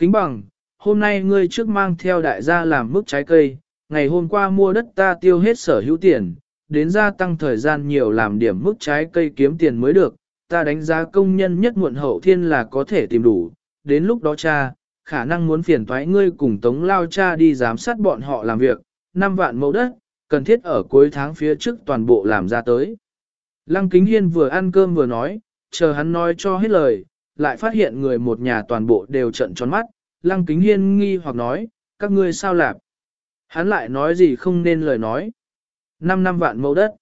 Kính bằng, hôm nay ngươi trước mang theo đại gia làm mức trái cây, ngày hôm qua mua đất ta tiêu hết sở hữu tiền, đến gia tăng thời gian nhiều làm điểm mức trái cây kiếm tiền mới được, ta đánh giá công nhân nhất muộn hậu thiên là có thể tìm đủ, đến lúc đó cha, khả năng muốn phiền toái ngươi cùng tống lao cha đi giám sát bọn họ làm việc, 5 vạn mẫu đất, cần thiết ở cuối tháng phía trước toàn bộ làm ra tới. Lăng Kính Hiên vừa ăn cơm vừa nói, chờ hắn nói cho hết lời, lại phát hiện người một nhà toàn bộ đều trận tròn mắt, Lăng Kính Hiên nghi hoặc nói, các ngươi sao lạp? Hắn lại nói gì không nên lời nói. Năm năm vạn mẫu đất.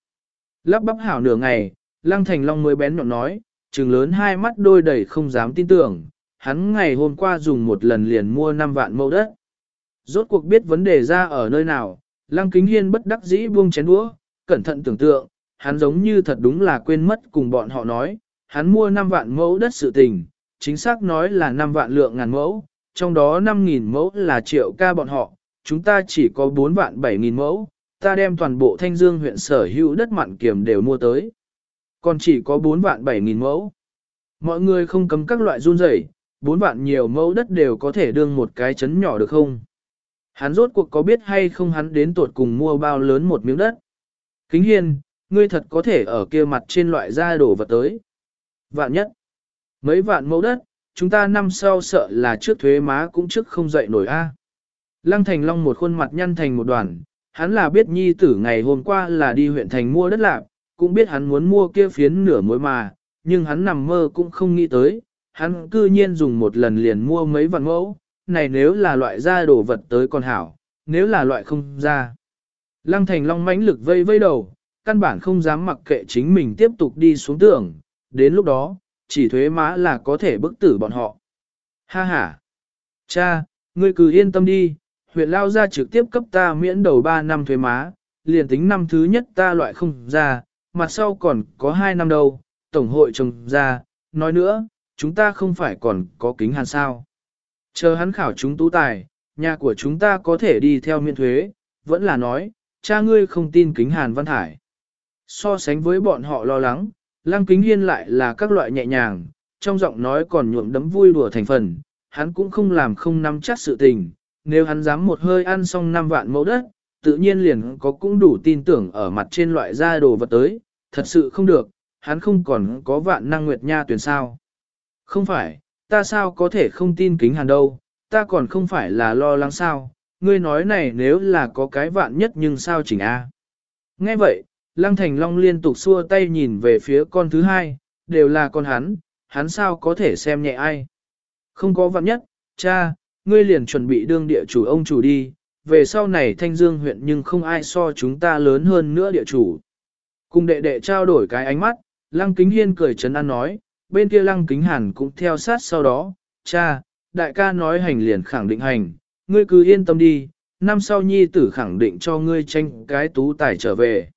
Lắp bắp hảo nửa ngày, Lăng Thành Long mới bén nhọn nói, trừng lớn hai mắt đôi đầy không dám tin tưởng, hắn ngày hôm qua dùng một lần liền mua 5 vạn mẫu đất. Rốt cuộc biết vấn đề ra ở nơi nào, Lăng Kính Hiên bất đắc dĩ buông chén đũa, cẩn thận tưởng tượng, hắn giống như thật đúng là quên mất cùng bọn họ nói, hắn mua 5 vạn mẫu đất sự tình, chính xác nói là 5 vạn lượng ngàn mẫu, trong đó 5.000 mẫu là triệu ca bọn họ, chúng ta chỉ có 4 vạn 7.000 mẫu, ta đem toàn bộ thanh dương huyện sở hữu đất mặn kiểm đều mua tới. Còn chỉ có 4 vạn 7.000 mẫu. Mọi người không cấm các loại run rẩy, 4 vạn nhiều mẫu đất đều có thể đương một cái chấn nhỏ được không? Hắn rốt cuộc có biết hay không hắn đến tuột cùng mua bao lớn một miếng đất? Kính hiên, ngươi thật có thể ở kia mặt trên loại ra đổ vật tới. Vạn nhất, mấy vạn mẫu đất, chúng ta năm sau sợ là trước thuế má cũng trước không dậy nổi a. Lăng Thành Long một khuôn mặt nhăn thành một đoàn, hắn là biết nhi tử ngày hôm qua là đi huyện thành mua đất lạc, cũng biết hắn muốn mua kia phiến nửa mối mà, nhưng hắn nằm mơ cũng không nghĩ tới, hắn cư nhiên dùng một lần liền mua mấy vạn mẫu, này nếu là loại ra đồ vật tới còn hảo, nếu là loại không ra. Lăng Thành Long mãnh lực vây vây đầu, căn bản không dám mặc kệ chính mình tiếp tục đi xuống tưởng, đến lúc đó, chỉ thuế má là có thể bức tử bọn họ. Ha ha! Cha, ngươi cứ yên tâm đi, huyện lao ra trực tiếp cấp ta miễn đầu 3 năm thuế má, liền tính năm thứ nhất ta loại không ra, mặt sau còn có 2 năm đâu, tổng hội trồng ra, nói nữa, chúng ta không phải còn có kính hàn sao. Chờ hắn khảo chúng tú tài, nhà của chúng ta có thể đi theo miễn thuế, vẫn là nói, cha ngươi không tin kính hàn văn Hải, So sánh với bọn họ lo lắng, lăng kính hiên lại là các loại nhẹ nhàng, trong giọng nói còn nhuộm đấm vui đùa thành phần, hắn cũng không làm không nắm chắc sự tình, nếu hắn dám một hơi ăn xong 5 vạn mẫu đất, tự nhiên liền có cũng đủ tin tưởng ở mặt trên loại gia đồ vật tới, thật sự không được, hắn không còn có vạn năng nguyệt nha tuyển sao. Không phải, ta sao có thể không tin kính hàn đâu, ta còn không phải là lo lắng sao, ngươi nói này nếu là có cái vạn nhất nhưng sao chỉnh A. Nghe vậy, Lăng Thành Long liên tục xua tay nhìn về phía con thứ hai, đều là con hắn, hắn sao có thể xem nhẹ ai. Không có vạn nhất, cha, ngươi liền chuẩn bị đương địa chủ ông chủ đi, về sau này Thanh Dương huyện nhưng không ai so chúng ta lớn hơn nữa địa chủ. Cùng đệ đệ trao đổi cái ánh mắt, Lăng Kính Hiên cười chấn an nói, bên kia Lăng Kính Hàn cũng theo sát sau đó, cha, đại ca nói hành liền khẳng định hành, ngươi cứ yên tâm đi, năm sau nhi tử khẳng định cho ngươi tranh cái tú tài trở về.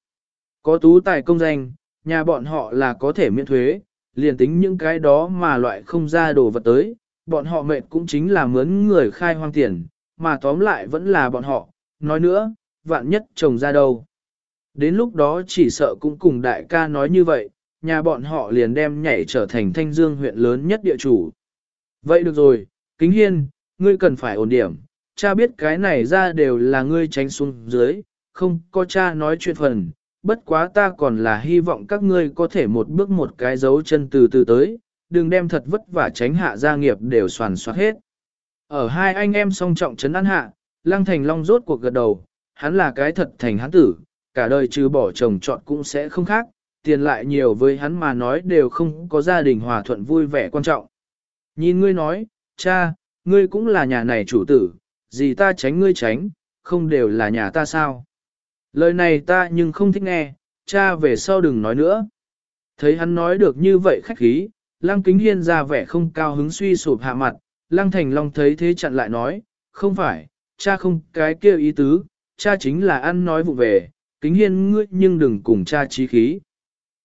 Có tú tài công danh, nhà bọn họ là có thể miễn thuế, liền tính những cái đó mà loại không ra đồ vật tới, bọn họ mệt cũng chính là mướn người khai hoang tiền, mà tóm lại vẫn là bọn họ, nói nữa, vạn nhất trồng ra đâu. Đến lúc đó chỉ sợ cũng cùng đại ca nói như vậy, nhà bọn họ liền đem nhảy trở thành thanh dương huyện lớn nhất địa chủ. Vậy được rồi, kính hiên, ngươi cần phải ổn điểm, cha biết cái này ra đều là ngươi tránh xuống dưới, không có cha nói chuyện phần, bất quá ta còn là hy vọng các ngươi có thể một bước một cái dấu chân từ từ tới, đừng đem thật vất vả tránh hạ gia nghiệp đều soàn soát hết. Ở hai anh em song trọng trấn an hạ, Lăng Thành Long rốt cuộc gật đầu, hắn là cái thật thành hắn tử, cả đời trừ bỏ chồng chọn cũng sẽ không khác, tiền lại nhiều với hắn mà nói đều không có gia đình hòa thuận vui vẻ quan trọng. Nhìn ngươi nói, cha, ngươi cũng là nhà này chủ tử, gì ta tránh ngươi tránh, không đều là nhà ta sao. Lời này ta nhưng không thích nghe, cha về sau đừng nói nữa. Thấy hắn nói được như vậy khách khí, lăng kính hiên ra vẻ không cao hứng suy sụp hạ mặt, lăng thành long thấy thế chặn lại nói, không phải, cha không cái kêu ý tứ, cha chính là ăn nói vụ về, kính hiên ngươi nhưng đừng cùng cha trí khí.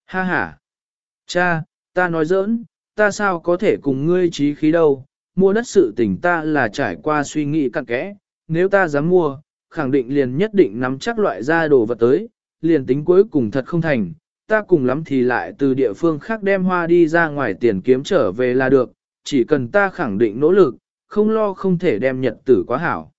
Ha ha! Cha, ta nói giỡn, ta sao có thể cùng ngươi trí khí đâu, mua đất sự tình ta là trải qua suy nghĩ cặn kẽ, nếu ta dám mua, khẳng định liền nhất định nắm chắc loại ra đồ vật tới, liền tính cuối cùng thật không thành, ta cùng lắm thì lại từ địa phương khác đem hoa đi ra ngoài tiền kiếm trở về là được, chỉ cần ta khẳng định nỗ lực, không lo không thể đem nhật tử quá hảo.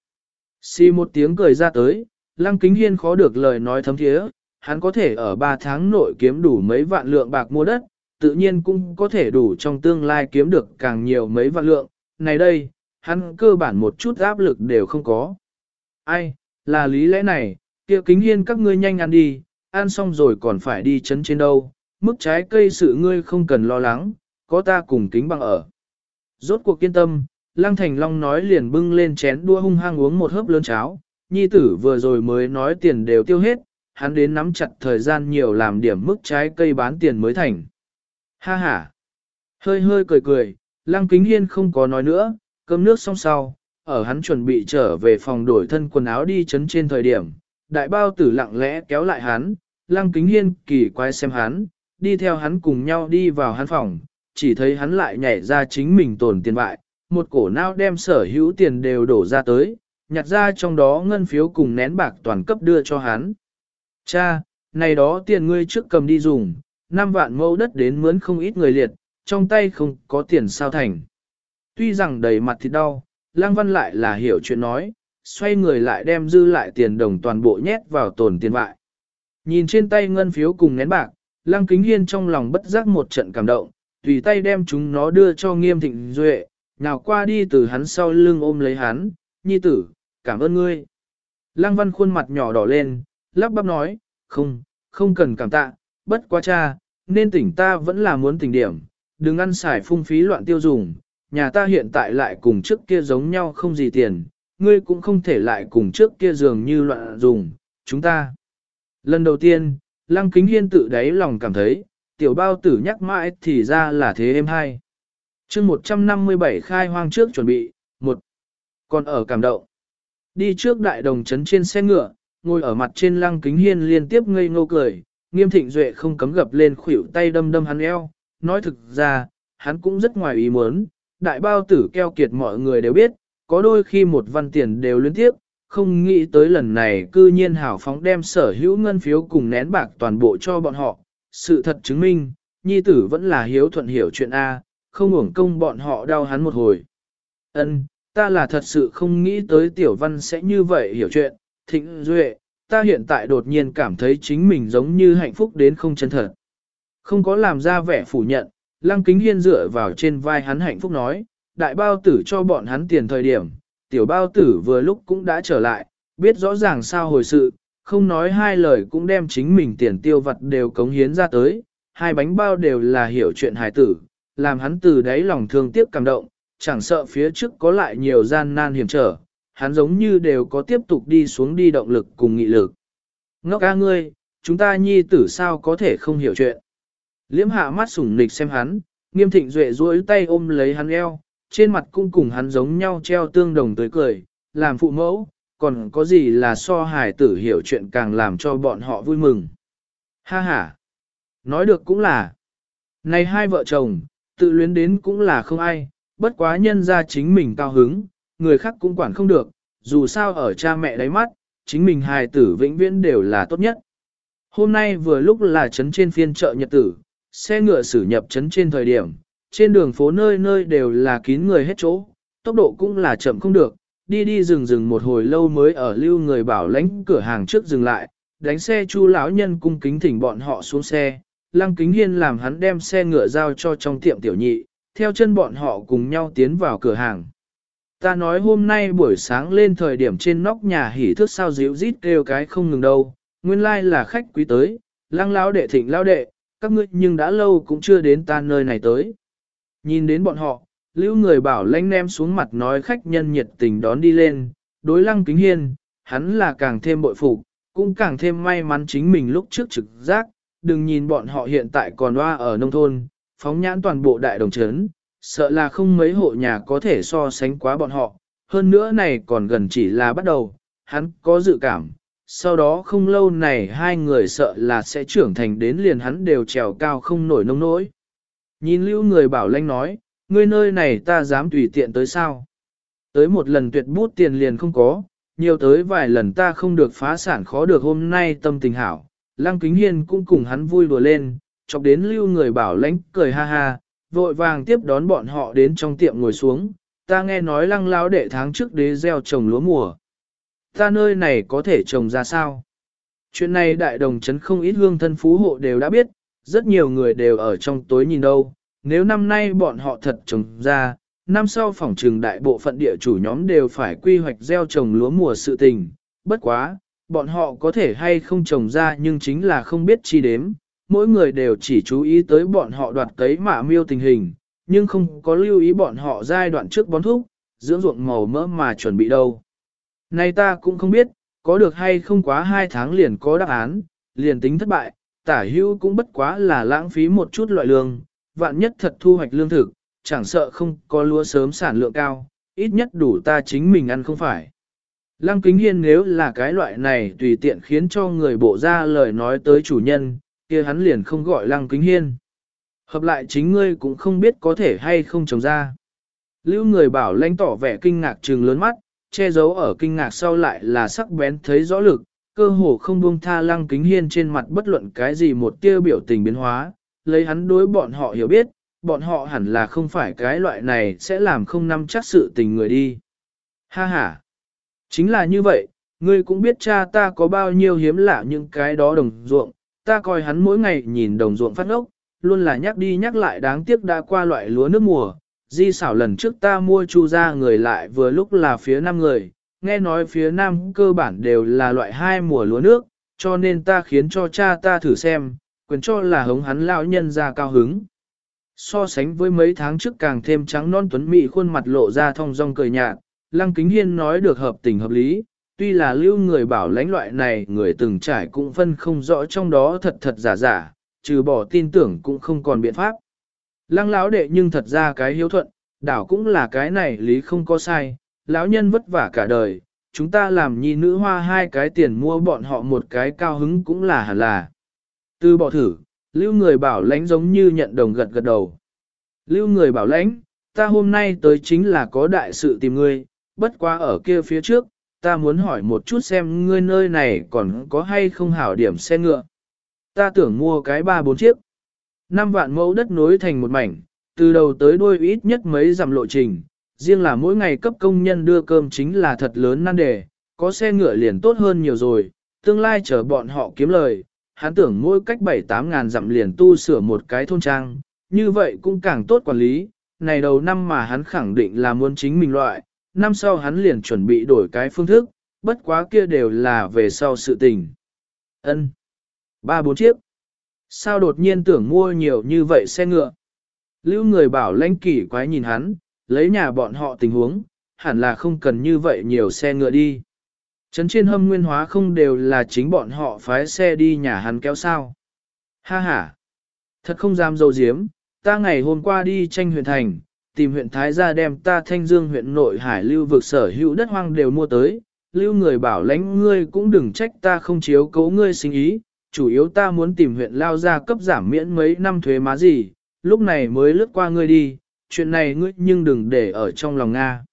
Xì một tiếng cười ra tới, Lăng Kính Hiên khó được lời nói thấm thiế, hắn có thể ở 3 tháng nội kiếm đủ mấy vạn lượng bạc mua đất, tự nhiên cũng có thể đủ trong tương lai kiếm được càng nhiều mấy vạn lượng. Này đây, hắn cơ bản một chút áp lực đều không có. Ai, là lý lẽ này, kia kính hiên các ngươi nhanh ăn đi, ăn xong rồi còn phải đi chấn trên đâu, mức trái cây sự ngươi không cần lo lắng, có ta cùng kính bằng ở. Rốt cuộc kiên tâm, Lăng Thành Long nói liền bưng lên chén đua hung hăng uống một hớp lớn cháo, nhi tử vừa rồi mới nói tiền đều tiêu hết, hắn đến nắm chặt thời gian nhiều làm điểm mức trái cây bán tiền mới thành. Ha ha! Hơi hơi cười cười, Lăng Kính Hiên không có nói nữa, cơm nước xong sau, ở hắn chuẩn bị trở về phòng đổi thân quần áo đi chấn trên thời điểm, đại bao tử lặng lẽ kéo lại hắn, Lăng Kính Hiên kỳ quay xem hắn, đi theo hắn cùng nhau đi vào hắn phòng, chỉ thấy hắn lại nhảy ra chính mình tổn tiền bại, một cổ nao đem sở hữu tiền đều đổ ra tới, nhặt ra trong đó ngân phiếu cùng nén bạc toàn cấp đưa cho hắn. Cha, này đó tiền ngươi trước cầm đi dùng, 5 vạn mẫu đất đến mướn không ít người liệt, trong tay không có tiền sao thành. Tuy rằng đầy mặt thì đau, Lăng Văn lại là hiểu chuyện nói, xoay người lại đem dư lại tiền đồng toàn bộ nhét vào tồn tiền bại. Nhìn trên tay ngân phiếu cùng nén bạc, Lăng Kính Hiên trong lòng bất giác một trận cảm động, tùy tay đem chúng nó đưa cho nghiêm thịnh duệ, nào qua đi từ hắn sau lưng ôm lấy hắn, nhi tử, cảm ơn ngươi. Lăng Văn khuôn mặt nhỏ đỏ lên, lắp bắp nói, không, không cần cảm tạ, bất quá cha, nên tỉnh ta vẫn là muốn tỉnh điểm, đừng ăn xài phung phí loạn tiêu dùng, nhà ta hiện tại lại cùng trước kia giống nhau không gì tiền, ngươi cũng không thể lại cùng trước kia dường như loạn dùng, chúng ta. Lần đầu tiên, Lăng Kính Hiên tự đáy lòng cảm thấy, tiểu bao tử nhắc mãi thì ra là thế em hai. chương 157 khai hoang trước chuẩn bị, một Còn ở cảm động. Đi trước đại đồng trấn trên xe ngựa, ngồi ở mặt trên Lăng Kính Hiên liên tiếp ngây ngô cười, nghiêm thịnh duệ không cấm gập lên khuỷu tay đâm đâm hắn eo, nói thực ra, hắn cũng rất ngoài ý muốn, đại bao tử keo kiệt mọi người đều biết, có đôi khi một văn tiền đều liên tiếp, không nghĩ tới lần này cư nhiên hảo phóng đem sở hữu ngân phiếu cùng nén bạc toàn bộ cho bọn họ. Sự thật chứng minh, nhi tử vẫn là hiếu thuận hiểu chuyện A, không uổng công bọn họ đau hắn một hồi. Ân, ta là thật sự không nghĩ tới tiểu văn sẽ như vậy hiểu chuyện, thịnh duệ, ta hiện tại đột nhiên cảm thấy chính mình giống như hạnh phúc đến không chân thật. Không có làm ra vẻ phủ nhận, Lăng Kính Hiên dựa vào trên vai hắn hạnh phúc nói, đại bao tử cho bọn hắn tiền thời điểm, tiểu bao tử vừa lúc cũng đã trở lại, biết rõ ràng sao hồi sự, không nói hai lời cũng đem chính mình tiền tiêu vật đều cống hiến ra tới, hai bánh bao đều là hiểu chuyện hài tử, làm hắn từ đáy lòng thương tiếc cảm động, chẳng sợ phía trước có lại nhiều gian nan hiểm trở, hắn giống như đều có tiếp tục đi xuống đi động lực cùng nghị lực. Ngốc ca ngươi, chúng ta nhi tử sao có thể không hiểu chuyện. Liễm hạ mắt sủng nịch xem hắn, nghiêm thịnh duệ duỗi tay ôm lấy hắn eo, trên mặt cũng cùng hắn giống nhau treo tương đồng tới cười, làm phụ mẫu, còn có gì là so hài tử hiểu chuyện càng làm cho bọn họ vui mừng. Ha ha! Nói được cũng là, Này hai vợ chồng, tự luyến đến cũng là không ai, bất quá nhân ra chính mình cao hứng, người khác cũng quản không được, dù sao ở cha mẹ đáy mắt, chính mình hài tử vĩnh viễn đều là tốt nhất. Hôm nay vừa lúc là trấn trên phiên chợ nhật tử, xe ngựa xử nhập trấn trên thời điểm, trên đường phố nơi nơi đều là kín người hết chỗ, tốc độ cũng là chậm không được, đi đi dừng dừng một hồi lâu mới ở lưu người bảo lãnh cửa hàng trước dừng lại, đánh xe chu lão nhân cung kính thỉnh bọn họ xuống xe, lăng kính hiên làm hắn đem xe ngựa giao cho trong tiệm tiểu nhị, theo chân bọn họ cùng nhau tiến vào cửa hàng. Ta nói hôm nay buổi sáng lên thời điểm trên nóc nhà hỉ thước sao dịu rít kêu cái không ngừng đâu, nguyên lai like là khách quý tới, lăng lão đệ thịnh lão đệ, các ngươi nhưng đã lâu cũng chưa đến ta nơi này tới. Nhìn đến bọn họ, lưu người bảo lãnh nem xuống mặt nói khách nhân nhiệt tình đón đi lên, đối lăng kính hiên, hắn là càng thêm bội phục, cũng càng thêm may mắn chính mình lúc trước trực giác, đừng nhìn bọn họ hiện tại còn loa ở nông thôn, phóng nhãn toàn bộ đại đồng trấn, sợ là không mấy hộ nhà có thể so sánh quá bọn họ, hơn nữa này còn gần chỉ là bắt đầu, hắn có dự cảm, sau đó không lâu này hai người sợ là sẽ trưởng thành đến liền hắn đều trèo cao không nổi nông nỗi. Nhìn lưu người bảo lanh nói, ngươi nơi này ta dám tùy tiện tới sao? Tới một lần tuyệt bút tiền liền không có, nhiều tới vài lần ta không được phá sản khó được hôm nay tâm tình hảo. Lăng Kính Hiên cũng cùng hắn vui đùa lên, chọc đến lưu người bảo lãnh cười ha ha, vội vàng tiếp đón bọn họ đến trong tiệm ngồi xuống. Ta nghe nói lăng lão đệ tháng trước đế gieo trồng lúa mùa. Ta nơi này có thể trồng ra sao? Chuyện này đại đồng chấn không ít hương thân phú hộ đều đã biết, rất nhiều người đều ở trong tối nhìn đâu. Nếu năm nay bọn họ thật trồng ra, năm sau phòng trường đại bộ phận địa chủ nhóm đều phải quy hoạch gieo trồng lúa mùa sự tình. Bất quá, bọn họ có thể hay không trồng ra nhưng chính là không biết chi đếm. Mỗi người đều chỉ chú ý tới bọn họ đoạt cấy mạ miêu tình hình, nhưng không có lưu ý bọn họ giai đoạn trước bón thúc, dưỡng ruộng màu mỡ mà chuẩn bị đâu. Nay ta cũng không biết, có được hay không quá hai tháng liền có đáp án, liền tính thất bại, tả hưu cũng bất quá là lãng phí một chút loại lương, vạn nhất thật thu hoạch lương thực, chẳng sợ không có lúa sớm sản lượng cao, ít nhất đủ ta chính mình ăn không phải. Lăng Kính Hiên nếu là cái loại này tùy tiện khiến cho người bộ ra lời nói tới chủ nhân, kia hắn liền không gọi Lăng Kính Hiên. Hợp lại chính ngươi cũng không biết có thể hay không trồng ra. Lưu người bảo lãnh tỏ vẻ kinh ngạc trừng lớn mắt, che giấu ở kinh ngạc sau lại là sắc bén thấy rõ lực, cơ hồ không buông tha Lăng Kính Hiên trên mặt bất luận cái gì một tia biểu tình biến hóa, lấy hắn đối bọn họ hiểu biết, bọn họ hẳn là không phải cái loại này sẽ làm không nắm chắc sự tình người đi. Ha ha! Chính là như vậy, ngươi cũng biết cha ta có bao nhiêu hiếm lạ những cái đó đồng ruộng, ta coi hắn mỗi ngày nhìn đồng ruộng phát ốc, luôn là nhắc đi nhắc lại đáng tiếc đã qua loại lúa nước mùa. Di xảo lần trước ta mua chu ra người lại vừa lúc là phía nam người, nghe nói phía nam cơ bản đều là loại hai mùa lúa nước, cho nên ta khiến cho cha ta thử xem, quyền cho là hống hắn lão nhân ra cao hứng. So sánh với mấy tháng trước càng thêm trắng non tuấn mị khuôn mặt lộ ra thong dong cười nhạt, Lăng Kính Hiên nói được hợp tình hợp lý, tuy là lưu người bảo lãnh loại này người từng trải cũng phân không rõ trong đó thật thật giả giả, trừ bỏ tin tưởng cũng không còn biện pháp. Lăng lão đệ nhưng thật ra cái hiếu thuận, đảo cũng là cái này lý không có sai, lão nhân vất vả cả đời, chúng ta làm nhi nữ hoa hai cái tiền mua bọn họ một cái cao hứng cũng là hẳn là. Từ bỏ thử, lưu người bảo lãnh giống như nhận đồng gật gật đầu. Lưu người bảo lãnh, ta hôm nay tới chính là có đại sự tìm ngươi, bất quá ở kia phía trước, ta muốn hỏi một chút xem ngươi nơi này còn có hay không hảo điểm xe ngựa. Ta tưởng mua cái ba bốn chiếc. Năm vạn mẫu đất nối thành một mảnh, từ đầu tới đuôi ít nhất mấy dặm lộ trình, riêng là mỗi ngày cấp công nhân đưa cơm chính là thật lớn nan đề, có xe ngựa liền tốt hơn nhiều rồi, tương lai chờ bọn họ kiếm lời, hắn tưởng mỗi cách 7-8 ngàn dặm liền tu sửa một cái thôn trang, như vậy cũng càng tốt quản lý, này đầu năm mà hắn khẳng định là muốn chính mình loại, năm sau hắn liền chuẩn bị đổi cái phương thức, bất quá kia đều là về sau sự tình. Ân, Ba bốn chiếc. Sao đột nhiên tưởng mua nhiều như vậy xe ngựa? Lưu người bảo lãnh kỷ quái nhìn hắn, lấy nhà bọn họ tình huống, hẳn là không cần như vậy nhiều xe ngựa đi. Trấn trên hâm nguyên hóa không đều là chính bọn họ phái xe đi nhà hắn kéo sao. Ha ha! Thật không dám dâu diếm, ta ngày hôm qua đi tranh huyện thành, tìm huyện Thái gia đem ta thanh dương huyện nội hải lưu vực sở hữu đất hoang đều mua tới, lưu người bảo lãnh ngươi cũng đừng trách ta không chiếu cố ngươi sinh ý, chủ yếu ta muốn tìm huyện lao ra cấp giảm miễn mấy năm thuế má gì, lúc này mới lướt qua ngươi đi, chuyện này ngươi nhưng đừng để ở trong lòng Nga.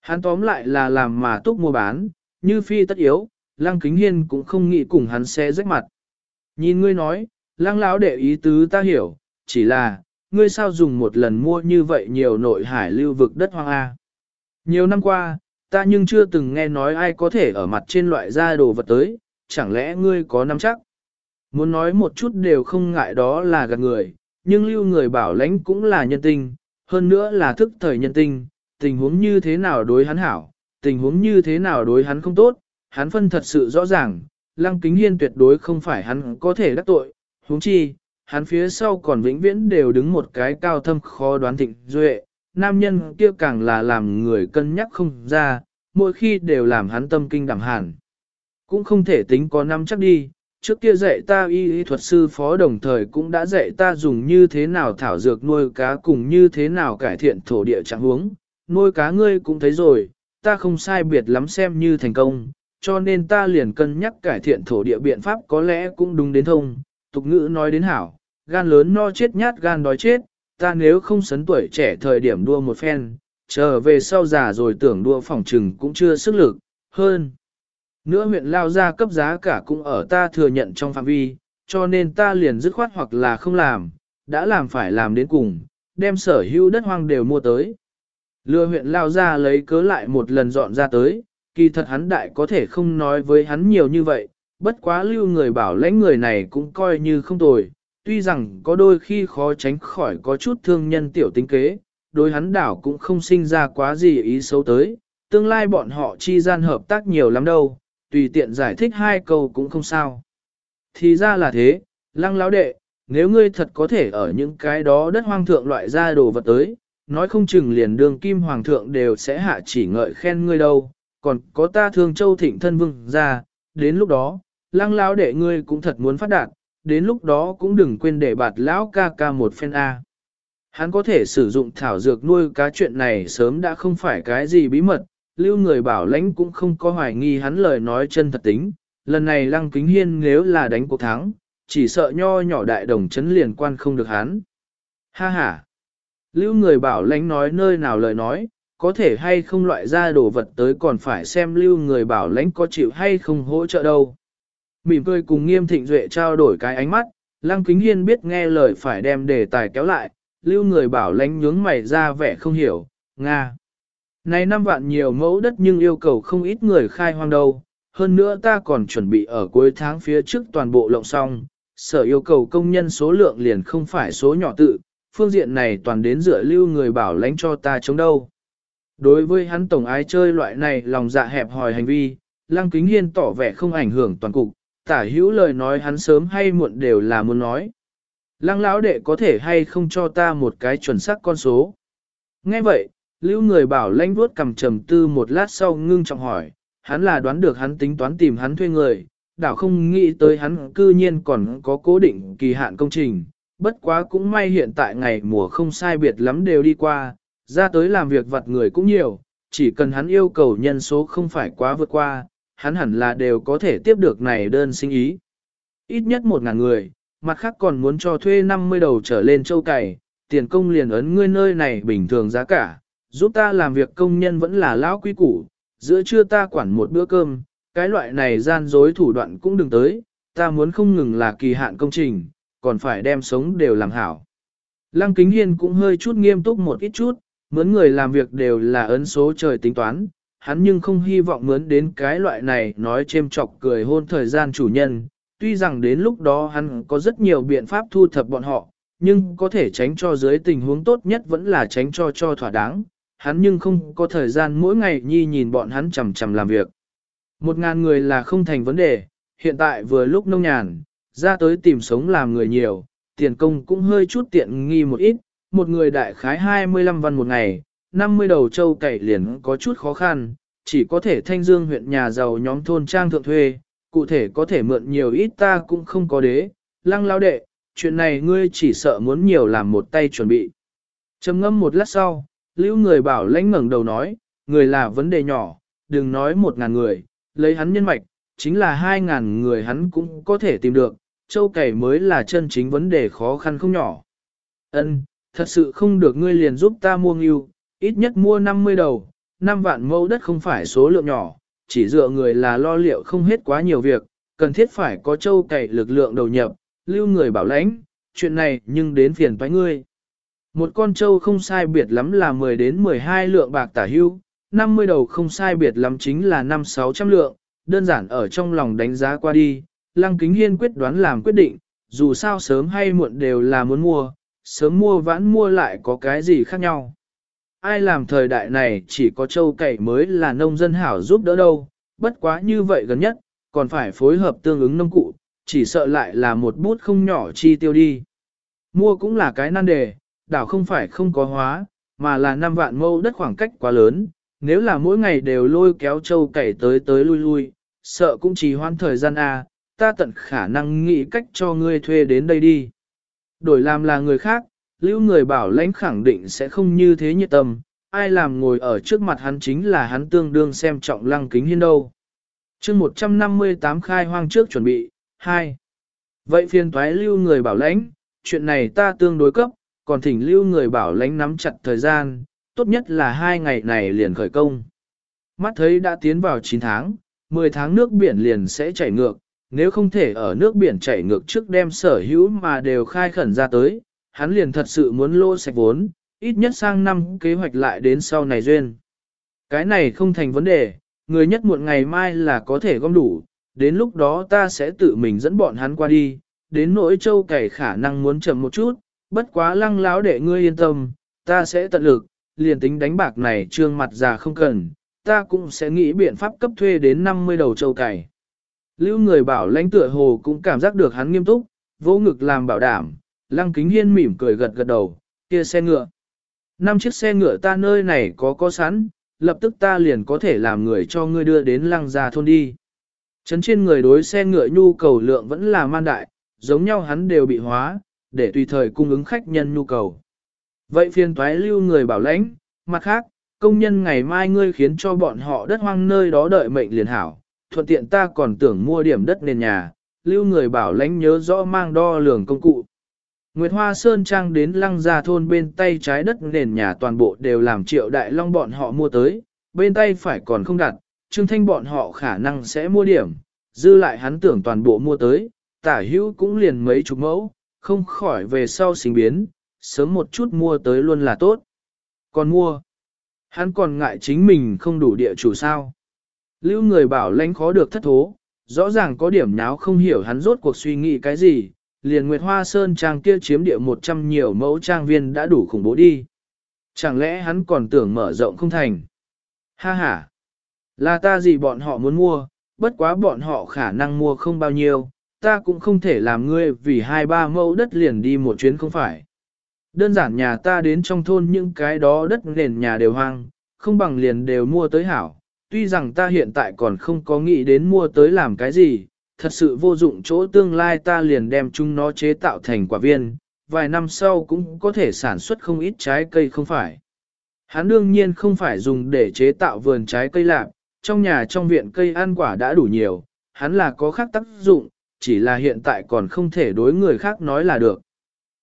Hắn tóm lại là làm mà túc mua bán, như phi tất yếu, lăng kính hiên cũng không nghĩ cùng hắn xe rách mặt. Nhìn ngươi nói, lăng lão để ý tứ ta hiểu, chỉ là, ngươi sao dùng một lần mua như vậy nhiều nội hải lưu vực đất hoang A. Nhiều năm qua, ta nhưng chưa từng nghe nói ai có thể ở mặt trên loại ra đồ vật tới, chẳng lẽ ngươi có nắm chắc? Muốn nói một chút đều không ngại đó là gạt người, nhưng lưu người bảo lãnh cũng là nhân tinh, hơn nữa là thức thời nhân tinh, tình huống như thế nào đối hắn hảo, tình huống như thế nào đối hắn không tốt, hắn phân thật sự rõ ràng, lăng kính hiên tuyệt đối không phải hắn có thể đắc tội, huống chi, hắn phía sau còn vĩnh viễn đều đứng một cái cao thâm khó đoán thịnh duệ, nam nhân kia càng là làm người cân nhắc không ra, mỗi khi đều làm hắn tâm kinh đảm hàn. Cũng không thể tính có năm chắc đi, trước kia dạy ta y y thuật sư phó đồng thời cũng đã dạy ta dùng như thế nào thảo dược nuôi cá cùng như thế nào cải thiện thổ địa trạng huống. Nuôi cá ngươi cũng thấy rồi, ta không sai biệt lắm xem như thành công, cho nên ta liền cân nhắc cải thiện thổ địa biện pháp có lẽ cũng đúng đến thông. Tục ngữ nói đến hảo, gan lớn no chết nhát gan đói chết, ta nếu không sấn tuổi trẻ thời điểm đua một phen, trở về sau già rồi tưởng đua phòng trừng cũng chưa sức lực, hơn. Nữa huyện lao ra cấp giá cả cũng ở ta thừa nhận trong phạm vi, cho nên ta liền dứt khoát hoặc là không làm, đã làm phải làm đến cùng, đem sở hữu đất hoang đều mua tới. Lừa huyện lao ra lấy cớ lại một lần dọn ra tới, kỳ thật hắn đại có thể không nói với hắn nhiều như vậy, bất quá lưu người bảo lãnh người này cũng coi như không tồi, tuy rằng có đôi khi khó tránh khỏi có chút thương nhân tiểu tính kế, đối hắn đảo cũng không sinh ra quá gì ý xấu tới, tương lai bọn họ chi gian hợp tác nhiều lắm đâu, tùy tiện giải thích hai câu cũng không sao. Thì ra là thế, lăng lão đệ, nếu ngươi thật có thể ở những cái đó đất hoang thượng loại ra đồ vật tới, nói không chừng liền đường kim hoàng thượng đều sẽ hạ chỉ ngợi khen ngươi đâu, còn có ta thương châu thịnh thân vương ra, đến lúc đó, lăng lão đệ ngươi cũng thật muốn phát đạt, đến lúc đó cũng đừng quên để bạt lão ca ca một phen A. Hắn có thể sử dụng thảo dược nuôi cá chuyện này sớm đã không phải cái gì bí mật, lưu người bảo lãnh cũng không có hoài nghi hắn lời nói chân thật tính. Lần này lăng kính hiên nếu là đánh cuộc thắng, chỉ sợ nho nhỏ đại đồng chấn liền quan không được hắn. Ha ha! Lưu người bảo lãnh nói nơi nào lời nói, có thể hay không loại ra đồ vật tới còn phải xem lưu người bảo lãnh có chịu hay không hỗ trợ đâu. Mỉm cười cùng nghiêm thịnh duệ trao đổi cái ánh mắt, lăng kính hiên biết nghe lời phải đem đề tài kéo lại, lưu người bảo lãnh nhướng mày ra vẻ không hiểu, Nga. Này năm vạn nhiều mẫu đất nhưng yêu cầu không ít người khai hoang đâu, hơn nữa ta còn chuẩn bị ở cuối tháng phía trước toàn bộ lộng xong, sở yêu cầu công nhân số lượng liền không phải số nhỏ tự, phương diện này toàn đến dựa lưu người bảo lãnh cho ta chống đâu. Đối với hắn tổng ái chơi loại này lòng dạ hẹp hòi hành vi, Lăng Kính Hiên tỏ vẻ không ảnh hưởng toàn cục, tả hữu lời nói hắn sớm hay muộn đều là muốn nói. Lăng lão đệ có thể hay không cho ta một cái chuẩn xác con số. Nghe vậy, lưu người bảo lãnh vuốt cầm trầm tư một lát sau ngưng trọng hỏi, hắn là đoán được hắn tính toán tìm hắn thuê người, đảo không nghĩ tới hắn cư nhiên còn có cố định kỳ hạn công trình, bất quá cũng may hiện tại ngày mùa không sai biệt lắm đều đi qua, ra tới làm việc vặt người cũng nhiều, chỉ cần hắn yêu cầu nhân số không phải quá vượt qua, hắn hẳn là đều có thể tiếp được này đơn sinh ý. Ít nhất một ngàn người, mặt khác còn muốn cho thuê 50 đầu trở lên châu cày, tiền công liền ấn ngươi nơi này bình thường giá cả, giúp ta làm việc công nhân vẫn là lão quý củ, giữa trưa ta quản một bữa cơm, cái loại này gian dối thủ đoạn cũng đừng tới, ta muốn không ngừng là kỳ hạn công trình, còn phải đem sống đều làm hảo. Lăng Kính Hiên cũng hơi chút nghiêm túc một ít chút, mướn người làm việc đều là ấn số trời tính toán, hắn nhưng không hy vọng mướn đến cái loại này nói chêm chọc cười hôn thời gian chủ nhân, tuy rằng đến lúc đó hắn có rất nhiều biện pháp thu thập bọn họ, nhưng có thể tránh cho dưới tình huống tốt nhất vẫn là tránh cho cho thỏa đáng, hắn nhưng không có thời gian mỗi ngày nhi nhìn bọn hắn chầm chầm làm việc. Một ngàn người là không thành vấn đề, hiện tại vừa lúc nông nhàn, ra tới tìm sống làm người nhiều, tiền công cũng hơi chút tiện nghi một ít, một người đại khái 25 văn một ngày, 50 đầu châu cày liền có chút khó khăn, chỉ có thể thanh dương huyện nhà giàu nhóm thôn trang thượng thuê, cụ thể có thể mượn nhiều ít ta cũng không có đế, lăng lao đệ, chuyện này ngươi chỉ sợ muốn nhiều làm một tay chuẩn bị. trầm ngâm một lát sau, lưu người bảo lãnh ngẩng đầu nói, người là vấn đề nhỏ, đừng nói một ngàn người, lấy hắn nhân mạch, chính là hai ngàn người hắn cũng có thể tìm được, châu cày mới là chân chính vấn đề khó khăn không nhỏ. Ân, thật sự không được ngươi liền giúp ta mua ngưu, ít nhất mua 50 đầu, 5 vạn mẫu đất không phải số lượng nhỏ, chỉ dựa người là lo liệu không hết quá nhiều việc, cần thiết phải có châu cày lực lượng đầu nhập, lưu người bảo lãnh, chuyện này nhưng đến phiền toái ngươi. Một con trâu không sai biệt lắm là 10 đến 12 lượng bạc tả hưu, 50 đầu không sai biệt lắm chính là 5-600 lượng, đơn giản ở trong lòng đánh giá qua đi, Lăng Kính Hiên quyết đoán làm quyết định, dù sao sớm hay muộn đều là muốn mua, sớm mua vãn mua lại có cái gì khác nhau. Ai làm thời đại này chỉ có châu cày mới là nông dân hảo giúp đỡ đâu, bất quá như vậy gần nhất, còn phải phối hợp tương ứng nông cụ, chỉ sợ lại là một bút không nhỏ chi tiêu đi. Mua cũng là cái nan đề, đảo không phải không có hóa, mà là năm vạn mâu đất khoảng cách quá lớn, nếu là mỗi ngày đều lôi kéo châu cày tới tới lui lui, sợ cũng chỉ hoãn thời gian A, ta tận khả năng nghĩ cách cho ngươi thuê đến đây đi. Đổi làm là người khác, lưu người bảo lãnh khẳng định sẽ không như thế nhiệt tâm, ai làm ngồi ở trước mặt hắn chính là hắn tương đương xem trọng lăng kính hiên đâu. chương 158 khai hoang trước chuẩn bị, 2. Vậy phiền toái lưu người bảo lãnh, chuyện này ta tương đối cấp, còn thỉnh lưu người bảo lãnh nắm chặt thời gian, tốt nhất là hai ngày này liền khởi công. Mắt thấy đã tiến vào 9 tháng, 10 tháng nước biển liền sẽ chảy ngược, nếu không thể ở nước biển chảy ngược trước đem sở hữu mà đều khai khẩn ra tới, hắn liền thật sự muốn lô sạch vốn, ít nhất sang năm kế hoạch lại đến sau này duyên. Cái này không thành vấn đề, người nhất muộn ngày mai là có thể gom đủ, đến lúc đó ta sẽ tự mình dẫn bọn hắn qua đi, đến nỗi châu cày khả năng muốn chậm một chút, bất quá lăng láo để ngươi yên tâm, ta sẽ tận lực, liền tính đánh bạc này trương mặt già không cần, ta cũng sẽ nghĩ biện pháp cấp thuê đến 50 đầu châu cày. Lưu người bảo lãnh tựa hồ cũng cảm giác được hắn nghiêm túc, vỗ ngực làm bảo đảm, lăng kính hiên mỉm cười gật gật đầu, kia xe ngựa. Năm chiếc xe ngựa ta nơi này có có sẵn, lập tức ta liền có thể làm người cho ngươi đưa đến lăng gia thôn đi. Trấn trên người đối xe ngựa nhu cầu lượng vẫn là man đại, giống nhau hắn đều bị hóa, để tùy thời cung ứng khách nhân nhu cầu. Vậy phiền toái lưu người bảo lãnh, mặt khác, công nhân ngày mai ngươi khiến cho bọn họ đất hoang nơi đó đợi mệnh liền hảo, thuận tiện ta còn tưởng mua điểm đất nền nhà, lưu người bảo lãnh nhớ rõ mang đo lường công cụ. Nguyệt Hoa Sơn Trang đến lăng gia thôn bên tay trái đất nền nhà toàn bộ đều làm triệu đại long bọn họ mua tới, bên tay phải còn không đặt, Trương Thanh bọn họ khả năng sẽ mua điểm, dư lại hắn tưởng toàn bộ mua tới, tả hữu cũng liền mấy chục mẫu, không khỏi về sau sinh biến, sớm một chút mua tới luôn là tốt. Còn mua, hắn còn ngại chính mình không đủ địa chủ sao. Lưu người bảo lãnh khó được thất thố, rõ ràng có điểm nháo không hiểu hắn rốt cuộc suy nghĩ cái gì, liền Nguyệt Hoa Sơn trang kia chiếm địa 100 nhiều mẫu trang viên đã đủ khủng bố đi. Chẳng lẽ hắn còn tưởng mở rộng không thành? Ha ha! Là ta gì bọn họ muốn mua, bất quá bọn họ khả năng mua không bao nhiêu, ta cũng không thể làm ngươi vì hai ba mẫu đất liền đi một chuyến không phải. Đơn giản nhà ta đến trong thôn những cái đó đất nền nhà đều hoang, không bằng liền đều mua tới hảo. Tuy rằng ta hiện tại còn không có nghĩ đến mua tới làm cái gì, thật sự vô dụng chỗ tương lai ta liền đem chúng nó chế tạo thành quả viên, vài năm sau cũng có thể sản xuất không ít trái cây không phải. Hắn đương nhiên không phải dùng để chế tạo vườn trái cây lạc, trong nhà trong viện cây ăn quả đã đủ nhiều, hắn là có khác tác dụng, chỉ là hiện tại còn không thể đối người khác nói là được.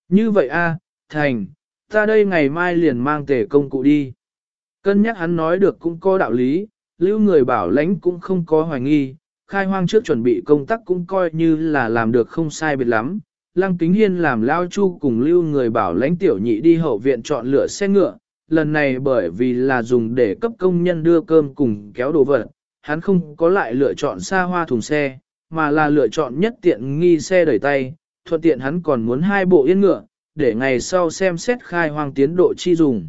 Như vậy a, Thành, ta đây ngày mai liền mang tề công cụ đi. Cân nhắc hắn nói được cũng có đạo lý, lưu người bảo lãnh cũng không có hoài nghi, khai hoang trước chuẩn bị công tác cũng coi như là làm được không sai biệt lắm. Lăng Kính Hiên làm lao chu cùng lưu người bảo lãnh tiểu nhị đi hậu viện chọn lựa xe ngựa, lần này bởi vì là dùng để cấp công nhân đưa cơm cùng kéo đồ vật, hắn không có lại lựa chọn xa hoa thùng xe, mà là lựa chọn nhất tiện nghi xe đẩy tay, thuận tiện hắn còn muốn hai bộ yên ngựa, để ngày sau xem xét khai hoang tiến độ chi dùng.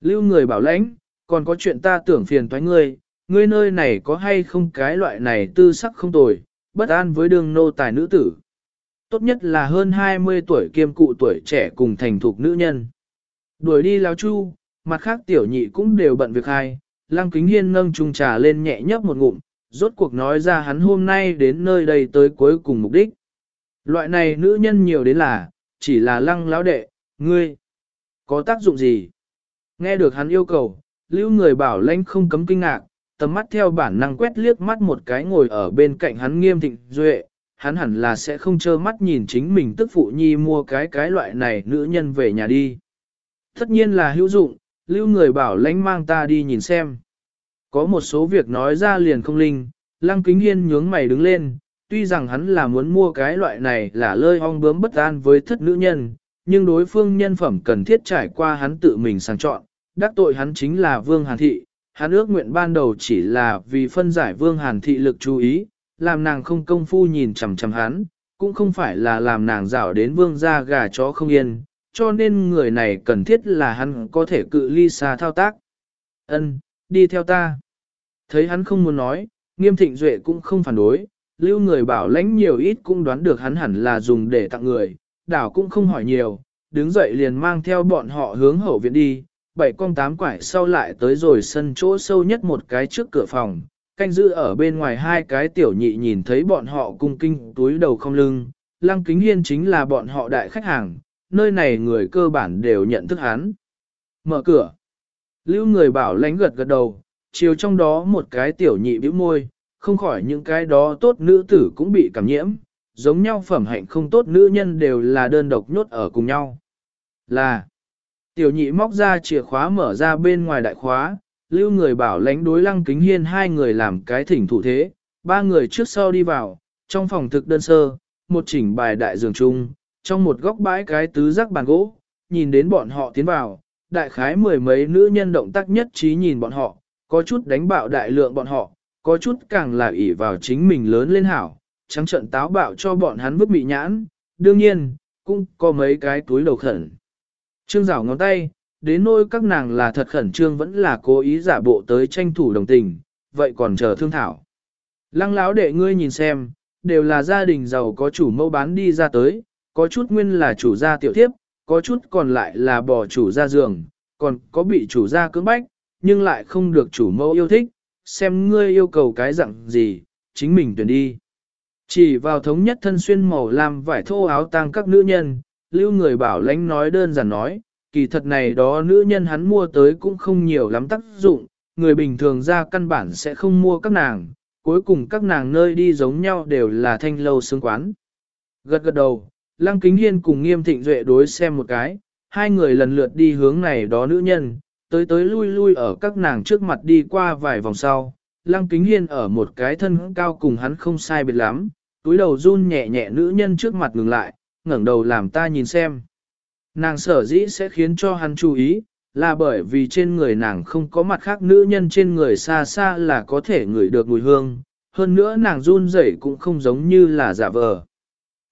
Lưu người bảo lãnh, còn có chuyện ta tưởng phiền thoái ngươi, ngươi nơi này có hay không cái loại này tư sắc không tồi, bất an với đường nô tài nữ tử. Tốt nhất là hơn 20 tuổi kiêm cụ tuổi trẻ cùng thành thục nữ nhân. Đuổi đi lao chu, mặt khác tiểu nhị cũng đều bận việc hai, lăng kính hiên nâng chung trà lên nhẹ nhấp một ngụm, rốt cuộc nói ra hắn hôm nay đến nơi đây tới cuối cùng mục đích. Loại này nữ nhân nhiều đến là, chỉ là lăng lão đệ, ngươi, có tác dụng gì? Nghe được hắn yêu cầu, lưu người bảo lãnh không cấm kinh ngạc, tầm mắt theo bản năng quét liếc mắt một cái ngồi ở bên cạnh hắn nghiêm thịnh duệ, hắn hẳn là sẽ không trơ mắt nhìn chính mình tức phụ nhi mua cái cái loại này nữ nhân về nhà đi. Tất nhiên là hữu dụng, lưu người bảo lãnh mang ta đi nhìn xem. Có một số việc nói ra liền không linh, lăng kính hiên nhướng mày đứng lên, tuy rằng hắn là muốn mua cái loại này là lơi ong bướm bất an với thất nữ nhân, nhưng đối phương nhân phẩm cần thiết trải qua hắn tự mình sàng chọn, đắc tội hắn chính là Vương Hàn Thị, hắn ước nguyện ban đầu chỉ là vì phân giải Vương Hàn Thị lực chú ý, làm nàng không công phu nhìn chằm chằm hắn, cũng không phải là làm nàng rảo đến Vương ra gà chó không yên, cho nên người này cần thiết là hắn có thể cự ly xa thao tác. Ân, đi theo ta. Thấy hắn không muốn nói, nghiêm thịnh duệ cũng không phản đối, lưu người bảo lãnh nhiều ít cũng đoán được hắn hẳn là dùng để tặng người, đảo cũng không hỏi nhiều, đứng dậy liền mang theo bọn họ hướng hậu viện đi, bảy con tám quải sau lại tới rồi sân chỗ sâu nhất một cái trước cửa phòng, canh giữ ở bên ngoài hai cái tiểu nhị nhìn thấy bọn họ cung kinh túi đầu không lưng, lăng kính hiên chính là bọn họ đại khách hàng, nơi này người cơ bản đều nhận thức hắn. Mở cửa. Lưu người bảo lánh gật gật đầu, chiều trong đó một cái tiểu nhị bĩu môi, không khỏi những cái đó tốt nữ tử cũng bị cảm nhiễm, giống nhau phẩm hạnh không tốt nữ nhân đều là đơn độc nhốt ở cùng nhau. Là, tiểu nhị móc ra chìa khóa mở ra bên ngoài đại khóa, lưu người bảo lánh đối lăng kính hiên hai người làm cái thỉnh thủ thế, ba người trước sau đi vào, trong phòng thực đơn sơ, một chỉnh bài đại giường chung, trong một góc bãi cái tứ giác bàn gỗ, nhìn đến bọn họ tiến vào, đại khái mười mấy nữ nhân động tác nhất trí nhìn bọn họ, có chút đánh bạo đại lượng bọn họ, có chút càng là ỷ vào chính mình lớn lên hảo, trắng trận táo bạo cho bọn hắn vứt bị nhãn, đương nhiên, cũng có mấy cái túi đầu khẩn. Trương rảo ngón tay, đến nỗi các nàng là thật khẩn trương vẫn là cố ý giả bộ tới tranh thủ đồng tình, vậy còn chờ thương thảo. Lăng láo để ngươi nhìn xem, đều là gia đình giàu có chủ mẫu bán đi ra tới, có chút nguyên là chủ gia tiểu thiếp, có chút còn lại là bỏ chủ ra giường, còn có bị chủ ra cưỡng bách, nhưng lại không được chủ mẫu yêu thích, xem ngươi yêu cầu cái dạng gì, chính mình tuyển đi. Chỉ vào thống nhất thân xuyên màu lam vải thô áo tang các nữ nhân, lưu người bảo lãnh nói đơn giản nói, kỳ thật này đó nữ nhân hắn mua tới cũng không nhiều lắm tác dụng, người bình thường ra căn bản sẽ không mua các nàng, cuối cùng các nàng nơi đi giống nhau đều là thanh lâu xương quán. Gật gật đầu, Lăng Kính Hiên cùng Nghiêm Thịnh Duệ đối xem một cái, hai người lần lượt đi hướng này đó nữ nhân, tới tới lui lui ở các nàng trước mặt đi qua vài vòng sau. Lăng Kính Hiên ở một cái thân cao cùng hắn không sai biệt lắm, túi đầu run nhẹ nhẹ nữ nhân trước mặt ngừng lại, ngẩng đầu làm ta nhìn xem. Nàng sở dĩ sẽ khiến cho hắn chú ý, là bởi vì trên người nàng không có mặt khác nữ nhân trên người xa xa là có thể ngửi được mùi hương, hơn nữa nàng run rẩy cũng không giống như là giả vờ.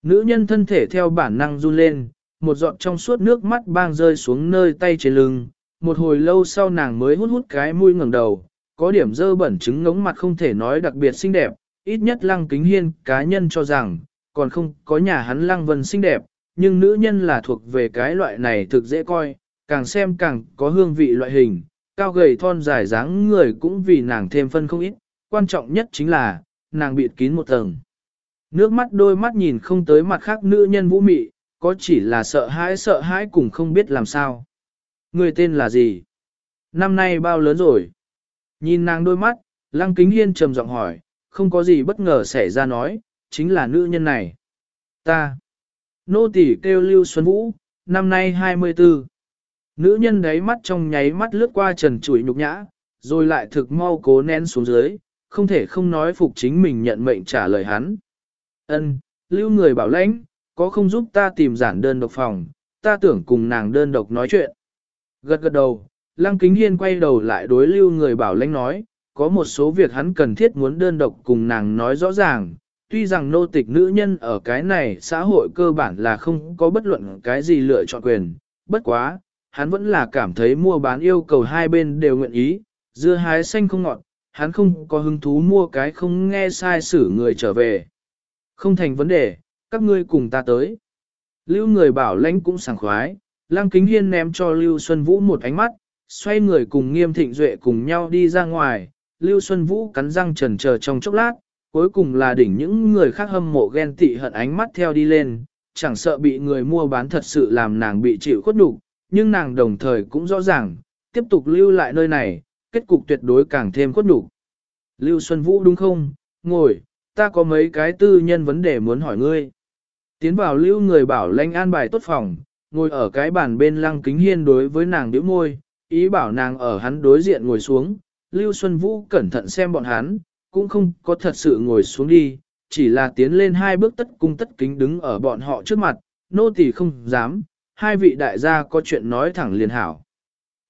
Nữ nhân thân thể theo bản năng run lên, một giọt trong suốt nước mắt bang rơi xuống nơi tay trên lưng, một hồi lâu sau nàng mới hút hút cái mũi ngẩng đầu, có điểm dơ bẩn trứng ngống mặt không thể nói đặc biệt xinh đẹp, ít nhất lăng kính hiên cá nhân cho rằng, còn không có nhà hắn lăng vân xinh đẹp, nhưng nữ nhân là thuộc về cái loại này thực dễ coi, càng xem càng có hương vị loại hình, cao gầy thon dài dáng người cũng vì nàng thêm phân không ít, quan trọng nhất chính là, nàng bịt kín một tầng. Nước mắt đôi mắt nhìn không tới mặt khác nữ nhân vũ mị, có chỉ là sợ hãi sợ hãi cùng không biết làm sao. Người tên là gì? Năm nay bao lớn rồi? Nhìn nàng đôi mắt, Lăng Kính Hiên trầm giọng hỏi, không có gì bất ngờ xảy ra nói, chính là nữ nhân này. Ta. Nô tỷ kêu Lưu Xuân Vũ, năm nay 24. Nữ nhân đấy mắt trong nháy mắt lướt qua trần trụi nhục nhã, rồi lại thực mau cố nén xuống dưới, không thể không nói phục chính mình nhận mệnh trả lời hắn. Ân, lưu người bảo lãnh, có không giúp ta tìm giản đơn độc phòng, ta tưởng cùng nàng đơn độc nói chuyện. Gật gật đầu, Lăng Kính Hiên quay đầu lại đối lưu người bảo lãnh nói, có một số việc hắn cần thiết muốn đơn độc cùng nàng nói rõ ràng, tuy rằng nô tịch nữ nhân ở cái này xã hội cơ bản là không có bất luận cái gì lựa chọn quyền, bất quá, hắn vẫn là cảm thấy mua bán yêu cầu hai bên đều nguyện ý, dưa hái xanh không ngọt, hắn không có hứng thú mua cái không nghe sai xử người trở về. Không thành vấn đề, các ngươi cùng ta tới. Lưu người bảo lãnh cũng sảng khoái, Lăng Kính Hiên ném cho Lưu Xuân Vũ một ánh mắt, xoay người cùng Nghiêm Thịnh Duệ cùng nhau đi ra ngoài, Lưu Xuân Vũ cắn răng trần chờ trong chốc lát, cuối cùng là đỉnh những người khác hâm mộ ghen tị hận ánh mắt theo đi lên, chẳng sợ bị người mua bán thật sự làm nàng bị chịu khuất đủ, nhưng nàng đồng thời cũng rõ ràng, tiếp tục lưu lại nơi này, kết cục tuyệt đối càng thêm khuất đủ. Lưu Xuân Vũ đúng không? Ngồi, ta có mấy cái tư nhân vấn đề muốn hỏi ngươi. Tiến vào lưu người bảo lãnh an bài tốt phòng, ngồi ở cái bàn bên lăng kính hiên đối với nàng điếu môi, ý bảo nàng ở hắn đối diện ngồi xuống. Lưu Xuân Vũ cẩn thận xem bọn hắn, cũng không có thật sự ngồi xuống đi, chỉ là tiến lên hai bước tất cung tất kính đứng ở bọn họ trước mặt, nô tỳ không dám, hai vị đại gia có chuyện nói thẳng liền hảo.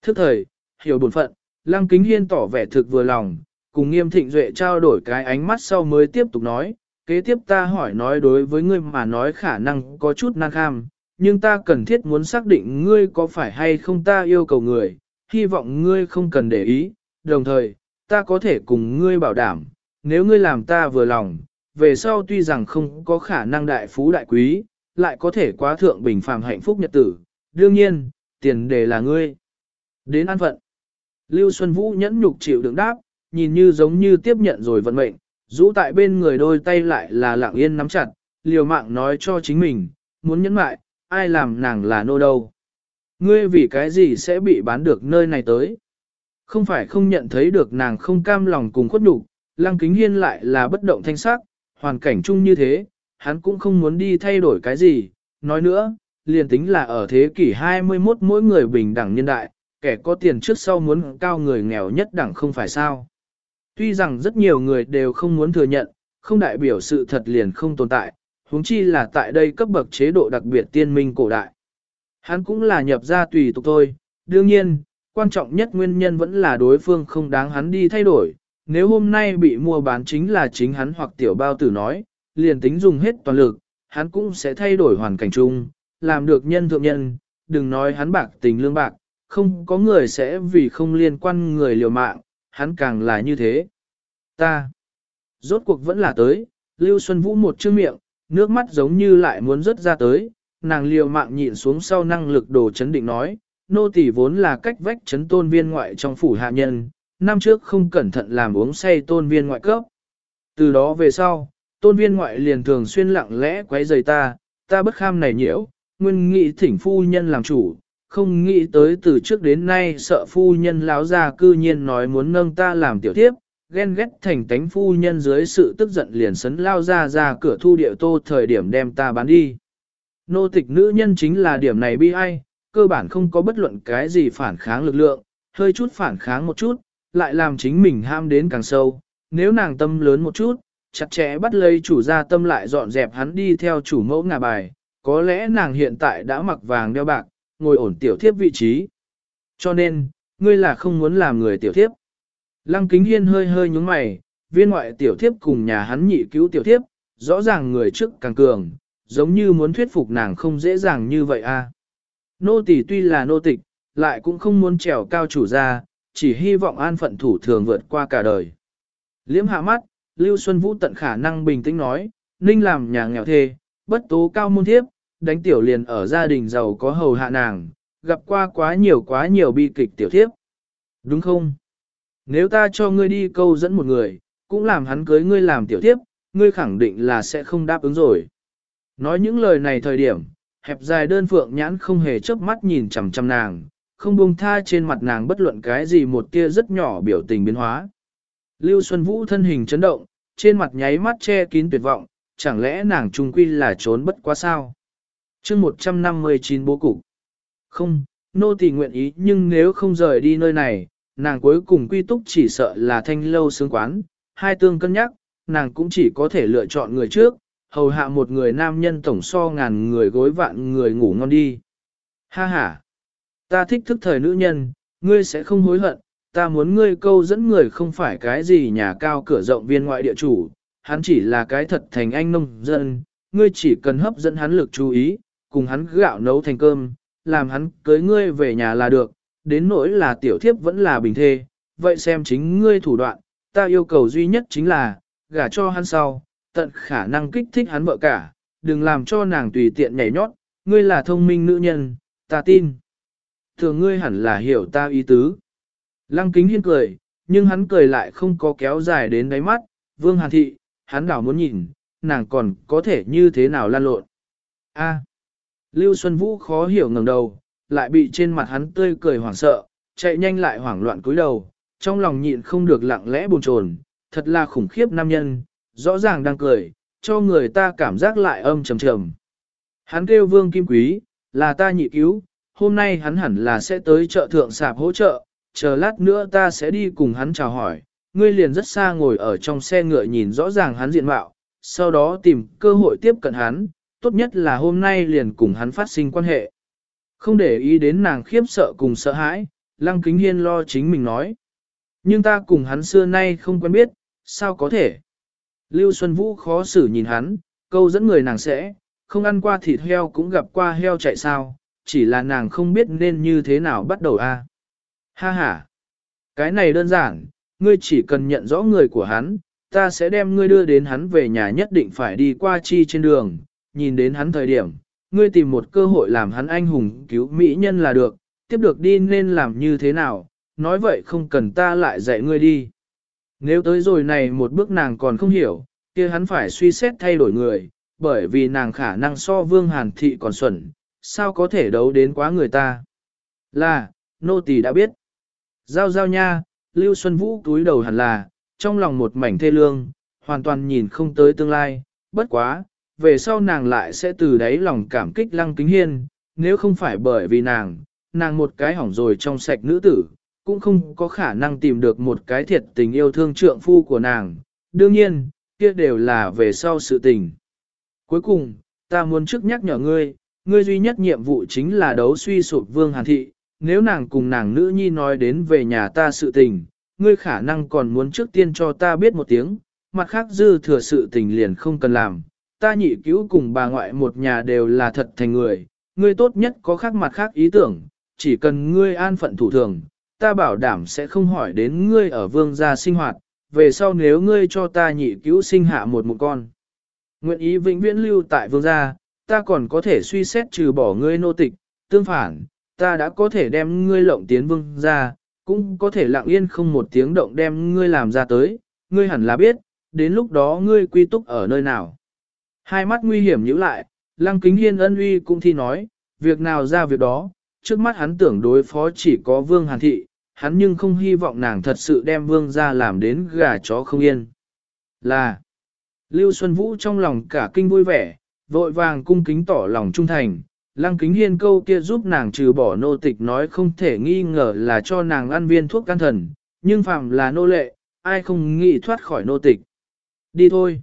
Thức thời, hiểu bổn phận, lăng kính hiên tỏ vẻ thực vừa lòng, cùng nghiêm thịnh duệ trao đổi cái ánh mắt sau mới tiếp tục nói, kế tiếp ta hỏi nói đối với ngươi mà nói khả năng có chút năng kham, nhưng ta cần thiết muốn xác định ngươi có phải hay không ta yêu cầu người, hy vọng ngươi không cần để ý, đồng thời, ta có thể cùng ngươi bảo đảm, nếu ngươi làm ta vừa lòng, về sau tuy rằng không có khả năng đại phú đại quý, lại có thể quá thượng bình phàm hạnh phúc nhật tử, đương nhiên, tiền đề là ngươi. Đến an phận, Lưu Xuân Vũ nhẫn nhục chịu đựng đáp, nhìn như giống như tiếp nhận rồi vận mệnh, rũ tại bên người đôi tay lại là lặng yên nắm chặt, liều mạng nói cho chính mình, muốn nhẫn mại, ai làm nàng là nô đâu. Ngươi vì cái gì sẽ bị bán được nơi này tới? Không phải không nhận thấy được nàng không cam lòng cùng khuất nhục, lăng kính hiên lại là bất động thanh sắc, hoàn cảnh chung như thế, hắn cũng không muốn đi thay đổi cái gì. Nói nữa, liền tính là ở thế kỷ 21 mỗi người bình đẳng nhân đại, kẻ có tiền trước sau muốn cao người nghèo nhất đẳng không phải sao. Tuy rằng rất nhiều người đều không muốn thừa nhận, không đại biểu sự thật liền không tồn tại, huống chi là tại đây cấp bậc chế độ đặc biệt tiên minh cổ đại. Hắn cũng là nhập ra tùy tục thôi, đương nhiên, quan trọng nhất nguyên nhân vẫn là đối phương không đáng hắn đi thay đổi. Nếu hôm nay bị mua bán chính là chính hắn hoặc tiểu bao tử nói, liền tính dùng hết toàn lực, hắn cũng sẽ thay đổi hoàn cảnh chung, làm được nhân thượng nhân, đừng nói hắn bạc tình lương bạc, không có người sẽ vì không liên quan người liều mạng, hắn càng là như thế. Ta, rốt cuộc vẫn là tới, Lưu Xuân Vũ một chữ miệng, nước mắt giống như lại muốn rớt ra tới, nàng liều mạng nhịn xuống sau năng lực đồ chấn định nói, nô tỷ vốn là cách vách chấn tôn viên ngoại trong phủ hạ nhân, năm trước không cẩn thận làm uống say tôn viên ngoại cấp. Từ đó về sau, tôn viên ngoại liền thường xuyên lặng lẽ quấy rầy ta, ta bất kham này nhiễu, nguyên nghị thỉnh phu nhân làm chủ, không nghĩ tới từ trước đến nay sợ phu nhân láo ra cư nhiên nói muốn nâng ta làm tiểu tiếp, ghen ghét thành tánh phu nhân dưới sự tức giận liền sấn lao ra ra cửa thu địa tô thời điểm đem ta bán đi. Nô tịch nữ nhân chính là điểm này bi ai, cơ bản không có bất luận cái gì phản kháng lực lượng, hơi chút phản kháng một chút, lại làm chính mình ham đến càng sâu, nếu nàng tâm lớn một chút, chặt chẽ bắt lấy chủ gia tâm lại dọn dẹp hắn đi theo chủ mẫu ngà bài, có lẽ nàng hiện tại đã mặc vàng đeo bạc, ngồi ổn tiểu thiếp vị trí. Cho nên, ngươi là không muốn làm người tiểu thiếp. Lăng kính hiên hơi hơi nhúng mày, viên ngoại tiểu thiếp cùng nhà hắn nhị cứu tiểu thiếp, rõ ràng người trước càng cường, giống như muốn thuyết phục nàng không dễ dàng như vậy a. Nô tỳ tuy là nô tịch, lại cũng không muốn trèo cao chủ gia, chỉ hy vọng an phận thủ thường vượt qua cả đời. Liễm hạ mắt, Lưu Xuân Vũ tận khả năng bình tĩnh nói, Ninh làm nhà nghèo thê, bất tố cao môn thiếp, đánh tiểu liền ở gia đình giàu có hầu hạ nàng, gặp qua quá nhiều quá nhiều bi kịch tiểu thiếp. Đúng không? Nếu ta cho ngươi đi câu dẫn một người, cũng làm hắn cưới ngươi làm tiểu thiếp, ngươi khẳng định là sẽ không đáp ứng rồi. Nói những lời này thời điểm, hẹp dài đơn phượng nhãn không hề chớp mắt nhìn chằm chằm nàng, không buông tha trên mặt nàng bất luận cái gì một tia rất nhỏ biểu tình biến hóa. Lưu Xuân Vũ thân hình chấn động, trên mặt nháy mắt che kín tuyệt vọng, chẳng lẽ nàng trung quy là trốn bất quá sao? Chương 159 bố cục. Không, nô tỳ nguyện ý nhưng nếu không rời đi nơi này, nàng cuối cùng quy túc chỉ sợ là thanh lâu sướng quán, hai tương cân nhắc, nàng cũng chỉ có thể lựa chọn người trước, hầu hạ một người nam nhân tổng so ngàn người gối vạn người ngủ ngon đi. Ha ha, ta thích thức thời nữ nhân, ngươi sẽ không hối hận, ta muốn ngươi câu dẫn người không phải cái gì nhà cao cửa rộng viên ngoại địa chủ, hắn chỉ là cái thật thành anh nông dân, ngươi chỉ cần hấp dẫn hắn lực chú ý, cùng hắn gạo nấu thành cơm, làm hắn cưới ngươi về nhà là được, đến nỗi là tiểu thiếp vẫn là bình thê, vậy xem chính ngươi thủ đoạn, ta yêu cầu duy nhất chính là, gả cho hắn sau, tận khả năng kích thích hắn vợ cả, đừng làm cho nàng tùy tiện nhảy nhót, ngươi là thông minh nữ nhân, ta tin. Thường ngươi hẳn là hiểu ta ý tứ. Lăng kính hiên cười, nhưng hắn cười lại không có kéo dài đến đáy mắt, vương hàn thị, hắn đảo muốn nhìn, nàng còn có thể như thế nào lan lộn. A. Lưu Xuân Vũ khó hiểu ngẩng đầu, lại bị trên mặt hắn tươi cười hoảng sợ, chạy nhanh lại hoảng loạn cúi đầu, trong lòng nhịn không được lặng lẽ buồn chồn, thật là khủng khiếp nam nhân, rõ ràng đang cười, cho người ta cảm giác lại âm trầm trầm. Hắn kêu vương kim quý, là ta nhị cứu, hôm nay hắn hẳn là sẽ tới chợ thượng sạp hỗ trợ, chờ lát nữa ta sẽ đi cùng hắn chào hỏi, ngươi liền rất xa ngồi ở trong xe ngựa nhìn rõ ràng hắn diện mạo, sau đó tìm cơ hội tiếp cận hắn, tốt nhất là hôm nay liền cùng hắn phát sinh quan hệ. Không để ý đến nàng khiếp sợ cùng sợ hãi, Lăng Kính Hiên lo chính mình nói. Nhưng ta cùng hắn xưa nay không quen biết, sao có thể? Lưu Xuân Vũ khó xử nhìn hắn, câu dẫn người nàng sẽ, không ăn qua thịt heo cũng gặp qua heo chạy sao, chỉ là nàng không biết nên như thế nào bắt đầu a. Ha ha! Cái này đơn giản, ngươi chỉ cần nhận rõ người của hắn, ta sẽ đem ngươi đưa đến hắn về nhà nhất định phải đi qua chi trên đường, nhìn đến hắn thời điểm, ngươi tìm một cơ hội làm hắn anh hùng cứu mỹ nhân là được, tiếp được đi nên làm như thế nào, nói vậy không cần ta lại dạy ngươi đi. Nếu tới rồi này một bước nàng còn không hiểu, kia hắn phải suy xét thay đổi người, bởi vì nàng khả năng so vương hàn thị còn xuẩn, sao có thể đấu đến quá người ta. Là, nô tỳ đã biết. Giao giao nha, Lưu Xuân Vũ túi đầu hẳn là, trong lòng một mảnh thê lương, hoàn toàn nhìn không tới tương lai, bất quá, về sau nàng lại sẽ từ đáy lòng cảm kích lăng kính hiên, nếu không phải bởi vì nàng, nàng một cái hỏng rồi trong sạch nữ tử, cũng không có khả năng tìm được một cái thiệt tình yêu thương trượng phu của nàng, đương nhiên, kia đều là về sau sự tình. Cuối cùng, ta muốn trước nhắc nhở ngươi, ngươi duy nhất nhiệm vụ chính là đấu suy sụp vương hàn thị, nếu nàng cùng nàng nữ nhi nói đến về nhà ta sự tình, ngươi khả năng còn muốn trước tiên cho ta biết một tiếng, mặt khác dư thừa sự tình liền không cần làm, ta nhị cứu cùng bà ngoại một nhà đều là thật thành người, ngươi tốt nhất có khác mặt khác ý tưởng, chỉ cần ngươi an phận thủ thường, ta bảo đảm sẽ không hỏi đến ngươi ở vương gia sinh hoạt, về sau nếu ngươi cho ta nhị cứu sinh hạ một một con. Nguyện ý vĩnh viễn lưu tại vương gia, ta còn có thể suy xét trừ bỏ ngươi nô tịch, tương phản, ta đã có thể đem ngươi lộng tiến vương gia, cũng có thể lặng yên không một tiếng động đem ngươi làm ra tới, ngươi hẳn là biết, đến lúc đó ngươi quy túc ở nơi nào. Hai mắt nguy hiểm nhíu lại, lăng kính hiên ân uy cũng thi nói, việc nào ra việc đó, trước mắt hắn tưởng đối phó chỉ có vương hàn thị, hắn nhưng không hy vọng nàng thật sự đem vương ra làm đến gà chó không yên. Là, Lưu Xuân Vũ trong lòng cả kinh vui vẻ, vội vàng cung kính tỏ lòng trung thành, lăng kính hiên câu kia giúp nàng trừ bỏ nô tịch nói không thể nghi ngờ là cho nàng ăn viên thuốc can thần, nhưng phạm là nô lệ, ai không nghĩ thoát khỏi nô tịch. Đi thôi.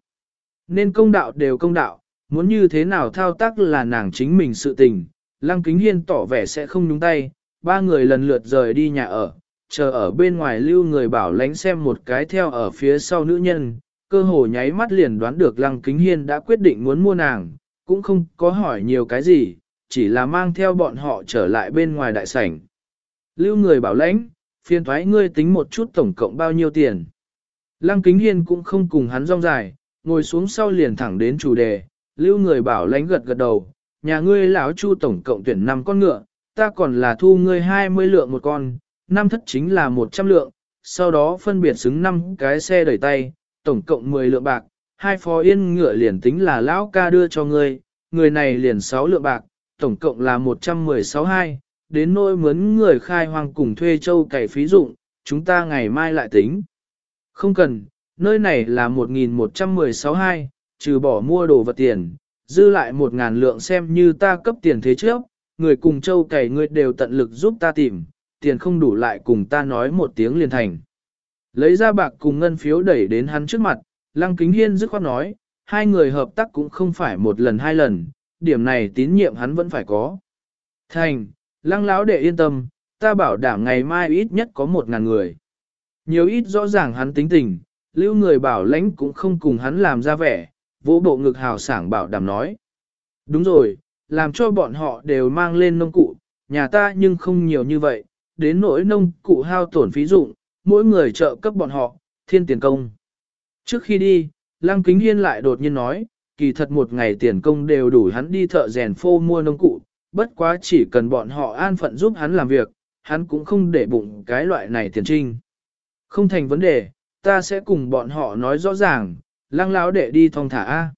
Nên công đạo đều công đạo, muốn như thế nào thao tác là nàng chính mình sự tình, lăng kính hiên tỏ vẻ sẽ không nhúng tay, ba người lần lượt rời đi nhà ở, chờ ở bên ngoài lưu người bảo lánh xem một cái theo ở phía sau nữ nhân, cơ hồ nháy mắt liền đoán được lăng kính hiên đã quyết định muốn mua nàng, cũng không có hỏi nhiều cái gì, chỉ là mang theo bọn họ trở lại bên ngoài đại sảnh. Lưu người bảo lãnh, phiền thoái ngươi tính một chút tổng cộng bao nhiêu tiền. Lăng kính hiên cũng không cùng hắn rong dài, ngồi xuống sau liền thẳng đến chủ đề, lưu người bảo lãnh gật gật đầu, nhà ngươi lão chu tổng cộng tuyển 5 con ngựa, ta còn là thu ngươi 20 lượng một con, năm thất chính là 100 lượng, sau đó phân biệt xứng 5 cái xe đẩy tay, tổng cộng 10 lượng bạc, hai phó yên ngựa liền tính là lão ca đưa cho ngươi, người này liền 6 lượng bạc, tổng cộng là 116 hai, đến nỗi mướn người khai hoang cùng thuê châu cày phí dụng, chúng ta ngày mai lại tính. Không cần, nơi này là 1116 hai, trừ bỏ mua đồ vật tiền, dư lại 1.000 lượng xem như ta cấp tiền thế trước, người cùng châu cày ngươi đều tận lực giúp ta tìm, tiền không đủ lại cùng ta nói một tiếng liền thành. Lấy ra bạc cùng ngân phiếu đẩy đến hắn trước mặt, Lăng Kính Hiên dứt khoát nói, hai người hợp tác cũng không phải một lần hai lần, điểm này tín nhiệm hắn vẫn phải có. Thành, Lăng lão đệ yên tâm, ta bảo đảm ngày mai ít nhất có một ngàn người. Nhiều ít rõ ràng hắn tính tình, lưu người bảo lãnh cũng không cùng hắn làm ra vẻ, vỗ bộ ngực hào sảng bảo đảm nói. Đúng rồi, làm cho bọn họ đều mang lên nông cụ, nhà ta nhưng không nhiều như vậy, đến nỗi nông cụ hao tổn phí dụng, mỗi người trợ cấp bọn họ, thiên tiền công. Trước khi đi, Lăng Kính Hiên lại đột nhiên nói, kỳ thật một ngày tiền công đều đủ hắn đi thợ rèn phô mua nông cụ, bất quá chỉ cần bọn họ an phận giúp hắn làm việc, hắn cũng không để bụng cái loại này tiền trinh. Không thành vấn đề, ta sẽ cùng bọn họ nói rõ ràng, lăng lão đệ đi thong thả A.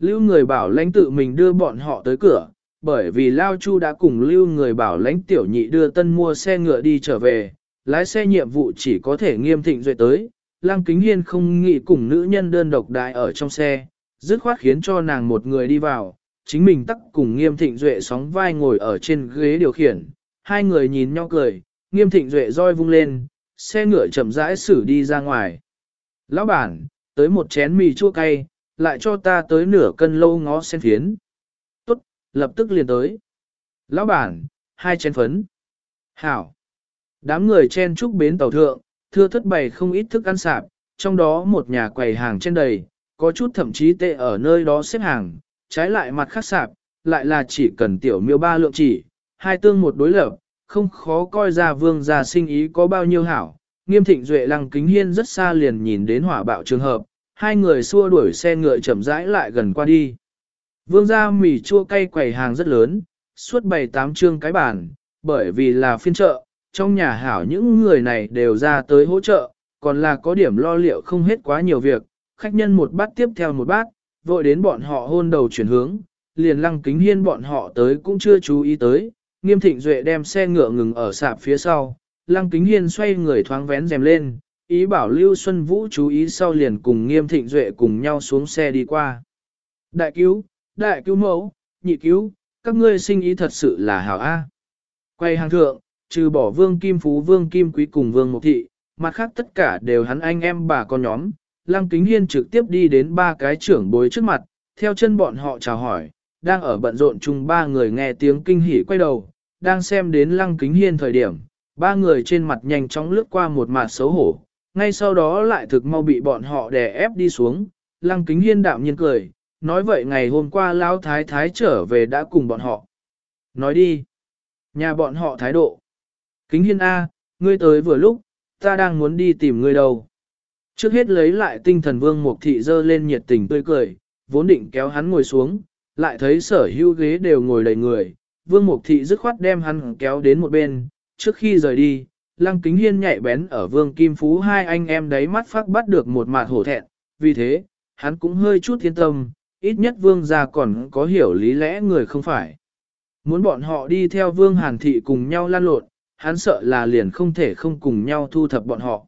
Lưu người bảo lãnh tự mình đưa bọn họ tới cửa, bởi vì Lao Chu đã cùng lưu người bảo lãnh tiểu nhị đưa tân mua xe ngựa đi trở về, lái xe nhiệm vụ chỉ có thể nghiêm thịnh duệ tới, Lăng Kính Hiên không nghĩ cùng nữ nhân đơn độc đại ở trong xe, dứt khoát khiến cho nàng một người đi vào, chính mình tắc cùng Nghiêm Thịnh Duệ sóng vai ngồi ở trên ghế điều khiển, hai người nhìn nhau cười, Nghiêm Thịnh Duệ roi vung lên, xe ngựa chậm rãi xử đi ra ngoài. Lão bản, tới một chén mì chua cay, lại cho ta tới nửa cân lâu ngó sen phiến. Tốt, lập tức liền tới. Lão bản, hai chén phấn. Hảo. Đám người chen trúc bến tàu thượng, thưa thất bày không ít thức ăn sạp, trong đó một nhà quầy hàng trên đầy, có chút thậm chí tệ ở nơi đó xếp hàng, trái lại mặt khác sạp, lại là chỉ cần tiểu miêu ba lượng chỉ, hai tương một đối lập, không khó coi ra vương gia sinh ý có bao nhiêu hảo. Nghiêm thịnh duệ lăng kính hiên rất xa liền nhìn đến hỏa bạo trường hợp, hai người xua đuổi xe ngựa chậm rãi lại gần qua đi. Vương gia mì chua cay quầy hàng rất lớn, suốt bày tám trương cái bàn, bởi vì là phiên chợ, trong nhà hảo những người này đều ra tới hỗ trợ, còn là có điểm lo liệu không hết quá nhiều việc, khách nhân một bát tiếp theo một bát, vội đến bọn họ hôn đầu chuyển hướng, liền lăng kính hiên bọn họ tới cũng chưa chú ý tới, nghiêm thịnh duệ đem xe ngựa ngừng ở sạp phía sau, lăng kính hiên xoay người thoáng vén rèm lên, ý bảo Lưu Xuân Vũ chú ý sau liền cùng nghiêm thịnh duệ cùng nhau xuống xe đi qua. Đại cứu, đại cứu mẫu, nhị cứu, các ngươi sinh ý thật sự là hảo A. Quay hàng thượng, trừ bỏ vương kim phú vương kim quý cùng vương mục thị, mặt khác tất cả đều hắn anh em bà con nhóm. Lăng Kính Hiên trực tiếp đi đến ba cái trưởng bối trước mặt, theo chân bọn họ chào hỏi, đang ở bận rộn chung ba người nghe tiếng kinh hỉ quay đầu, đang xem đến Lăng Kính Hiên thời điểm, ba người trên mặt nhanh chóng lướt qua một mặt xấu hổ, ngay sau đó lại thực mau bị bọn họ đè ép đi xuống, Lăng Kính Hiên đạm nhiên cười, nói vậy ngày hôm qua Lão Thái Thái trở về đã cùng bọn họ. Nói đi, nhà bọn họ thái độ. Kính Hiên A, ngươi tới vừa lúc, ta đang muốn đi tìm ngươi đâu. Trước hết lấy lại tinh thần vương mục thị dơ lên nhiệt tình tươi cười, vốn định kéo hắn ngồi xuống, lại thấy sở hữu ghế đều ngồi đầy người. Vương mục thị dứt khoát đem hắn kéo đến một bên, trước khi rời đi, lăng kính hiên nhạy bén ở vương kim phú hai anh em đấy mắt phát bắt được một mặt hổ thẹn, vì thế, hắn cũng hơi chút thiên tâm, ít nhất vương gia còn có hiểu lý lẽ người không phải. Muốn bọn họ đi theo vương hàn thị cùng nhau lan lộn, hắn sợ là liền không thể không cùng nhau thu thập bọn họ.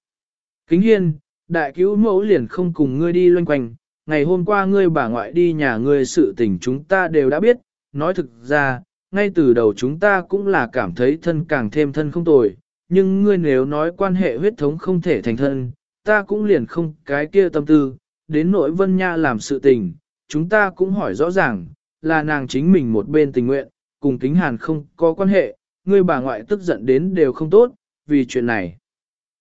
Kính hiên, đại cứu mẫu liền không cùng ngươi đi loanh quanh, ngày hôm qua ngươi bà ngoại đi nhà ngươi sự tình chúng ta đều đã biết, nói thực ra, ngay từ đầu chúng ta cũng là cảm thấy thân càng thêm thân không tồi, nhưng ngươi nếu nói quan hệ huyết thống không thể thành thân, ta cũng liền không cái kia tâm tư, đến nỗi vân nha làm sự tình, chúng ta cũng hỏi rõ ràng, là nàng chính mình một bên tình nguyện, cùng kính hàn không có quan hệ, ngươi bà ngoại tức giận đến đều không tốt, vì chuyện này.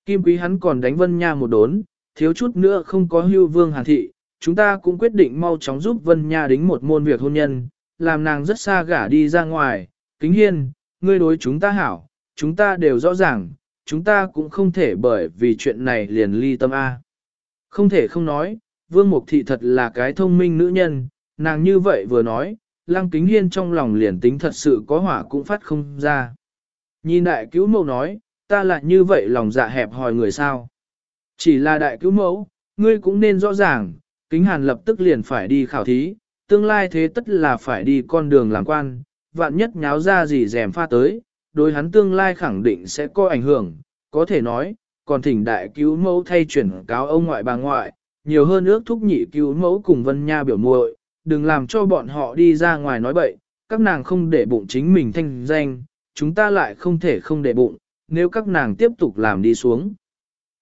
Kim quý hắn còn đánh Vân Nha một đốn, thiếu chút nữa không có hưu vương hàn thị, chúng ta cũng quyết định mau chóng giúp Vân Nha đính một môn việc hôn nhân, làm nàng rất xa gả đi ra ngoài, kính hiên, ngươi đối chúng ta hảo, chúng ta đều rõ ràng, chúng ta cũng không thể bởi vì chuyện này liền ly tâm A. Không thể không nói, vương mục thị thật là cái thông minh nữ nhân, nàng như vậy vừa nói, lăng kính hiên trong lòng liền tính thật sự có hỏa cũng phát không ra. Nhìn đại cứu mẫu nói, ta lại như vậy lòng dạ hẹp hòi người sao. Chỉ là đại cứu mẫu, ngươi cũng nên rõ ràng, kính hàn lập tức liền phải đi khảo thí, tương lai thế tất là phải đi con đường làm quan, vạn nhất nháo ra gì rèm pha tới, đối hắn tương lai khẳng định sẽ có ảnh hưởng, có thể nói, còn thỉnh đại cứu mẫu thay chuyển cáo ông ngoại bà ngoại, nhiều hơn ước thúc nhị cứu mẫu cùng vân nha biểu muội, đừng làm cho bọn họ đi ra ngoài nói bậy, các nàng không để bụng chính mình thanh danh, chúng ta lại không thể không để bụng, nếu các nàng tiếp tục làm đi xuống.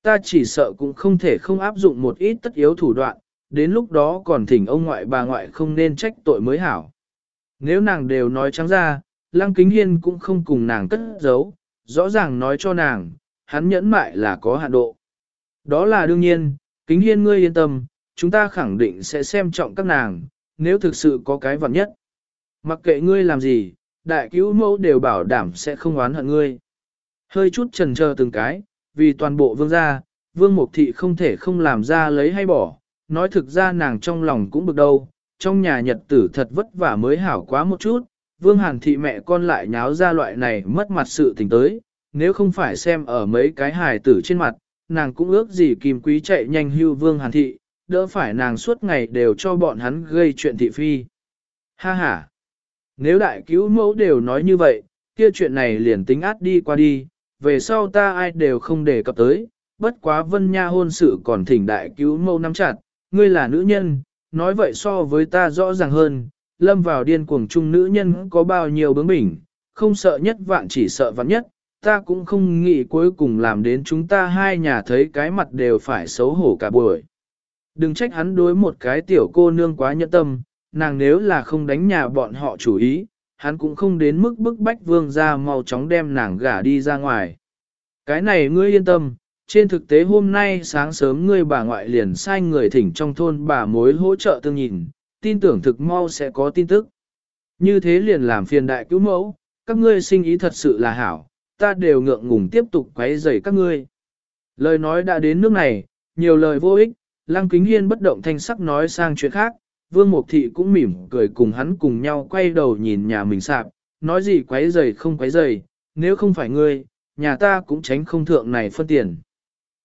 Ta chỉ sợ cũng không thể không áp dụng một ít tất yếu thủ đoạn, đến lúc đó còn thỉnh ông ngoại bà ngoại không nên trách tội mới hảo. Nếu nàng đều nói trắng ra, Lăng Kính Hiên cũng không cùng nàng cất giấu, rõ ràng nói cho nàng, hắn nhẫn mại là có hạn độ. Đó là đương nhiên, Kính Hiên ngươi yên tâm, chúng ta khẳng định sẽ xem trọng các nàng, nếu thực sự có cái vật nhất. Mặc kệ ngươi làm gì, đại cứu mẫu đều bảo đảm sẽ không oán hận ngươi. Hơi chút trần chờ từng cái, vì toàn bộ vương gia, vương mục thị không thể không làm ra lấy hay bỏ, nói thực ra nàng trong lòng cũng bực đâu, trong nhà nhật tử thật vất vả mới hảo quá một chút, vương hàn thị mẹ con lại nháo ra loại này mất mặt sự tình tới, nếu không phải xem ở mấy cái hài tử trên mặt, nàng cũng ước gì kim quý chạy nhanh hưu vương hàn thị, đỡ phải nàng suốt ngày đều cho bọn hắn gây chuyện thị phi. Ha ha! Nếu đại cứu mẫu đều nói như vậy, kia chuyện này liền tính át đi qua đi, về sau ta ai đều không để cập tới, bất quá vân nha hôn sự còn thỉnh đại cứu mẫu nắm chặt, ngươi là nữ nhân, nói vậy so với ta rõ ràng hơn, lâm vào điên cuồng chung nữ nhân có bao nhiêu bướng bỉnh, không sợ nhất vạn chỉ sợ vạn nhất, ta cũng không nghĩ cuối cùng làm đến chúng ta hai nhà thấy cái mặt đều phải xấu hổ cả buổi. Đừng trách hắn đối một cái tiểu cô nương quá nhẫn tâm, nàng nếu là không đánh nhà bọn họ chủ ý, hắn cũng không đến mức bức bách vương ra mau chóng đem nàng gả đi ra ngoài. Cái này ngươi yên tâm, trên thực tế hôm nay sáng sớm ngươi bà ngoại liền sai người thỉnh trong thôn bà mối hỗ trợ tương nhìn, tin tưởng thực mau sẽ có tin tức. Như thế liền làm phiền đại cứu mẫu, các ngươi sinh ý thật sự là hảo, ta đều ngượng ngùng tiếp tục quấy rầy các ngươi. Lời nói đã đến nước này, nhiều lời vô ích, Lăng Kính Hiên bất động thanh sắc nói sang chuyện khác, Vương Mộc Thị cũng mỉm cười cùng hắn cùng nhau quay đầu nhìn nhà mình sạp, nói gì quấy rầy không quấy rầy, nếu không phải ngươi, nhà ta cũng tránh không thượng này phân tiền.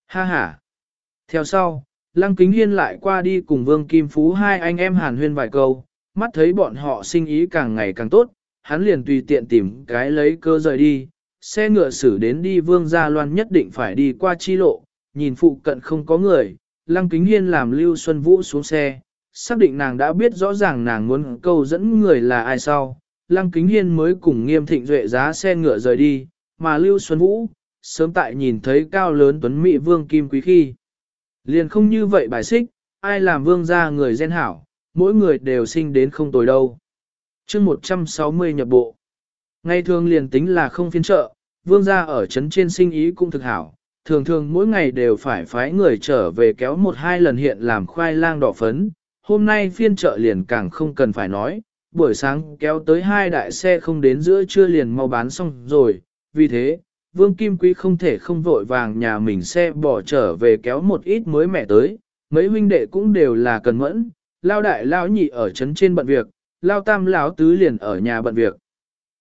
Ha ha. Theo sau, Lăng Kính Hiên lại qua đi cùng Vương Kim Phú hai anh em hàn huyên vài câu, mắt thấy bọn họ sinh ý càng ngày càng tốt, hắn liền tùy tiện tìm cái lấy cơ rời đi, xe ngựa xử đến đi Vương Gia Loan nhất định phải đi qua chi lộ, nhìn phụ cận không có người, Lăng Kính Hiên làm Lưu Xuân Vũ xuống xe, xác định nàng đã biết rõ ràng nàng muốn câu dẫn người là ai sau. Lăng Kính Hiên mới cùng nghiêm thịnh duệ giá xe ngựa rời đi, mà Lưu Xuân Vũ, sớm tại nhìn thấy cao lớn tuấn mỹ vương kim quý khi. Liền không như vậy bài xích, ai làm vương gia người gen hảo, mỗi người đều sinh đến không tồi đâu. chương 160 nhập bộ. Ngày thường liền tính là không phiên trợ, vương gia ở trấn trên sinh ý cũng thực hảo, thường thường mỗi ngày đều phải phái người trở về kéo một hai lần hiện làm khoai lang đỏ phấn. Hôm nay phiên trợ liền càng không cần phải nói, buổi sáng kéo tới hai đại xe không đến giữa trưa liền mau bán xong rồi, vì thế, Vương Kim Quý không thể không vội vàng nhà mình xe bỏ trở về kéo một ít mới mẹ tới, mấy huynh đệ cũng đều là cần mẫn, lao đại lao nhị ở trấn trên bận việc, lao tam lão tứ liền ở nhà bận việc.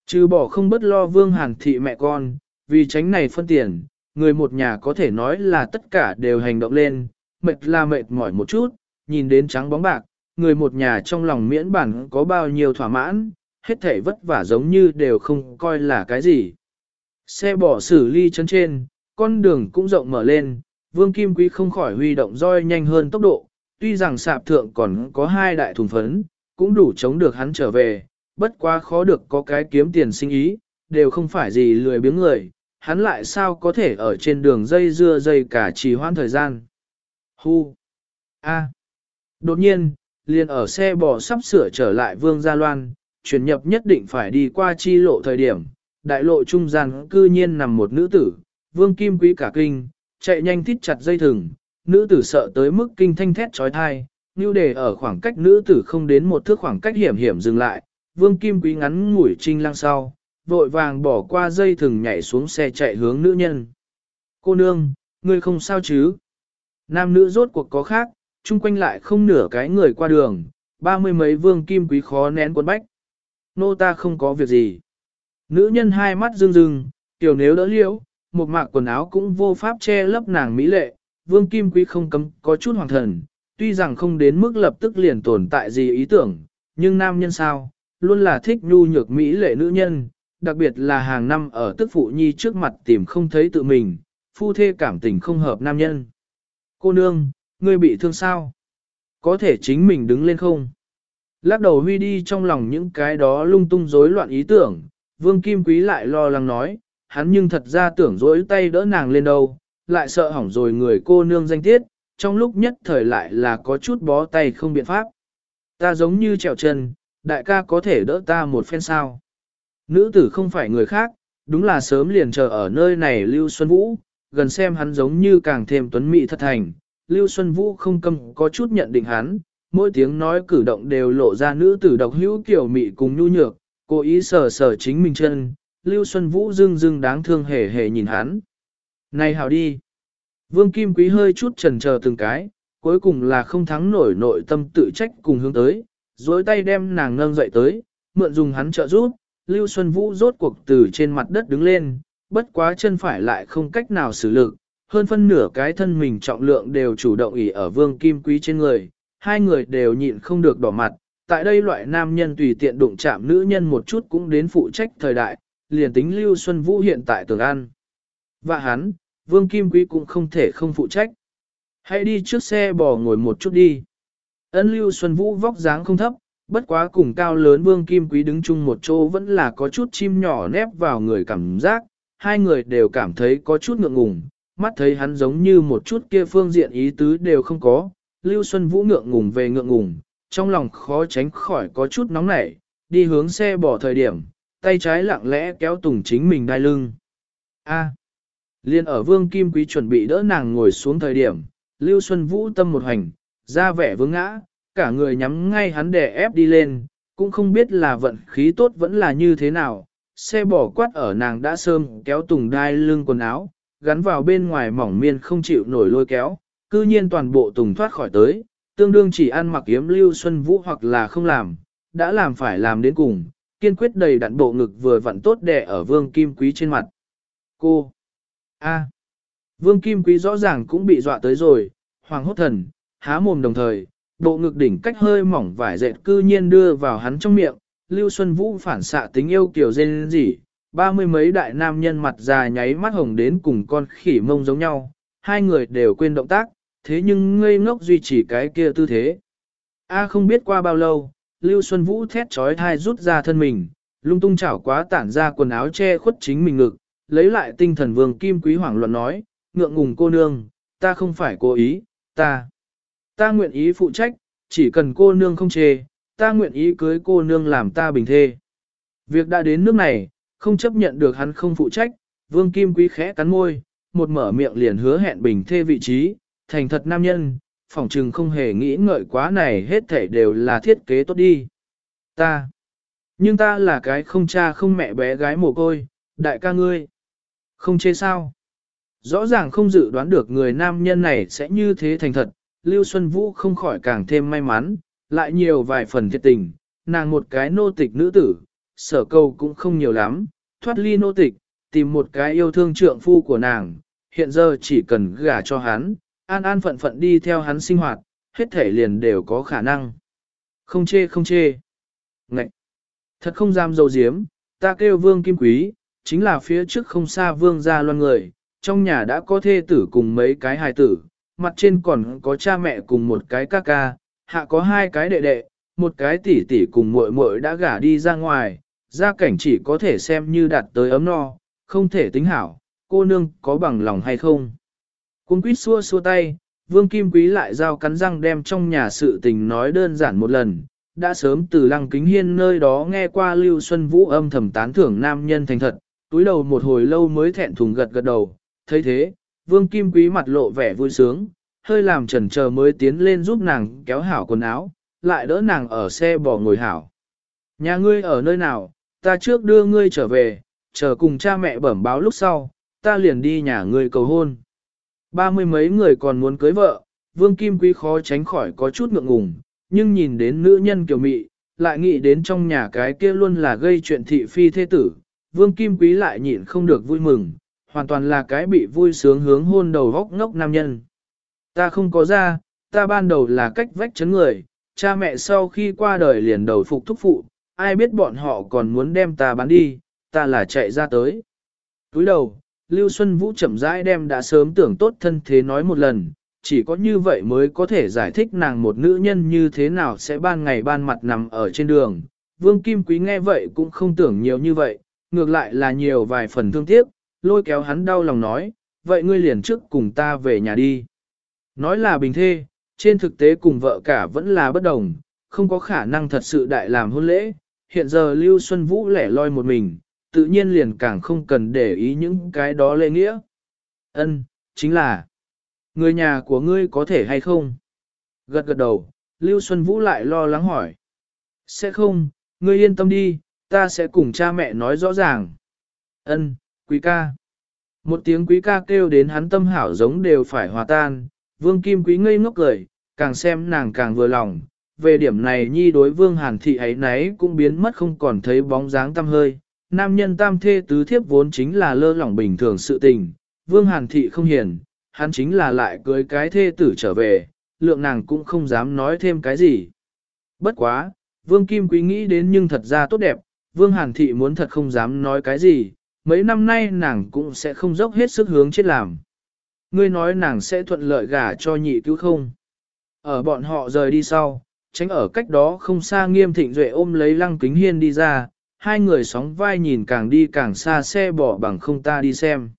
Trừ bỏ không bất lo Vương Hàn thị mẹ con, vì tránh này phân tiền, người một nhà có thể nói là tất cả đều hành động lên, mệt là mệt mỏi một chút, nhìn đến trắng bóng bạc, người một nhà trong lòng miễn bản có bao nhiêu thỏa mãn, hết thảy vất vả giống như đều không coi là cái gì. Xe bỏ xử ly chân trên, con đường cũng rộng mở lên, Vương Kim Quý không khỏi huy động roi nhanh hơn tốc độ, tuy rằng sạp thượng còn có hai đại thùng phấn, cũng đủ chống được hắn trở về, bất quá khó được có cái kiếm tiền sinh ý, đều không phải gì lười biếng người, hắn lại sao có thể ở trên đường dây dưa dây cả trì hoãn thời gian. Hu! A! Đột nhiên, liền ở xe bò sắp sửa trở lại Vương Gia Loan, chuyển nhập nhất định phải đi qua chi lộ thời điểm, đại lộ trung gian cư nhiên nằm một nữ tử, Vương Kim Quý cả kinh, chạy nhanh thít chặt dây thừng, nữ tử sợ tới mức kinh thanh thét trói thai, như để ở khoảng cách nữ tử không đến một thước khoảng cách hiểm hiểm dừng lại, Vương Kim Quý ngắn ngủi trinh lăng sau, vội vàng bỏ qua dây thừng nhảy xuống xe chạy hướng nữ nhân. Cô nương, ngươi không sao chứ? Nam nữ rốt cuộc có khác, chung quanh lại không nửa cái người qua đường, ba mươi mấy vương kim quý khó nén cuốn bách. Nô ta không có việc gì. Nữ nhân hai mắt rưng rưng, tiểu nếu đỡ liễu, một mạc quần áo cũng vô pháp che lấp nàng mỹ lệ, vương kim quý không cấm có chút hoàng thần, tuy rằng không đến mức lập tức liền tồn tại gì ý tưởng, nhưng nam nhân sao, luôn là thích nhu nhược mỹ lệ nữ nhân, đặc biệt là hàng năm ở tức phụ nhi trước mặt tìm không thấy tự mình, phu thê cảm tình không hợp nam nhân. Cô nương, ngươi bị thương sao? Có thể chính mình đứng lên không? Lắc đầu huy đi trong lòng những cái đó lung tung rối loạn ý tưởng, vương kim quý lại lo lắng nói, hắn nhưng thật ra tưởng rối tay đỡ nàng lên đâu, lại sợ hỏng rồi người cô nương danh tiết, trong lúc nhất thời lại là có chút bó tay không biện pháp. Ta giống như trèo chân, đại ca có thể đỡ ta một phen sao. Nữ tử không phải người khác, đúng là sớm liền chờ ở nơi này Lưu Xuân Vũ, gần xem hắn giống như càng thêm tuấn mỹ thật thành. Lưu Xuân Vũ không câm có chút nhận định hắn, mỗi tiếng nói cử động đều lộ ra nữ tử độc hữu kiểu mị cùng nhu nhược, cố ý sờ sờ chính mình chân, Lưu Xuân Vũ dưng dưng đáng thương hề hề nhìn hắn. Này hào đi! Vương Kim Quý hơi chút trần chờ từng cái, cuối cùng là không thắng nổi nội tâm tự trách cùng hướng tới, dối tay đem nàng nâng dậy tới, mượn dùng hắn trợ giúp, Lưu Xuân Vũ rốt cuộc từ trên mặt đất đứng lên, bất quá chân phải lại không cách nào xử lực, hơn phân nửa cái thân mình trọng lượng đều chủ động ỉ ở vương kim quý trên người, hai người đều nhịn không được đỏ mặt, tại đây loại nam nhân tùy tiện đụng chạm nữ nhân một chút cũng đến phụ trách thời đại, liền tính Lưu Xuân Vũ hiện tại tường an. Và hắn, Vương Kim Quý cũng không thể không phụ trách. Hãy đi trước xe bò ngồi một chút đi. ấn Lưu Xuân Vũ vóc dáng không thấp, bất quá cùng cao lớn Vương Kim Quý đứng chung một chỗ vẫn là có chút chim nhỏ nép vào người cảm giác, hai người đều cảm thấy có chút ngượng ngùng, mắt thấy hắn giống như một chút kia phương diện ý tứ đều không có, Lưu Xuân Vũ ngượng ngùng về ngượng ngùng, trong lòng khó tránh khỏi có chút nóng nảy, đi hướng xe bỏ thời điểm, tay trái lặng lẽ kéo tùng chính mình đai lưng. A. À, Liên ở Vương Kim Quý chuẩn bị đỡ nàng ngồi xuống thời điểm, Lưu Xuân Vũ tâm một hành, ra vẻ vướng ngã, cả người nhắm ngay hắn để ép đi lên, cũng không biết là vận khí tốt vẫn là như thế nào. Xe bỏ quát ở nàng đã sơm kéo tùng đai lưng quần áo, gắn vào bên ngoài mỏng miên không chịu nổi lôi kéo, cư nhiên toàn bộ tùng thoát khỏi tới, tương đương chỉ ăn mặc yếm Lưu Xuân Vũ hoặc là không làm, đã làm phải làm đến cùng, kiên quyết đầy đặn bộ ngực vừa vặn tốt đẻ ở vương kim quý trên mặt. Cô! a Vương kim quý rõ ràng cũng bị dọa tới rồi, hoàng hốt thần, há mồm đồng thời, bộ ngực đỉnh cách hơi mỏng vải dệt cư nhiên đưa vào hắn trong miệng, Lưu Xuân Vũ phản xạ tính yêu kiểu dên gì, ba mươi mấy đại nam nhân mặt già nháy mắt hồng đến cùng con khỉ mông giống nhau, hai người đều quên động tác, thế nhưng ngây ngốc duy trì cái kia tư thế. A không biết qua bao lâu, Lưu Xuân Vũ thét trói thai rút ra thân mình, lung tung chảo quá tản ra quần áo che khuất chính mình ngực, lấy lại tinh thần vương kim quý hoảng loạn nói, ngượng ngùng cô nương, ta không phải cố ý, ta, ta nguyện ý phụ trách, chỉ cần cô nương không chê, ta nguyện ý cưới cô nương làm ta bình thê. Việc đã đến nước này, không chấp nhận được hắn không phụ trách, vương kim quý khẽ cắn môi, một mở miệng liền hứa hẹn bình thê vị trí, thành thật nam nhân, phỏng trừng không hề nghĩ ngợi quá này hết thể đều là thiết kế tốt đi. Ta, nhưng ta là cái không cha không mẹ bé gái mồ côi, đại ca ngươi, không chê sao. Rõ ràng không dự đoán được người nam nhân này sẽ như thế thành thật, Lưu Xuân Vũ không khỏi càng thêm may mắn, lại nhiều vài phần thiệt tình, nàng một cái nô tịch nữ tử, sở cầu cũng không nhiều lắm, thoát ly nô tịch, tìm một cái yêu thương trượng phu của nàng, hiện giờ chỉ cần gả cho hắn, an an phận phận đi theo hắn sinh hoạt, hết thể liền đều có khả năng. Không chê không chê. Ngậy! Thật không dám dầu diếm, ta kêu vương kim quý, chính là phía trước không xa vương gia loan người, trong nhà đã có thê tử cùng mấy cái hài tử, mặt trên còn có cha mẹ cùng một cái ca ca, hạ có hai cái đệ đệ, một cái tỷ tỷ cùng muội muội đã gả đi ra ngoài, gia cảnh chỉ có thể xem như đạt tới ấm no, không thể tính hảo, cô nương có bằng lòng hay không. Cung quýt xua xua tay, Vương Kim Quý lại giao cắn răng đem trong nhà sự tình nói đơn giản một lần, đã sớm từ lăng kính hiên nơi đó nghe qua Lưu Xuân Vũ âm thầm tán thưởng nam nhân thành thật, túi đầu một hồi lâu mới thẹn thùng gật gật đầu, thấy thế, Vương Kim Quý mặt lộ vẻ vui sướng, hơi làm chần chờ mới tiến lên giúp nàng kéo hảo quần áo, lại đỡ nàng ở xe bỏ ngồi hảo. Nhà ngươi ở nơi nào, ta trước đưa ngươi trở về, chờ cùng cha mẹ bẩm báo lúc sau, ta liền đi nhà ngươi cầu hôn. Ba mươi mấy người còn muốn cưới vợ, Vương Kim Quý khó tránh khỏi có chút ngượng ngùng, nhưng nhìn đến nữ nhân kiều mị, lại nghĩ đến trong nhà cái kia luôn là gây chuyện thị phi thế tử, Vương Kim Quý lại nhịn không được vui mừng, hoàn toàn là cái bị vui sướng hướng hôn đầu góc ngốc nam nhân. Ta không có ra, ta ban đầu là cách vách chấn người, cha mẹ sau khi qua đời liền đầu phục thúc phụ, ai biết bọn họ còn muốn đem ta bán đi, ta là chạy ra tới. Túi đầu, Lưu Xuân Vũ chậm rãi đem đã sớm tưởng tốt thân thế nói một lần, chỉ có như vậy mới có thể giải thích nàng một nữ nhân như thế nào sẽ ban ngày ban mặt nằm ở trên đường. Vương Kim Quý nghe vậy cũng không tưởng nhiều như vậy, ngược lại là nhiều vài phần thương tiếc, lôi kéo hắn đau lòng nói, vậy ngươi liền trước cùng ta về nhà đi. Nói là bình thê, trên thực tế cùng vợ cả vẫn là bất đồng, không có khả năng thật sự đại làm hôn lễ. Hiện giờ Lưu Xuân Vũ lẻ loi một mình, tự nhiên liền càng không cần để ý những cái đó lễ nghĩa. Ân, chính là, người nhà của ngươi có thể hay không? Gật gật đầu, Lưu Xuân Vũ lại lo lắng hỏi. Sẽ không, ngươi yên tâm đi, ta sẽ cùng cha mẹ nói rõ ràng. Ân, quý ca. Một tiếng quý ca kêu đến hắn tâm hảo giống đều phải hòa tan, vương kim quý ngây ngốc cười, càng xem nàng càng vừa lòng. Về điểm này nhi đối vương hàn thị ấy nấy cũng biến mất không còn thấy bóng dáng tâm hơi, nam nhân tam thê tứ thiếp vốn chính là lơ lỏng bình thường sự tình, vương hàn thị không hiền, hắn chính là lại cưới cái thê tử trở về, lượng nàng cũng không dám nói thêm cái gì. Bất quá, vương kim quý nghĩ đến nhưng thật ra tốt đẹp, vương hàn thị muốn thật không dám nói cái gì, mấy năm nay nàng cũng sẽ không dốc hết sức hướng chết làm. Ngươi nói nàng sẽ thuận lợi gả cho nhị cứu không? Ở bọn họ rời đi sau, tránh ở cách đó không xa nghiêm thịnh duệ ôm lấy lăng kính hiên đi ra, hai người sóng vai nhìn càng đi càng xa xe bỏ bằng không ta đi xem.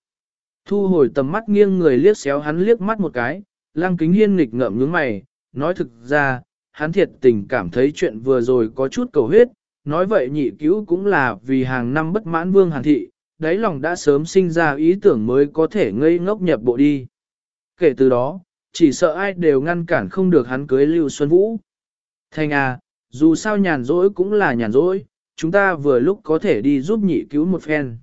Thu hồi tầm mắt nghiêng người liếc xéo hắn liếc mắt một cái, lăng kính hiên nghịch ngợm nhướng mày, nói thực ra, hắn thiệt tình cảm thấy chuyện vừa rồi có chút cầu huyết, nói vậy nhị cứu cũng là vì hàng năm bất mãn vương hàn thị, đáy lòng đã sớm sinh ra ý tưởng mới có thể ngây ngốc nhập bộ đi. Kể từ đó, chỉ sợ ai đều ngăn cản không được hắn cưới Lưu Xuân Vũ. Thành à, dù sao nhàn rỗi cũng là nhàn rỗi, chúng ta vừa lúc có thể đi giúp nhị cứu một phen.